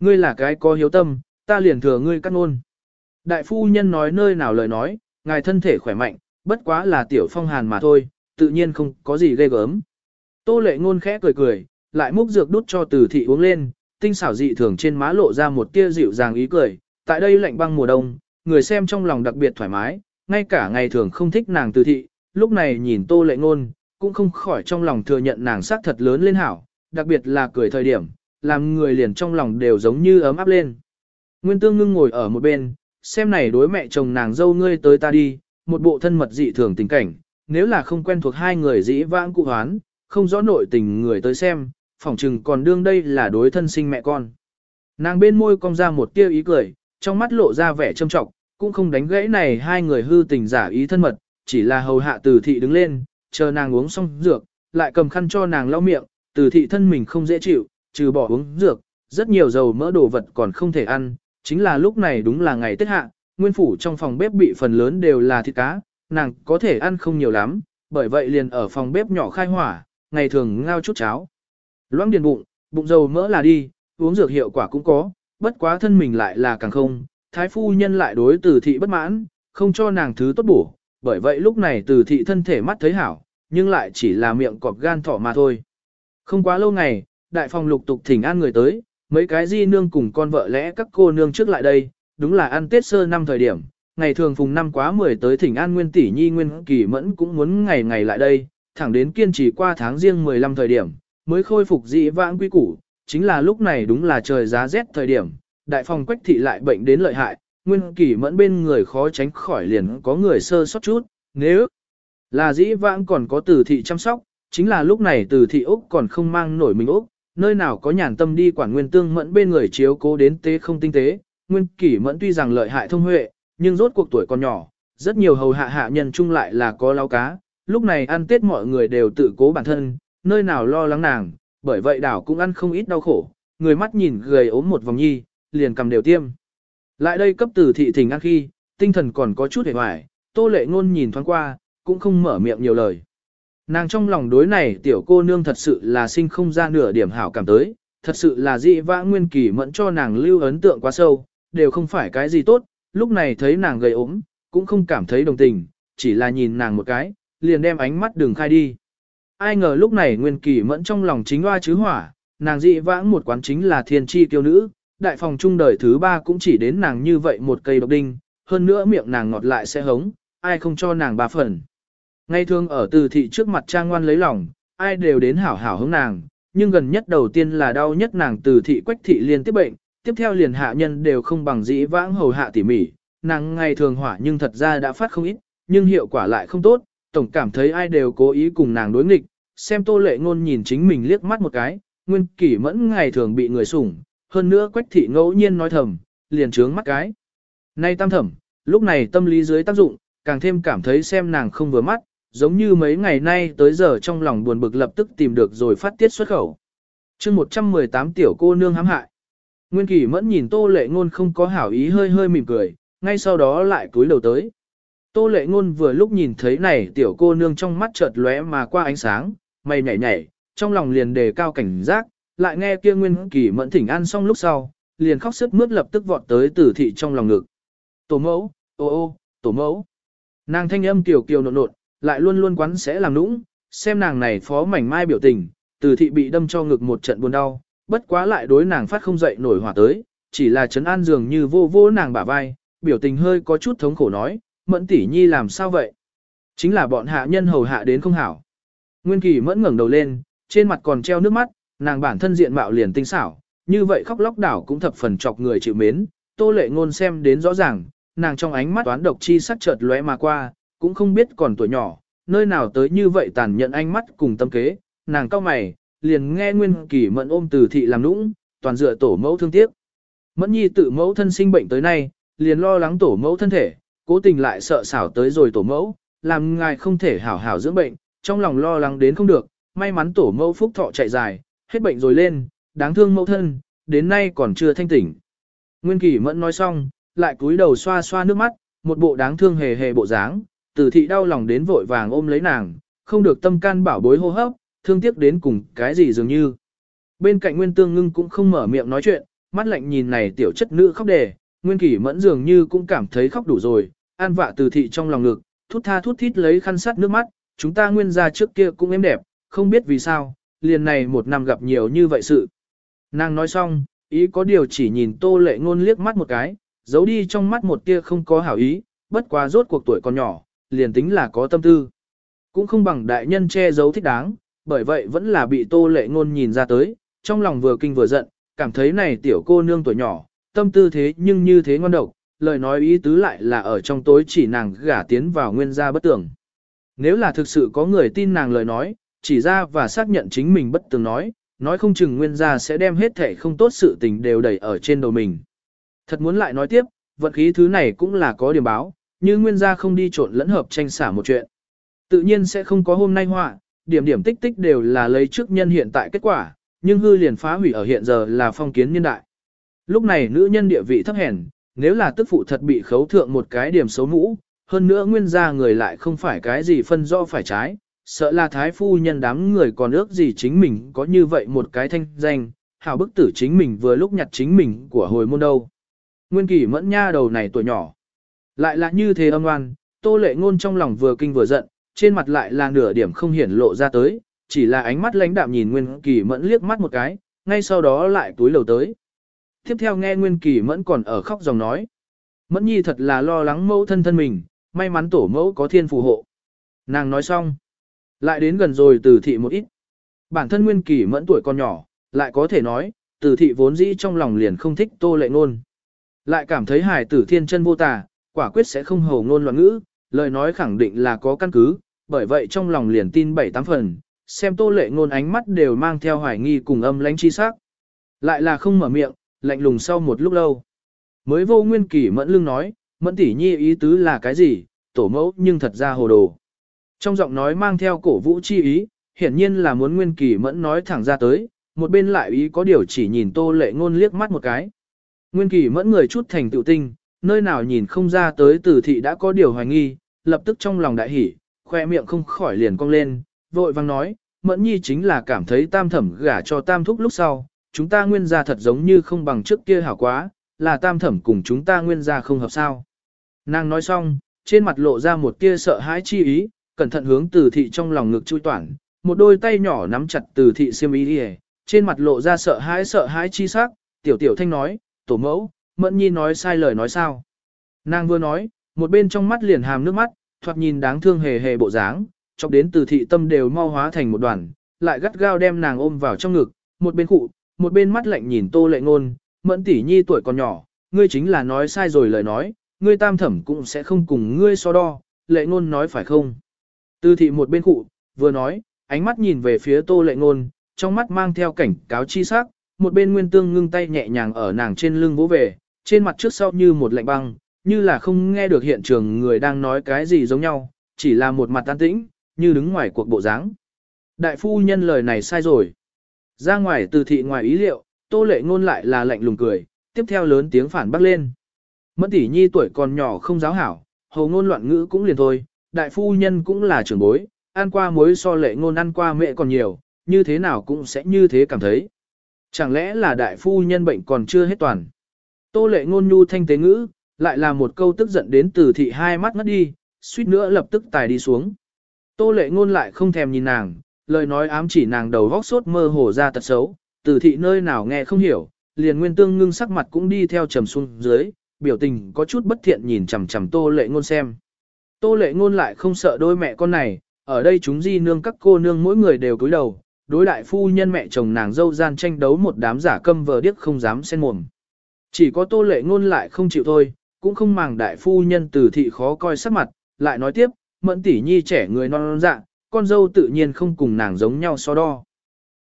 A: Ngươi là cái có hiếu tâm, ta liền thừa ngươi cắt ngôn. Đại phu nhân nói nơi nào lời nói, ngài thân thể khỏe mạnh, bất quá là tiểu phong hàn mà thôi, tự nhiên không có gì ghê gớm. Tô lệ ngôn khẽ cười cười, lại múc dược đút cho từ thị uống lên, tinh xảo dị thường trên má lộ ra một tia dịu dàng ý cười, tại đây lạnh băng mùa đông, người xem trong lòng đặc biệt thoải mái, ngay cả ngày thường không thích nàng từ thị, lúc này nhìn tô lệ ngôn, cũng không khỏi trong lòng thừa nhận nàng sắc thật lớn lên hảo, đặc biệt là cười thời điểm, làm người liền trong lòng đều giống như ấm áp lên. Nguyên tương ngưng ngồi ở một bên, xem này đối mẹ chồng nàng dâu ngươi tới ta đi, một bộ thân mật dị thường tình cảnh, nếu là không quen thuộc hai người dĩ vãng cụ hoán, không rõ nội tình người tới xem, phỏng chừng còn đương đây là đối thân sinh mẹ con. Nàng bên môi cong ra một tia ý cười, trong mắt lộ ra vẻ trâm trọng, cũng không đánh gãy này hai người hư tình giả ý thân mật, chỉ là hầu hạ từ thị đứng lên, chờ nàng uống xong dược, lại cầm khăn cho nàng lau miệng, từ thị thân mình không dễ chịu, trừ bỏ uống dược, rất nhiều dầu mỡ đồ vật còn không thể ăn, chính là lúc này đúng là ngày Tết hạ, nguyên phủ trong phòng bếp bị phần lớn đều là thịt cá, nàng có thể ăn không nhiều lắm, bởi vậy liền ở phòng bếp nhỏ khai hỏa, ngày thường ngao chút cháo. Loãng điền bụng, bụng dầu mỡ là đi, uống dược hiệu quả cũng có, bất quá thân mình lại là càng không, thái phu nhân lại đối từ thị bất mãn, không cho nàng thứ tốt bổ, bởi vậy lúc này từ thị thân thể mắt thấy hảo, nhưng lại chỉ là miệng cọp gan thỏ mà thôi. Không quá lâu ngày, đại phòng lục tục thỉnh an người tới, mấy cái di nương cùng con vợ lẽ các cô nương trước lại đây, đúng là ăn Tết sơ năm thời điểm, ngày thường phùng năm quá 10 tới thỉnh an nguyên tỷ nhi nguyên kỳ mẫn cũng muốn ngày ngày lại đây, thẳng đến kiên trì qua tháng riêng 15 thời điểm, mới khôi phục dị vãng quy củ, chính là lúc này đúng là trời giá rét thời điểm, đại phòng quách thị lại bệnh đến lợi hại, nguyên kỳ mẫn bên người khó tránh khỏi liền có người sơ sót chút, nếu là dĩ vãng còn có tử thị chăm sóc, chính là lúc này tử thị Úc còn không mang nổi mình Úc, nơi nào có nhàn tâm đi quản nguyên tương mẫn bên người chiếu cố đến tế không tinh tế, nguyên kỷ mẫn tuy rằng lợi hại thông huệ, nhưng rốt cuộc tuổi còn nhỏ, rất nhiều hầu hạ hạ nhân chung lại là có lao cá, lúc này ăn tết mọi người đều tự cố bản thân, nơi nào lo lắng nàng, bởi vậy đảo cũng ăn không ít đau khổ, người mắt nhìn gầy ốm một vòng nhi, liền cầm đều tiêm. Lại đây cấp tử thị thỉnh ăn khi, tinh thần còn có chút hề hoài, tô lệ ngôn nhìn thoáng qua, cũng không mở miệng nhiều lời. Nàng trong lòng đối này tiểu cô nương thật sự là sinh không ra nửa điểm hảo cảm tới, thật sự là dị vã nguyên kỳ mẫn cho nàng lưu ấn tượng quá sâu, đều không phải cái gì tốt, lúc này thấy nàng gầy ốm, cũng không cảm thấy đồng tình, chỉ là nhìn nàng một cái, liền đem ánh mắt đường khai đi. Ai ngờ lúc này nguyên kỳ mẫn trong lòng chính hoa chứ hỏa, nàng dị vãng một quán chính là thiên tri tiêu nữ, đại phòng trung đời thứ ba cũng chỉ đến nàng như vậy một cây độc đinh, hơn nữa miệng nàng ngọt lại sẽ hống, ai không cho nàng ba phần. Ngay thường ở từ thị trước mặt trang ngoan lấy lòng, ai đều đến hảo hảo hướng nàng, nhưng gần nhất đầu tiên là đau nhất nàng từ thị quách thị liên tiếp bệnh, tiếp theo liền hạ nhân đều không bằng dĩ vãng hầu hạ tỉ mỉ, nàng ngày thường hỏa nhưng thật ra đã phát không ít, nhưng hiệu quả lại không tốt, tổng cảm thấy ai đều cố ý cùng nàng đối nghịch, xem tô lệ ngôn nhìn chính mình liếc mắt một cái, nguyên kỷ mẫn ngày thường bị người sủng, hơn nữa quách thị ngẫu nhiên nói thầm, liền trướng mắt cái. Nay tam thẩm, lúc này tâm lý dưới tác dụng, càng thêm cảm thấy xem nàng không vừa mắt, giống như mấy ngày nay tới giờ trong lòng buồn bực lập tức tìm được rồi phát tiết xuất khẩu. chương 118 tiểu cô nương hãm hại. Nguyên Kỳ mẫn nhìn Tô Lệ Ngôn không có hảo ý hơi hơi mỉm cười, ngay sau đó lại cúi đầu tới. Tô Lệ Ngôn vừa lúc nhìn thấy này tiểu cô nương trong mắt chợt lóe mà qua ánh sáng, mày nhảy nhảy, trong lòng liền đề cao cảnh giác, lại nghe kia Nguyên Kỳ mẫn thỉnh an xong lúc sau, liền khóc sướt mướt lập tức vọt tới tử thị trong lòng ngực. Tổ mẫu, ô ô, tổ mẫu. Nàng thanh âm tiểu kiều nộn nộn, lại luôn luôn quấn sẽ làm nũng, xem nàng này phó mảnh mai biểu tình, từ thị bị đâm cho ngực một trận buồn đau, bất quá lại đối nàng phát không dậy nổi hỏa tới, chỉ là chấn an dường như vô vô nàng bả vai, biểu tình hơi có chút thống khổ nói, mẫn tỷ nhi làm sao vậy? Chính là bọn hạ nhân hầu hạ đến không hảo. Nguyên kỳ mẫn ngẩng đầu lên, trên mặt còn treo nước mắt, nàng bản thân diện mạo liền tinh xảo, như vậy khóc lóc đảo cũng thập phần chọc người chịu mến, tô lệ ngôn xem đến rõ ràng, nàng trong ánh mắt toán độc chi sắc chợt lóe mà qua, cũng không biết còn tuổi nhỏ, nơi nào tới như vậy tàn nhận ánh mắt cùng tâm kế, nàng cao mày, liền nghe nguyên kỳ mẫn ôm từ thị làm nũng, toàn dựa tổ mẫu thương tiếc. Mẫn nhi tự mẫu thân sinh bệnh tới nay, liền lo lắng tổ mẫu thân thể, cố tình lại sợ xảo tới rồi tổ mẫu, làm ngài không thể hảo hảo dưỡng bệnh, trong lòng lo lắng đến không được, may mắn tổ mẫu phúc thọ chạy dài, hết bệnh rồi lên, đáng thương mẫu thân, đến nay còn chưa thanh tỉnh. Nguyên Kỳ Mẫn nói xong, lại cúi đầu xoa xoa nước mắt, một bộ đáng thương hề hề bộ dáng, Tử thị đau lòng đến vội vàng ôm lấy nàng, không được tâm can bảo bối hô hấp, thương tiếc đến cùng cái gì dường như. Bên cạnh Nguyên Tương Ngưng cũng không mở miệng nói chuyện, mắt lạnh nhìn này tiểu chất nữ khóc đề, Nguyên Kỳ Mẫn dường như cũng cảm thấy khóc đủ rồi, an vạ từ thị trong lòng ngực, thút tha thút thít lấy khăn sát nước mắt, chúng ta nguyên gia trước kia cũng êm đẹp, không biết vì sao, liền này một năm gặp nhiều như vậy sự. Nàng nói xong, ý có điều chỉ nhìn tô lệ ngôn liếc mắt một cái, giấu đi trong mắt một tia không có hảo ý, bất quá rốt cuộc tuổi còn nhỏ, liền tính là có tâm tư. Cũng không bằng đại nhân che giấu thích đáng, bởi vậy vẫn là bị tô lệ ngôn nhìn ra tới, trong lòng vừa kinh vừa giận, cảm thấy này tiểu cô nương tuổi nhỏ, tâm tư thế nhưng như thế ngon độc, lời nói ý tứ lại là ở trong tối chỉ nàng gả tiến vào nguyên gia bất tưởng. Nếu là thực sự có người tin nàng lời nói, chỉ ra và xác nhận chính mình bất tường nói, nói không chừng nguyên gia sẽ đem hết thể không tốt sự tình đều đẩy ở trên đầu mình. Thật muốn lại nói tiếp, vận khí thứ này cũng là có điểm báo, như nguyên gia không đi trộn lẫn hợp tranh xả một chuyện. Tự nhiên sẽ không có hôm nay họa, điểm điểm tích tích đều là lấy trước nhân hiện tại kết quả, nhưng hư liền phá hủy ở hiện giờ là phong kiến nhân đại. Lúc này nữ nhân địa vị thấp hèn, nếu là tức phụ thật bị khấu thượng một cái điểm xấu mũ, hơn nữa nguyên gia người lại không phải cái gì phân do phải trái, sợ là thái phu nhân đám người còn ước gì chính mình có như vậy một cái thanh danh, hảo bức tử chính mình vừa lúc nhặt chính mình của hồi môn đâu. Nguyên kỳ mẫn nha đầu này tuổi nhỏ. Lại là như thế âm oan, tô lệ ngôn trong lòng vừa kinh vừa giận, trên mặt lại là nửa điểm không hiển lộ ra tới, chỉ là ánh mắt lãnh đạm nhìn Nguyên kỳ mẫn liếc mắt một cái, ngay sau đó lại túi lầu tới. Tiếp theo nghe Nguyên kỳ mẫn còn ở khóc dòng nói. Mẫn nhi thật là lo lắng mẫu thân thân mình, may mắn tổ mẫu có thiên phù hộ. Nàng nói xong. Lại đến gần rồi từ thị một ít. Bản thân nguyên kỳ mẫn tuổi còn nhỏ, lại có thể nói, từ thị vốn dĩ trong lòng liền không thích tô lệ ngôn. Lại cảm thấy hài tử thiên chân vô tà, quả quyết sẽ không hầu ngôn loạn ngữ, lời nói khẳng định là có căn cứ, bởi vậy trong lòng liền tin bảy tám phần, xem tô lệ ngôn ánh mắt đều mang theo hoài nghi cùng âm lãnh chi sắc. Lại là không mở miệng, lạnh lùng sau một lúc lâu. Mới vô nguyên kỳ mẫn lưng nói, mẫn tỷ nhi ý tứ là cái gì, tổ mẫu nhưng thật ra hồ đồ. Trong giọng nói mang theo cổ vũ chi ý, hiển nhiên là muốn Nguyên Kỳ Mẫn nói thẳng ra tới, một bên lại ý có điều chỉ nhìn Tô Lệ Ngôn liếc mắt một cái. Nguyên Kỳ Mẫn người chút thành tựu tinh, nơi nào nhìn không ra tới từ thị đã có điều hoài nghi, lập tức trong lòng đại hỉ, khoe miệng không khỏi liền cong lên, vội vang nói, Mẫn Nhi chính là cảm thấy tam thẩm gả cho tam thúc lúc sau, chúng ta nguyên gia thật giống như không bằng trước kia hảo quá, là tam thẩm cùng chúng ta nguyên gia không hợp sao. Nàng nói xong, trên mặt lộ ra một tia sợ hãi chi ý, cẩn thận hướng từ thị trong lòng ngực chui toản, một đôi tay nhỏ nắm chặt từ thị xiêm ý đi trên mặt lộ ra sợ hãi sợ hãi chi sắc, tiểu tiểu thanh nói, tổ mẫu, mẫn nhi nói sai lời nói sao. Nàng vừa nói, một bên trong mắt liền hàm nước mắt, thoạt nhìn đáng thương hề hề bộ dáng, chọc đến từ thị tâm đều mau hóa thành một đoàn, lại gắt gao đem nàng ôm vào trong ngực, một bên cụ, một bên mắt lạnh nhìn tô lệ ngôn, mẫn tỷ nhi tuổi còn nhỏ, ngươi chính là nói sai rồi lời nói, ngươi tam thẩm cũng sẽ không cùng ngươi so đo, lệ ngôn nói phải không? Tư thị một bên cụ, vừa nói, ánh mắt nhìn về phía tô lệ ngôn, trong mắt mang theo cảnh cáo chi sắc, một bên nguyên tương ngưng tay nhẹ nhàng ở nàng trên lưng vỗ về, trên mặt trước sau như một lạnh băng, như là không nghe được hiện trường người đang nói cái gì giống nhau, chỉ là một mặt tan tĩnh, như đứng ngoài cuộc bộ dáng. Đại phu nhân lời này sai rồi. Ra ngoài từ thị ngoài ý liệu, tô lệ ngôn lại là lạnh lùng cười, tiếp theo lớn tiếng phản bác lên. Mẫn tỷ nhi tuổi còn nhỏ không giáo hảo, hầu ngôn loạn ngữ cũng liền thôi, đại phu nhân cũng là trưởng bối, ăn qua muối so lệ ngôn ăn qua mẹ còn nhiều, như thế nào cũng sẽ như thế cảm thấy. Chẳng lẽ là đại phu nhân bệnh còn chưa hết toàn. Tô lệ ngôn nhu thanh tế ngữ, lại là một câu tức giận đến từ thị hai mắt ngất đi, suýt nữa lập tức tài đi xuống. Tô lệ ngôn lại không thèm nhìn nàng, lời nói ám chỉ nàng đầu vóc sốt mơ hồ ra tật xấu, từ thị nơi nào nghe không hiểu, liền nguyên tương ngưng sắc mặt cũng đi theo trầm xuống dưới, biểu tình có chút bất thiện nhìn chằm chằm tô lệ ngôn xem. Tô lệ ngôn lại không sợ đôi mẹ con này, ở đây chúng di nương các cô nương mỗi người đều cúi đầu, đối đại phu nhân mẹ chồng nàng dâu gian tranh đấu một đám giả câm vờ điếc không dám xen mồm. Chỉ có tô lệ ngôn lại không chịu thôi, cũng không màng đại phu nhân từ thị khó coi sắc mặt, lại nói tiếp, mẫn tỷ nhi trẻ người non non dạ, con dâu tự nhiên không cùng nàng giống nhau so đo.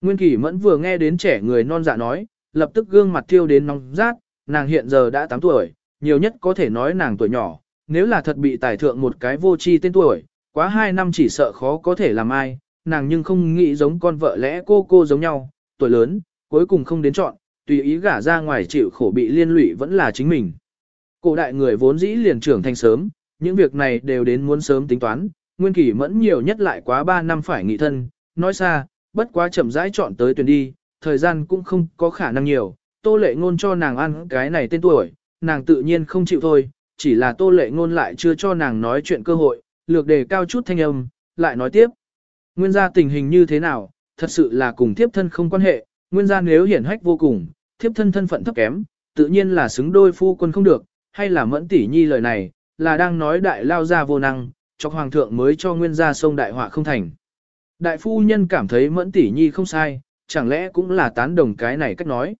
A: Nguyên Kỳ Mẫn vừa nghe đến trẻ người non dạ nói, lập tức gương mặt thiêu đến nóng rát, nàng hiện giờ đã 8 tuổi, nhiều nhất có thể nói nàng tuổi nhỏ, nếu là thật bị tài thượng một cái vô tri tên tuổi, quá 2 năm chỉ sợ khó có thể làm ai, nàng nhưng không nghĩ giống con vợ lẽ cô cô giống nhau, tuổi lớn, cuối cùng không đến chọn, tùy ý gả ra ngoài chịu khổ bị liên lụy vẫn là chính mình. Cổ đại người vốn dĩ liền trưởng thành sớm, những việc này đều đến muốn sớm tính toán, nguyên kỷ mẫn nhiều nhất lại quá 3 năm phải nghị thân, nói xa, bất quá chậm rãi chọn tới tuyển đi, thời gian cũng không có khả năng nhiều, tô lệ ngôn cho nàng ăn cái này tên tuổi, nàng tự nhiên không chịu thôi, chỉ là tô lệ ngôn lại chưa cho nàng nói chuyện cơ hội, lược đề cao chút thanh âm, lại nói tiếp. Nguyên gia tình hình như thế nào, thật sự là cùng thiếp thân không quan hệ, nguyên gia nếu hiển hách vô cùng, thiếp thân thân phận thấp kém, tự nhiên là xứng đôi phu quân không được, hay là mẫn tỷ nhi lời này, là đang nói đại lao gia vô năng, cho hoàng thượng mới cho nguyên gia sông đại họa không thành. Đại phu nhân cảm thấy mẫn tỷ nhi không sai, chẳng lẽ cũng là tán đồng cái này cách nói.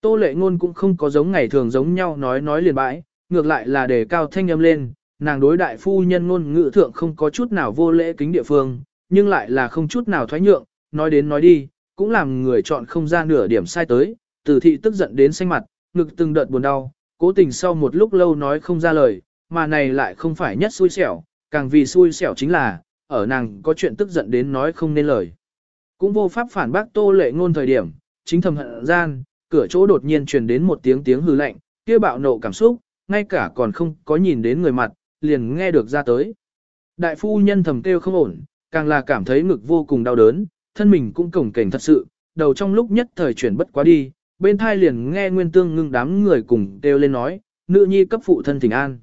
A: Tô lệ ngôn cũng không có giống ngày thường giống nhau nói nói liền bãi, ngược lại là đề cao thanh âm lên, nàng đối đại phu nhân ngôn ngữ thượng không có chút nào vô lễ kính địa phương, nhưng lại là không chút nào thoái nhượng, nói đến nói đi, cũng làm người chọn không ra nửa điểm sai tới, từ thị tức giận đến xanh mặt, ngực từng đợt buồn đau, cố tình sau một lúc lâu nói không ra lời, mà này lại không phải nhất xui xẻo, càng vì xui xẻo chính là, ở nàng có chuyện tức giận đến nói không nên lời. Cũng vô pháp phản bác tô lệ ngôn thời điểm, chính thầm hận gian, cửa chỗ đột nhiên truyền đến một tiếng tiếng hư lạnh, kia bạo nộ cảm xúc, ngay cả còn không có nhìn đến người mặt, liền nghe được ra tới. Đại phu nhân thầm kêu không ổn, càng là cảm thấy ngực vô cùng đau đớn, thân mình cũng cổng cảnh thật sự, đầu trong lúc nhất thời chuyển bất quá đi, bên thai liền nghe nguyên tương ngưng đám người cùng kêu lên nói, nữ nhi cấp phụ thân thỉnh an.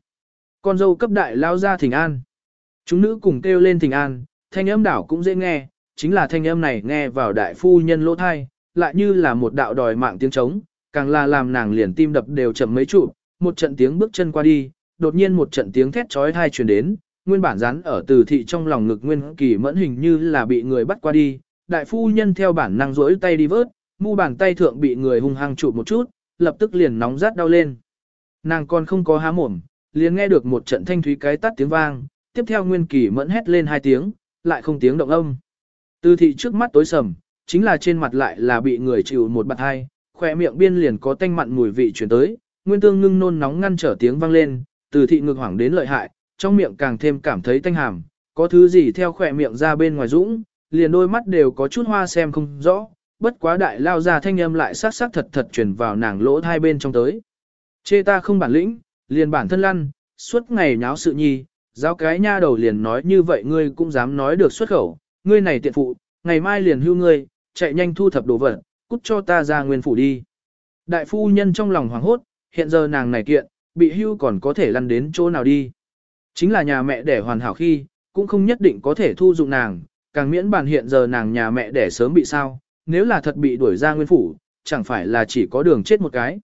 A: Con dâu cấp đại lao ra thỉnh an. Chúng nữ cùng kêu lên thỉnh an, thanh âm đảo cũng dễ nghe, chính là thanh âm này nghe vào đại phu nhân lỗ thai, lại như là một đạo đòi mạng tiếng trống, càng là làm nàng liền tim đập đều chậm mấy trụ, một trận tiếng bước chân qua đi, đột nhiên một trận tiếng thét chói tai truyền đến, nguyên bản rắn ở từ thị trong lòng ngực nguyên kỳ mẫn hình như là bị người bắt qua đi, đại phu nhân theo bản năng rỗi tay đi vớt, mu bàn tay thượng bị người hung hăng chụp một chút, lập tức liền nóng rát đau lên. Nàng còn không có há mồm, liền nghe được một trận thanh thúy cái tắt tiếng vang, tiếp theo nguyên kỳ mẫn hét lên hai tiếng, lại không tiếng động âm. Từ thị trước mắt tối sầm, chính là trên mặt lại là bị người chịu một bạt hai, khỏe miệng biên liền có tanh mặn mùi vị chuyển tới, nguyên tương ngưng nôn nóng ngăn trở tiếng vang lên, từ thị ngực hoảng đến lợi hại, trong miệng càng thêm cảm thấy tanh hàm, có thứ gì theo khỏe miệng ra bên ngoài dũng, liền đôi mắt đều có chút hoa xem không rõ, bất quá đại lao ra thanh âm lại sát sát thật thật truyền vào nàng lỗ hai bên trong tới. Chê ta không bản lĩnh, liền bản thân lăn, suốt ngày nháo sự nhi, giáo cái nha đầu liền nói như vậy ngươi cũng dám nói được xuất khẩu, ngươi này tiện phụ, ngày mai liền hưu ngươi, chạy nhanh thu thập đồ vật, cút cho ta ra nguyên phủ đi. Đại phu nhân trong lòng hoảng hốt, hiện giờ nàng này kiện, bị hưu còn có thể lăn đến chỗ nào đi. Chính là nhà mẹ đẻ hoàn hảo khi, cũng không nhất định có thể thu dụng nàng, càng miễn bàn hiện giờ nàng nhà mẹ đẻ sớm bị sao, nếu là thật bị đuổi ra nguyên phủ, chẳng phải là chỉ có đường chết một cái.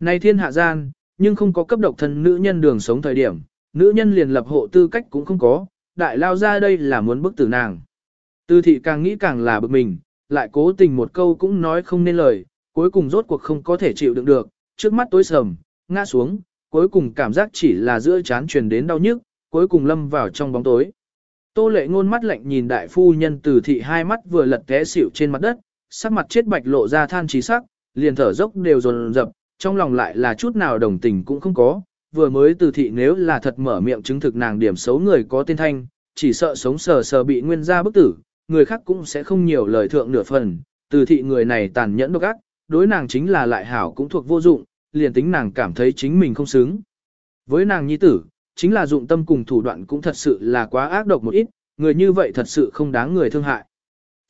A: Này thiên hạ gian, nhưng không có cấp độc thân nữ nhân đường sống thời điểm, nữ nhân liền lập hộ tư cách cũng không có, đại lao ra đây là muốn bức tử nàng. Tư thị càng nghĩ càng là bực mình, lại cố tình một câu cũng nói không nên lời, cuối cùng rốt cuộc không có thể chịu đựng được, trước mắt tối sầm, ngã xuống, cuối cùng cảm giác chỉ là giữa chán truyền đến đau nhức, cuối cùng lâm vào trong bóng tối. Tô lệ ngôn mắt lạnh nhìn đại phu nhân từ thị hai mắt vừa lật té xỉu trên mặt đất, sắc mặt chết bạch lộ ra than trí sắc, liền thở dốc đều dồn dập, trong lòng lại là chút nào đồng tình cũng không có, vừa mới từ thị nếu là thật mở miệng chứng thực nàng điểm xấu người có tên thanh, chỉ sợ sống sờ sờ bị nguyên gia bức tử, người khác cũng sẽ không nhiều lời thượng nửa phần, từ thị người này tàn nhẫn độc ác, đối nàng chính là lại hảo cũng thuộc vô dụng, liền tính nàng cảm thấy chính mình không xứng. Với nàng nhi tử, chính là dụng tâm cùng thủ đoạn cũng thật sự là quá ác độc một ít, người như vậy thật sự không đáng người thương hại.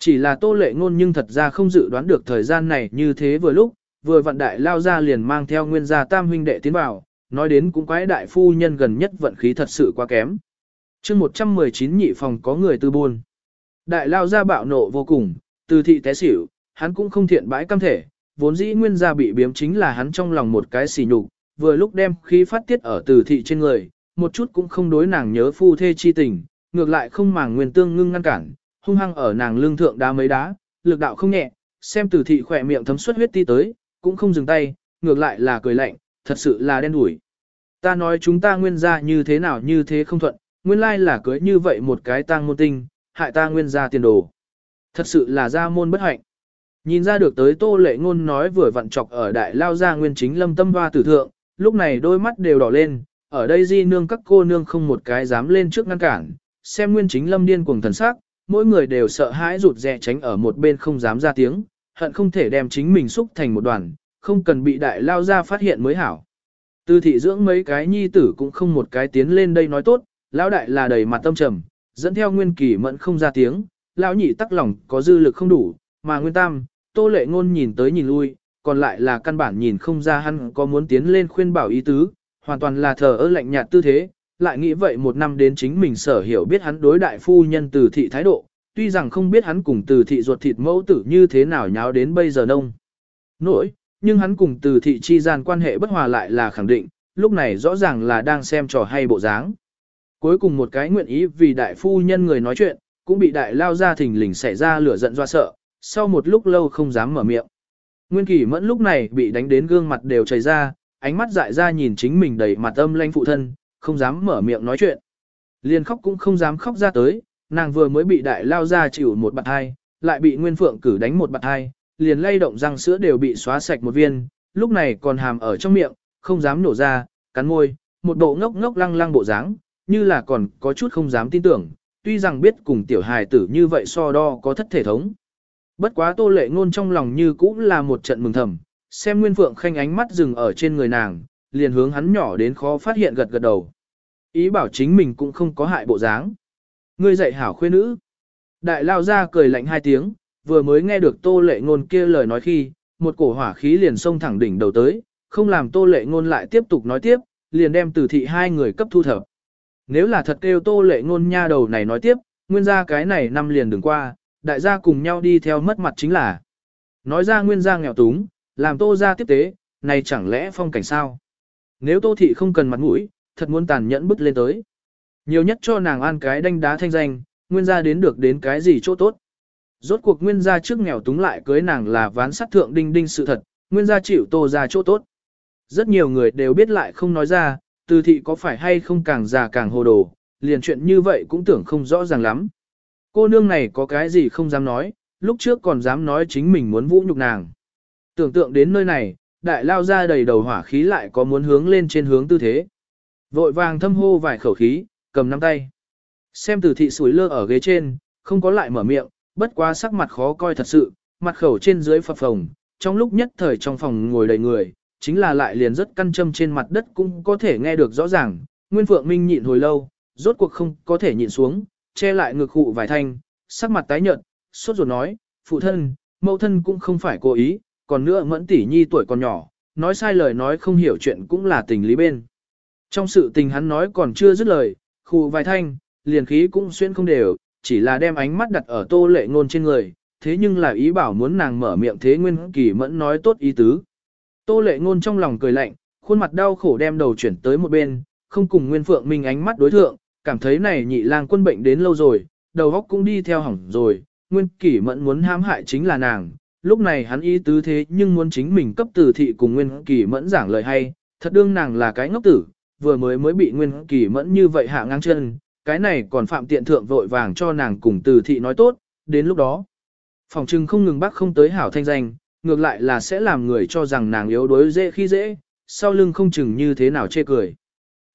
A: Chỉ là tô lệ ngôn nhưng thật ra không dự đoán được thời gian này như thế vừa lúc, vừa vận đại lao ra liền mang theo nguyên gia tam huynh đệ tiến vào, nói đến cũng quái đại phu nhân gần nhất vận khí thật sự quá kém. chương 119 nhị phòng có người tư buôn. Đại lao ra bạo nộ vô cùng, từ thị té xỉu, hắn cũng không thiện bãi cam thể, vốn dĩ nguyên gia bị biếm chính là hắn trong lòng một cái xỉ nhục, vừa lúc đem khí phát tiết ở từ thị trên người, một chút cũng không đối nàng nhớ phu thê chi tình, ngược lại không màng nguyên tương ngưng ngăn cản, hung hăng ở nàng lương thượng đá mấy đá, lực đạo không nhẹ, xem từ thị khỏe miệng thấm xuất huyết ti tới, cũng không dừng tay, ngược lại là cười lạnh, thật sự là đen đủi. Ta nói chúng ta nguyên gia như thế nào như thế không thuận, nguyên lai là cưới như vậy một cái tang môn tinh, hại ta nguyên gia tiền đồ. Thật sự là gia môn bất hạnh. Nhìn ra được tới tô lệ ngôn nói vừa vặn chọc ở đại lao gia nguyên chính lâm tâm hoa tử thượng, lúc này đôi mắt đều đỏ lên, ở đây di nương các cô nương không một cái dám lên trước ngăn cản, xem nguyên chính lâm điên cuồng thần sắc, mỗi người đều sợ hãi rụt rè tránh ở một bên không dám ra tiếng, hận không thể đem chính mình xúc thành một đoàn, không cần bị đại lao ra phát hiện mới hảo. Tư thị dưỡng mấy cái nhi tử cũng không một cái tiến lên đây nói tốt, lão đại là đầy mặt tâm trầm, dẫn theo nguyên kỳ mẫn không ra tiếng, lão nhị tắc lòng có dư lực không đủ, mà nguyên tam, tô lệ ngôn nhìn tới nhìn lui, còn lại là căn bản nhìn không ra hắn có muốn tiến lên khuyên bảo ý tứ, hoàn toàn là thờ ơ lạnh nhạt tư thế, lại nghĩ vậy một năm đến chính mình sở hiểu biết hắn đối đại phu nhân từ thị thái độ, tuy rằng không biết hắn cùng từ thị ruột thịt mẫu tử như thế nào nháo đến bây giờ nông. Nỗi, nhưng hắn cùng từ thị chi gian quan hệ bất hòa lại là khẳng định, lúc này rõ ràng là đang xem trò hay bộ dáng. Cuối cùng một cái nguyện ý vì đại phu nhân người nói chuyện, cũng bị đại lao ra thình lình xảy ra lửa giận do sợ, sau một lúc lâu không dám mở miệng. Nguyên Kỳ Mẫn lúc này bị đánh đến gương mặt đều chảy ra, ánh mắt dại ra nhìn chính mình đầy mặt âm lanh phụ thân, không dám mở miệng nói chuyện. Liền khóc cũng không dám khóc ra tới, nàng vừa mới bị đại lao ra chịu một bạt hai, lại bị Nguyên Phượng cử đánh một bạt hai, liền lay động răng sữa đều bị xóa sạch một viên, lúc này còn hàm ở trong miệng, không dám nổ ra, cắn môi, một bộ ngốc ngốc lăng lăng bộ dáng, như là còn có chút không dám tin tưởng, tuy rằng biết cùng tiểu hài tử như vậy so đo có thất thể thống. Bất quá tô lệ ngôn trong lòng như cũng là một trận mừng thầm, xem Nguyên Phượng khanh ánh mắt dừng ở trên người nàng, liền hướng hắn nhỏ đến khó phát hiện gật gật đầu. Ý bảo chính mình cũng không có hại bộ dáng. Ngươi dạy hảo khuê nữ. Đại lao ra cười lạnh hai tiếng, vừa mới nghe được tô lệ ngôn kia lời nói khi, một cổ hỏa khí liền xông thẳng đỉnh đầu tới, không làm tô lệ ngôn lại tiếp tục nói tiếp, liền đem từ thị hai người cấp thu thập. Nếu là thật kêu tô lệ ngôn nha đầu này nói tiếp, nguyên gia cái này năm liền đừng qua, đại gia cùng nhau đi theo mất mặt chính là. Nói ra nguyên gia nghèo túng, làm tô gia tiếp tế, này chẳng lẽ phong cảnh sao? Nếu tô thị không cần mặt mũi, thật muốn tàn nhẫn bứt lên tới. Nhiều nhất cho nàng ăn cái đanh đá thanh danh, nguyên gia đến được đến cái gì chỗ tốt. Rốt cuộc nguyên gia trước nghèo túng lại cưới nàng là ván sát thượng đinh đinh sự thật, nguyên gia chịu tô ra chỗ tốt. Rất nhiều người đều biết lại không nói ra, từ thị có phải hay không càng già càng hồ đồ, liền chuyện như vậy cũng tưởng không rõ ràng lắm. Cô nương này có cái gì không dám nói, lúc trước còn dám nói chính mình muốn vũ nhục nàng. Tưởng tượng đến nơi này, đại lao ra đầy đầu hỏa khí lại có muốn hướng lên trên hướng tư thế. Vội vàng thâm hô vài khẩu khí, cầm nắm tay. Xem từ thị sủi lơ ở ghế trên, không có lại mở miệng, bất quá sắc mặt khó coi thật sự, mặt khẩu trên dưới phập phồng, trong lúc nhất thời trong phòng ngồi đầy người, chính là lại liền rất căn châm trên mặt đất cũng có thể nghe được rõ ràng. Nguyên Phượng Minh nhịn hồi lâu, rốt cuộc không có thể nhịn xuống, che lại ngực hụ vài thanh, sắc mặt tái nhợt, sốt ruột nói, phụ thân, mẫu thân cũng không phải cố ý, còn nữa mẫn tỷ nhi tuổi còn nhỏ, nói sai lời nói không hiểu chuyện cũng là tình lý bên. Trong sự tình hắn nói còn chưa dứt lời, khu vài thanh, liền khí cũng xuyên không đều, chỉ là đem ánh mắt đặt ở tô lệ ngôn trên người, thế nhưng là ý bảo muốn nàng mở miệng thế nguyên kỳ mẫn nói tốt ý tứ. Tô lệ ngôn trong lòng cười lạnh, khuôn mặt đau khổ đem đầu chuyển tới một bên, không cùng nguyên phượng minh ánh mắt đối thượng, cảm thấy này nhị lang quân bệnh đến lâu rồi, đầu óc cũng đi theo hỏng rồi, nguyên kỳ mẫn muốn hãm hại chính là nàng. Lúc này hắn ý tứ thế nhưng muốn chính mình cấp tử thị cùng nguyên kỳ mẫn giảng lời hay, thật đương nàng là cái ngốc tử, vừa mới mới bị nguyên kỳ mẫn như vậy hạ ngang chân, cái này còn phạm tiện thượng vội vàng cho nàng cùng từ thị nói tốt, đến lúc đó. Phòng trưng không ngừng bác không tới hảo thanh danh, ngược lại là sẽ làm người cho rằng nàng yếu đuối dễ khi dễ, sau lưng không chừng như thế nào chê cười.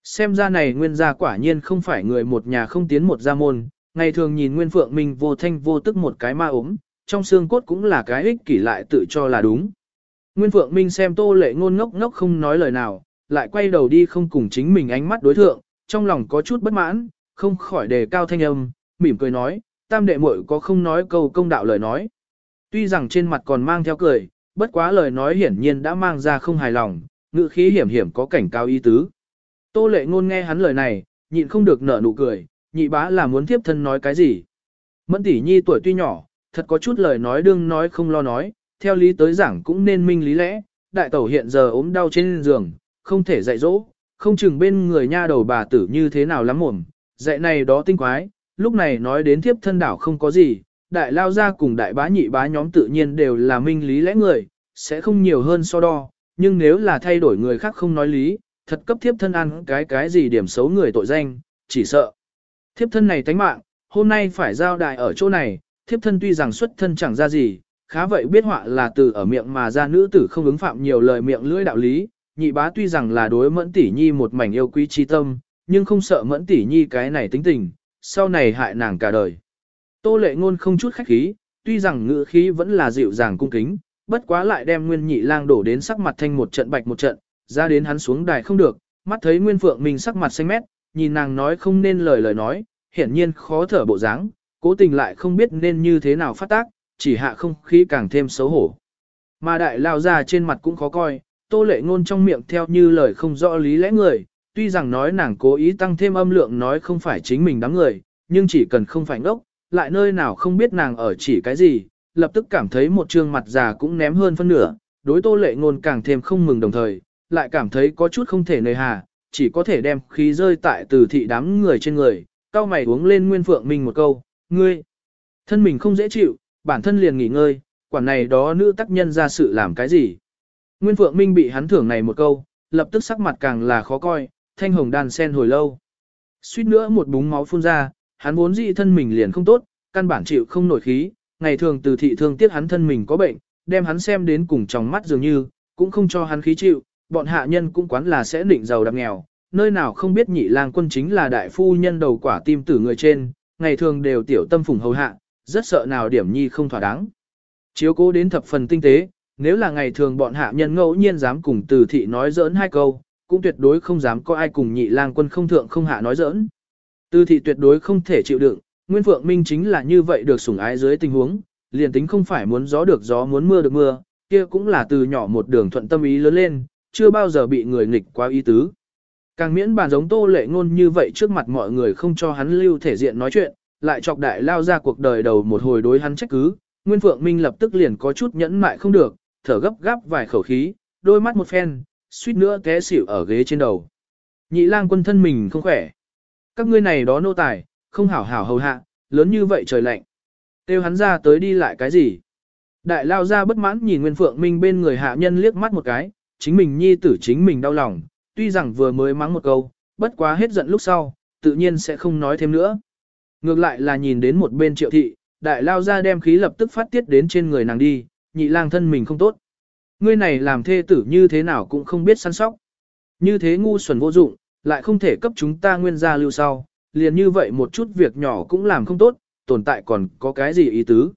A: Xem ra này nguyên gia quả nhiên không phải người một nhà không tiến một gia môn, ngày thường nhìn nguyên phượng mình vô thanh vô tức một cái ma ốm, trong xương cốt cũng là cái ích kỷ lại tự cho là đúng. Nguyên phượng minh xem tô lệ ngôn ngốc ngốc không nói lời nào, lại quay đầu đi không cùng chính mình ánh mắt đối thượng, trong lòng có chút bất mãn, không khỏi đề cao thanh âm, mỉm cười nói, tam đệ muội có không nói câu công đạo lời nói. Tuy rằng trên mặt còn mang theo cười, bất quá lời nói hiển nhiên đã mang ra không hài lòng, ngữ khí hiểm hiểm có cảnh cao ý tứ. Tô lệ ngôn nghe hắn lời này, nhịn không được nở nụ cười, nhị bá là muốn tiếp thân nói cái gì. Mẫn tỷ nhi tuổi tuy nhỏ, thật có chút lời nói đương nói không lo nói, theo lý tới giảng cũng nên minh lý lẽ, đại tẩu hiện giờ ốm đau trên giường, không thể dạy dỗ, không chừng bên người nha đầu bà tử như thế nào lắm mồm, dạy này đó tinh quái, lúc này nói đến thiếp thân đảo không có gì, đại lao ra cùng đại bá nhị bá nhóm tự nhiên đều là minh lý lẽ người, sẽ không nhiều hơn so đo, nhưng nếu là thay đổi người khác không nói lý, thật cấp thiếp thân ăn cái cái gì điểm xấu người tội danh, chỉ sợ. Thiếp thân này tánh mạng, hôm nay phải giao đại ở chỗ này, thiếp thân tuy rằng xuất thân chẳng ra gì, khá vậy biết họa là từ ở miệng mà ra nữ tử không ứng phạm nhiều lời miệng lưỡi đạo lý, nhị bá tuy rằng là đối mẫn tỷ nhi một mảnh yêu quý chi tâm, nhưng không sợ mẫn tỷ nhi cái này tính tình, sau này hại nàng cả đời. Tô lệ ngôn không chút khách khí, tuy rằng ngữ khí vẫn là dịu dàng cung kính, bất quá lại đem nguyên nhị lang đổ đến sắc mặt thanh một trận bạch một trận, ra đến hắn xuống đài không được, mắt thấy nguyên phượng mình sắc mặt xanh mét, nhìn nàng nói không nên lời lời nói, hiển nhiên khó thở bộ dáng, cố tình lại không biết nên như thế nào phát tác, chỉ hạ không khí càng thêm xấu hổ. Mà đại lao ra trên mặt cũng khó coi, tô lệ ngôn trong miệng theo như lời không rõ lý lẽ người, tuy rằng nói nàng cố ý tăng thêm âm lượng nói không phải chính mình đám người, nhưng chỉ cần không phải ngốc, lại nơi nào không biết nàng ở chỉ cái gì, lập tức cảm thấy một trương mặt già cũng ném hơn phân nửa, đối tô lệ ngôn càng thêm không mừng đồng thời, lại cảm thấy có chút không thể nơi hà, chỉ có thể đem khí rơi tại từ thị đám người trên người, cao mày uống lên Nguyên Phượng Minh một câu, ngươi, thân mình không dễ chịu, bản thân liền nghỉ ngơi, quản này đó nữ tác nhân ra sự làm cái gì. Nguyên Phượng Minh bị hắn thưởng này một câu, lập tức sắc mặt càng là khó coi, thanh hồng đàn sen hồi lâu. Suýt nữa một búng máu phun ra, hắn vốn dị thân mình liền không tốt, căn bản chịu không nổi khí, ngày thường từ thị thương tiếc hắn thân mình có bệnh, đem hắn xem đến cùng trong mắt dường như, cũng không cho hắn khí chịu, bọn hạ nhân cũng quán là sẽ định giàu đạp nghèo, nơi nào không biết nhị lang quân chính là đại phu nhân đầu quả tim tử người trên, ngày thường đều tiểu tâm phùng hầu hạ, rất sợ nào điểm nhi không thỏa đáng. Chiếu cố đến thập phần tinh tế, nếu là ngày thường bọn hạ nhân ngẫu nhiên dám cùng từ thị nói giỡn hai câu, cũng tuyệt đối không dám có ai cùng nhị lang quân không thượng không hạ nói giỡn. Từ thị tuyệt đối không thể chịu đựng, Nguyên Phượng Minh chính là như vậy được sủng ái dưới tình huống, liền tính không phải muốn gió được gió muốn mưa được mưa, kia cũng là từ nhỏ một đường thuận tâm ý lớn lên, chưa bao giờ bị người nghịch quá ý tứ. Càng miễn bàn giống tô lệ ngôn như vậy trước mặt mọi người không cho hắn lưu thể diện nói chuyện, lại chọc đại lao ra cuộc đời đầu một hồi đối hắn trách cứ, Nguyên Phượng Minh lập tức liền có chút nhẫn mại không được, thở gấp gáp vài khẩu khí, đôi mắt một phen, suýt nữa té xỉu ở ghế trên đầu. Nhị lang quân thân mình không khỏe. Các ngươi này đó nô tài, không hảo hảo hầu hạ, lớn như vậy trời lạnh. Têu hắn ra tới đi lại cái gì? Đại lao ra bất mãn nhìn Nguyên Phượng Minh bên người hạ nhân liếc mắt một cái, chính mình nhi tử chính mình đau lòng, tuy rằng vừa mới mắng một câu, bất quá hết giận lúc sau, tự nhiên sẽ không nói thêm nữa. Ngược lại là nhìn đến một bên triệu thị, đại lao ra đem khí lập tức phát tiết đến trên người nàng đi, nhị lang thân mình không tốt. Ngươi này làm thê tử như thế nào cũng không biết săn sóc. Như thế ngu xuẩn vô dụng, lại không thể cấp chúng ta nguyên gia lưu sau, liền như vậy một chút việc nhỏ cũng làm không tốt, tồn tại còn có cái gì ý tứ.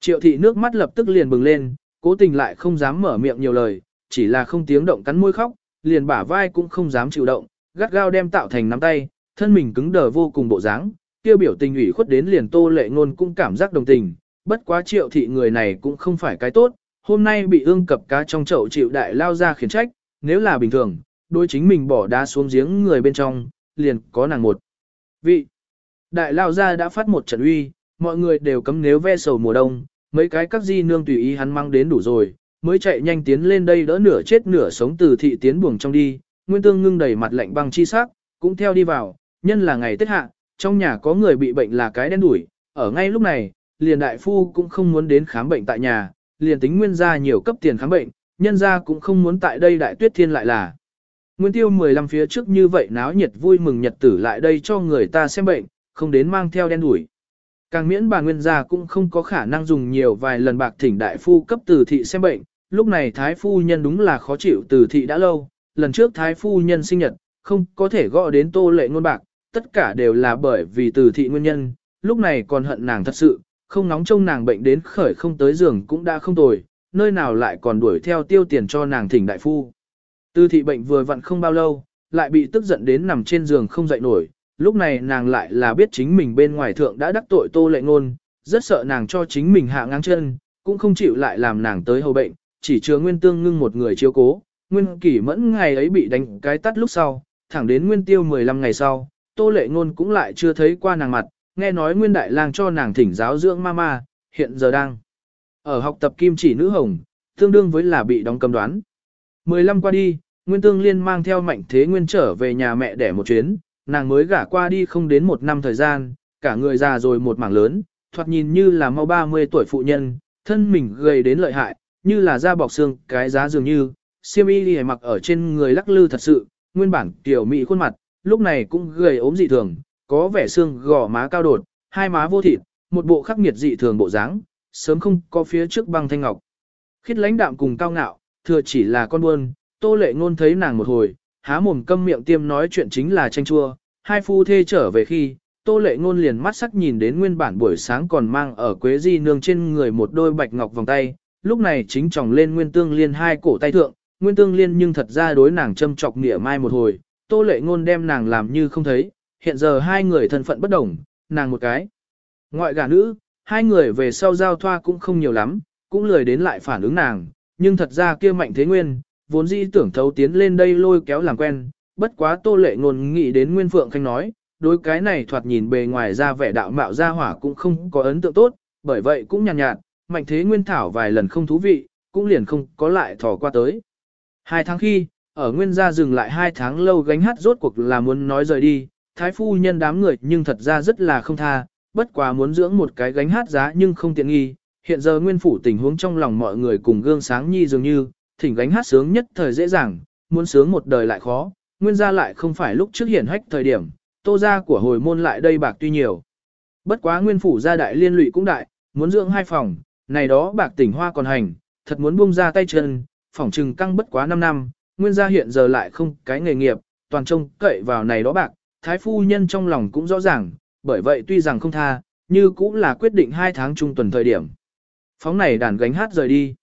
A: Triệu thị nước mắt lập tức liền bừng lên, cố tình lại không dám mở miệng nhiều lời, chỉ là không tiếng động cắn môi khóc, liền bả vai cũng không dám chịu động, gắt gao đem tạo thành nắm tay, thân mình cứng đờ vô cùng bộ dáng, tiêu biểu tình ủy khuất đến liền tô lệ ngôn cũng cảm giác đồng tình, bất quá triệu thị người này cũng không phải cái tốt, hôm nay bị ương cập cá trong chậu chịu đại lao ra khiển trách, nếu là bình thường, đôi chính mình bỏ đá xuống giếng người bên trong, liền có nàng một. Vị, đại lao ra đã phát một trận uy, mọi người đều cấm nếu ve sầu mùa đông, mấy cái các di nương tùy ý hắn mang đến đủ rồi, mới chạy nhanh tiến lên đây đỡ nửa chết nửa sống từ thị tiến buồng trong đi, nguyên tương ngưng đầy mặt lạnh băng chi sắc, cũng theo đi vào, nhân là ngày tết hạ, trong nhà có người bị bệnh là cái đen đủi, ở ngay lúc này, liền đại phu cũng không muốn đến khám bệnh tại nhà, liền tính nguyên gia nhiều cấp tiền khám bệnh, nhân gia cũng không muốn tại đây đại tuyết thiên lại là. Nguyên tiêu 15 phía trước như vậy náo nhiệt vui mừng nhật tử lại đây cho người ta xem bệnh, không đến mang theo đen đủi. Càng miễn bà nguyên gia cũng không có khả năng dùng nhiều vài lần bạc thỉnh đại phu cấp từ thị xem bệnh, lúc này thái phu nhân đúng là khó chịu từ thị đã lâu, lần trước thái phu nhân sinh nhật, không có thể gọi đến tô lệ ngôn bạc, tất cả đều là bởi vì từ thị nguyên nhân, lúc này còn hận nàng thật sự, không nóng trông nàng bệnh đến khởi không tới giường cũng đã không tồi, nơi nào lại còn đuổi theo tiêu tiền cho nàng thỉnh đại phu. Từ thị bệnh vừa vặn không bao lâu, lại bị tức giận đến nằm trên giường không dậy nổi, lúc này nàng lại là biết chính mình bên ngoài thượng đã đắc tội tô lệ ngôn, rất sợ nàng cho chính mình hạ ngang chân, cũng không chịu lại làm nàng tới hầu bệnh, chỉ chứa nguyên tương ngưng một người chiếu cố, nguyên kỷ mẫn ngày ấy bị đánh cái tắt lúc sau, thẳng đến nguyên tiêu 15 ngày sau, tô lệ ngôn cũng lại chưa thấy qua nàng mặt, nghe nói nguyên đại lang cho nàng thỉnh giáo dưỡng mama, hiện giờ đang ở học tập kim chỉ nữ hồng, tương đương với là bị đóng cầm đoán. 15 qua đi, Nguyên Tương Liên mang theo mạnh thế nguyên trở về nhà mẹ để một chuyến, nàng mới gả qua đi không đến một năm thời gian, cả người già rồi một mảng lớn, thoạt nhìn như là mau 30 tuổi phụ nhân, thân mình gầy đến lợi hại, như là da bọc xương, cái giá dường như, siêm y đi mặc ở trên người lắc lư thật sự, nguyên bản tiểu mỹ khuôn mặt, lúc này cũng gầy ốm dị thường, có vẻ xương gò má cao đột, hai má vô thịt, một bộ khắc nghiệt dị thường bộ dáng, sớm không có phía trước băng thanh ngọc. khít lãnh đạm cùng cao ngạo, thừa chỉ là con buôn, tô lệ ngôn thấy nàng một hồi, há mồm câm miệng tiêm nói chuyện chính là tranh chua, hai phu thê trở về khi, tô lệ ngôn liền mắt sắc nhìn đến nguyên bản buổi sáng còn mang ở quế di nương trên người một đôi bạch ngọc vòng tay, lúc này chính tròng lên nguyên tương liên hai cổ tay thượng, nguyên tương liên nhưng thật ra đối nàng châm chọc nghĩa mai một hồi, tô lệ ngôn đem nàng làm như không thấy, hiện giờ hai người thân phận bất đồng, nàng một cái. Ngoại gả nữ, hai người về sau giao thoa cũng không nhiều lắm, cũng lười đến lại phản ứng nàng, nhưng thật ra kia mạnh thế nguyên, vốn dĩ tưởng thấu tiến lên đây lôi kéo làm quen, bất quá tô lệ ngôn nghĩ đến Nguyên Phượng Khanh nói, đối cái này thoạt nhìn bề ngoài ra vẻ đạo mạo ra hỏa cũng không có ấn tượng tốt, bởi vậy cũng nhàn nhạt, nhạt, mạnh thế nguyên thảo vài lần không thú vị, cũng liền không có lại thò qua tới. Hai tháng khi, ở nguyên gia dừng lại hai tháng lâu gánh hát rốt cuộc là muốn nói rời đi, thái phu nhân đám người nhưng thật ra rất là không tha, bất quá muốn dưỡng một cái gánh hát giá nhưng không tiện nghi, hiện giờ nguyên phủ tình huống trong lòng mọi người cùng gương sáng nhi dường như, thỉnh gánh hát sướng nhất thời dễ dàng, muốn sướng một đời lại khó, nguyên gia lại không phải lúc trước hiển hách thời điểm, tô gia của hồi môn lại đây bạc tuy nhiều. Bất quá nguyên phủ gia đại liên lụy cũng đại, muốn dưỡng hai phòng, này đó bạc tỉnh hoa còn hành, thật muốn buông ra tay chân, phỏng trừng căng bất quá 5 năm, nguyên gia hiện giờ lại không cái nghề nghiệp, toàn trông cậy vào này đó bạc, thái phu nhân trong lòng cũng rõ ràng, bởi vậy tuy rằng không tha, như cũng là quyết định hai tháng trung tuần thời điểm. Phóng này đàn gánh hát rời đi.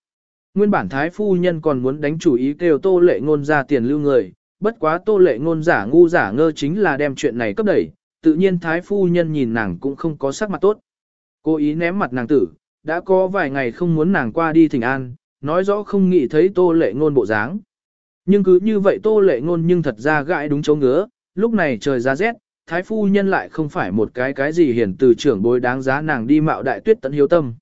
A: Nguyên bản thái phu nhân còn muốn đánh chủ ý kêu tô lệ ngôn ra tiền lưu người, bất quá tô lệ ngôn giả ngu giả ngơ chính là đem chuyện này cấp đẩy, tự nhiên thái phu nhân nhìn nàng cũng không có sắc mặt tốt. Cố ý ném mặt nàng tử, đã có vài ngày không muốn nàng qua đi thỉnh an, nói rõ không nghĩ thấy tô lệ ngôn bộ dáng. Nhưng cứ như vậy tô lệ ngôn nhưng thật ra gãi đúng chỗ ngứa, lúc này trời ra rét, thái phu nhân lại không phải một cái cái gì hiển từ trưởng bối đáng giá nàng đi mạo đại tuyết tận hiếu tâm.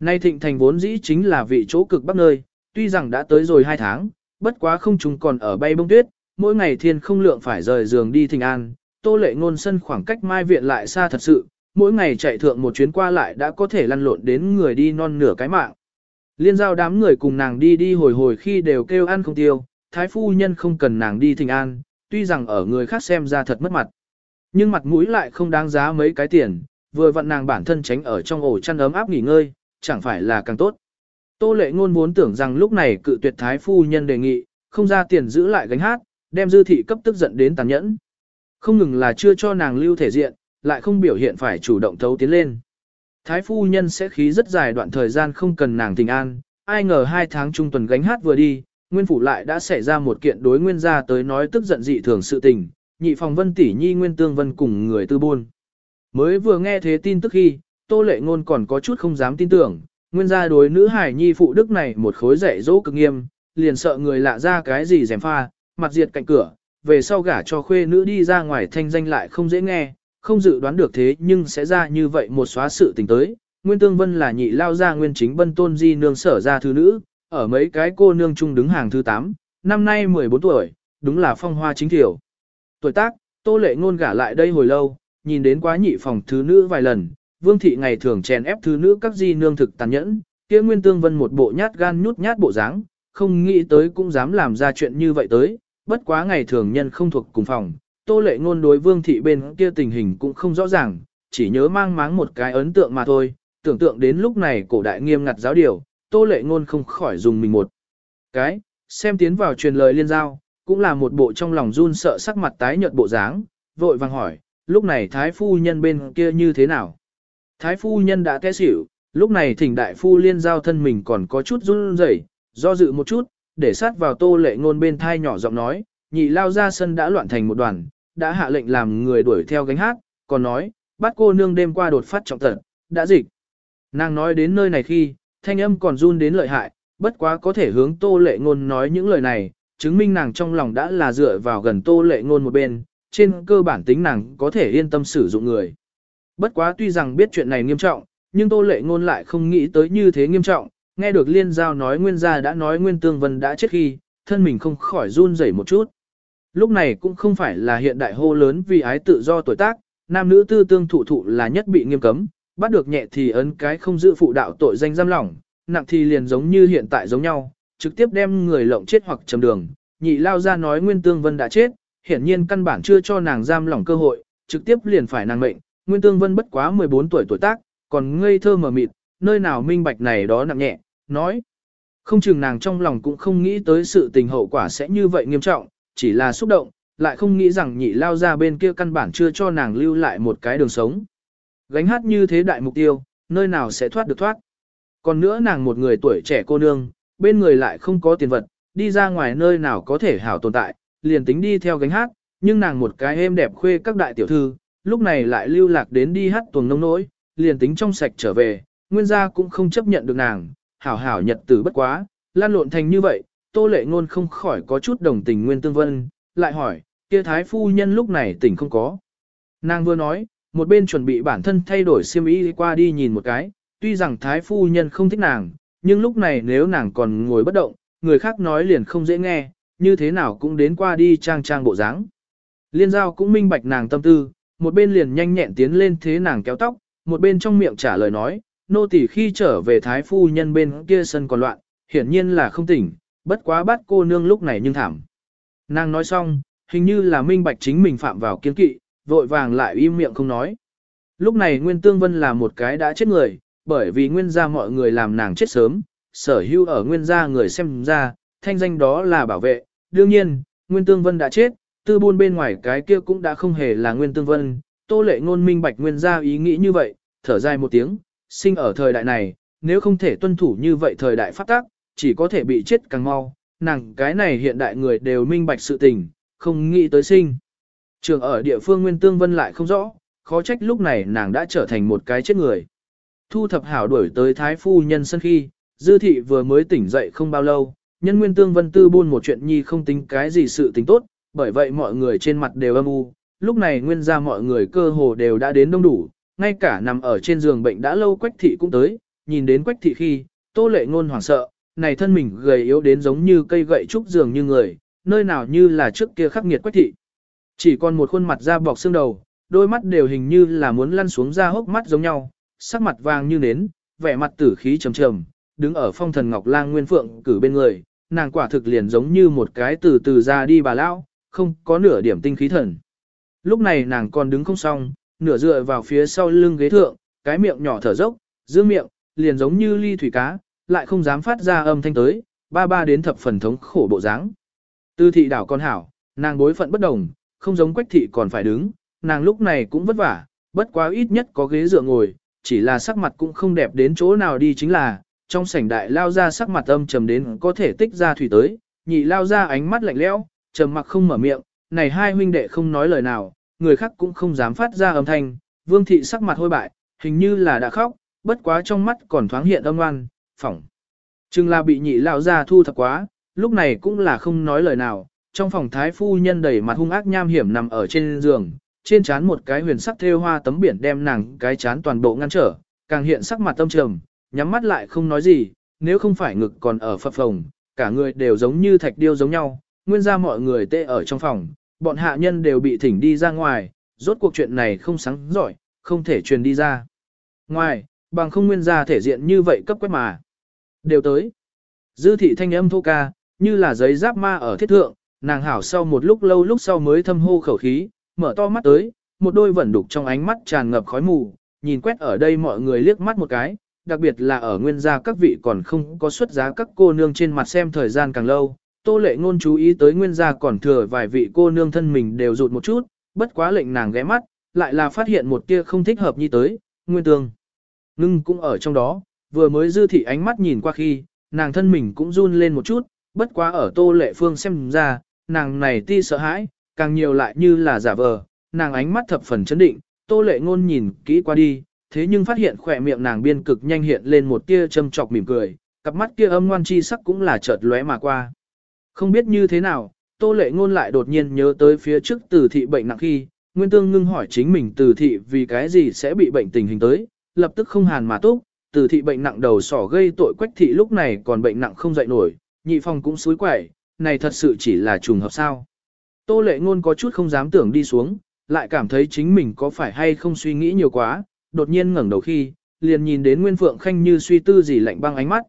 A: Nay thịnh thành vốn dĩ chính là vị chỗ cực bắc nơi, tuy rằng đã tới rồi hai tháng, bất quá không chúng còn ở bay bông tuyết, mỗi ngày thiên không lượng phải rời giường đi Thịnh an, tô lệ ngôn sân khoảng cách mai viện lại xa thật sự, mỗi ngày chạy thượng một chuyến qua lại đã có thể lăn lộn đến người đi non nửa cái mạng. Liên giao đám người cùng nàng đi đi hồi hồi khi đều kêu ăn không tiêu, thái phu nhân không cần nàng đi thình an, tuy rằng ở người khác xem ra thật mất mặt. Nhưng mặt mũi lại không đáng giá mấy cái tiền, vừa vặn nàng bản thân tránh ở trong ổ chăn ấm áp nghỉ ngơi, chẳng phải là càng tốt. Tô lệ ngôn muốn tưởng rằng lúc này cự tuyệt thái phu nhân đề nghị, không ra tiền giữ lại gánh hát, đem dư thị cấp tức giận đến tàn nhẫn. Không ngừng là chưa cho nàng lưu thể diện, lại không biểu hiện phải chủ động thấu tiến lên. Thái phu nhân sẽ khí rất dài đoạn thời gian không cần nàng tình an, ai ngờ hai tháng trung tuần gánh hát vừa đi, nguyên phủ lại đã xảy ra một kiện đối nguyên gia tới nói tức giận dị thường sự tình, nhị phòng vân tỷ nhi nguyên tương vân cùng người tư buôn. Mới vừa nghe thế tin tức khi, tô lệ ngôn còn có chút không dám tin tưởng, nguyên gia đối nữ hải nhi phụ đức này một khối dạy dỗ cực nghiêm, liền sợ người lạ ra cái gì dèm pha, mặt diệt cạnh cửa, về sau gả cho khuê nữ đi ra ngoài thanh danh lại không dễ nghe, không dự đoán được thế nhưng sẽ ra như vậy một xóa sự tình tới. Nguyên Tương Vân là nhị lao gia nguyên chính bân tôn di nương sở ra thứ nữ, ở mấy cái cô nương chung đứng hàng thứ 8, năm nay 14 tuổi, đúng là phong hoa chính thiểu. Tuổi tác, tô lệ ngôn gả lại đây hồi lâu, nhìn đến quá nhị phòng thứ nữ vài lần, vương thị ngày thường chèn ép thứ nữ các di nương thực tàn nhẫn, kia nguyên tương vân một bộ nhát gan nhút nhát bộ dáng, không nghĩ tới cũng dám làm ra chuyện như vậy tới, bất quá ngày thường nhân không thuộc cùng phòng, tô lệ ngôn đối vương thị bên kia tình hình cũng không rõ ràng, chỉ nhớ mang máng một cái ấn tượng mà thôi, tưởng tượng đến lúc này cổ đại nghiêm ngặt giáo điều, tô lệ ngôn không khỏi dùng mình một cái, xem tiến vào truyền lời liên giao, cũng là một bộ trong lòng run sợ sắc mặt tái nhợt bộ dáng, vội vàng hỏi, lúc này thái phu nhân bên kia như thế nào? Thái phu nhân đã té xỉu, lúc này thỉnh đại phu liên giao thân mình còn có chút run rẩy, do dự một chút, để sát vào tô lệ ngôn bên thai nhỏ giọng nói, nhị lao ra sân đã loạn thành một đoàn, đã hạ lệnh làm người đuổi theo gánh hát, còn nói, bắt cô nương đêm qua đột phát trọng tật, đã dịch. Nàng nói đến nơi này khi, thanh âm còn run đến lợi hại, bất quá có thể hướng tô lệ ngôn nói những lời này, chứng minh nàng trong lòng đã là dựa vào gần tô lệ ngôn một bên, trên cơ bản tính nàng có thể yên tâm sử dụng người. Bất quá tuy rằng biết chuyện này nghiêm trọng, nhưng tô lệ ngôn lại không nghĩ tới như thế nghiêm trọng, nghe được liên giao nói nguyên gia đã nói nguyên tương vân đã chết khi, thân mình không khỏi run rẩy một chút. Lúc này cũng không phải là hiện đại hô lớn vì ái tự do tuổi tác, nam nữ tư tương thụ thụ là nhất bị nghiêm cấm, bắt được nhẹ thì ấn cái không giữ phụ đạo tội danh giam lỏng, nặng thì liền giống như hiện tại giống nhau, trực tiếp đem người lộng chết hoặc trầm đường. Nhị lao ra nói Nguyên Tương Vân đã chết, hiển nhiên căn bản chưa cho nàng giam lỏng cơ hội, trực tiếp liền phải nàng mệnh. Nguyên Tương Vân bất quá 14 tuổi tuổi tác, còn ngây thơ mờ mịt, nơi nào minh bạch này đó nặng nhẹ, nói. Không chừng nàng trong lòng cũng không nghĩ tới sự tình hậu quả sẽ như vậy nghiêm trọng, chỉ là xúc động, lại không nghĩ rằng nhị lao ra bên kia căn bản chưa cho nàng lưu lại một cái đường sống. Gánh hát như thế đại mục tiêu, nơi nào sẽ thoát được thoát. Còn nữa nàng một người tuổi trẻ cô nương, bên người lại không có tiền vật, đi ra ngoài nơi nào có thể hảo tồn tại, liền tính đi theo gánh hát, nhưng nàng một cái êm đẹp khuê các đại tiểu thư, lúc này lại lưu lạc đến đi hát tuồng nông nỗi, liền tính trong sạch trở về, nguyên gia cũng không chấp nhận được nàng, hảo hảo nhật tử bất quá, lan lộn thành như vậy, tô lệ ngôn không khỏi có chút đồng tình nguyên tương vân, lại hỏi, kia thái phu nhân lúc này tỉnh không có. Nàng vừa nói, một bên chuẩn bị bản thân thay đổi xiêm y qua đi nhìn một cái, tuy rằng thái phu nhân không thích nàng, nhưng lúc này nếu nàng còn ngồi bất động, người khác nói liền không dễ nghe, như thế nào cũng đến qua đi trang trang bộ dáng. Liên giao cũng minh bạch nàng tâm tư, một bên liền nhanh nhẹn tiến lên thế nàng kéo tóc, một bên trong miệng trả lời nói, nô tỳ khi trở về thái phu nhân bên kia sân còn loạn, hiển nhiên là không tỉnh, bất quá bắt cô nương lúc này nhưng thảm. Nàng nói xong, hình như là minh bạch chính mình phạm vào kiên kỵ, vội vàng lại im miệng không nói. Lúc này Nguyên Tương Vân là một cái đã chết người, bởi vì nguyên gia mọi người làm nàng chết sớm, sở hữu ở nguyên gia người xem ra, thanh danh đó là bảo vệ. Đương nhiên, Nguyên Tương Vân đã chết, tư buôn bên ngoài cái kia cũng đã không hề là Nguyên Tương Vân. Tô lệ ngôn minh bạch nguyên gia ý nghĩ như vậy, thở dài một tiếng, sinh ở thời đại này, nếu không thể tuân thủ như vậy thời đại phát tác, chỉ có thể bị chết càng mau. Nàng cái này hiện đại người đều minh bạch sự tình, không nghĩ tới sinh. Trường ở địa phương Nguyên Tương Vân lại không rõ, khó trách lúc này nàng đã trở thành một cái chết người. Thu thập hảo đuổi tới Thái Phu Nhân sân khi, Dư Thị vừa mới tỉnh dậy không bao lâu, nhân Nguyên Tương Vân tư buôn một chuyện nhi không tính cái gì sự tình tốt, bởi vậy mọi người trên mặt đều âm u. Lúc này Nguyên ra mọi người cơ hồ đều đã đến đông đủ, ngay cả nằm ở trên giường bệnh đã lâu Quách Thị cũng tới, nhìn đến Quách Thị khi, Tô Lệ Ngôn hoảng sợ, này thân mình gầy yếu đến giống như cây gậy trúc giường như người, nơi nào như là trước kia khắc nghiệt Quách Thị. Chỉ còn một khuôn mặt da bọc xương đầu, đôi mắt đều hình như là muốn lăn xuống ra hốc mắt giống nhau, sắc mặt vàng như nến, vẻ mặt tử khí trầm trầm, đứng ở phong thần ngọc lang nguyên phượng cử bên người, nàng quả thực liền giống như một cái từ từ ra đi bà lão, không có nửa điểm tinh khí thần. Lúc này nàng còn đứng không xong, nửa dựa vào phía sau lưng ghế thượng, cái miệng nhỏ thở dốc, giữ miệng, liền giống như ly thủy cá, lại không dám phát ra âm thanh tới, ba ba đến thập phần thống khổ bộ dáng. Tư thị đảo con hảo, nàng bối phận bất đồng, không giống quách thị còn phải đứng, nàng lúc này cũng vất vả, bất quá ít nhất có ghế dựa ngồi, chỉ là sắc mặt cũng không đẹp đến chỗ nào đi chính là, trong sảnh đại lao ra sắc mặt âm trầm đến có thể tích ra thủy tới, nhị lao ra ánh mắt lạnh lẽo, trầm mặc không mở miệng, này hai huynh đệ không nói lời nào, người khác cũng không dám phát ra âm thanh, vương thị sắc mặt hôi bại, hình như là đã khóc, bất quá trong mắt còn thoáng hiện âm ngoan, phỏng. Chừng là bị nhị lao ra thu thập quá, lúc này cũng là không nói lời nào, trong phòng thái phu nhân đầy mặt hung ác nham hiểm nằm ở trên giường, trên trán một cái huyền sắc thêu hoa tấm biển đem nàng cái chán toàn bộ ngăn trở, càng hiện sắc mặt tâm trầm, nhắm mắt lại không nói gì, nếu không phải ngực còn ở phập phồng, cả người đều giống như thạch điêu giống nhau, nguyên ra mọi người tê ở trong phòng, bọn hạ nhân đều bị thỉnh đi ra ngoài, rốt cuộc chuyện này không sáng giỏi, không thể truyền đi ra. Ngoài, bằng không nguyên ra thể diện như vậy cấp quét mà. Đều tới. Dư thị thanh âm thô ca, như là giấy giáp ma ở thiết thượng, nàng hảo sau một lúc lâu lúc sau mới thâm hô khẩu khí, mở to mắt tới, một đôi vẩn đục trong ánh mắt tràn ngập khói mù, nhìn quét ở đây mọi người liếc mắt một cái, đặc biệt là ở nguyên gia các vị còn không có xuất giá các cô nương trên mặt xem thời gian càng lâu. Tô lệ ngôn chú ý tới nguyên gia còn thừa vài vị cô nương thân mình đều rụt một chút, bất quá lệnh nàng ghé mắt, lại là phát hiện một tia không thích hợp như tới, nguyên tương. Ngưng cũng ở trong đó, vừa mới dư thị ánh mắt nhìn qua khi, nàng thân mình cũng run lên một chút, bất quá ở tô lệ phương xem ra, nàng này ti sợ hãi, càng nhiều lại như là giả vờ, nàng ánh mắt thập phần chấn định, tô lệ ngôn nhìn kỹ qua đi, thế nhưng phát hiện khỏe miệng nàng biên cực nhanh hiện lên một tia châm chọc mỉm cười, cặp mắt kia âm ngoan chi sắc cũng là chợt lóe mà qua. Không biết như thế nào, tô lệ ngôn lại đột nhiên nhớ tới phía trước tử thị bệnh nặng khi, Nguyên Tương ngưng hỏi chính mình tử thị vì cái gì sẽ bị bệnh tình hình tới, lập tức không hàn mà túc, từ thị bệnh nặng đầu sỏ gây tội quách thị lúc này còn bệnh nặng không dậy nổi, nhị phòng cũng suối quẩy, này thật sự chỉ là trùng hợp sao. Tô lệ ngôn có chút không dám tưởng đi xuống, lại cảm thấy chính mình có phải hay không suy nghĩ nhiều quá, đột nhiên ngẩng đầu khi, liền nhìn đến Nguyên Phượng Khanh như suy tư gì lạnh băng ánh mắt.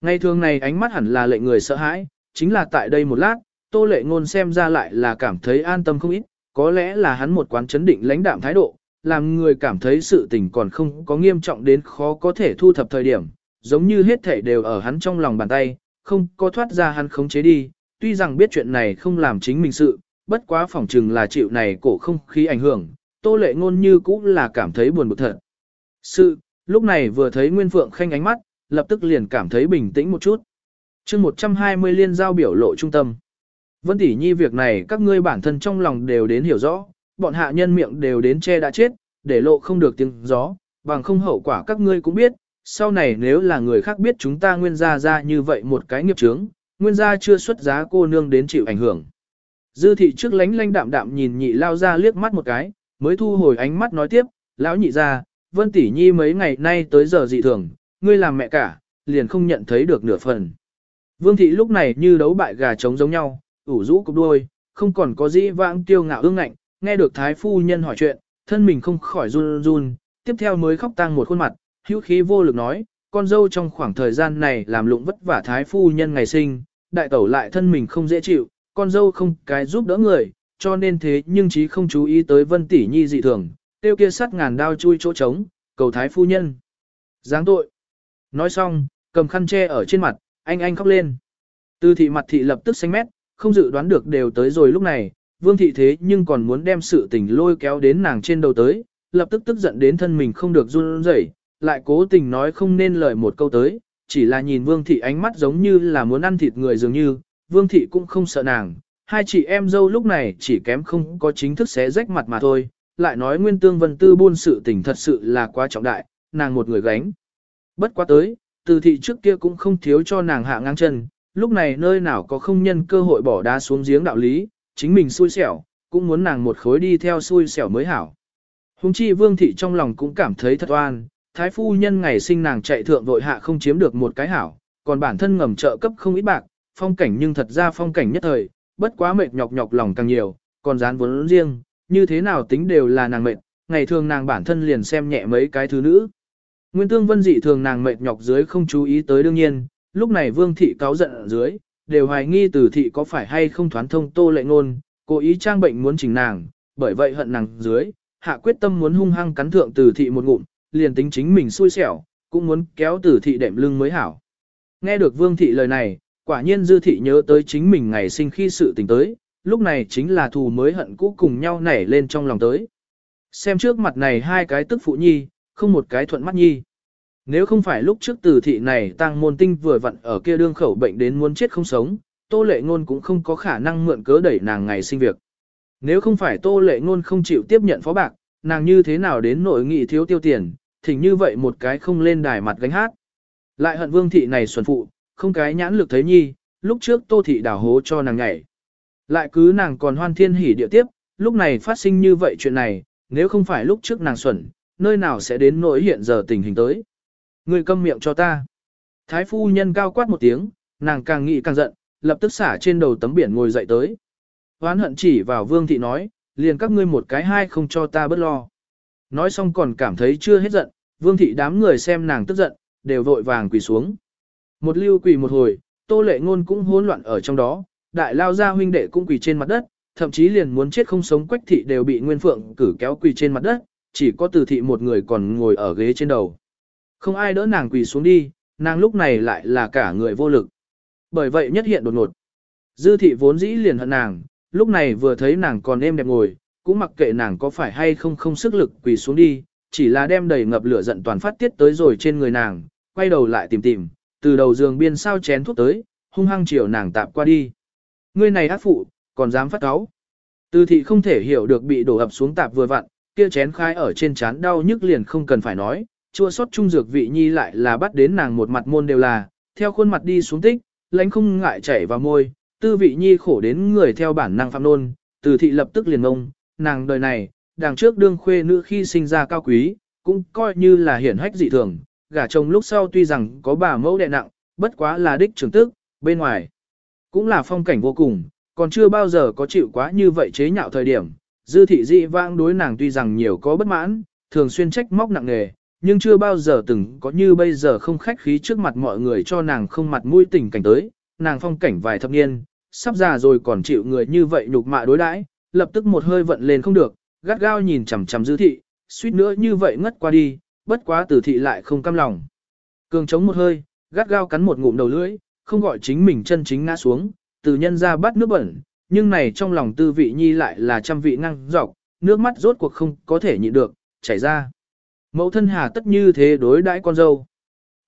A: Ngày thường này ánh mắt hẳn là lệnh người sợ hãi, chính là tại đây một lát, tô lệ ngôn xem ra lại là cảm thấy an tâm không ít, có lẽ là hắn một quán chấn định lãnh đạm thái độ, làm người cảm thấy sự tình còn không có nghiêm trọng đến khó có thể thu thập thời điểm, giống như hết thể đều ở hắn trong lòng bàn tay, không có thoát ra hắn khống chế đi, tuy rằng biết chuyện này không làm chính mình sự, bất quá phỏng chừng là chịu này cổ không khí ảnh hưởng, tô lệ ngôn như cũng là cảm thấy buồn bực thật. Sự, lúc này vừa thấy Nguyên Phượng khanh ánh mắt, lập tức liền cảm thấy bình tĩnh một chút. chương 120 liên giao biểu lộ trung tâm. Vân tỷ nhi việc này các ngươi bản thân trong lòng đều đến hiểu rõ, bọn hạ nhân miệng đều đến che đã chết, để lộ không được tiếng gió, bằng không hậu quả các ngươi cũng biết, sau này nếu là người khác biết chúng ta nguyên gia ra như vậy một cái nghiệp chướng, nguyên gia chưa xuất giá cô nương đến chịu ảnh hưởng. Dư thị trước lánh lánh đạm đạm nhìn nhị lao ra liếc mắt một cái, mới thu hồi ánh mắt nói tiếp, lão nhị ra, vân tỷ nhi mấy ngày nay tới giờ dị thường, ngươi làm mẹ cả, liền không nhận thấy được nửa phần. Vương thị lúc này như đấu bại gà trống giống nhau, ủ rũ cục đuôi, không còn có dĩ vãng tiêu ngạo ương ngạnh, nghe được thái phu nhân hỏi chuyện, thân mình không khỏi run run, tiếp theo mới khóc tang một khuôn mặt, hữu khí vô lực nói, con dâu trong khoảng thời gian này làm lụng vất vả thái phu nhân ngày sinh, đại tẩu lại thân mình không dễ chịu, con dâu không cái giúp đỡ người, cho nên thế nhưng chí không chú ý tới vân tỷ nhi dị thường, tiêu kia sắt ngàn đao chui chỗ trống, cầu thái phu nhân. Giáng tội. Nói xong, cầm khăn che ở trên mặt, anh anh khóc lên. Tư thị mặt thị lập tức xanh mét, không dự đoán được đều tới rồi lúc này, vương thị thế nhưng còn muốn đem sự tình lôi kéo đến nàng trên đầu tới, lập tức tức giận đến thân mình không được run rẩy, lại cố tình nói không nên lời một câu tới, chỉ là nhìn vương thị ánh mắt giống như là muốn ăn thịt người dường như, vương thị cũng không sợ nàng, hai chị em dâu lúc này chỉ kém không có chính thức xé rách mặt mà thôi, lại nói nguyên tương vân tư buôn sự tình thật sự là quá trọng đại, nàng một người gánh. Bất quá tới, từ thị trước kia cũng không thiếu cho nàng hạ ngang chân, lúc này nơi nào có không nhân cơ hội bỏ đá xuống giếng đạo lý, chính mình xui xẻo, cũng muốn nàng một khối đi theo xui xẻo mới hảo. Hùng chi vương thị trong lòng cũng cảm thấy thật oan, thái phu nhân ngày sinh nàng chạy thượng vội hạ không chiếm được một cái hảo, còn bản thân ngầm trợ cấp không ít bạc, phong cảnh nhưng thật ra phong cảnh nhất thời, bất quá mệt nhọc nhọc lòng càng nhiều, còn dán vốn riêng, như thế nào tính đều là nàng mệt, ngày thường nàng bản thân liền xem nhẹ mấy cái thứ nữ. Nguyên tương vân dị thường nàng mệt nhọc dưới không chú ý tới đương nhiên, lúc này vương thị cáo giận ở dưới, đều hoài nghi từ thị có phải hay không thoán thông tô lệ ngôn, cố ý trang bệnh muốn chỉnh nàng, bởi vậy hận nàng dưới, hạ quyết tâm muốn hung hăng cắn thượng từ thị một ngụm, liền tính chính mình xui xẻo, cũng muốn kéo từ thị đệm lưng mới hảo. Nghe được vương thị lời này, quả nhiên dư thị nhớ tới chính mình ngày sinh khi sự tình tới, lúc này chính là thù mới hận cũ cùng nhau nảy lên trong lòng tới. Xem trước mặt này hai cái tức phụ nhi, không một cái thuận mắt nhi. Nếu không phải lúc trước từ thị này tăng môn tinh vừa vặn ở kia đương khẩu bệnh đến muốn chết không sống, tô lệ ngôn cũng không có khả năng mượn cớ đẩy nàng ngày sinh việc. Nếu không phải tô lệ ngôn không chịu tiếp nhận phó bạc, nàng như thế nào đến nội nghị thiếu tiêu tiền, thỉnh như vậy một cái không lên đài mặt gánh hát. Lại hận vương thị này xuân phụ, không cái nhãn lực thấy nhi, lúc trước tô thị đào hố cho nàng nhảy. Lại cứ nàng còn hoan thiên hỉ địa tiếp, lúc này phát sinh như vậy chuyện này, nếu không phải lúc trước nàng xuẩn, nơi nào sẽ đến nỗi hiện giờ tình hình tới. Ngươi câm miệng cho ta. Thái phu nhân cao quát một tiếng, nàng càng nghĩ càng giận, lập tức xả trên đầu tấm biển ngồi dậy tới. Hoán hận chỉ vào vương thị nói, liền các ngươi một cái hai không cho ta bớt lo. Nói xong còn cảm thấy chưa hết giận, vương thị đám người xem nàng tức giận, đều vội vàng quỳ xuống. Một lưu quỳ một hồi, tô lệ ngôn cũng hỗn loạn ở trong đó, đại lao gia huynh đệ cũng quỳ trên mặt đất, thậm chí liền muốn chết không sống quách thị đều bị nguyên phượng cử kéo quỳ trên mặt đất, chỉ có từ thị một người còn ngồi ở ghế trên đầu. Không ai đỡ nàng quỳ xuống đi, nàng lúc này lại là cả người vô lực. Bởi vậy nhất hiện đột ngột. Dư thị vốn dĩ liền hận nàng, lúc này vừa thấy nàng còn êm đẹp ngồi, cũng mặc kệ nàng có phải hay không không sức lực quỳ xuống đi, chỉ là đem đầy ngập lửa giận toàn phát tiết tới rồi trên người nàng, quay đầu lại tìm tìm, từ đầu giường biên sao chén thuốc tới, hung hăng chiều nàng tạp qua đi. Ngươi này ác phụ, còn dám phát cáo. Từ thị không thể hiểu được bị đổ ập xuống tạp vừa vặn, kia chén khai ở trên chán đau nhức liền không cần phải nói, chua sót trung dược vị nhi lại là bắt đến nàng một mặt môn đều là, theo khuôn mặt đi xuống tích, lánh không ngại chảy vào môi, tư vị nhi khổ đến người theo bản năng phạm nôn, từ thị lập tức liền ngông, nàng đời này, đằng trước đương khuê nữ khi sinh ra cao quý, cũng coi như là hiển hách dị thường, gả chồng lúc sau tuy rằng có bà mẫu đệ nặng, bất quá là đích trưởng tức, bên ngoài cũng là phong cảnh vô cùng, còn chưa bao giờ có chịu quá như vậy chế nhạo thời điểm. Dư thị dị vãng đối nàng tuy rằng nhiều có bất mãn, thường xuyên trách móc nặng nề, nhưng chưa bao giờ từng có như bây giờ không khách khí trước mặt mọi người cho nàng không mặt mũi tình cảnh tới, nàng phong cảnh vài thập niên, sắp già rồi còn chịu người như vậy nhục mạ đối đãi, lập tức một hơi vận lên không được, gắt gao nhìn chằm chằm dư thị, suýt nữa như vậy ngất qua đi, bất quá tử thị lại không cam lòng. Cường chống một hơi, gắt gao cắn một ngụm đầu lưỡi, không gọi chính mình chân chính ngã xuống, từ nhân ra bắt nước bẩn, nhưng này trong lòng tư vị nhi lại là trăm vị ngăn dọc, nước mắt rốt cuộc không có thể nhịn được, chảy ra. Mẫu thân hà tất như thế đối đãi con dâu.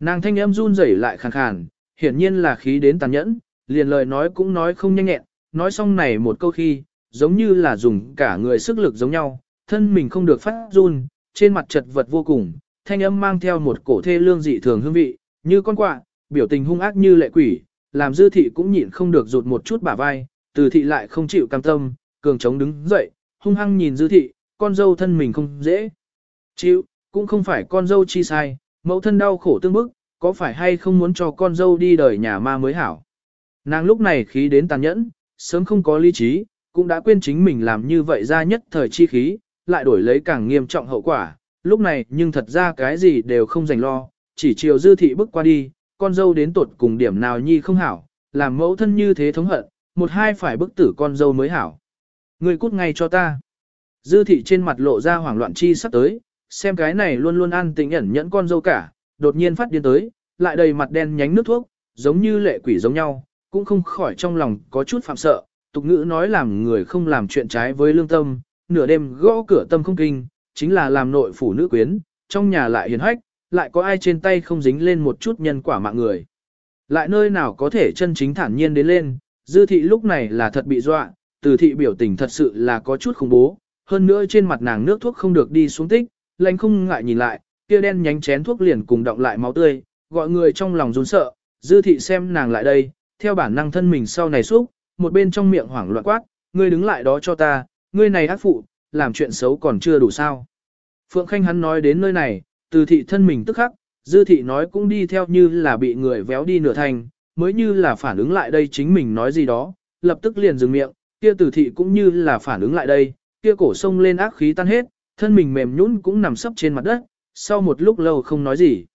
A: Nàng thanh âm run rẩy lại khàn khàn, hiển nhiên là khí đến tàn nhẫn, liền lời nói cũng nói không nhanh nhẹn, nói xong này một câu khi, giống như là dùng cả người sức lực giống nhau, thân mình không được phát run, trên mặt chật vật vô cùng, thanh âm mang theo một cổ thê lương dị thường hương vị, như con quạ, biểu tình hung ác như lệ quỷ, làm dư thị cũng nhịn không được rụt một chút bả vai, từ thị lại không chịu cam tâm, cường chống đứng dậy, hung hăng nhìn dư thị, con dâu thân mình không dễ. Chịu, cũng không phải con dâu chi sai, mẫu thân đau khổ tương bức, có phải hay không muốn cho con dâu đi đời nhà ma mới hảo. Nàng lúc này khí đến tàn nhẫn, sớm không có lý trí, cũng đã quên chính mình làm như vậy ra nhất thời chi khí, lại đổi lấy càng nghiêm trọng hậu quả, lúc này nhưng thật ra cái gì đều không dành lo, chỉ chiều dư thị bước qua đi, con dâu đến tột cùng điểm nào nhi không hảo, làm mẫu thân như thế thống hận, một hai phải bức tử con dâu mới hảo. Người cút ngay cho ta. Dư thị trên mặt lộ ra hoảng loạn chi sắp tới, xem cái này luôn luôn ăn tình ẩn nhẫn con dâu cả, đột nhiên phát điên tới, lại đầy mặt đen nhánh nước thuốc, giống như lệ quỷ giống nhau, cũng không khỏi trong lòng có chút phạm sợ, tục ngữ nói làm người không làm chuyện trái với lương tâm, nửa đêm gõ cửa tâm không kinh, chính là làm nội phủ nữ quyến, trong nhà lại hiền hách, lại có ai trên tay không dính lên một chút nhân quả mạng người. Lại nơi nào có thể chân chính thản nhiên đến lên, dư thị lúc này là thật bị dọa, từ thị biểu tình thật sự là có chút khủng bố, hơn nữa trên mặt nàng nước thuốc không được đi xuống tích, lành không ngại nhìn lại, kia đen nhánh chén thuốc liền cùng động lại máu tươi, gọi người trong lòng run sợ, dư thị xem nàng lại đây, theo bản năng thân mình sau này xúc, một bên trong miệng hoảng loạn quát, ngươi đứng lại đó cho ta, ngươi này ác phụ, làm chuyện xấu còn chưa đủ sao. Phượng Khanh hắn nói đến nơi này, từ thị thân mình tức khắc, dư thị nói cũng đi theo như là bị người véo đi nửa thành, mới như là phản ứng lại đây chính mình nói gì đó, lập tức liền dừng miệng, kia từ thị cũng như là phản ứng lại đây, kia cổ sông lên ác khí tan hết, thân mình mềm nhũn cũng nằm sấp trên mặt đất, sau một lúc lâu không nói gì.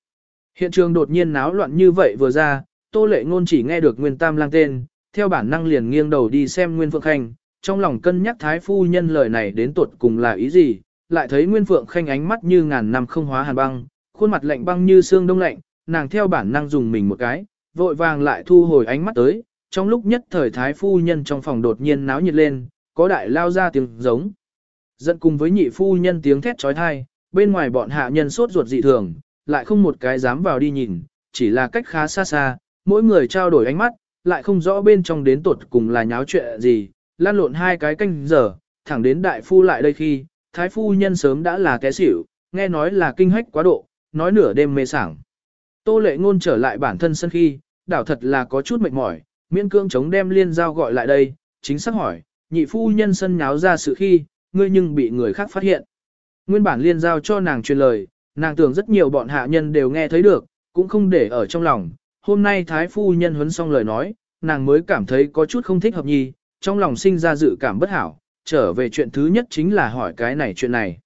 A: Hiện trường đột nhiên náo loạn như vậy vừa ra, Tô Lệ Ngôn chỉ nghe được Nguyên Tam lang tên, theo bản năng liền nghiêng đầu đi xem Nguyên Phượng Khanh, trong lòng cân nhắc thái phu nhân lời này đến tuột cùng là ý gì, lại thấy Nguyên Phượng Khanh ánh mắt như ngàn năm không hóa hàn băng, khuôn mặt lạnh băng như xương đông lạnh, nàng theo bản năng dùng mình một cái, vội vàng lại thu hồi ánh mắt tới, trong lúc nhất thời thái phu nhân trong phòng đột nhiên náo nhiệt lên, có đại lao ra tiếng giống dẫn cùng với nhị phu nhân tiếng thét trói thai, bên ngoài bọn hạ nhân sốt ruột dị thường, lại không một cái dám vào đi nhìn, chỉ là cách khá xa xa, mỗi người trao đổi ánh mắt, lại không rõ bên trong đến tột cùng là nháo chuyện gì, lan lộn hai cái canh giờ, thẳng đến đại phu lại đây khi, thái phu nhân sớm đã là té xỉu, nghe nói là kinh hách quá độ, nói nửa đêm mê sảng. Tô lệ ngôn trở lại bản thân sân khi, đảo thật là có chút mệt mỏi, miễn cương chống đem liên giao gọi lại đây, chính xác hỏi, nhị phu nhân sân nháo ra sự khi, ngươi nhưng bị người khác phát hiện. Nguyên bản liên giao cho nàng truyền lời, nàng tưởng rất nhiều bọn hạ nhân đều nghe thấy được, cũng không để ở trong lòng. Hôm nay thái phu nhân huấn xong lời nói, nàng mới cảm thấy có chút không thích hợp nhi, trong lòng sinh ra dự cảm bất hảo, trở về chuyện thứ nhất chính là hỏi cái này chuyện này.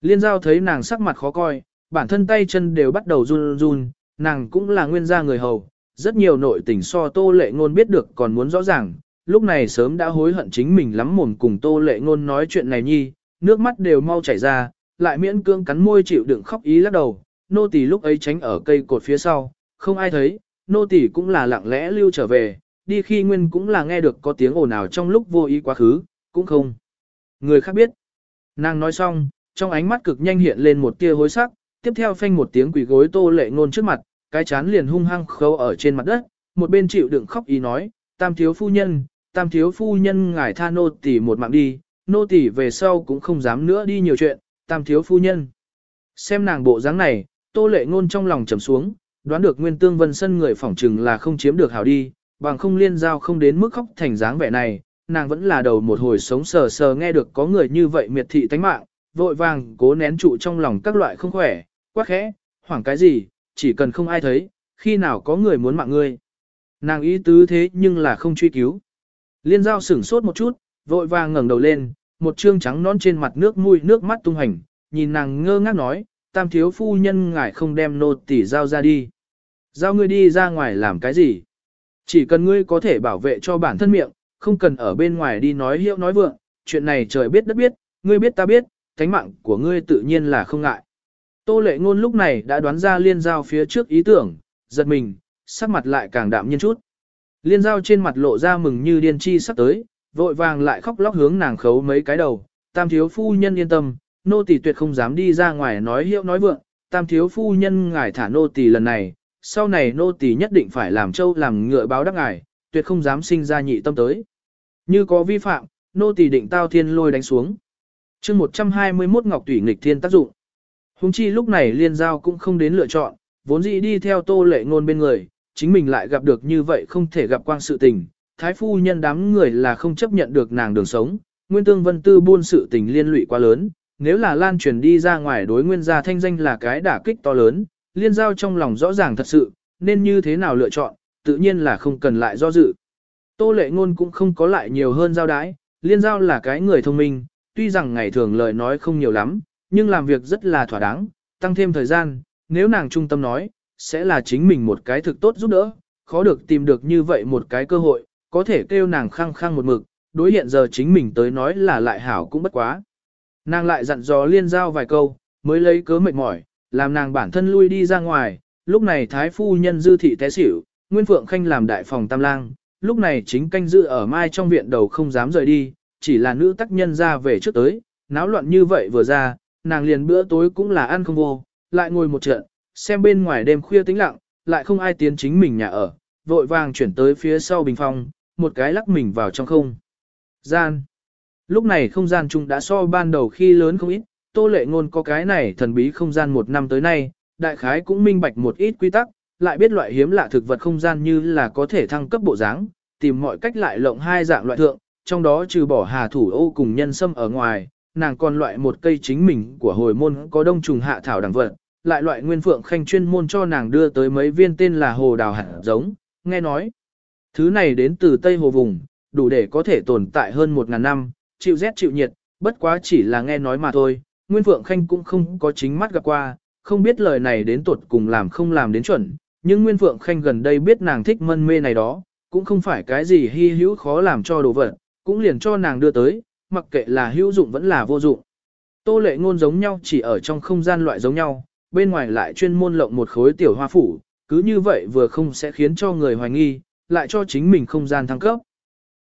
A: Liên giao thấy nàng sắc mặt khó coi, bản thân tay chân đều bắt đầu run run, nàng cũng là nguyên gia người hầu, rất nhiều nội tình so tô lệ ngôn biết được còn muốn rõ ràng, lúc này sớm đã hối hận chính mình lắm mồm cùng tô lệ ngôn nói chuyện này nhi, nước mắt đều mau chảy ra, lại miễn cương cắn môi chịu đựng khóc ý lắc đầu, nô tỳ lúc ấy tránh ở cây cột phía sau, không ai thấy, nô tỳ cũng là lặng lẽ lưu trở về, đi khi nguyên cũng là nghe được có tiếng ồn ào trong lúc vô ý quá khứ, cũng không. Người khác biết. Nàng nói xong, trong ánh mắt cực nhanh hiện lên một tia hối sắc, tiếp theo phanh một tiếng quỷ gối tô lệ ngôn trước mặt, cái chán liền hung hăng khâu ở trên mặt đất, một bên chịu đựng khóc ý nói, tam thiếu phu nhân, tam thiếu phu nhân ngài tha nô tỷ một mạng đi, nô tỷ về sau cũng không dám nữa đi nhiều chuyện, tam thiếu phu nhân. Xem nàng bộ dáng này, tô lệ ngôn trong lòng trầm xuống, đoán được nguyên tương vân sân người phỏng trừng là không chiếm được hảo đi, bằng không liên giao không đến mức khóc thành dáng vẻ này, nàng vẫn là đầu một hồi sống sờ sờ nghe được có người như vậy miệt thị tánh mạng, vội vàng cố nén trụ trong lòng các loại không khỏe, quá khẽ, hoảng cái gì, chỉ cần không ai thấy, khi nào có người muốn mạng ngươi. Nàng ý tứ thế nhưng là không truy cứu. Liên giao sửng sốt một chút, vội vàng ngẩng đầu lên, một trương trắng non trên mặt nước mũi nước mắt tung hành, nhìn nàng ngơ ngác nói, tam thiếu phu nhân ngài không đem nô tỳ giao ra đi. Giao ngươi đi ra ngoài làm cái gì? Chỉ cần ngươi có thể bảo vệ cho bản thân miệng, không cần ở bên ngoài đi nói hiệu nói vượng, chuyện này trời biết đất biết, ngươi biết ta biết, thánh mạng của ngươi tự nhiên là không ngại. Tô lệ ngôn lúc này đã đoán ra liên giao phía trước ý tưởng, giật mình, sắc mặt lại càng đạm nhiên chút. Liên giao trên mặt lộ ra mừng như điên chi sắp tới, vội vàng lại khóc lóc hướng nàng khấu mấy cái đầu, tam thiếu phu nhân yên tâm, nô tỳ tuyệt không dám đi ra ngoài nói hiệu nói vượng, tam thiếu phu nhân ngài thả nô tỳ lần này, sau này nô tỳ nhất định phải làm châu làm ngựa báo đáp ngài, tuyệt không dám sinh ra nhị tâm tới. Như có vi phạm, nô tỳ định tao thiên lôi đánh xuống. chương 121 Ngọc Tủy nghịch thiên tác dụng. Hùng chi lúc này liên giao cũng không đến lựa chọn, vốn dĩ đi theo tô lệ ngôn bên người, chính mình lại gặp được như vậy không thể gặp quang sự tình. Thái phu nhân đám người là không chấp nhận được nàng đường sống, nguyên tương vân tư buôn sự tình liên lụy quá lớn, nếu là lan truyền đi ra ngoài đối nguyên gia thanh danh là cái đả kích to lớn, liên giao trong lòng rõ ràng thật sự, nên như thế nào lựa chọn, tự nhiên là không cần lại do dự. Tô lệ ngôn cũng không có lại nhiều hơn giao đái, liên giao là cái người thông minh, tuy rằng ngày thường lời nói không nhiều lắm, nhưng làm việc rất là thỏa đáng, tăng thêm thời gian, nếu nàng trung tâm nói, sẽ là chính mình một cái thực tốt giúp đỡ, khó được tìm được như vậy một cái cơ hội, có thể kêu nàng khăng khăng một mực, đối hiện giờ chính mình tới nói là lại hảo cũng bất quá. Nàng lại dặn dò liên giao vài câu, mới lấy cớ mệt mỏi, làm nàng bản thân lui đi ra ngoài, lúc này thái phu nhân dư thị té xỉu, Nguyên Phượng Khanh làm đại phòng tam lang, lúc này chính canh giữ ở mai trong viện đầu không dám rời đi, chỉ là nữ tác nhân ra về trước tới, náo loạn như vậy vừa ra, nàng liền bữa tối cũng là ăn không vô, lại ngồi một trận, xem bên ngoài đêm khuya tĩnh lặng, lại không ai tiến chính mình nhà ở, vội vàng chuyển tới phía sau bình phong, một cái lắc mình vào trong không. Gian. Lúc này không gian chung đã so ban đầu khi lớn không ít, tô lệ ngôn có cái này thần bí không gian một năm tới nay, đại khái cũng minh bạch một ít quy tắc, lại biết loại hiếm lạ thực vật không gian như là có thể thăng cấp bộ dáng, tìm mọi cách lại lộng hai dạng loại thượng, trong đó trừ bỏ hà thủ ô cùng nhân sâm ở ngoài, nàng còn loại một cây chính mình của hồi môn có đông trùng hạ thảo đẳng vật, lại loại nguyên phượng khanh chuyên môn cho nàng đưa tới mấy viên tên là hồ đào hạt giống, nghe nói. Thứ này đến từ Tây Hồ Vùng, đủ để có thể tồn tại hơn một ngàn năm, chịu rét chịu nhiệt, bất quá chỉ là nghe nói mà thôi, Nguyên Phượng Khanh cũng không có chính mắt gặp qua, không biết lời này đến tuột cùng làm không làm đến chuẩn, nhưng Nguyên Phượng Khanh gần đây biết nàng thích mân mê này đó, cũng không phải cái gì hy hữu khó làm cho đồ vật, cũng liền cho nàng đưa tới, mặc kệ là hữu dụng vẫn là vô dụng. Tô lệ ngôn giống nhau chỉ ở trong không gian loại giống nhau, bên ngoài lại chuyên môn lộng một khối tiểu hoa phủ, cứ như vậy vừa không sẽ khiến cho người hoài nghi, lại cho chính mình không gian thăng cấp.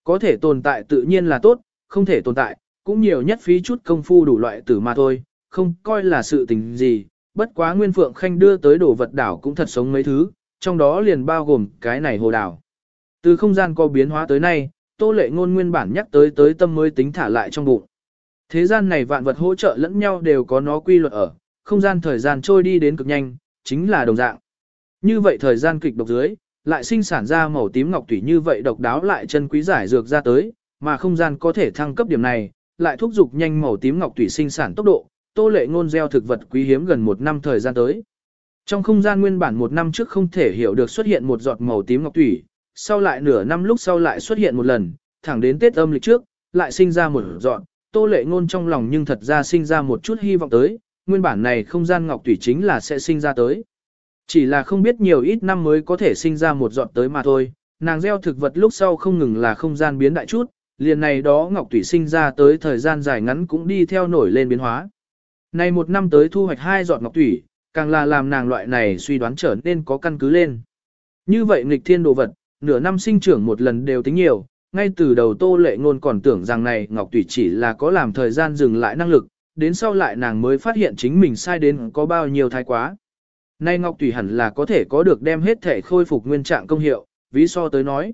A: Có thể tồn tại tự nhiên là tốt, không thể tồn tại, cũng nhiều nhất phí chút công phu đủ loại tử mà thôi, không coi là sự tình gì, bất quá Nguyên Phượng Khanh đưa tới đồ vật đảo cũng thật sống mấy thứ, trong đó liền bao gồm cái này hồ đảo. Từ không gian có biến hóa tới nay, Tô Lệ Ngôn nguyên bản nhắc tới tới tâm mới tính thả lại trong bụng. Thế gian này vạn vật hỗ trợ lẫn nhau đều có nó quy luật ở, không gian thời gian trôi đi đến cực nhanh, chính là đồng dạng. Như vậy thời gian kịch độc dưới, lại sinh sản ra màu tím ngọc thủy như vậy độc đáo lại chân quý giải dược ra tới, mà không gian có thể thăng cấp điểm này, lại thúc giục nhanh màu tím ngọc thủy sinh sản tốc độ, tô lệ ngôn gieo thực vật quý hiếm gần một năm thời gian tới. Trong không gian nguyên bản một năm trước không thể hiểu được xuất hiện một giọt màu tím ngọc thủy, sau lại nửa năm lúc sau lại xuất hiện một lần, thẳng đến Tết âm lịch trước, lại sinh ra một giọt, tô lệ ngôn trong lòng nhưng thật ra sinh ra một chút hy vọng tới, nguyên bản này không gian ngọc thủy chính là sẽ sinh ra tới. Chỉ là không biết nhiều ít năm mới có thể sinh ra một giọt tới mà thôi, nàng gieo thực vật lúc sau không ngừng là không gian biến đại chút, liền này đó ngọc thủy sinh ra tới thời gian dài ngắn cũng đi theo nổi lên biến hóa. Này một năm tới thu hoạch hai giọt ngọc thủy, càng là làm nàng loại này suy đoán trở nên có căn cứ lên. Như vậy nghịch thiên đồ vật, nửa năm sinh trưởng một lần đều tính nhiều, ngay từ đầu tô lệ ngôn còn tưởng rằng này ngọc thủy chỉ là có làm thời gian dừng lại năng lực, đến sau lại nàng mới phát hiện chính mình sai đến có bao nhiêu thái quá. Nay ngọc thủy hẳn là có thể có được đem hết thể khôi phục nguyên trạng công hiệu, ví so tới nói.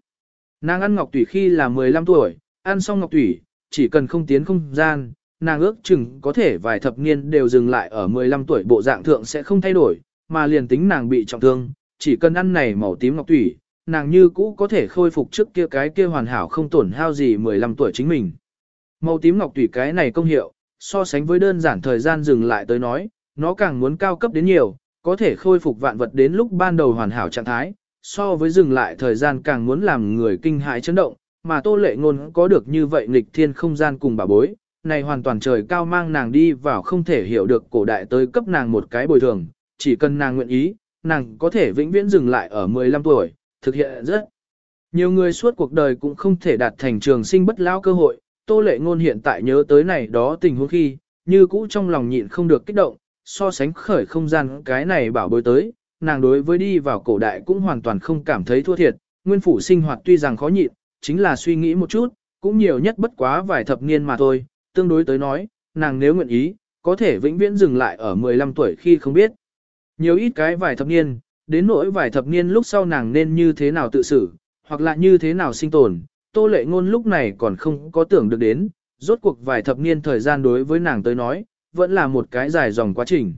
A: Nàng ăn ngọc thủy khi là 15 tuổi, ăn xong ngọc thủy, chỉ cần không tiến không gian, nàng ước chừng có thể vài thập niên đều dừng lại ở 15 tuổi bộ dạng thượng sẽ không thay đổi, mà liền tính nàng bị trọng thương, chỉ cần ăn này màu tím ngọc thủy, nàng như cũ có thể khôi phục trước kia cái kia hoàn hảo không tổn hao gì 15 tuổi chính mình. Màu tím ngọc thủy cái này công hiệu, so sánh với đơn giản thời gian dừng lại tới nói, nó càng muốn cao cấp đến nhiều, có thể khôi phục vạn vật đến lúc ban đầu hoàn hảo trạng thái, so với dừng lại thời gian càng muốn làm người kinh hãi chấn động, mà tô lệ ngôn có được như vậy nghịch thiên không gian cùng bà bối, này hoàn toàn trời cao mang nàng đi vào không thể hiểu được cổ đại tới cấp nàng một cái bồi thường, chỉ cần nàng nguyện ý, nàng có thể vĩnh viễn dừng lại ở 15 tuổi, thực hiện rất. Nhiều người suốt cuộc đời cũng không thể đạt thành trường sinh bất lão cơ hội, tô lệ ngôn hiện tại nhớ tới này đó tình huống khi, như cũ trong lòng nhịn không được kích động, so sánh khởi không gian cái này bảo bối tới, nàng đối với đi vào cổ đại cũng hoàn toàn không cảm thấy thua thiệt, nguyên phủ sinh hoạt tuy rằng khó nhịn, chính là suy nghĩ một chút, cũng nhiều nhất bất quá vài thập niên mà thôi, tương đối tới nói, nàng nếu nguyện ý, có thể vĩnh viễn dừng lại ở 15 tuổi khi không biết. Nhiều ít cái vài thập niên, đến nỗi vài thập niên lúc sau nàng nên như thế nào tự xử, hoặc là như thế nào sinh tồn, tô lệ ngôn lúc này còn không có tưởng được đến, rốt cuộc vài thập niên thời gian đối với nàng tới nói, vẫn là một cái dài dòng quá trình.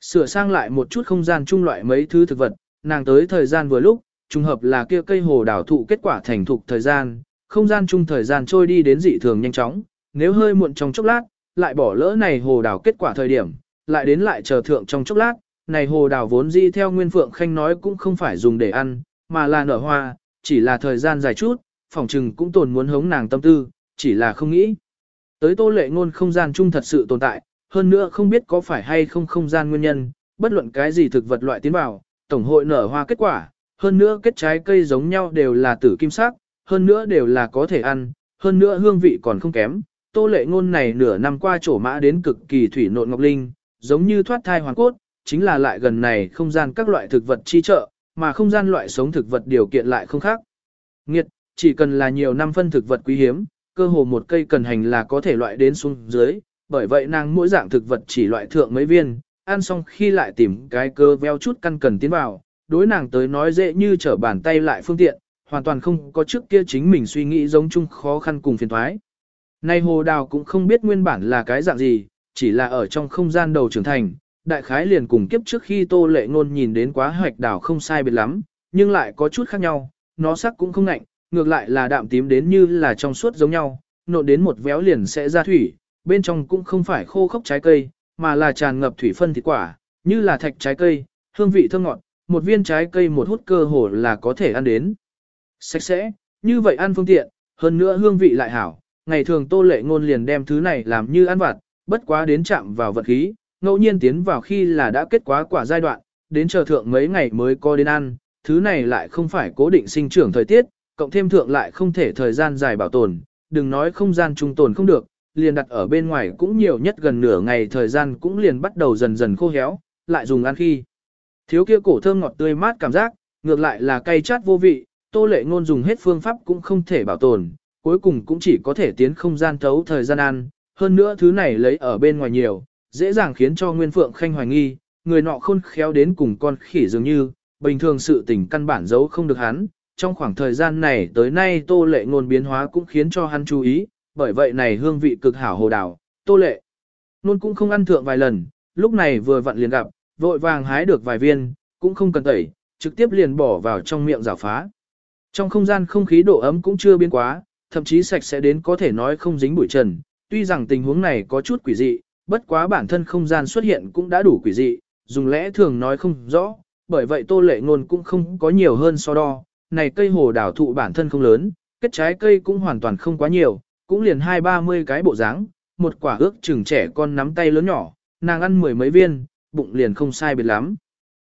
A: Sửa sang lại một chút không gian chung loại mấy thứ thực vật, nàng tới thời gian vừa lúc, trùng hợp là kia cây hồ đào thụ kết quả thành thục thời gian, không gian chung thời gian trôi đi đến dị thường nhanh chóng, nếu hơi muộn trong chốc lát, lại bỏ lỡ này hồ đào kết quả thời điểm, lại đến lại chờ thượng trong chốc lát, này hồ đào vốn dĩ theo Nguyên Phượng Khanh nói cũng không phải dùng để ăn, mà là nở hoa, chỉ là thời gian dài chút, phòng trừng cũng tồn muốn hống nàng tâm tư, chỉ là không nghĩ. Tới tô lệ ngôn không gian chung thật sự tồn tại, hơn nữa không biết có phải hay không không gian nguyên nhân, bất luận cái gì thực vật loại tiến vào, tổng hội nở hoa kết quả, hơn nữa kết trái cây giống nhau đều là tử kim sắc, hơn nữa đều là có thể ăn, hơn nữa hương vị còn không kém. Tô lệ ngôn này nửa năm qua trổ mã đến cực kỳ thủy nộn ngọc linh, giống như thoát thai hoàn cốt, chính là lại gần này không gian các loại thực vật chi trợ, mà không gian loại sống thực vật điều kiện lại không khác. Nghiệt, chỉ cần là nhiều năm phân thực vật quý hiếm, cơ hồ một cây cần hành là có thể loại đến xuống dưới, bởi vậy nàng mỗi dạng thực vật chỉ loại thượng mấy viên, ăn xong khi lại tìm cái cơ veo chút căn cần tiến vào, đối nàng tới nói dễ như trở bàn tay lại phương tiện, hoàn toàn không có trước kia chính mình suy nghĩ giống chung khó khăn cùng phiền thoái. Nay hồ đào cũng không biết nguyên bản là cái dạng gì, chỉ là ở trong không gian đầu trưởng thành, đại khái liền cùng kiếp trước khi tô lệ ngôn nhìn đến quá hoạch đào không sai biệt lắm, nhưng lại có chút khác nhau, nó sắc cũng không ngạnh, ngược lại là đạm tím đến như là trong suốt giống nhau, nộn đến một véo liền sẽ ra thủy, bên trong cũng không phải khô khốc trái cây, mà là tràn ngập thủy phân thịt quả, như là thạch trái cây, hương vị thơm ngọt, một viên trái cây một hút cơ hồ là có thể ăn đến. Sạch sẽ, như vậy ăn phương tiện, hơn nữa hương vị lại hảo, ngày thường tô lệ ngôn liền đem thứ này làm như ăn vặt, bất quá đến chạm vào vật khí, ngẫu nhiên tiến vào khi là đã kết quá quả giai đoạn, đến chờ thượng mấy ngày mới có đến ăn, thứ này lại không phải cố định sinh trưởng thời tiết, cộng thêm thượng lại không thể thời gian dài bảo tồn, đừng nói không gian trung tồn không được, liền đặt ở bên ngoài cũng nhiều nhất gần nửa ngày thời gian cũng liền bắt đầu dần dần khô héo, lại dùng ăn khi. Thiếu kia cổ thơm ngọt tươi mát cảm giác, ngược lại là cay chát vô vị, tô lệ ngôn dùng hết phương pháp cũng không thể bảo tồn, cuối cùng cũng chỉ có thể tiến không gian thấu thời gian ăn, hơn nữa thứ này lấy ở bên ngoài nhiều, dễ dàng khiến cho Nguyên Phượng Khanh hoài nghi, người nọ khôn khéo đến cùng con khỉ dường như, bình thường sự tình căn bản giấu không được hắn, trong khoảng thời gian này tới nay tô lệ ngôn biến hóa cũng khiến cho hắn chú ý, bởi vậy này hương vị cực hảo hồ đào, tô lệ. Nôn cũng không ăn thượng vài lần, lúc này vừa vặn liền gặp, vội vàng hái được vài viên, cũng không cần tẩy, trực tiếp liền bỏ vào trong miệng rào phá. Trong không gian không khí độ ấm cũng chưa biến quá, thậm chí sạch sẽ đến có thể nói không dính bụi trần, tuy rằng tình huống này có chút quỷ dị, bất quá bản thân không gian xuất hiện cũng đã đủ quỷ dị, dùng lẽ thường nói không rõ, bởi vậy tô lệ ngôn cũng không có nhiều hơn so đo, này cây hồ đào thụ bản thân không lớn, kết trái cây cũng hoàn toàn không quá nhiều, cũng liền hai ba mươi cái bộ dáng, một quả ước chừng trẻ con nắm tay lớn nhỏ, nàng ăn mười mấy viên, bụng liền không sai biệt lắm.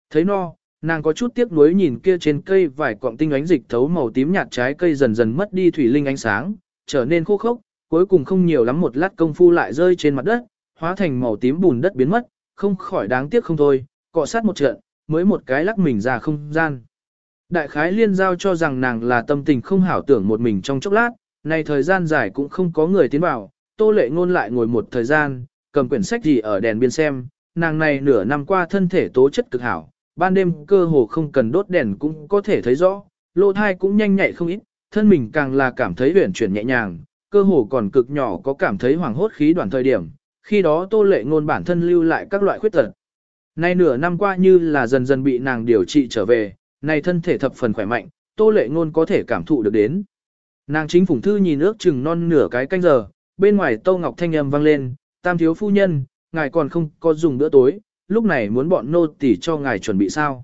A: Thấy no, nàng có chút tiếc nuối nhìn kia trên cây vài cọng tinh ánh dịch thấu màu tím nhạt trái cây dần dần mất đi thủy linh ánh sáng, trở nên khô khốc, cuối cùng không nhiều lắm một lát công phu lại rơi trên mặt đất, hóa thành màu tím bùn đất biến mất, không khỏi đáng tiếc không thôi, cọ sát một trận, mới một cái lắc mình ra không gian. Đại khái liên giao cho rằng nàng là tâm tình không hảo tưởng một mình trong chốc lát, này thời gian dài cũng không có người tiến vào, tô lệ ngôn lại ngồi một thời gian, cầm quyển sách gì ở đèn biên xem, nàng này nửa năm qua thân thể tố chất cực hảo, ban đêm cơ hồ không cần đốt đèn cũng có thể thấy rõ, lỗ thai cũng nhanh nhạy không ít, thân mình càng là cảm thấy huyền chuyển nhẹ nhàng, cơ hồ còn cực nhỏ có cảm thấy hoảng hốt khí đoạn thời điểm, khi đó tô lệ ngôn bản thân lưu lại các loại khuyết tật. Nay nửa năm qua như là dần dần bị nàng điều trị trở về, này thân thể thập phần khỏe mạnh, tô lệ ngôn có thể cảm thụ được đến. Nàng chính phủng thư nhìn ước chừng non nửa cái canh giờ, bên ngoài Tô Ngọc thanh âm vang lên, tam thiếu phu nhân, ngài còn không có dùng bữa tối, lúc này muốn bọn nô tỳ cho ngài chuẩn bị sao.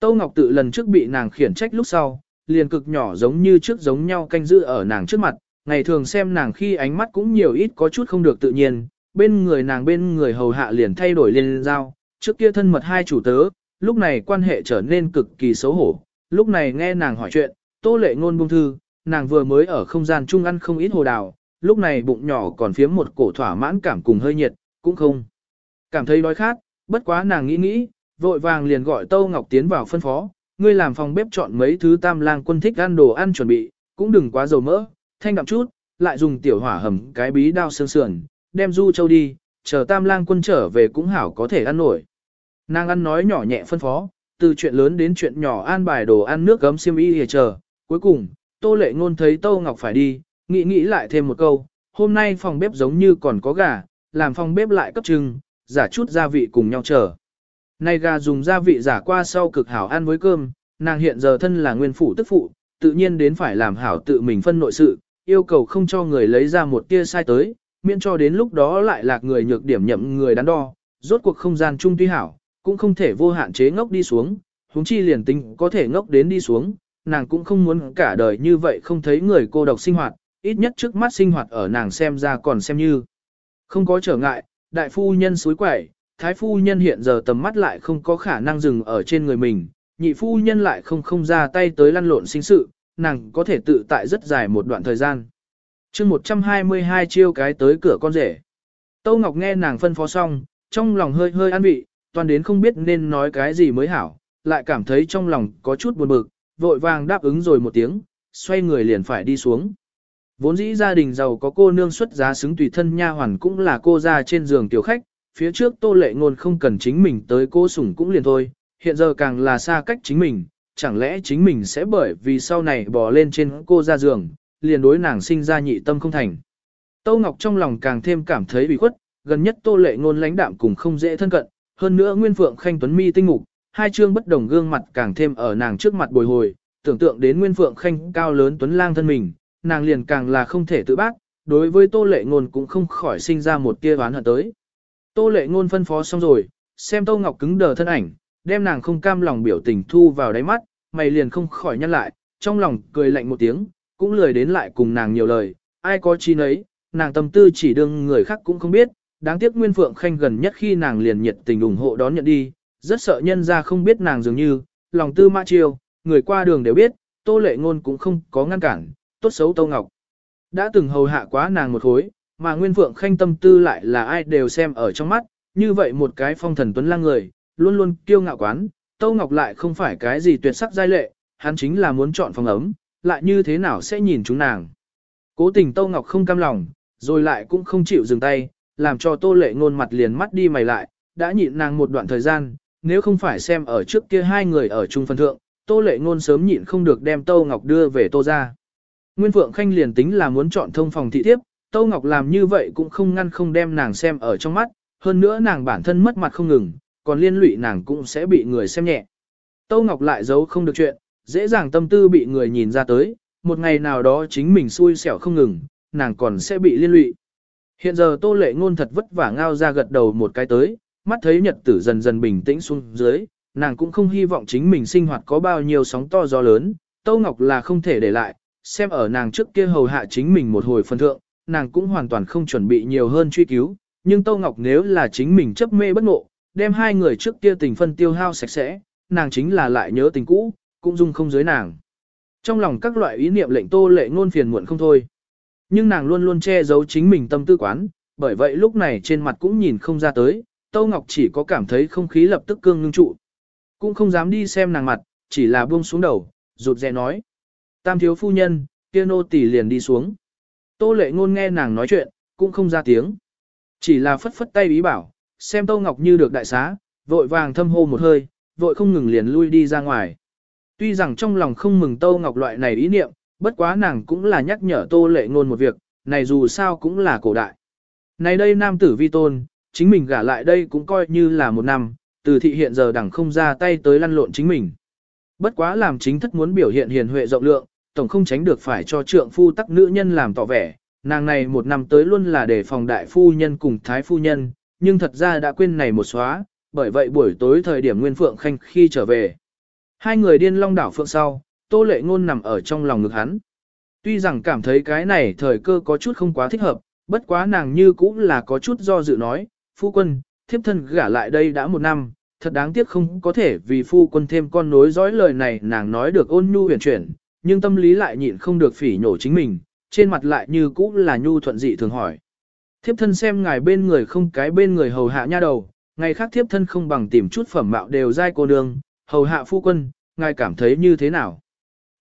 A: Tô Ngọc tự lần trước bị nàng khiển trách lúc sau, liền cực nhỏ giống như trước giống nhau canh giữ ở nàng trước mặt, ngày thường xem nàng khi ánh mắt cũng nhiều ít có chút không được tự nhiên, bên người nàng bên người hầu hạ liền thay đổi lên giao, trước kia thân mật hai chủ tớ, lúc này quan hệ trở nên cực kỳ xấu hổ, lúc này nghe nàng hỏi chuyện, tô lệ ngôn buông thư, nàng vừa mới ở không gian chung ăn không ít hồ đào, lúc này bụng nhỏ còn phiếm một cổ thỏa mãn cảm cùng hơi nhiệt, cũng không. Cảm thấy đói khát, bất quá nàng nghĩ nghĩ, vội vàng liền gọi Tâu Ngọc tiến vào phân phó, ngươi làm phòng bếp chọn mấy thứ tam lang quân thích ăn đồ ăn chuẩn bị, cũng đừng quá dầu mỡ, thanh đậm chút, lại dùng tiểu hỏa hầm cái bí đao sương sườn, đem du châu đi, chờ tam lang quân trở về cũng hảo có thể ăn nổi. Nàng ăn nói nhỏ nhẹ phân phó, từ chuyện lớn đến chuyện nhỏ an bài đồ ăn nước gấm xiêm y hề chờ, cuối cùng, tô lệ ngôn thấy tô Ngọc phải đi, nghĩ nghĩ lại thêm một câu, hôm nay phòng bếp giống như còn có gà, làm phòng bếp lại cấp trưng, giả chút gia vị cùng nhau chờ. Nay gà dùng gia vị giả qua sau cực hảo ăn với cơm, nàng hiện giờ thân là nguyên phủ tức phụ, tự nhiên đến phải làm hảo tự mình phân nội sự, yêu cầu không cho người lấy ra một tia sai tới, miễn cho đến lúc đó lại lạc người nhược điểm nhậm người đắn đo, rốt cuộc không gian chung tuy hảo, cũng không thể vô hạn chế ngốc đi xuống, huống chi liền tính có thể ngốc đến đi xuống, nàng cũng không muốn cả đời như vậy không thấy người cô độc sinh hoạt, ít nhất trước mắt sinh hoạt ở nàng xem ra còn xem như không có trở ngại, đại phu nhân suối quẩy, thái phu nhân hiện giờ tầm mắt lại không có khả năng dừng ở trên người mình, nhị phu nhân lại không không ra tay tới lăn lộn sinh sự, nàng có thể tự tại rất dài một đoạn thời gian. chương 122 chiêu cái tới cửa con rể. Tâu Ngọc nghe nàng phân phó xong, trong lòng hơi hơi an vị, toàn đến không biết nên nói cái gì mới hảo, lại cảm thấy trong lòng có chút buồn bực, vội vàng đáp ứng rồi một tiếng, xoay người liền phải đi xuống. Vốn dĩ gia đình giàu có cô nương xuất giá xứng tùy thân nha hoàn cũng là cô ra trên giường tiểu khách, phía trước tô lệ ngôn không cần chính mình tới cô sủng cũng liền thôi, hiện giờ càng là xa cách chính mình, chẳng lẽ chính mình sẽ bởi vì sau này bò lên trên cô ra giường, liền đối nàng sinh ra nhị tâm không thành. Tâu Ngọc trong lòng càng thêm cảm thấy bị khuất, gần nhất tô lệ ngôn lãnh đạm cùng không dễ thân cận, hơn nữa Nguyên Phượng Khanh Tuấn Mi tinh mục, hai chương bất đồng gương mặt càng thêm ở nàng trước mặt bồi hồi, tưởng tượng đến Nguyên Phượng Khanh cao lớn Tuấn Lang thân mình, nàng liền càng là không thể tự bác, đối với Tô Lệ Ngôn cũng không khỏi sinh ra một tia oán hận tới. Tô Lệ Ngôn phân phó xong rồi, xem Tô Ngọc cứng đờ thân ảnh, đem nàng không cam lòng biểu tình thu vào đáy mắt, mày liền không khỏi nhăn lại, trong lòng cười lạnh một tiếng, cũng lười đến lại cùng nàng nhiều lời, ai có chi nấy, nàng tâm tư chỉ đương người khác cũng không biết, đáng tiếc Nguyên Phượng Khanh gần nhất khi nàng liền nhiệt tình ủng hộ đón nhận đi, rất sợ nhân ra không biết nàng dường như, lòng tư mã chiêu, người qua đường đều biết, Tô Lệ Ngôn cũng không có ngăn cản, tốt xấu Tâu Ngọc. Đã từng hầu hạ quá nàng một hồi mà Nguyên Phượng Khanh tâm tư lại là ai đều xem ở trong mắt, như vậy một cái phong thần tuấn lang người, luôn luôn kiêu ngạo quán, Tâu Ngọc lại không phải cái gì tuyệt sắc giai lệ, hắn chính là muốn chọn phòng ấm, lại như thế nào sẽ nhìn chúng nàng. Cố tình Tâu Ngọc không cam lòng, rồi lại cũng không chịu dừng tay, làm cho Tô Lệ ngôn mặt liền mắt đi mày lại, đã nhịn nàng một đoạn thời gian, nếu không phải xem ở trước kia hai người ở chung phân thượng, Tô Lệ ngôn sớm nhịn không được đem tô Ngọc đưa về Tô gia. Nguyên Phượng Khanh liền tính là muốn chọn thông phòng thị thiếp, tô Ngọc làm như vậy cũng không ngăn không đem nàng xem ở trong mắt, hơn nữa nàng bản thân mất mặt không ngừng, còn liên lụy nàng cũng sẽ bị người xem nhẹ. tô Ngọc lại giấu không được chuyện, dễ dàng tâm tư bị người nhìn ra tới, một ngày nào đó chính mình xui xẻo không ngừng, nàng còn sẽ bị liên lụy. Hiện giờ Tô Lệ Ngôn thật vất vả ngao ra gật đầu một cái tới, mắt thấy nhật tử dần dần bình tĩnh xuống dưới, nàng cũng không hy vọng chính mình sinh hoạt có bao nhiêu sóng to gió lớn, tô Ngọc là không thể để lại, xem ở nàng trước kia hầu hạ chính mình một hồi phân thượng, nàng cũng hoàn toàn không chuẩn bị nhiều hơn truy cứu, nhưng tô Ngọc nếu là chính mình chấp mê bất ngộ, đem hai người trước kia tình phân tiêu hao sạch sẽ, nàng chính là lại nhớ tình cũ, cũng dung không dưới nàng. Trong lòng các loại ý niệm lệnh Tô Lệ ngôn phiền muộn không thôi. Nhưng nàng luôn luôn che giấu chính mình tâm tư quán, bởi vậy lúc này trên mặt cũng nhìn không ra tới, Tâu Ngọc chỉ có cảm thấy không khí lập tức cương ngưng trụ. Cũng không dám đi xem nàng mặt, chỉ là buông xuống đầu, rụt rè nói. Tam thiếu phu nhân, kia nô tỷ liền đi xuống. Tô lệ ngôn nghe nàng nói chuyện, cũng không ra tiếng. Chỉ là phất phất tay ý bảo, xem Tô Ngọc như được đại xá, vội vàng thâm hô một hơi, vội không ngừng liền lui đi ra ngoài. Tuy rằng trong lòng không mừng Tô Ngọc loại này ý niệm, bất quá nàng cũng là nhắc nhở Tô lệ ngôn một việc, này dù sao cũng là cổ đại. Này đây nam tử vi tôn, chính mình gả lại đây cũng coi như là một năm, từ thị hiện giờ đẳng không ra tay tới lăn lộn chính mình. Bất quá làm chính thất muốn biểu hiện hiền huệ rộng lượng, tổng không tránh được phải cho trượng phu tắc nữ nhân làm tỏ vẻ, nàng này một năm tới luôn là để phòng đại phu nhân cùng thái phu nhân, nhưng thật ra đã quên này một xóa, bởi vậy buổi tối thời điểm Nguyên Phượng Khanh khi trở về. Hai người điên long đảo phượng sau, tô lệ ngôn nằm ở trong lòng ngực hắn. Tuy rằng cảm thấy cái này thời cơ có chút không quá thích hợp, bất quá nàng như cũng là có chút do dự nói, phu quân, thiếp thân gả lại đây đã một năm, thật đáng tiếc không có thể vì phu quân thêm con nối dõi lời này nàng nói được ôn nhu huyền chuyển, nhưng tâm lý lại nhịn không được phỉ nhổ chính mình, trên mặt lại như cũng là nhu thuận dị thường hỏi. Thiếp thân xem ngài bên người không cái bên người hầu hạ nha đầu, ngày khác thiếp thân không bằng tìm chút phẩm mạo đều dai cô nương, hầu hạ phu quân, ngài cảm thấy như thế nào?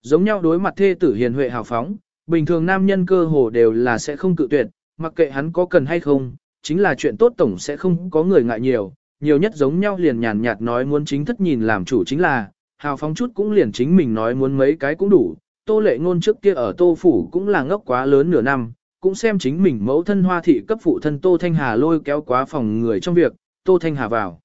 A: Giống nhau đối mặt thê tử hiền huệ hào phóng, bình thường nam nhân cơ hồ đều là sẽ không cự tuyệt, mặc kệ hắn có cần hay không, chính là chuyện tốt tổng sẽ không có người ngại nhiều, nhiều nhất giống nhau liền nhàn nhạt nói muốn chính thất nhìn làm chủ chính là, hào phóng chút cũng liền chính mình nói muốn mấy cái cũng đủ, tô lệ ngôn trước kia ở tô phủ cũng là ngốc quá lớn nửa năm, cũng xem chính mình mẫu thân hoa thị cấp phụ thân tô thanh hà lôi kéo quá phòng người trong việc, tô thanh hà vào.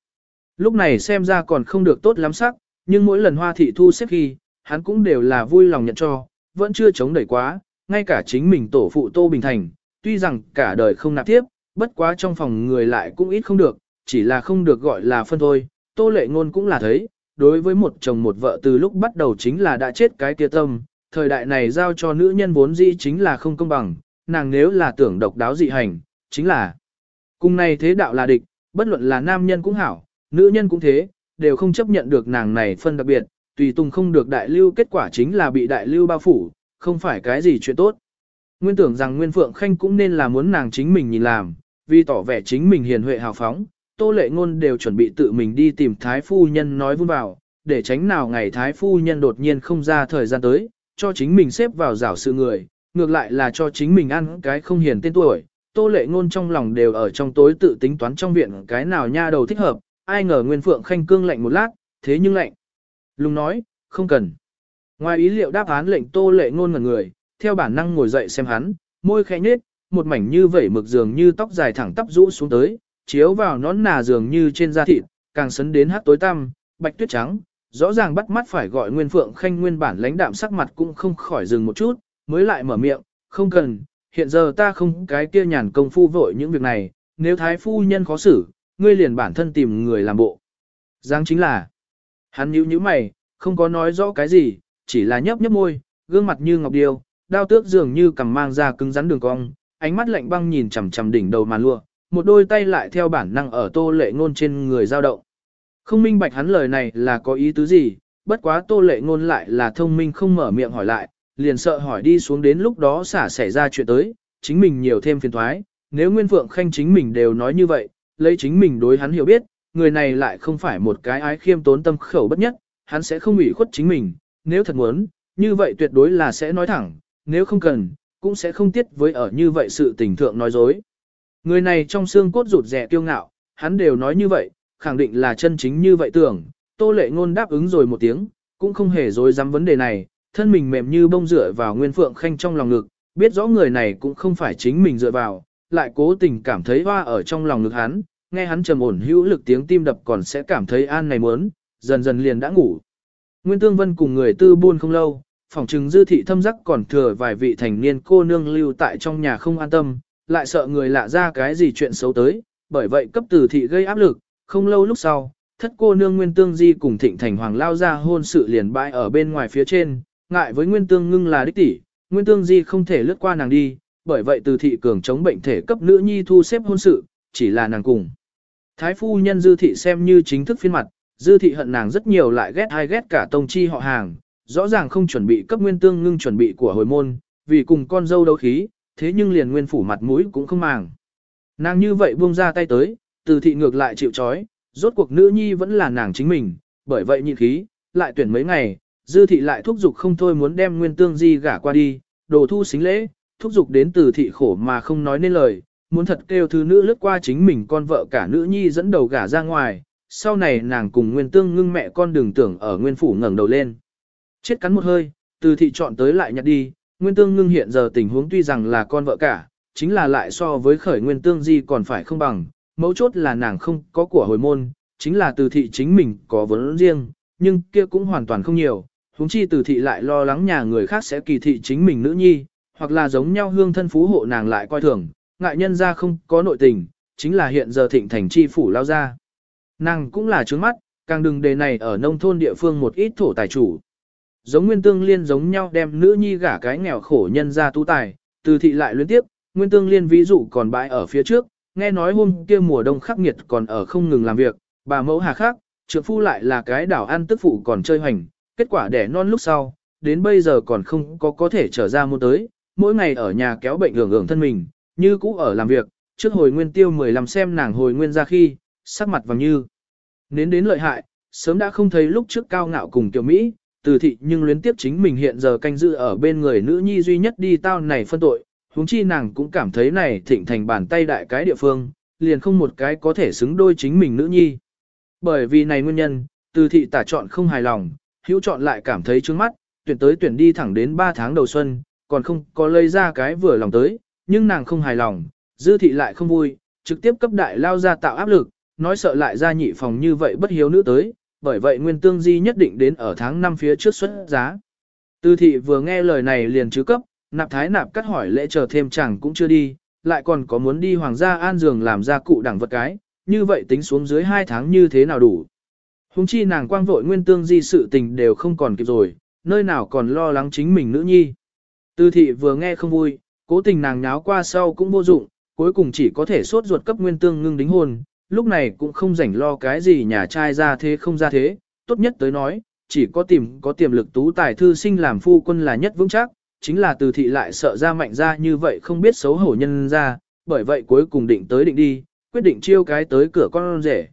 A: Lúc này xem ra còn không được tốt lắm sắc, nhưng mỗi lần hoa thị thu xếp khi, hắn cũng đều là vui lòng nhận cho, vẫn chưa chống đẩy quá, ngay cả chính mình tổ phụ tô bình thành, tuy rằng cả đời không nạp tiếp, bất quá trong phòng người lại cũng ít không được, chỉ là không được gọi là phân thôi, tô lệ ngôn cũng là thấy, đối với một chồng một vợ từ lúc bắt đầu chính là đã chết cái tia tâm, thời đại này giao cho nữ nhân vốn dĩ chính là không công bằng, nàng nếu là tưởng độc đáo dị hành, chính là cùng này thế đạo là địch, bất luận là nam nhân cũng hảo, nữ nhân cũng thế, đều không chấp nhận được nàng này phân đặc biệt, tùy tùng không được đại lưu kết quả chính là bị đại lưu bao phủ, không phải cái gì chuyện tốt. Nguyên tưởng rằng Nguyên Phượng Khanh cũng nên là muốn nàng chính mình nhìn làm, vì tỏ vẻ chính mình hiền huệ hào phóng, Tô Lệ Ngôn đều chuẩn bị tự mình đi tìm Thái Phu Nhân nói vun vào, để tránh nào ngày Thái Phu Nhân đột nhiên không ra thời gian tới, cho chính mình xếp vào rảo sự người, ngược lại là cho chính mình ăn cái không hiền tên tuổi. Tô Lệ Ngôn trong lòng đều ở trong tối tự tính toán trong viện cái nào nha đầu thích hợp, ai ngờ Nguyên Phượng Khanh cương lạnh một lát, thế nhưng lạnh. Lùng nói, không cần. Ngoài ý liệu đáp án lệnh Tô Lệ Ngôn ngẩn người, theo bản năng ngồi dậy xem hắn, môi khẽ nhếch, một mảnh như vẩy mực dường như tóc dài thẳng tắp rũ xuống tới, chiếu vào nón nà dường như trên da thịt, càng sấn đến hát tối tăm, bạch tuyết trắng, rõ ràng bắt mắt phải gọi Nguyên Phượng Khanh nguyên bản lãnh đạm sắc mặt cũng không khỏi dừng một chút, mới lại mở miệng, không cần, hiện giờ ta không cái kia nhàn công phu vội những việc này, nếu thái phu nhân khó xử, ngươi liền bản thân tìm người làm bộ. Giang chính là, hắn nhíu nhíu mày, không có nói rõ cái gì, chỉ là nhấp nhấp môi, gương mặt như ngọc điêu, đao tước dường như cầm mang ra cứng rắn đường cong, ánh mắt lạnh băng nhìn chằm chằm đỉnh đầu màn lụa, một đôi tay lại theo bản năng ở tô lệ ngôn trên người dao động. Không minh bạch hắn lời này là có ý tứ gì, bất quá tô lệ ngôn lại là thông minh không mở miệng hỏi lại, liền sợ hỏi đi xuống đến lúc đó xả xảy ra chuyện tới, chính mình nhiều thêm phiền toái, nếu Nguyên Phượng Khanh chính mình đều nói như vậy, lấy chính mình đối hắn hiểu biết, người này lại không phải một cái ái khiêm tốn tâm khẩu bất nhất, hắn sẽ không ủy khuất chính mình, nếu thật muốn, như vậy tuyệt đối là sẽ nói thẳng, nếu không cần, cũng sẽ không tiết với ở như vậy sự tình thượng nói dối. Người này trong xương cốt rụt rẻ kiêu ngạo, hắn đều nói như vậy, khẳng định là chân chính như vậy tưởng, tô lệ ngôn đáp ứng rồi một tiếng, cũng không hề dối dám vấn đề này, thân mình mềm như bông dựa vào Nguyên Phượng Khanh trong lòng ngực, biết rõ người này cũng không phải chính mình dựa vào, lại cố tình cảm thấy hoa ở trong lòng ngực hắn, nghe hắn trầm ổn hữu lực tiếng tim đập còn sẽ cảm thấy an này muốn, dần dần liền đã ngủ. Nguyên Tương Vân cùng người tư buôn không lâu, phòng trừng dư thị thâm giác còn thừa vài vị thành niên cô nương lưu tại trong nhà không an tâm, lại sợ người lạ ra cái gì chuyện xấu tới, bởi vậy cấp từ thị gây áp lực, không lâu lúc sau, thất cô nương Nguyên Tương Di cùng Thịnh Thành Hoàng lao ra hôn sự liền bãi ở bên ngoài phía trên, ngại với Nguyên Tương ngưng là đích tỷ, Nguyên Tương Di không thể lướt qua nàng đi, bởi vậy từ thị cường chống bệnh thể cấp nữ nhi thu xếp hôn sự, chỉ là nàng cùng. Thái phu nhân dư thị xem như chính thức phiên mặt, dư thị hận nàng rất nhiều lại ghét hay ghét cả tông chi họ hàng, rõ ràng không chuẩn bị cấp Nguyên Tương ngưng chuẩn bị của hồi môn, vì cùng con dâu đấu khí, thế nhưng liền nguyên phủ mặt mũi cũng không màng. Nàng như vậy buông ra tay tới, từ thị ngược lại chịu chói, rốt cuộc nữ nhi vẫn là nàng chính mình, bởi vậy nhịn khí, lại tuyển mấy ngày, dư thị lại thúc giục không thôi muốn đem nguyên tương di gả qua đi, đồ thu xính lễ, thúc giục đến từ thị khổ mà không nói nên lời, muốn thật kêu thứ nữ lướt qua chính mình con vợ cả nữ nhi dẫn đầu gả ra ngoài, sau này nàng cùng nguyên tương ngưng mẹ con đừng tưởng ở nguyên phủ ngẩng đầu lên. Chết cắn một hơi, từ thị chọn tới lại nhặt đi, nguyên tương ngưng hiện giờ tình huống tuy rằng là con vợ cả, chính là lại so với khởi nguyên tương di còn phải không bằng, mấu chốt là nàng không có của hồi môn, chính là từ thị chính mình có vốn riêng, nhưng kia cũng hoàn toàn không nhiều, huống chi từ thị lại lo lắng nhà người khác sẽ kỳ thị chính mình nữ nhi, hoặc là giống nhau hương thân phú hộ nàng lại coi thường, ngại nhân ra không có nội tình, chính là hiện giờ thịnh thành chi phủ lao ra. Nàng cũng là trướng mắt, càng đừng đề này ở nông thôn địa phương một ít thổ tài chủ. giống nguyên tương liên giống nhau đem nữ nhi gả cái nghèo khổ nhân ra tu tài, từ thị lại luyến tiếp, nguyên tương liên ví dụ còn bãi ở phía trước, nghe nói hôm kia mùa đông khắc nghiệt còn ở không ngừng làm việc, bà mẫu hà khác, trượng phu lại là cái đảo ăn tức phụ còn chơi hoành, kết quả đẻ non lúc sau, đến bây giờ còn không có có thể trở ra mua tới, mỗi ngày ở nhà kéo bệnh hưởng hưởng thân mình, như cũ ở làm việc, trước hồi nguyên tiêu 15 xem nàng hồi nguyên ra khi, sắc mặt vàng như. Nến đến lợi hại, sớm đã không thấy lúc trước cao ngạo cùng tiểu Mỹ, từ thị nhưng luyến tiếp chính mình hiện giờ canh giữ ở bên người nữ nhi duy nhất đi tao này phân tội, huống chi nàng cũng cảm thấy này thịnh thành bàn tay đại cái địa phương, liền không một cái có thể xứng đôi chính mình nữ nhi. Bởi vì này nguyên nhân, từ thị tả chọn không hài lòng, hữu chọn lại cảm thấy trướng mắt, tuyển tới tuyển đi thẳng đến 3 tháng đầu xuân, còn không có lấy ra cái vừa lòng tới, nhưng nàng không hài lòng, dư thị lại không vui, trực tiếp cấp đại lao ra tạo áp lực, nói sợ lại ra nhị phòng như vậy bất hiếu nữ tới, bởi vậy nguyên tương di nhất định đến ở tháng 5 phía trước xuất giá. Tư thị vừa nghe lời này liền chứ cấp, nạp thái nạp cắt hỏi lễ chờ thêm chẳng cũng chưa đi, lại còn có muốn đi hoàng gia an giường làm ra cụ đẳng vật cái, như vậy tính xuống dưới 2 tháng như thế nào đủ. Hùng chi nàng quang vội nguyên tương di sự tình đều không còn kịp rồi, nơi nào còn lo lắng chính mình nữ nhi. Tư thị vừa nghe không vui, cố tình nàng nháo qua sau cũng vô dụng, cuối cùng chỉ có thể sốt ruột cấp nguyên tương ngưng đính hôn, lúc này cũng không rảnh lo cái gì nhà trai ra thế không ra thế, tốt nhất tới nói, chỉ có tìm có tiềm lực tú tài thư sinh làm phu quân là nhất vững chắc, chính là từ thị lại sợ ra mạnh ra như vậy không biết xấu hổ nhân ra, bởi vậy cuối cùng định tới định đi, quyết định chiêu cái tới cửa con rể.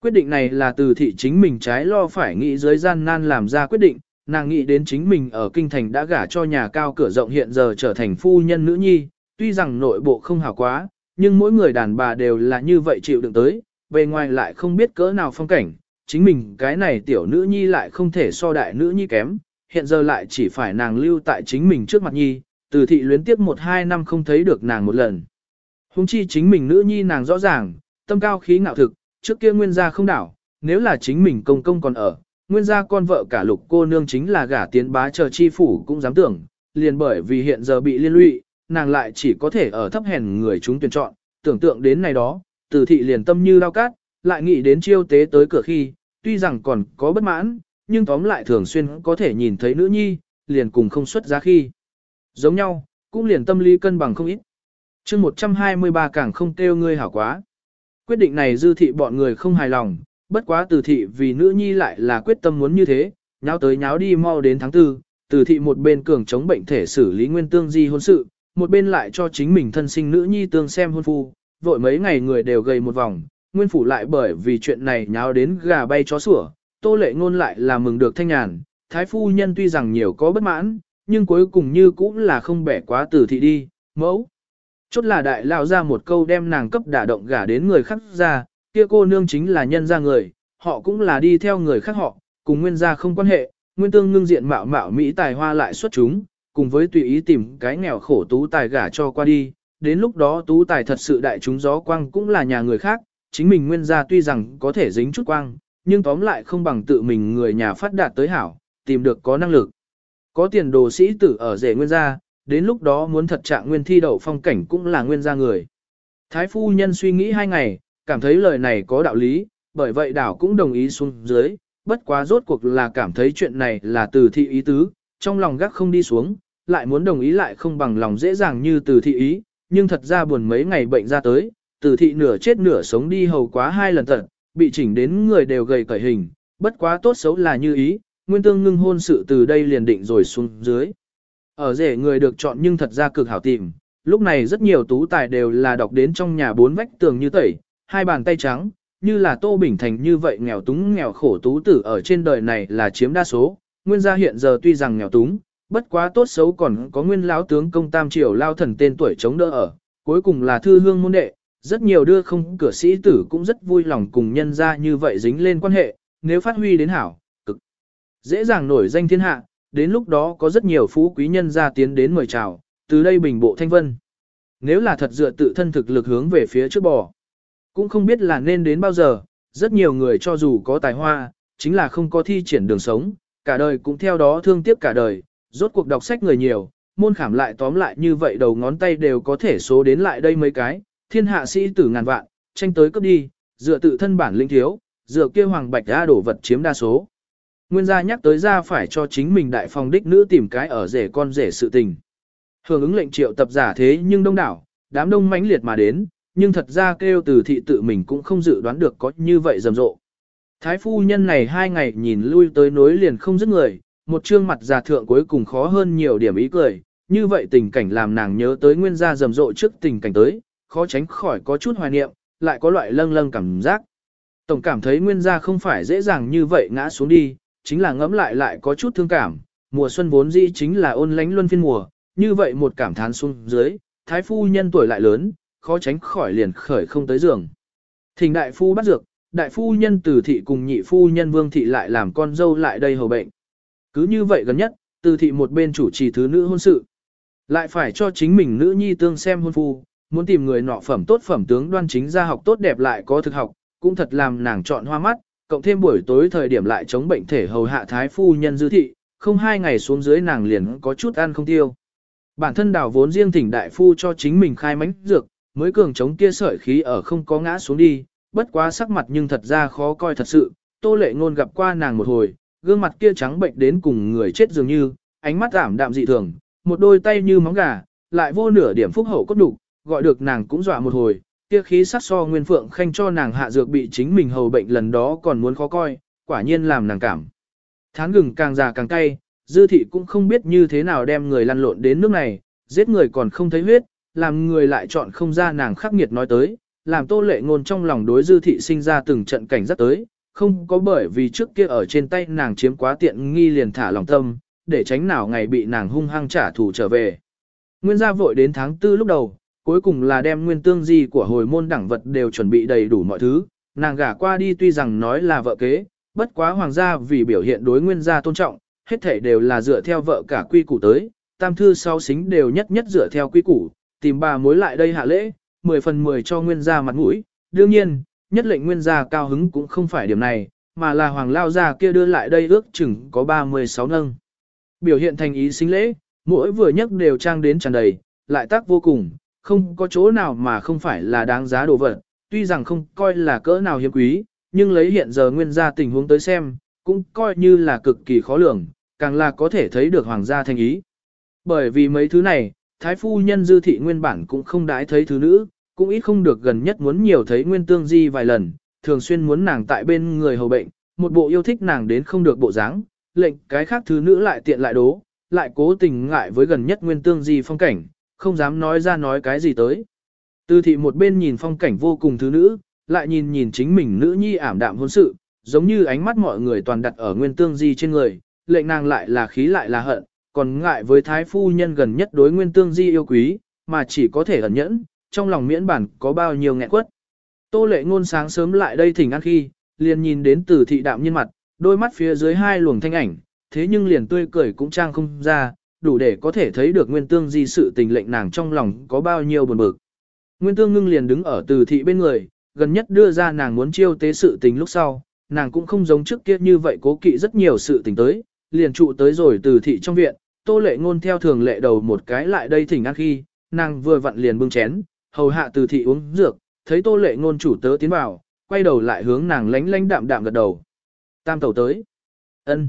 A: Quyết định này là từ thị chính mình trái lo phải nghĩ dưới gian nan làm ra quyết định, nàng nghĩ đến chính mình ở kinh thành đã gả cho nhà cao cửa rộng hiện giờ trở thành phu nhân nữ nhi, tuy rằng nội bộ không hảo quá, nhưng mỗi người đàn bà đều là như vậy chịu đựng tới, bề ngoài lại không biết cỡ nào phong cảnh, chính mình cái này tiểu nữ nhi lại không thể so đại nữ nhi kém, hiện giờ lại chỉ phải nàng lưu tại chính mình trước mặt nhi, từ thị luyến tiếp một hai năm không thấy được nàng một lần. Hùng chi chính mình nữ nhi nàng rõ ràng, tâm cao khí ngạo thực, trước kia nguyên gia không đảo, nếu là chính mình công công còn ở, nguyên gia con vợ cả lục cô nương chính là gả tiến bá chờ chi phủ cũng dám tưởng, liền bởi vì hiện giờ bị liên lụy, nàng lại chỉ có thể ở thấp hèn người chúng tuyển chọn, tưởng tượng đến này đó, từ thị liền tâm như lao cát, lại nghĩ đến chiêu tế tới cửa khi, tuy rằng còn có bất mãn, nhưng tóm lại thường xuyên có thể nhìn thấy nữ nhi, liền cùng không xuất giá khi. Giống nhau, cũng liền tâm lý cân bằng không ít. chương 123 càng không kêu ngươi hảo quá. Quyết định này dư thị bọn người không hài lòng, bất quá từ thị vì nữ nhi lại là quyết tâm muốn như thế, nháo tới nháo đi mau đến tháng tư. từ thị một bên cường chống bệnh thể xử lý nguyên tương di hôn sự, một bên lại cho chính mình thân sinh nữ nhi tương xem hôn phu, vội mấy ngày người đều gầy một vòng, nguyên phủ lại bởi vì chuyện này nháo đến gà bay chó sủa, tô lệ ngôn lại là mừng được thanh nhàn, thái phu nhân tuy rằng nhiều có bất mãn, nhưng cuối cùng như cũng là không bẻ quá Từ thị đi, mẫu. Chốt là đại lao ra một câu đem nàng cấp đả động gả đến người khác ra, kia cô nương chính là nhân gia người, họ cũng là đi theo người khác họ, cùng nguyên gia không quan hệ, nguyên tương ngưng diện mạo mạo Mỹ tài hoa lại xuất chúng, cùng với tùy ý tìm cái nghèo khổ tú tài gả cho qua đi, đến lúc đó tú tài thật sự đại chúng gió quang cũng là nhà người khác, chính mình nguyên gia tuy rằng có thể dính chút quang, nhưng tóm lại không bằng tự mình người nhà phát đạt tới hảo, tìm được có năng lực. Có tiền đồ sĩ tử ở rể nguyên gia, đến lúc đó muốn thật trạng nguyên thi đậu phong cảnh cũng là nguyên gia người. Thái phu nhân suy nghĩ hai ngày, cảm thấy lời này có đạo lý, bởi vậy đảo cũng đồng ý xuống dưới, bất quá rốt cuộc là cảm thấy chuyện này là từ thị ý tứ, trong lòng gác không đi xuống, lại muốn đồng ý lại không bằng lòng dễ dàng như từ thị ý, nhưng thật ra buồn mấy ngày bệnh ra tới, từ thị nửa chết nửa sống đi hầu quá hai lần tận, bị chỉnh đến người đều gầy cởi hình, bất quá tốt xấu là như ý, nguyên tương ngưng hôn sự từ đây liền định rồi xuống dưới. Ở rể người được chọn nhưng thật ra cực hảo tìm, lúc này rất nhiều tú tài đều là đọc đến trong nhà bốn vách tường như tẩy, hai bàn tay trắng, như là Tô Bình Thành như vậy nghèo túng nghèo khổ tú tử ở trên đời này là chiếm đa số, nguyên gia hiện giờ tuy rằng nghèo túng, bất quá tốt xấu còn có nguyên lão tướng công tam triều lao thần tên tuổi chống đỡ ở, cuối cùng là thư hương môn đệ, rất nhiều đưa không cửa sĩ tử cũng rất vui lòng cùng nhân gia như vậy dính lên quan hệ, nếu phát huy đến hảo, cực dễ dàng nổi danh thiên hạ, đến lúc đó có rất nhiều phú quý nhân ra tiến đến mời chào, từ đây bình bộ thanh vân. Nếu là thật dựa tự thân thực lực hướng về phía trước bò, cũng không biết là nên đến bao giờ, rất nhiều người cho dù có tài hoa, chính là không có thi triển đường sống, cả đời cũng theo đó thương tiếc cả đời, rốt cuộc đọc sách người nhiều, môn khảm lại tóm lại như vậy đầu ngón tay đều có thể số đến lại đây mấy cái, thiên hạ sĩ tử ngàn vạn, tranh tới cấp đi, dựa tự thân bản linh thiếu, dựa kia hoàng bạch ra đổ vật chiếm đa số. Nguyên gia nhắc tới ra phải cho chính mình đại phòng đích nữ tìm cái ở rể con rể sự tình. Hưởng ứng lệnh triệu tập giả thế nhưng đông đảo, đám đông mãnh liệt mà đến, nhưng thật ra kêu từ thị tự mình cũng không dự đoán được có như vậy rầm rộ. Thái phu nhân này hai ngày nhìn lui tới nối liền không dứt người, một trương mặt già thượng cuối cùng khó hơn nhiều điểm ý cười, như vậy tình cảnh làm nàng nhớ tới nguyên gia rầm rộ trước tình cảnh tới, khó tránh khỏi có chút hoài niệm, lại có loại lâng lâng cảm giác. Tổng cảm thấy nguyên gia không phải dễ dàng như vậy ngã xuống đi, chính là ngẫm lại lại có chút thương cảm, mùa xuân vốn dĩ chính là ôn lánh luân phiên mùa, như vậy một cảm thán xuống dưới, thái phu nhân tuổi lại lớn, khó tránh khỏi liền khởi không tới giường. Thỉnh đại phu bắt dược, đại phu nhân từ thị cùng nhị phu nhân vương thị lại làm con dâu lại đây hầu bệnh. Cứ như vậy gần nhất, từ thị một bên chủ trì thứ nữ hôn sự. Lại phải cho chính mình nữ nhi tương xem hôn phu, muốn tìm người nọ phẩm tốt phẩm tướng đoan chính ra học tốt đẹp lại có thực học, cũng thật làm nàng chọn hoa mắt, cộng thêm buổi tối thời điểm lại chống bệnh thể hầu hạ thái phu nhân dư thị, không hai ngày xuống dưới nàng liền có chút ăn không tiêu. Bản thân đào vốn riêng thỉnh đại phu cho chính mình khai mánh dược, mới cường chống kia sợi khí ở không có ngã xuống đi, bất quá sắc mặt nhưng thật ra khó coi thật sự, tô lệ ngôn gặp qua nàng một hồi, gương mặt kia trắng bệnh đến cùng người chết dường như, ánh mắt giảm đạm dị thường, một đôi tay như móng gà, lại vô nửa điểm phúc hậu cốt đủ, gọi được nàng cũng dọa một hồi, kia khí sắc so nguyên phượng khanh cho nàng hạ dược bị chính mình hầu bệnh lần đó còn muốn khó coi, quả nhiên làm nàng cảm. Thán gừng càng già càng cay, dư thị cũng không biết như thế nào đem người lăn lộn đến nước này, giết người còn không thấy huyết, làm người lại chọn không ra nàng khắc nghiệt nói tới, làm tô lệ ngôn trong lòng đối dư thị sinh ra từng trận cảnh rất tới, không có bởi vì trước kia ở trên tay nàng chiếm quá tiện nghi liền thả lòng tâm, để tránh nào ngày bị nàng hung hăng trả thù trở về. Nguyên gia vội đến tháng tư lúc đầu, cuối cùng là đem nguyên tương di của hồi môn đẳng vật đều chuẩn bị đầy đủ mọi thứ, nàng gả qua đi tuy rằng nói là vợ kế, bất quá hoàng gia vì biểu hiện đối nguyên gia tôn trọng, hết thể đều là dựa theo vợ cả quy củ tới, tam thư sau xính đều nhất nhất dựa theo quy củ, tìm bà mối lại đây hạ lễ, 10 phần 10 cho nguyên gia mặt mũi, đương nhiên, nhất lệnh nguyên gia cao hứng cũng không phải điểm này, mà là hoàng lao gia kia đưa lại đây ước chừng có 36 nâng. Biểu hiện thành ý xính lễ, mỗi vừa nhất đều trang đến tràn đầy, lại tác vô cùng, không có chỗ nào mà không phải là đáng giá đồ vật, tuy rằng không coi là cỡ nào hiếm quý, nhưng lấy hiện giờ nguyên gia tình huống tới xem, cũng coi như là cực kỳ khó lường, càng là có thể thấy được hoàng gia thành ý. Bởi vì mấy thứ này, thái phu nhân dư thị nguyên bản cũng không đãi thấy thứ nữ, cũng ít không được gần nhất muốn nhiều thấy nguyên tương di vài lần, thường xuyên muốn nàng tại bên người hầu bệnh, một bộ yêu thích nàng đến không được bộ dáng, lệnh cái khác thứ nữ lại tiện lại đố, lại cố tình ngại với gần nhất nguyên tương di phong cảnh, không dám nói ra nói cái gì tới. Tư thị một bên nhìn phong cảnh vô cùng thứ nữ, lại nhìn nhìn chính mình nữ nhi ảm đạm hôn sự, giống như ánh mắt mọi người toàn đặt ở nguyên tương di trên người, lệnh nàng lại là khí lại là hận, còn ngại với thái phu nhân gần nhất đối nguyên tương di yêu quý, mà chỉ có thể ẩn nhẫn, trong lòng miễn bản có bao nhiêu nghẹn quất. Tô lệ ngôn sáng sớm lại đây thỉnh ăn khi, liền nhìn đến từ thị đạm nhân mặt, đôi mắt phía dưới hai luồng thanh ảnh, thế nhưng liền tươi cười cũng trang không ra, đủ để có thể thấy được nguyên tương di sự tình lệnh nàng trong lòng có bao nhiêu buồn bực. Nguyên tương ngưng liền đứng ở từ thị bên người, gần nhất đưa ra nàng muốn chiêu tế sự tình lúc sau, nàng cũng không giống trước kia như vậy cố kỵ rất nhiều sự tình tới, liền trụ tới rồi từ thị trong viện, tô lệ ngôn theo thường lệ đầu một cái lại đây thỉnh ăn khi, nàng vừa vặn liền bưng chén, hầu hạ từ thị uống dược, thấy tô lệ ngôn chủ tớ tiến vào, quay đầu lại hướng nàng lánh lánh đạm đạm gật đầu. Tam tẩu tới. ân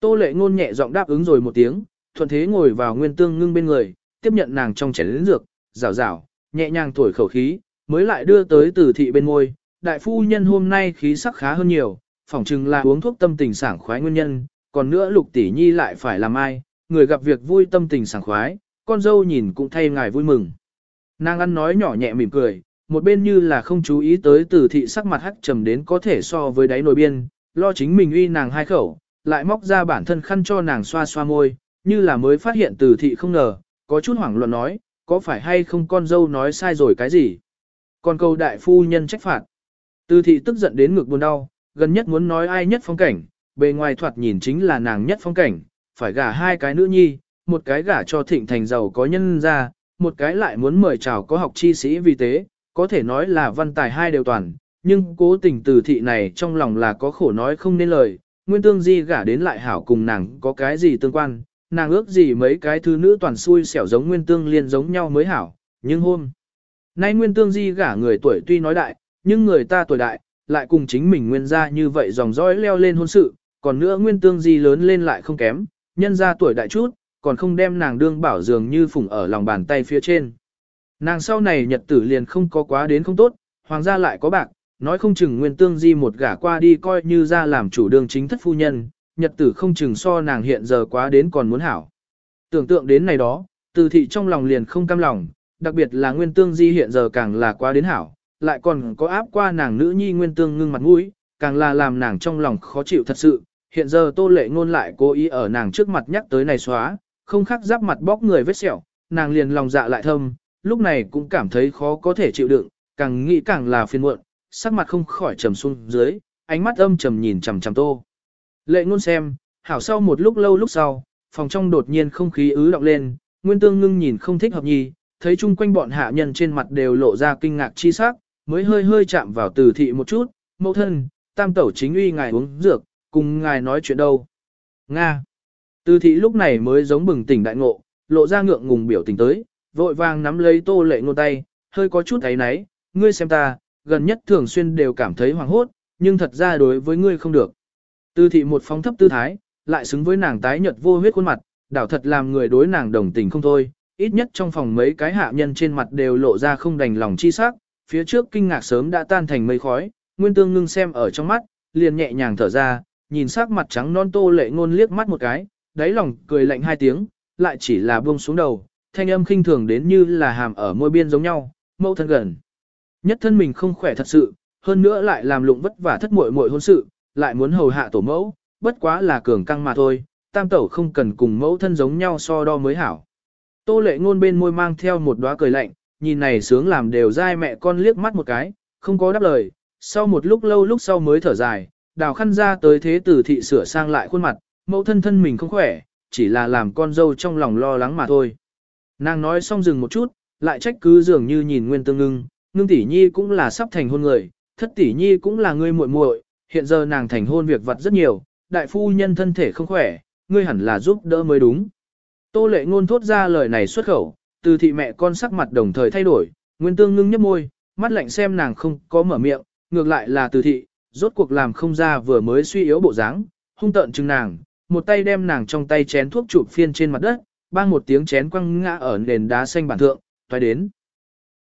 A: Tô lệ ngôn nhẹ giọng đáp ứng rồi một tiếng, thuận thế ngồi vào nguyên tương ngưng bên người, tiếp nhận nàng trong chén lĩnh dược, rào rào, nhẹ nhàng thổi khẩu khí, mới lại đưa tới từ thị bên ngôi. Đại phu nhân hôm nay khí sắc khá hơn nhiều, phỏng chừng là uống thuốc tâm tình sảng khoái nguyên nhân, còn nữa lục tỷ nhi lại phải làm ai, người gặp việc vui tâm tình sảng khoái, con dâu nhìn cũng thay ngài vui mừng. Nàng ăn nói nhỏ nhẹ mỉm cười, một bên như là không chú ý tới từ thị sắc mặt hắc trầm đến có thể so với đáy nồi biên, lo chính mình uy nàng hai khẩu, lại móc ra bản thân khăn cho nàng xoa xoa môi, như là mới phát hiện từ thị không ngờ, có chút hoảng loạn nói, có phải hay không con dâu nói sai rồi cái gì. Còn câu đại phu nhân trách phạt. Từ thị tức giận đến ngực buồn đau, gần nhất muốn nói ai nhất phong cảnh, bề ngoài thoạt nhìn chính là nàng nhất phong cảnh, phải gả hai cái nữ nhi, một cái gả cho thịnh thành giàu có nhân ra, một cái lại muốn mời chào có học chi sĩ vì thế, có thể nói là văn tài hai đều toàn, nhưng cố tình từ thị này trong lòng là có khổ nói không nên lời, nguyên tương di gả đến lại hảo cùng nàng có cái gì tương quan, nàng ước gì mấy cái thứ nữ toàn xui xẻo giống nguyên tương liên giống nhau mới hảo, nhưng hôm nay nguyên tương di gả người tuổi tuy nói đại, nhưng người ta tuổi đại, lại cùng chính mình nguyên gia như vậy dòng dõi leo lên hôn sự, còn nữa nguyên tương di lớn lên lại không kém, nhân ra tuổi đại chút, còn không đem nàng đương bảo dường như phủng ở lòng bàn tay phía trên. Nàng sau này nhật tử liền không có quá đến không tốt, hoàng gia lại có bạc, nói không chừng nguyên tương di một gả qua đi coi như ra làm chủ đương chính thất phu nhân, nhật tử không chừng so nàng hiện giờ quá đến còn muốn hảo. Tưởng tượng đến này đó, từ thị trong lòng liền không cam lòng, đặc biệt là nguyên tương di hiện giờ càng là quá đến hảo, lại còn có áp qua nàng nữ nhi nguyên tương ngưng mặt mũi, càng là làm nàng trong lòng khó chịu thật sự. Hiện giờ tô lệ ngôn lại cố ý ở nàng trước mặt nhắc tới này xóa, không khắc giáp mặt bóc người vết sẹo, nàng liền lòng dạ lại thâm, lúc này cũng cảm thấy khó có thể chịu đựng, càng nghĩ càng là phiền muộn, sắc mặt không khỏi trầm xuống dưới, ánh mắt âm trầm nhìn chằm chằm tô. Lệ ngôn xem, hảo sau một lúc lâu lúc sau, phòng trong đột nhiên không khí ứ động lên, nguyên tương ngưng nhìn không thích hợp nhì, thấy chung quanh bọn hạ nhân trên mặt đều lộ ra kinh ngạc chi sắc, mới hơi hơi chạm vào từ thị một chút, mẫu thân, tam tẩu chính uy ngài uống dược, cùng ngài nói chuyện đâu. Nga. Từ thị lúc này mới giống bừng tỉnh đại ngộ, lộ ra ngượng ngùng biểu tình tới, vội vàng nắm lấy tô lệ ngôn tay, hơi có chút thấy náy, ngươi xem ta, gần nhất thường xuyên đều cảm thấy hoảng hốt, nhưng thật ra đối với ngươi không được. Từ thị một phong thấp tư thái, lại xứng với nàng tái nhợt vô huyết khuôn mặt, đảo thật làm người đối nàng đồng tình không thôi, ít nhất trong phòng mấy cái hạ nhân trên mặt đều lộ ra không đành lòng chi sắc, phía trước kinh ngạc sớm đã tan thành mây khói, nguyên tương ngưng xem ở trong mắt, liền nhẹ nhàng thở ra, nhìn sắc mặt trắng non tô lệ ngôn liếc mắt một cái, đáy lòng cười lạnh hai tiếng, lại chỉ là buông xuống đầu, thanh âm khinh thường đến như là hàm ở môi biên giống nhau, mẫu thân gần. Nhất thân mình không khỏe thật sự, hơn nữa lại làm lụng vất vả thất muội muội hôn sự, lại muốn hầu hạ tổ mẫu, bất quá là cường căng mà thôi, tam tẩu không cần cùng mẫu thân giống nhau so đo mới hảo. Tô lệ ngôn bên môi mang theo một đóa cười lạnh, nhìn này sướng làm đều dai mẹ con liếc mắt một cái, không có đáp lời, sau một lúc lâu lúc sau mới thở dài, đào khăn ra tới thế tử thị sửa sang lại khuôn mặt, mẫu thân thân mình không khỏe, chỉ là làm con dâu trong lòng lo lắng mà thôi. Nàng nói xong dừng một chút, lại trách cứ dường như nhìn nguyên tương ngưng, ngưng tỷ nhi cũng là sắp thành hôn người, thất tỷ nhi cũng là người muội muội, hiện giờ nàng thành hôn việc vật rất nhiều, đại phu nhân thân thể không khỏe, ngươi hẳn là giúp đỡ mới đúng. Tô lệ ngôn thốt ra lời này xuất khẩu, từ thị mẹ con sắc mặt đồng thời thay đổi, nguyên tương ngưng nhấp môi, mắt lạnh xem nàng không có mở miệng, ngược lại là từ thị, rốt cuộc làm không ra vừa mới suy yếu bộ dáng, hung tợn chừng nàng, một tay đem nàng trong tay chén thuốc chụp phiên trên mặt đất, bang một tiếng chén quăng ngã ở nền đá xanh bản thượng, toái đến.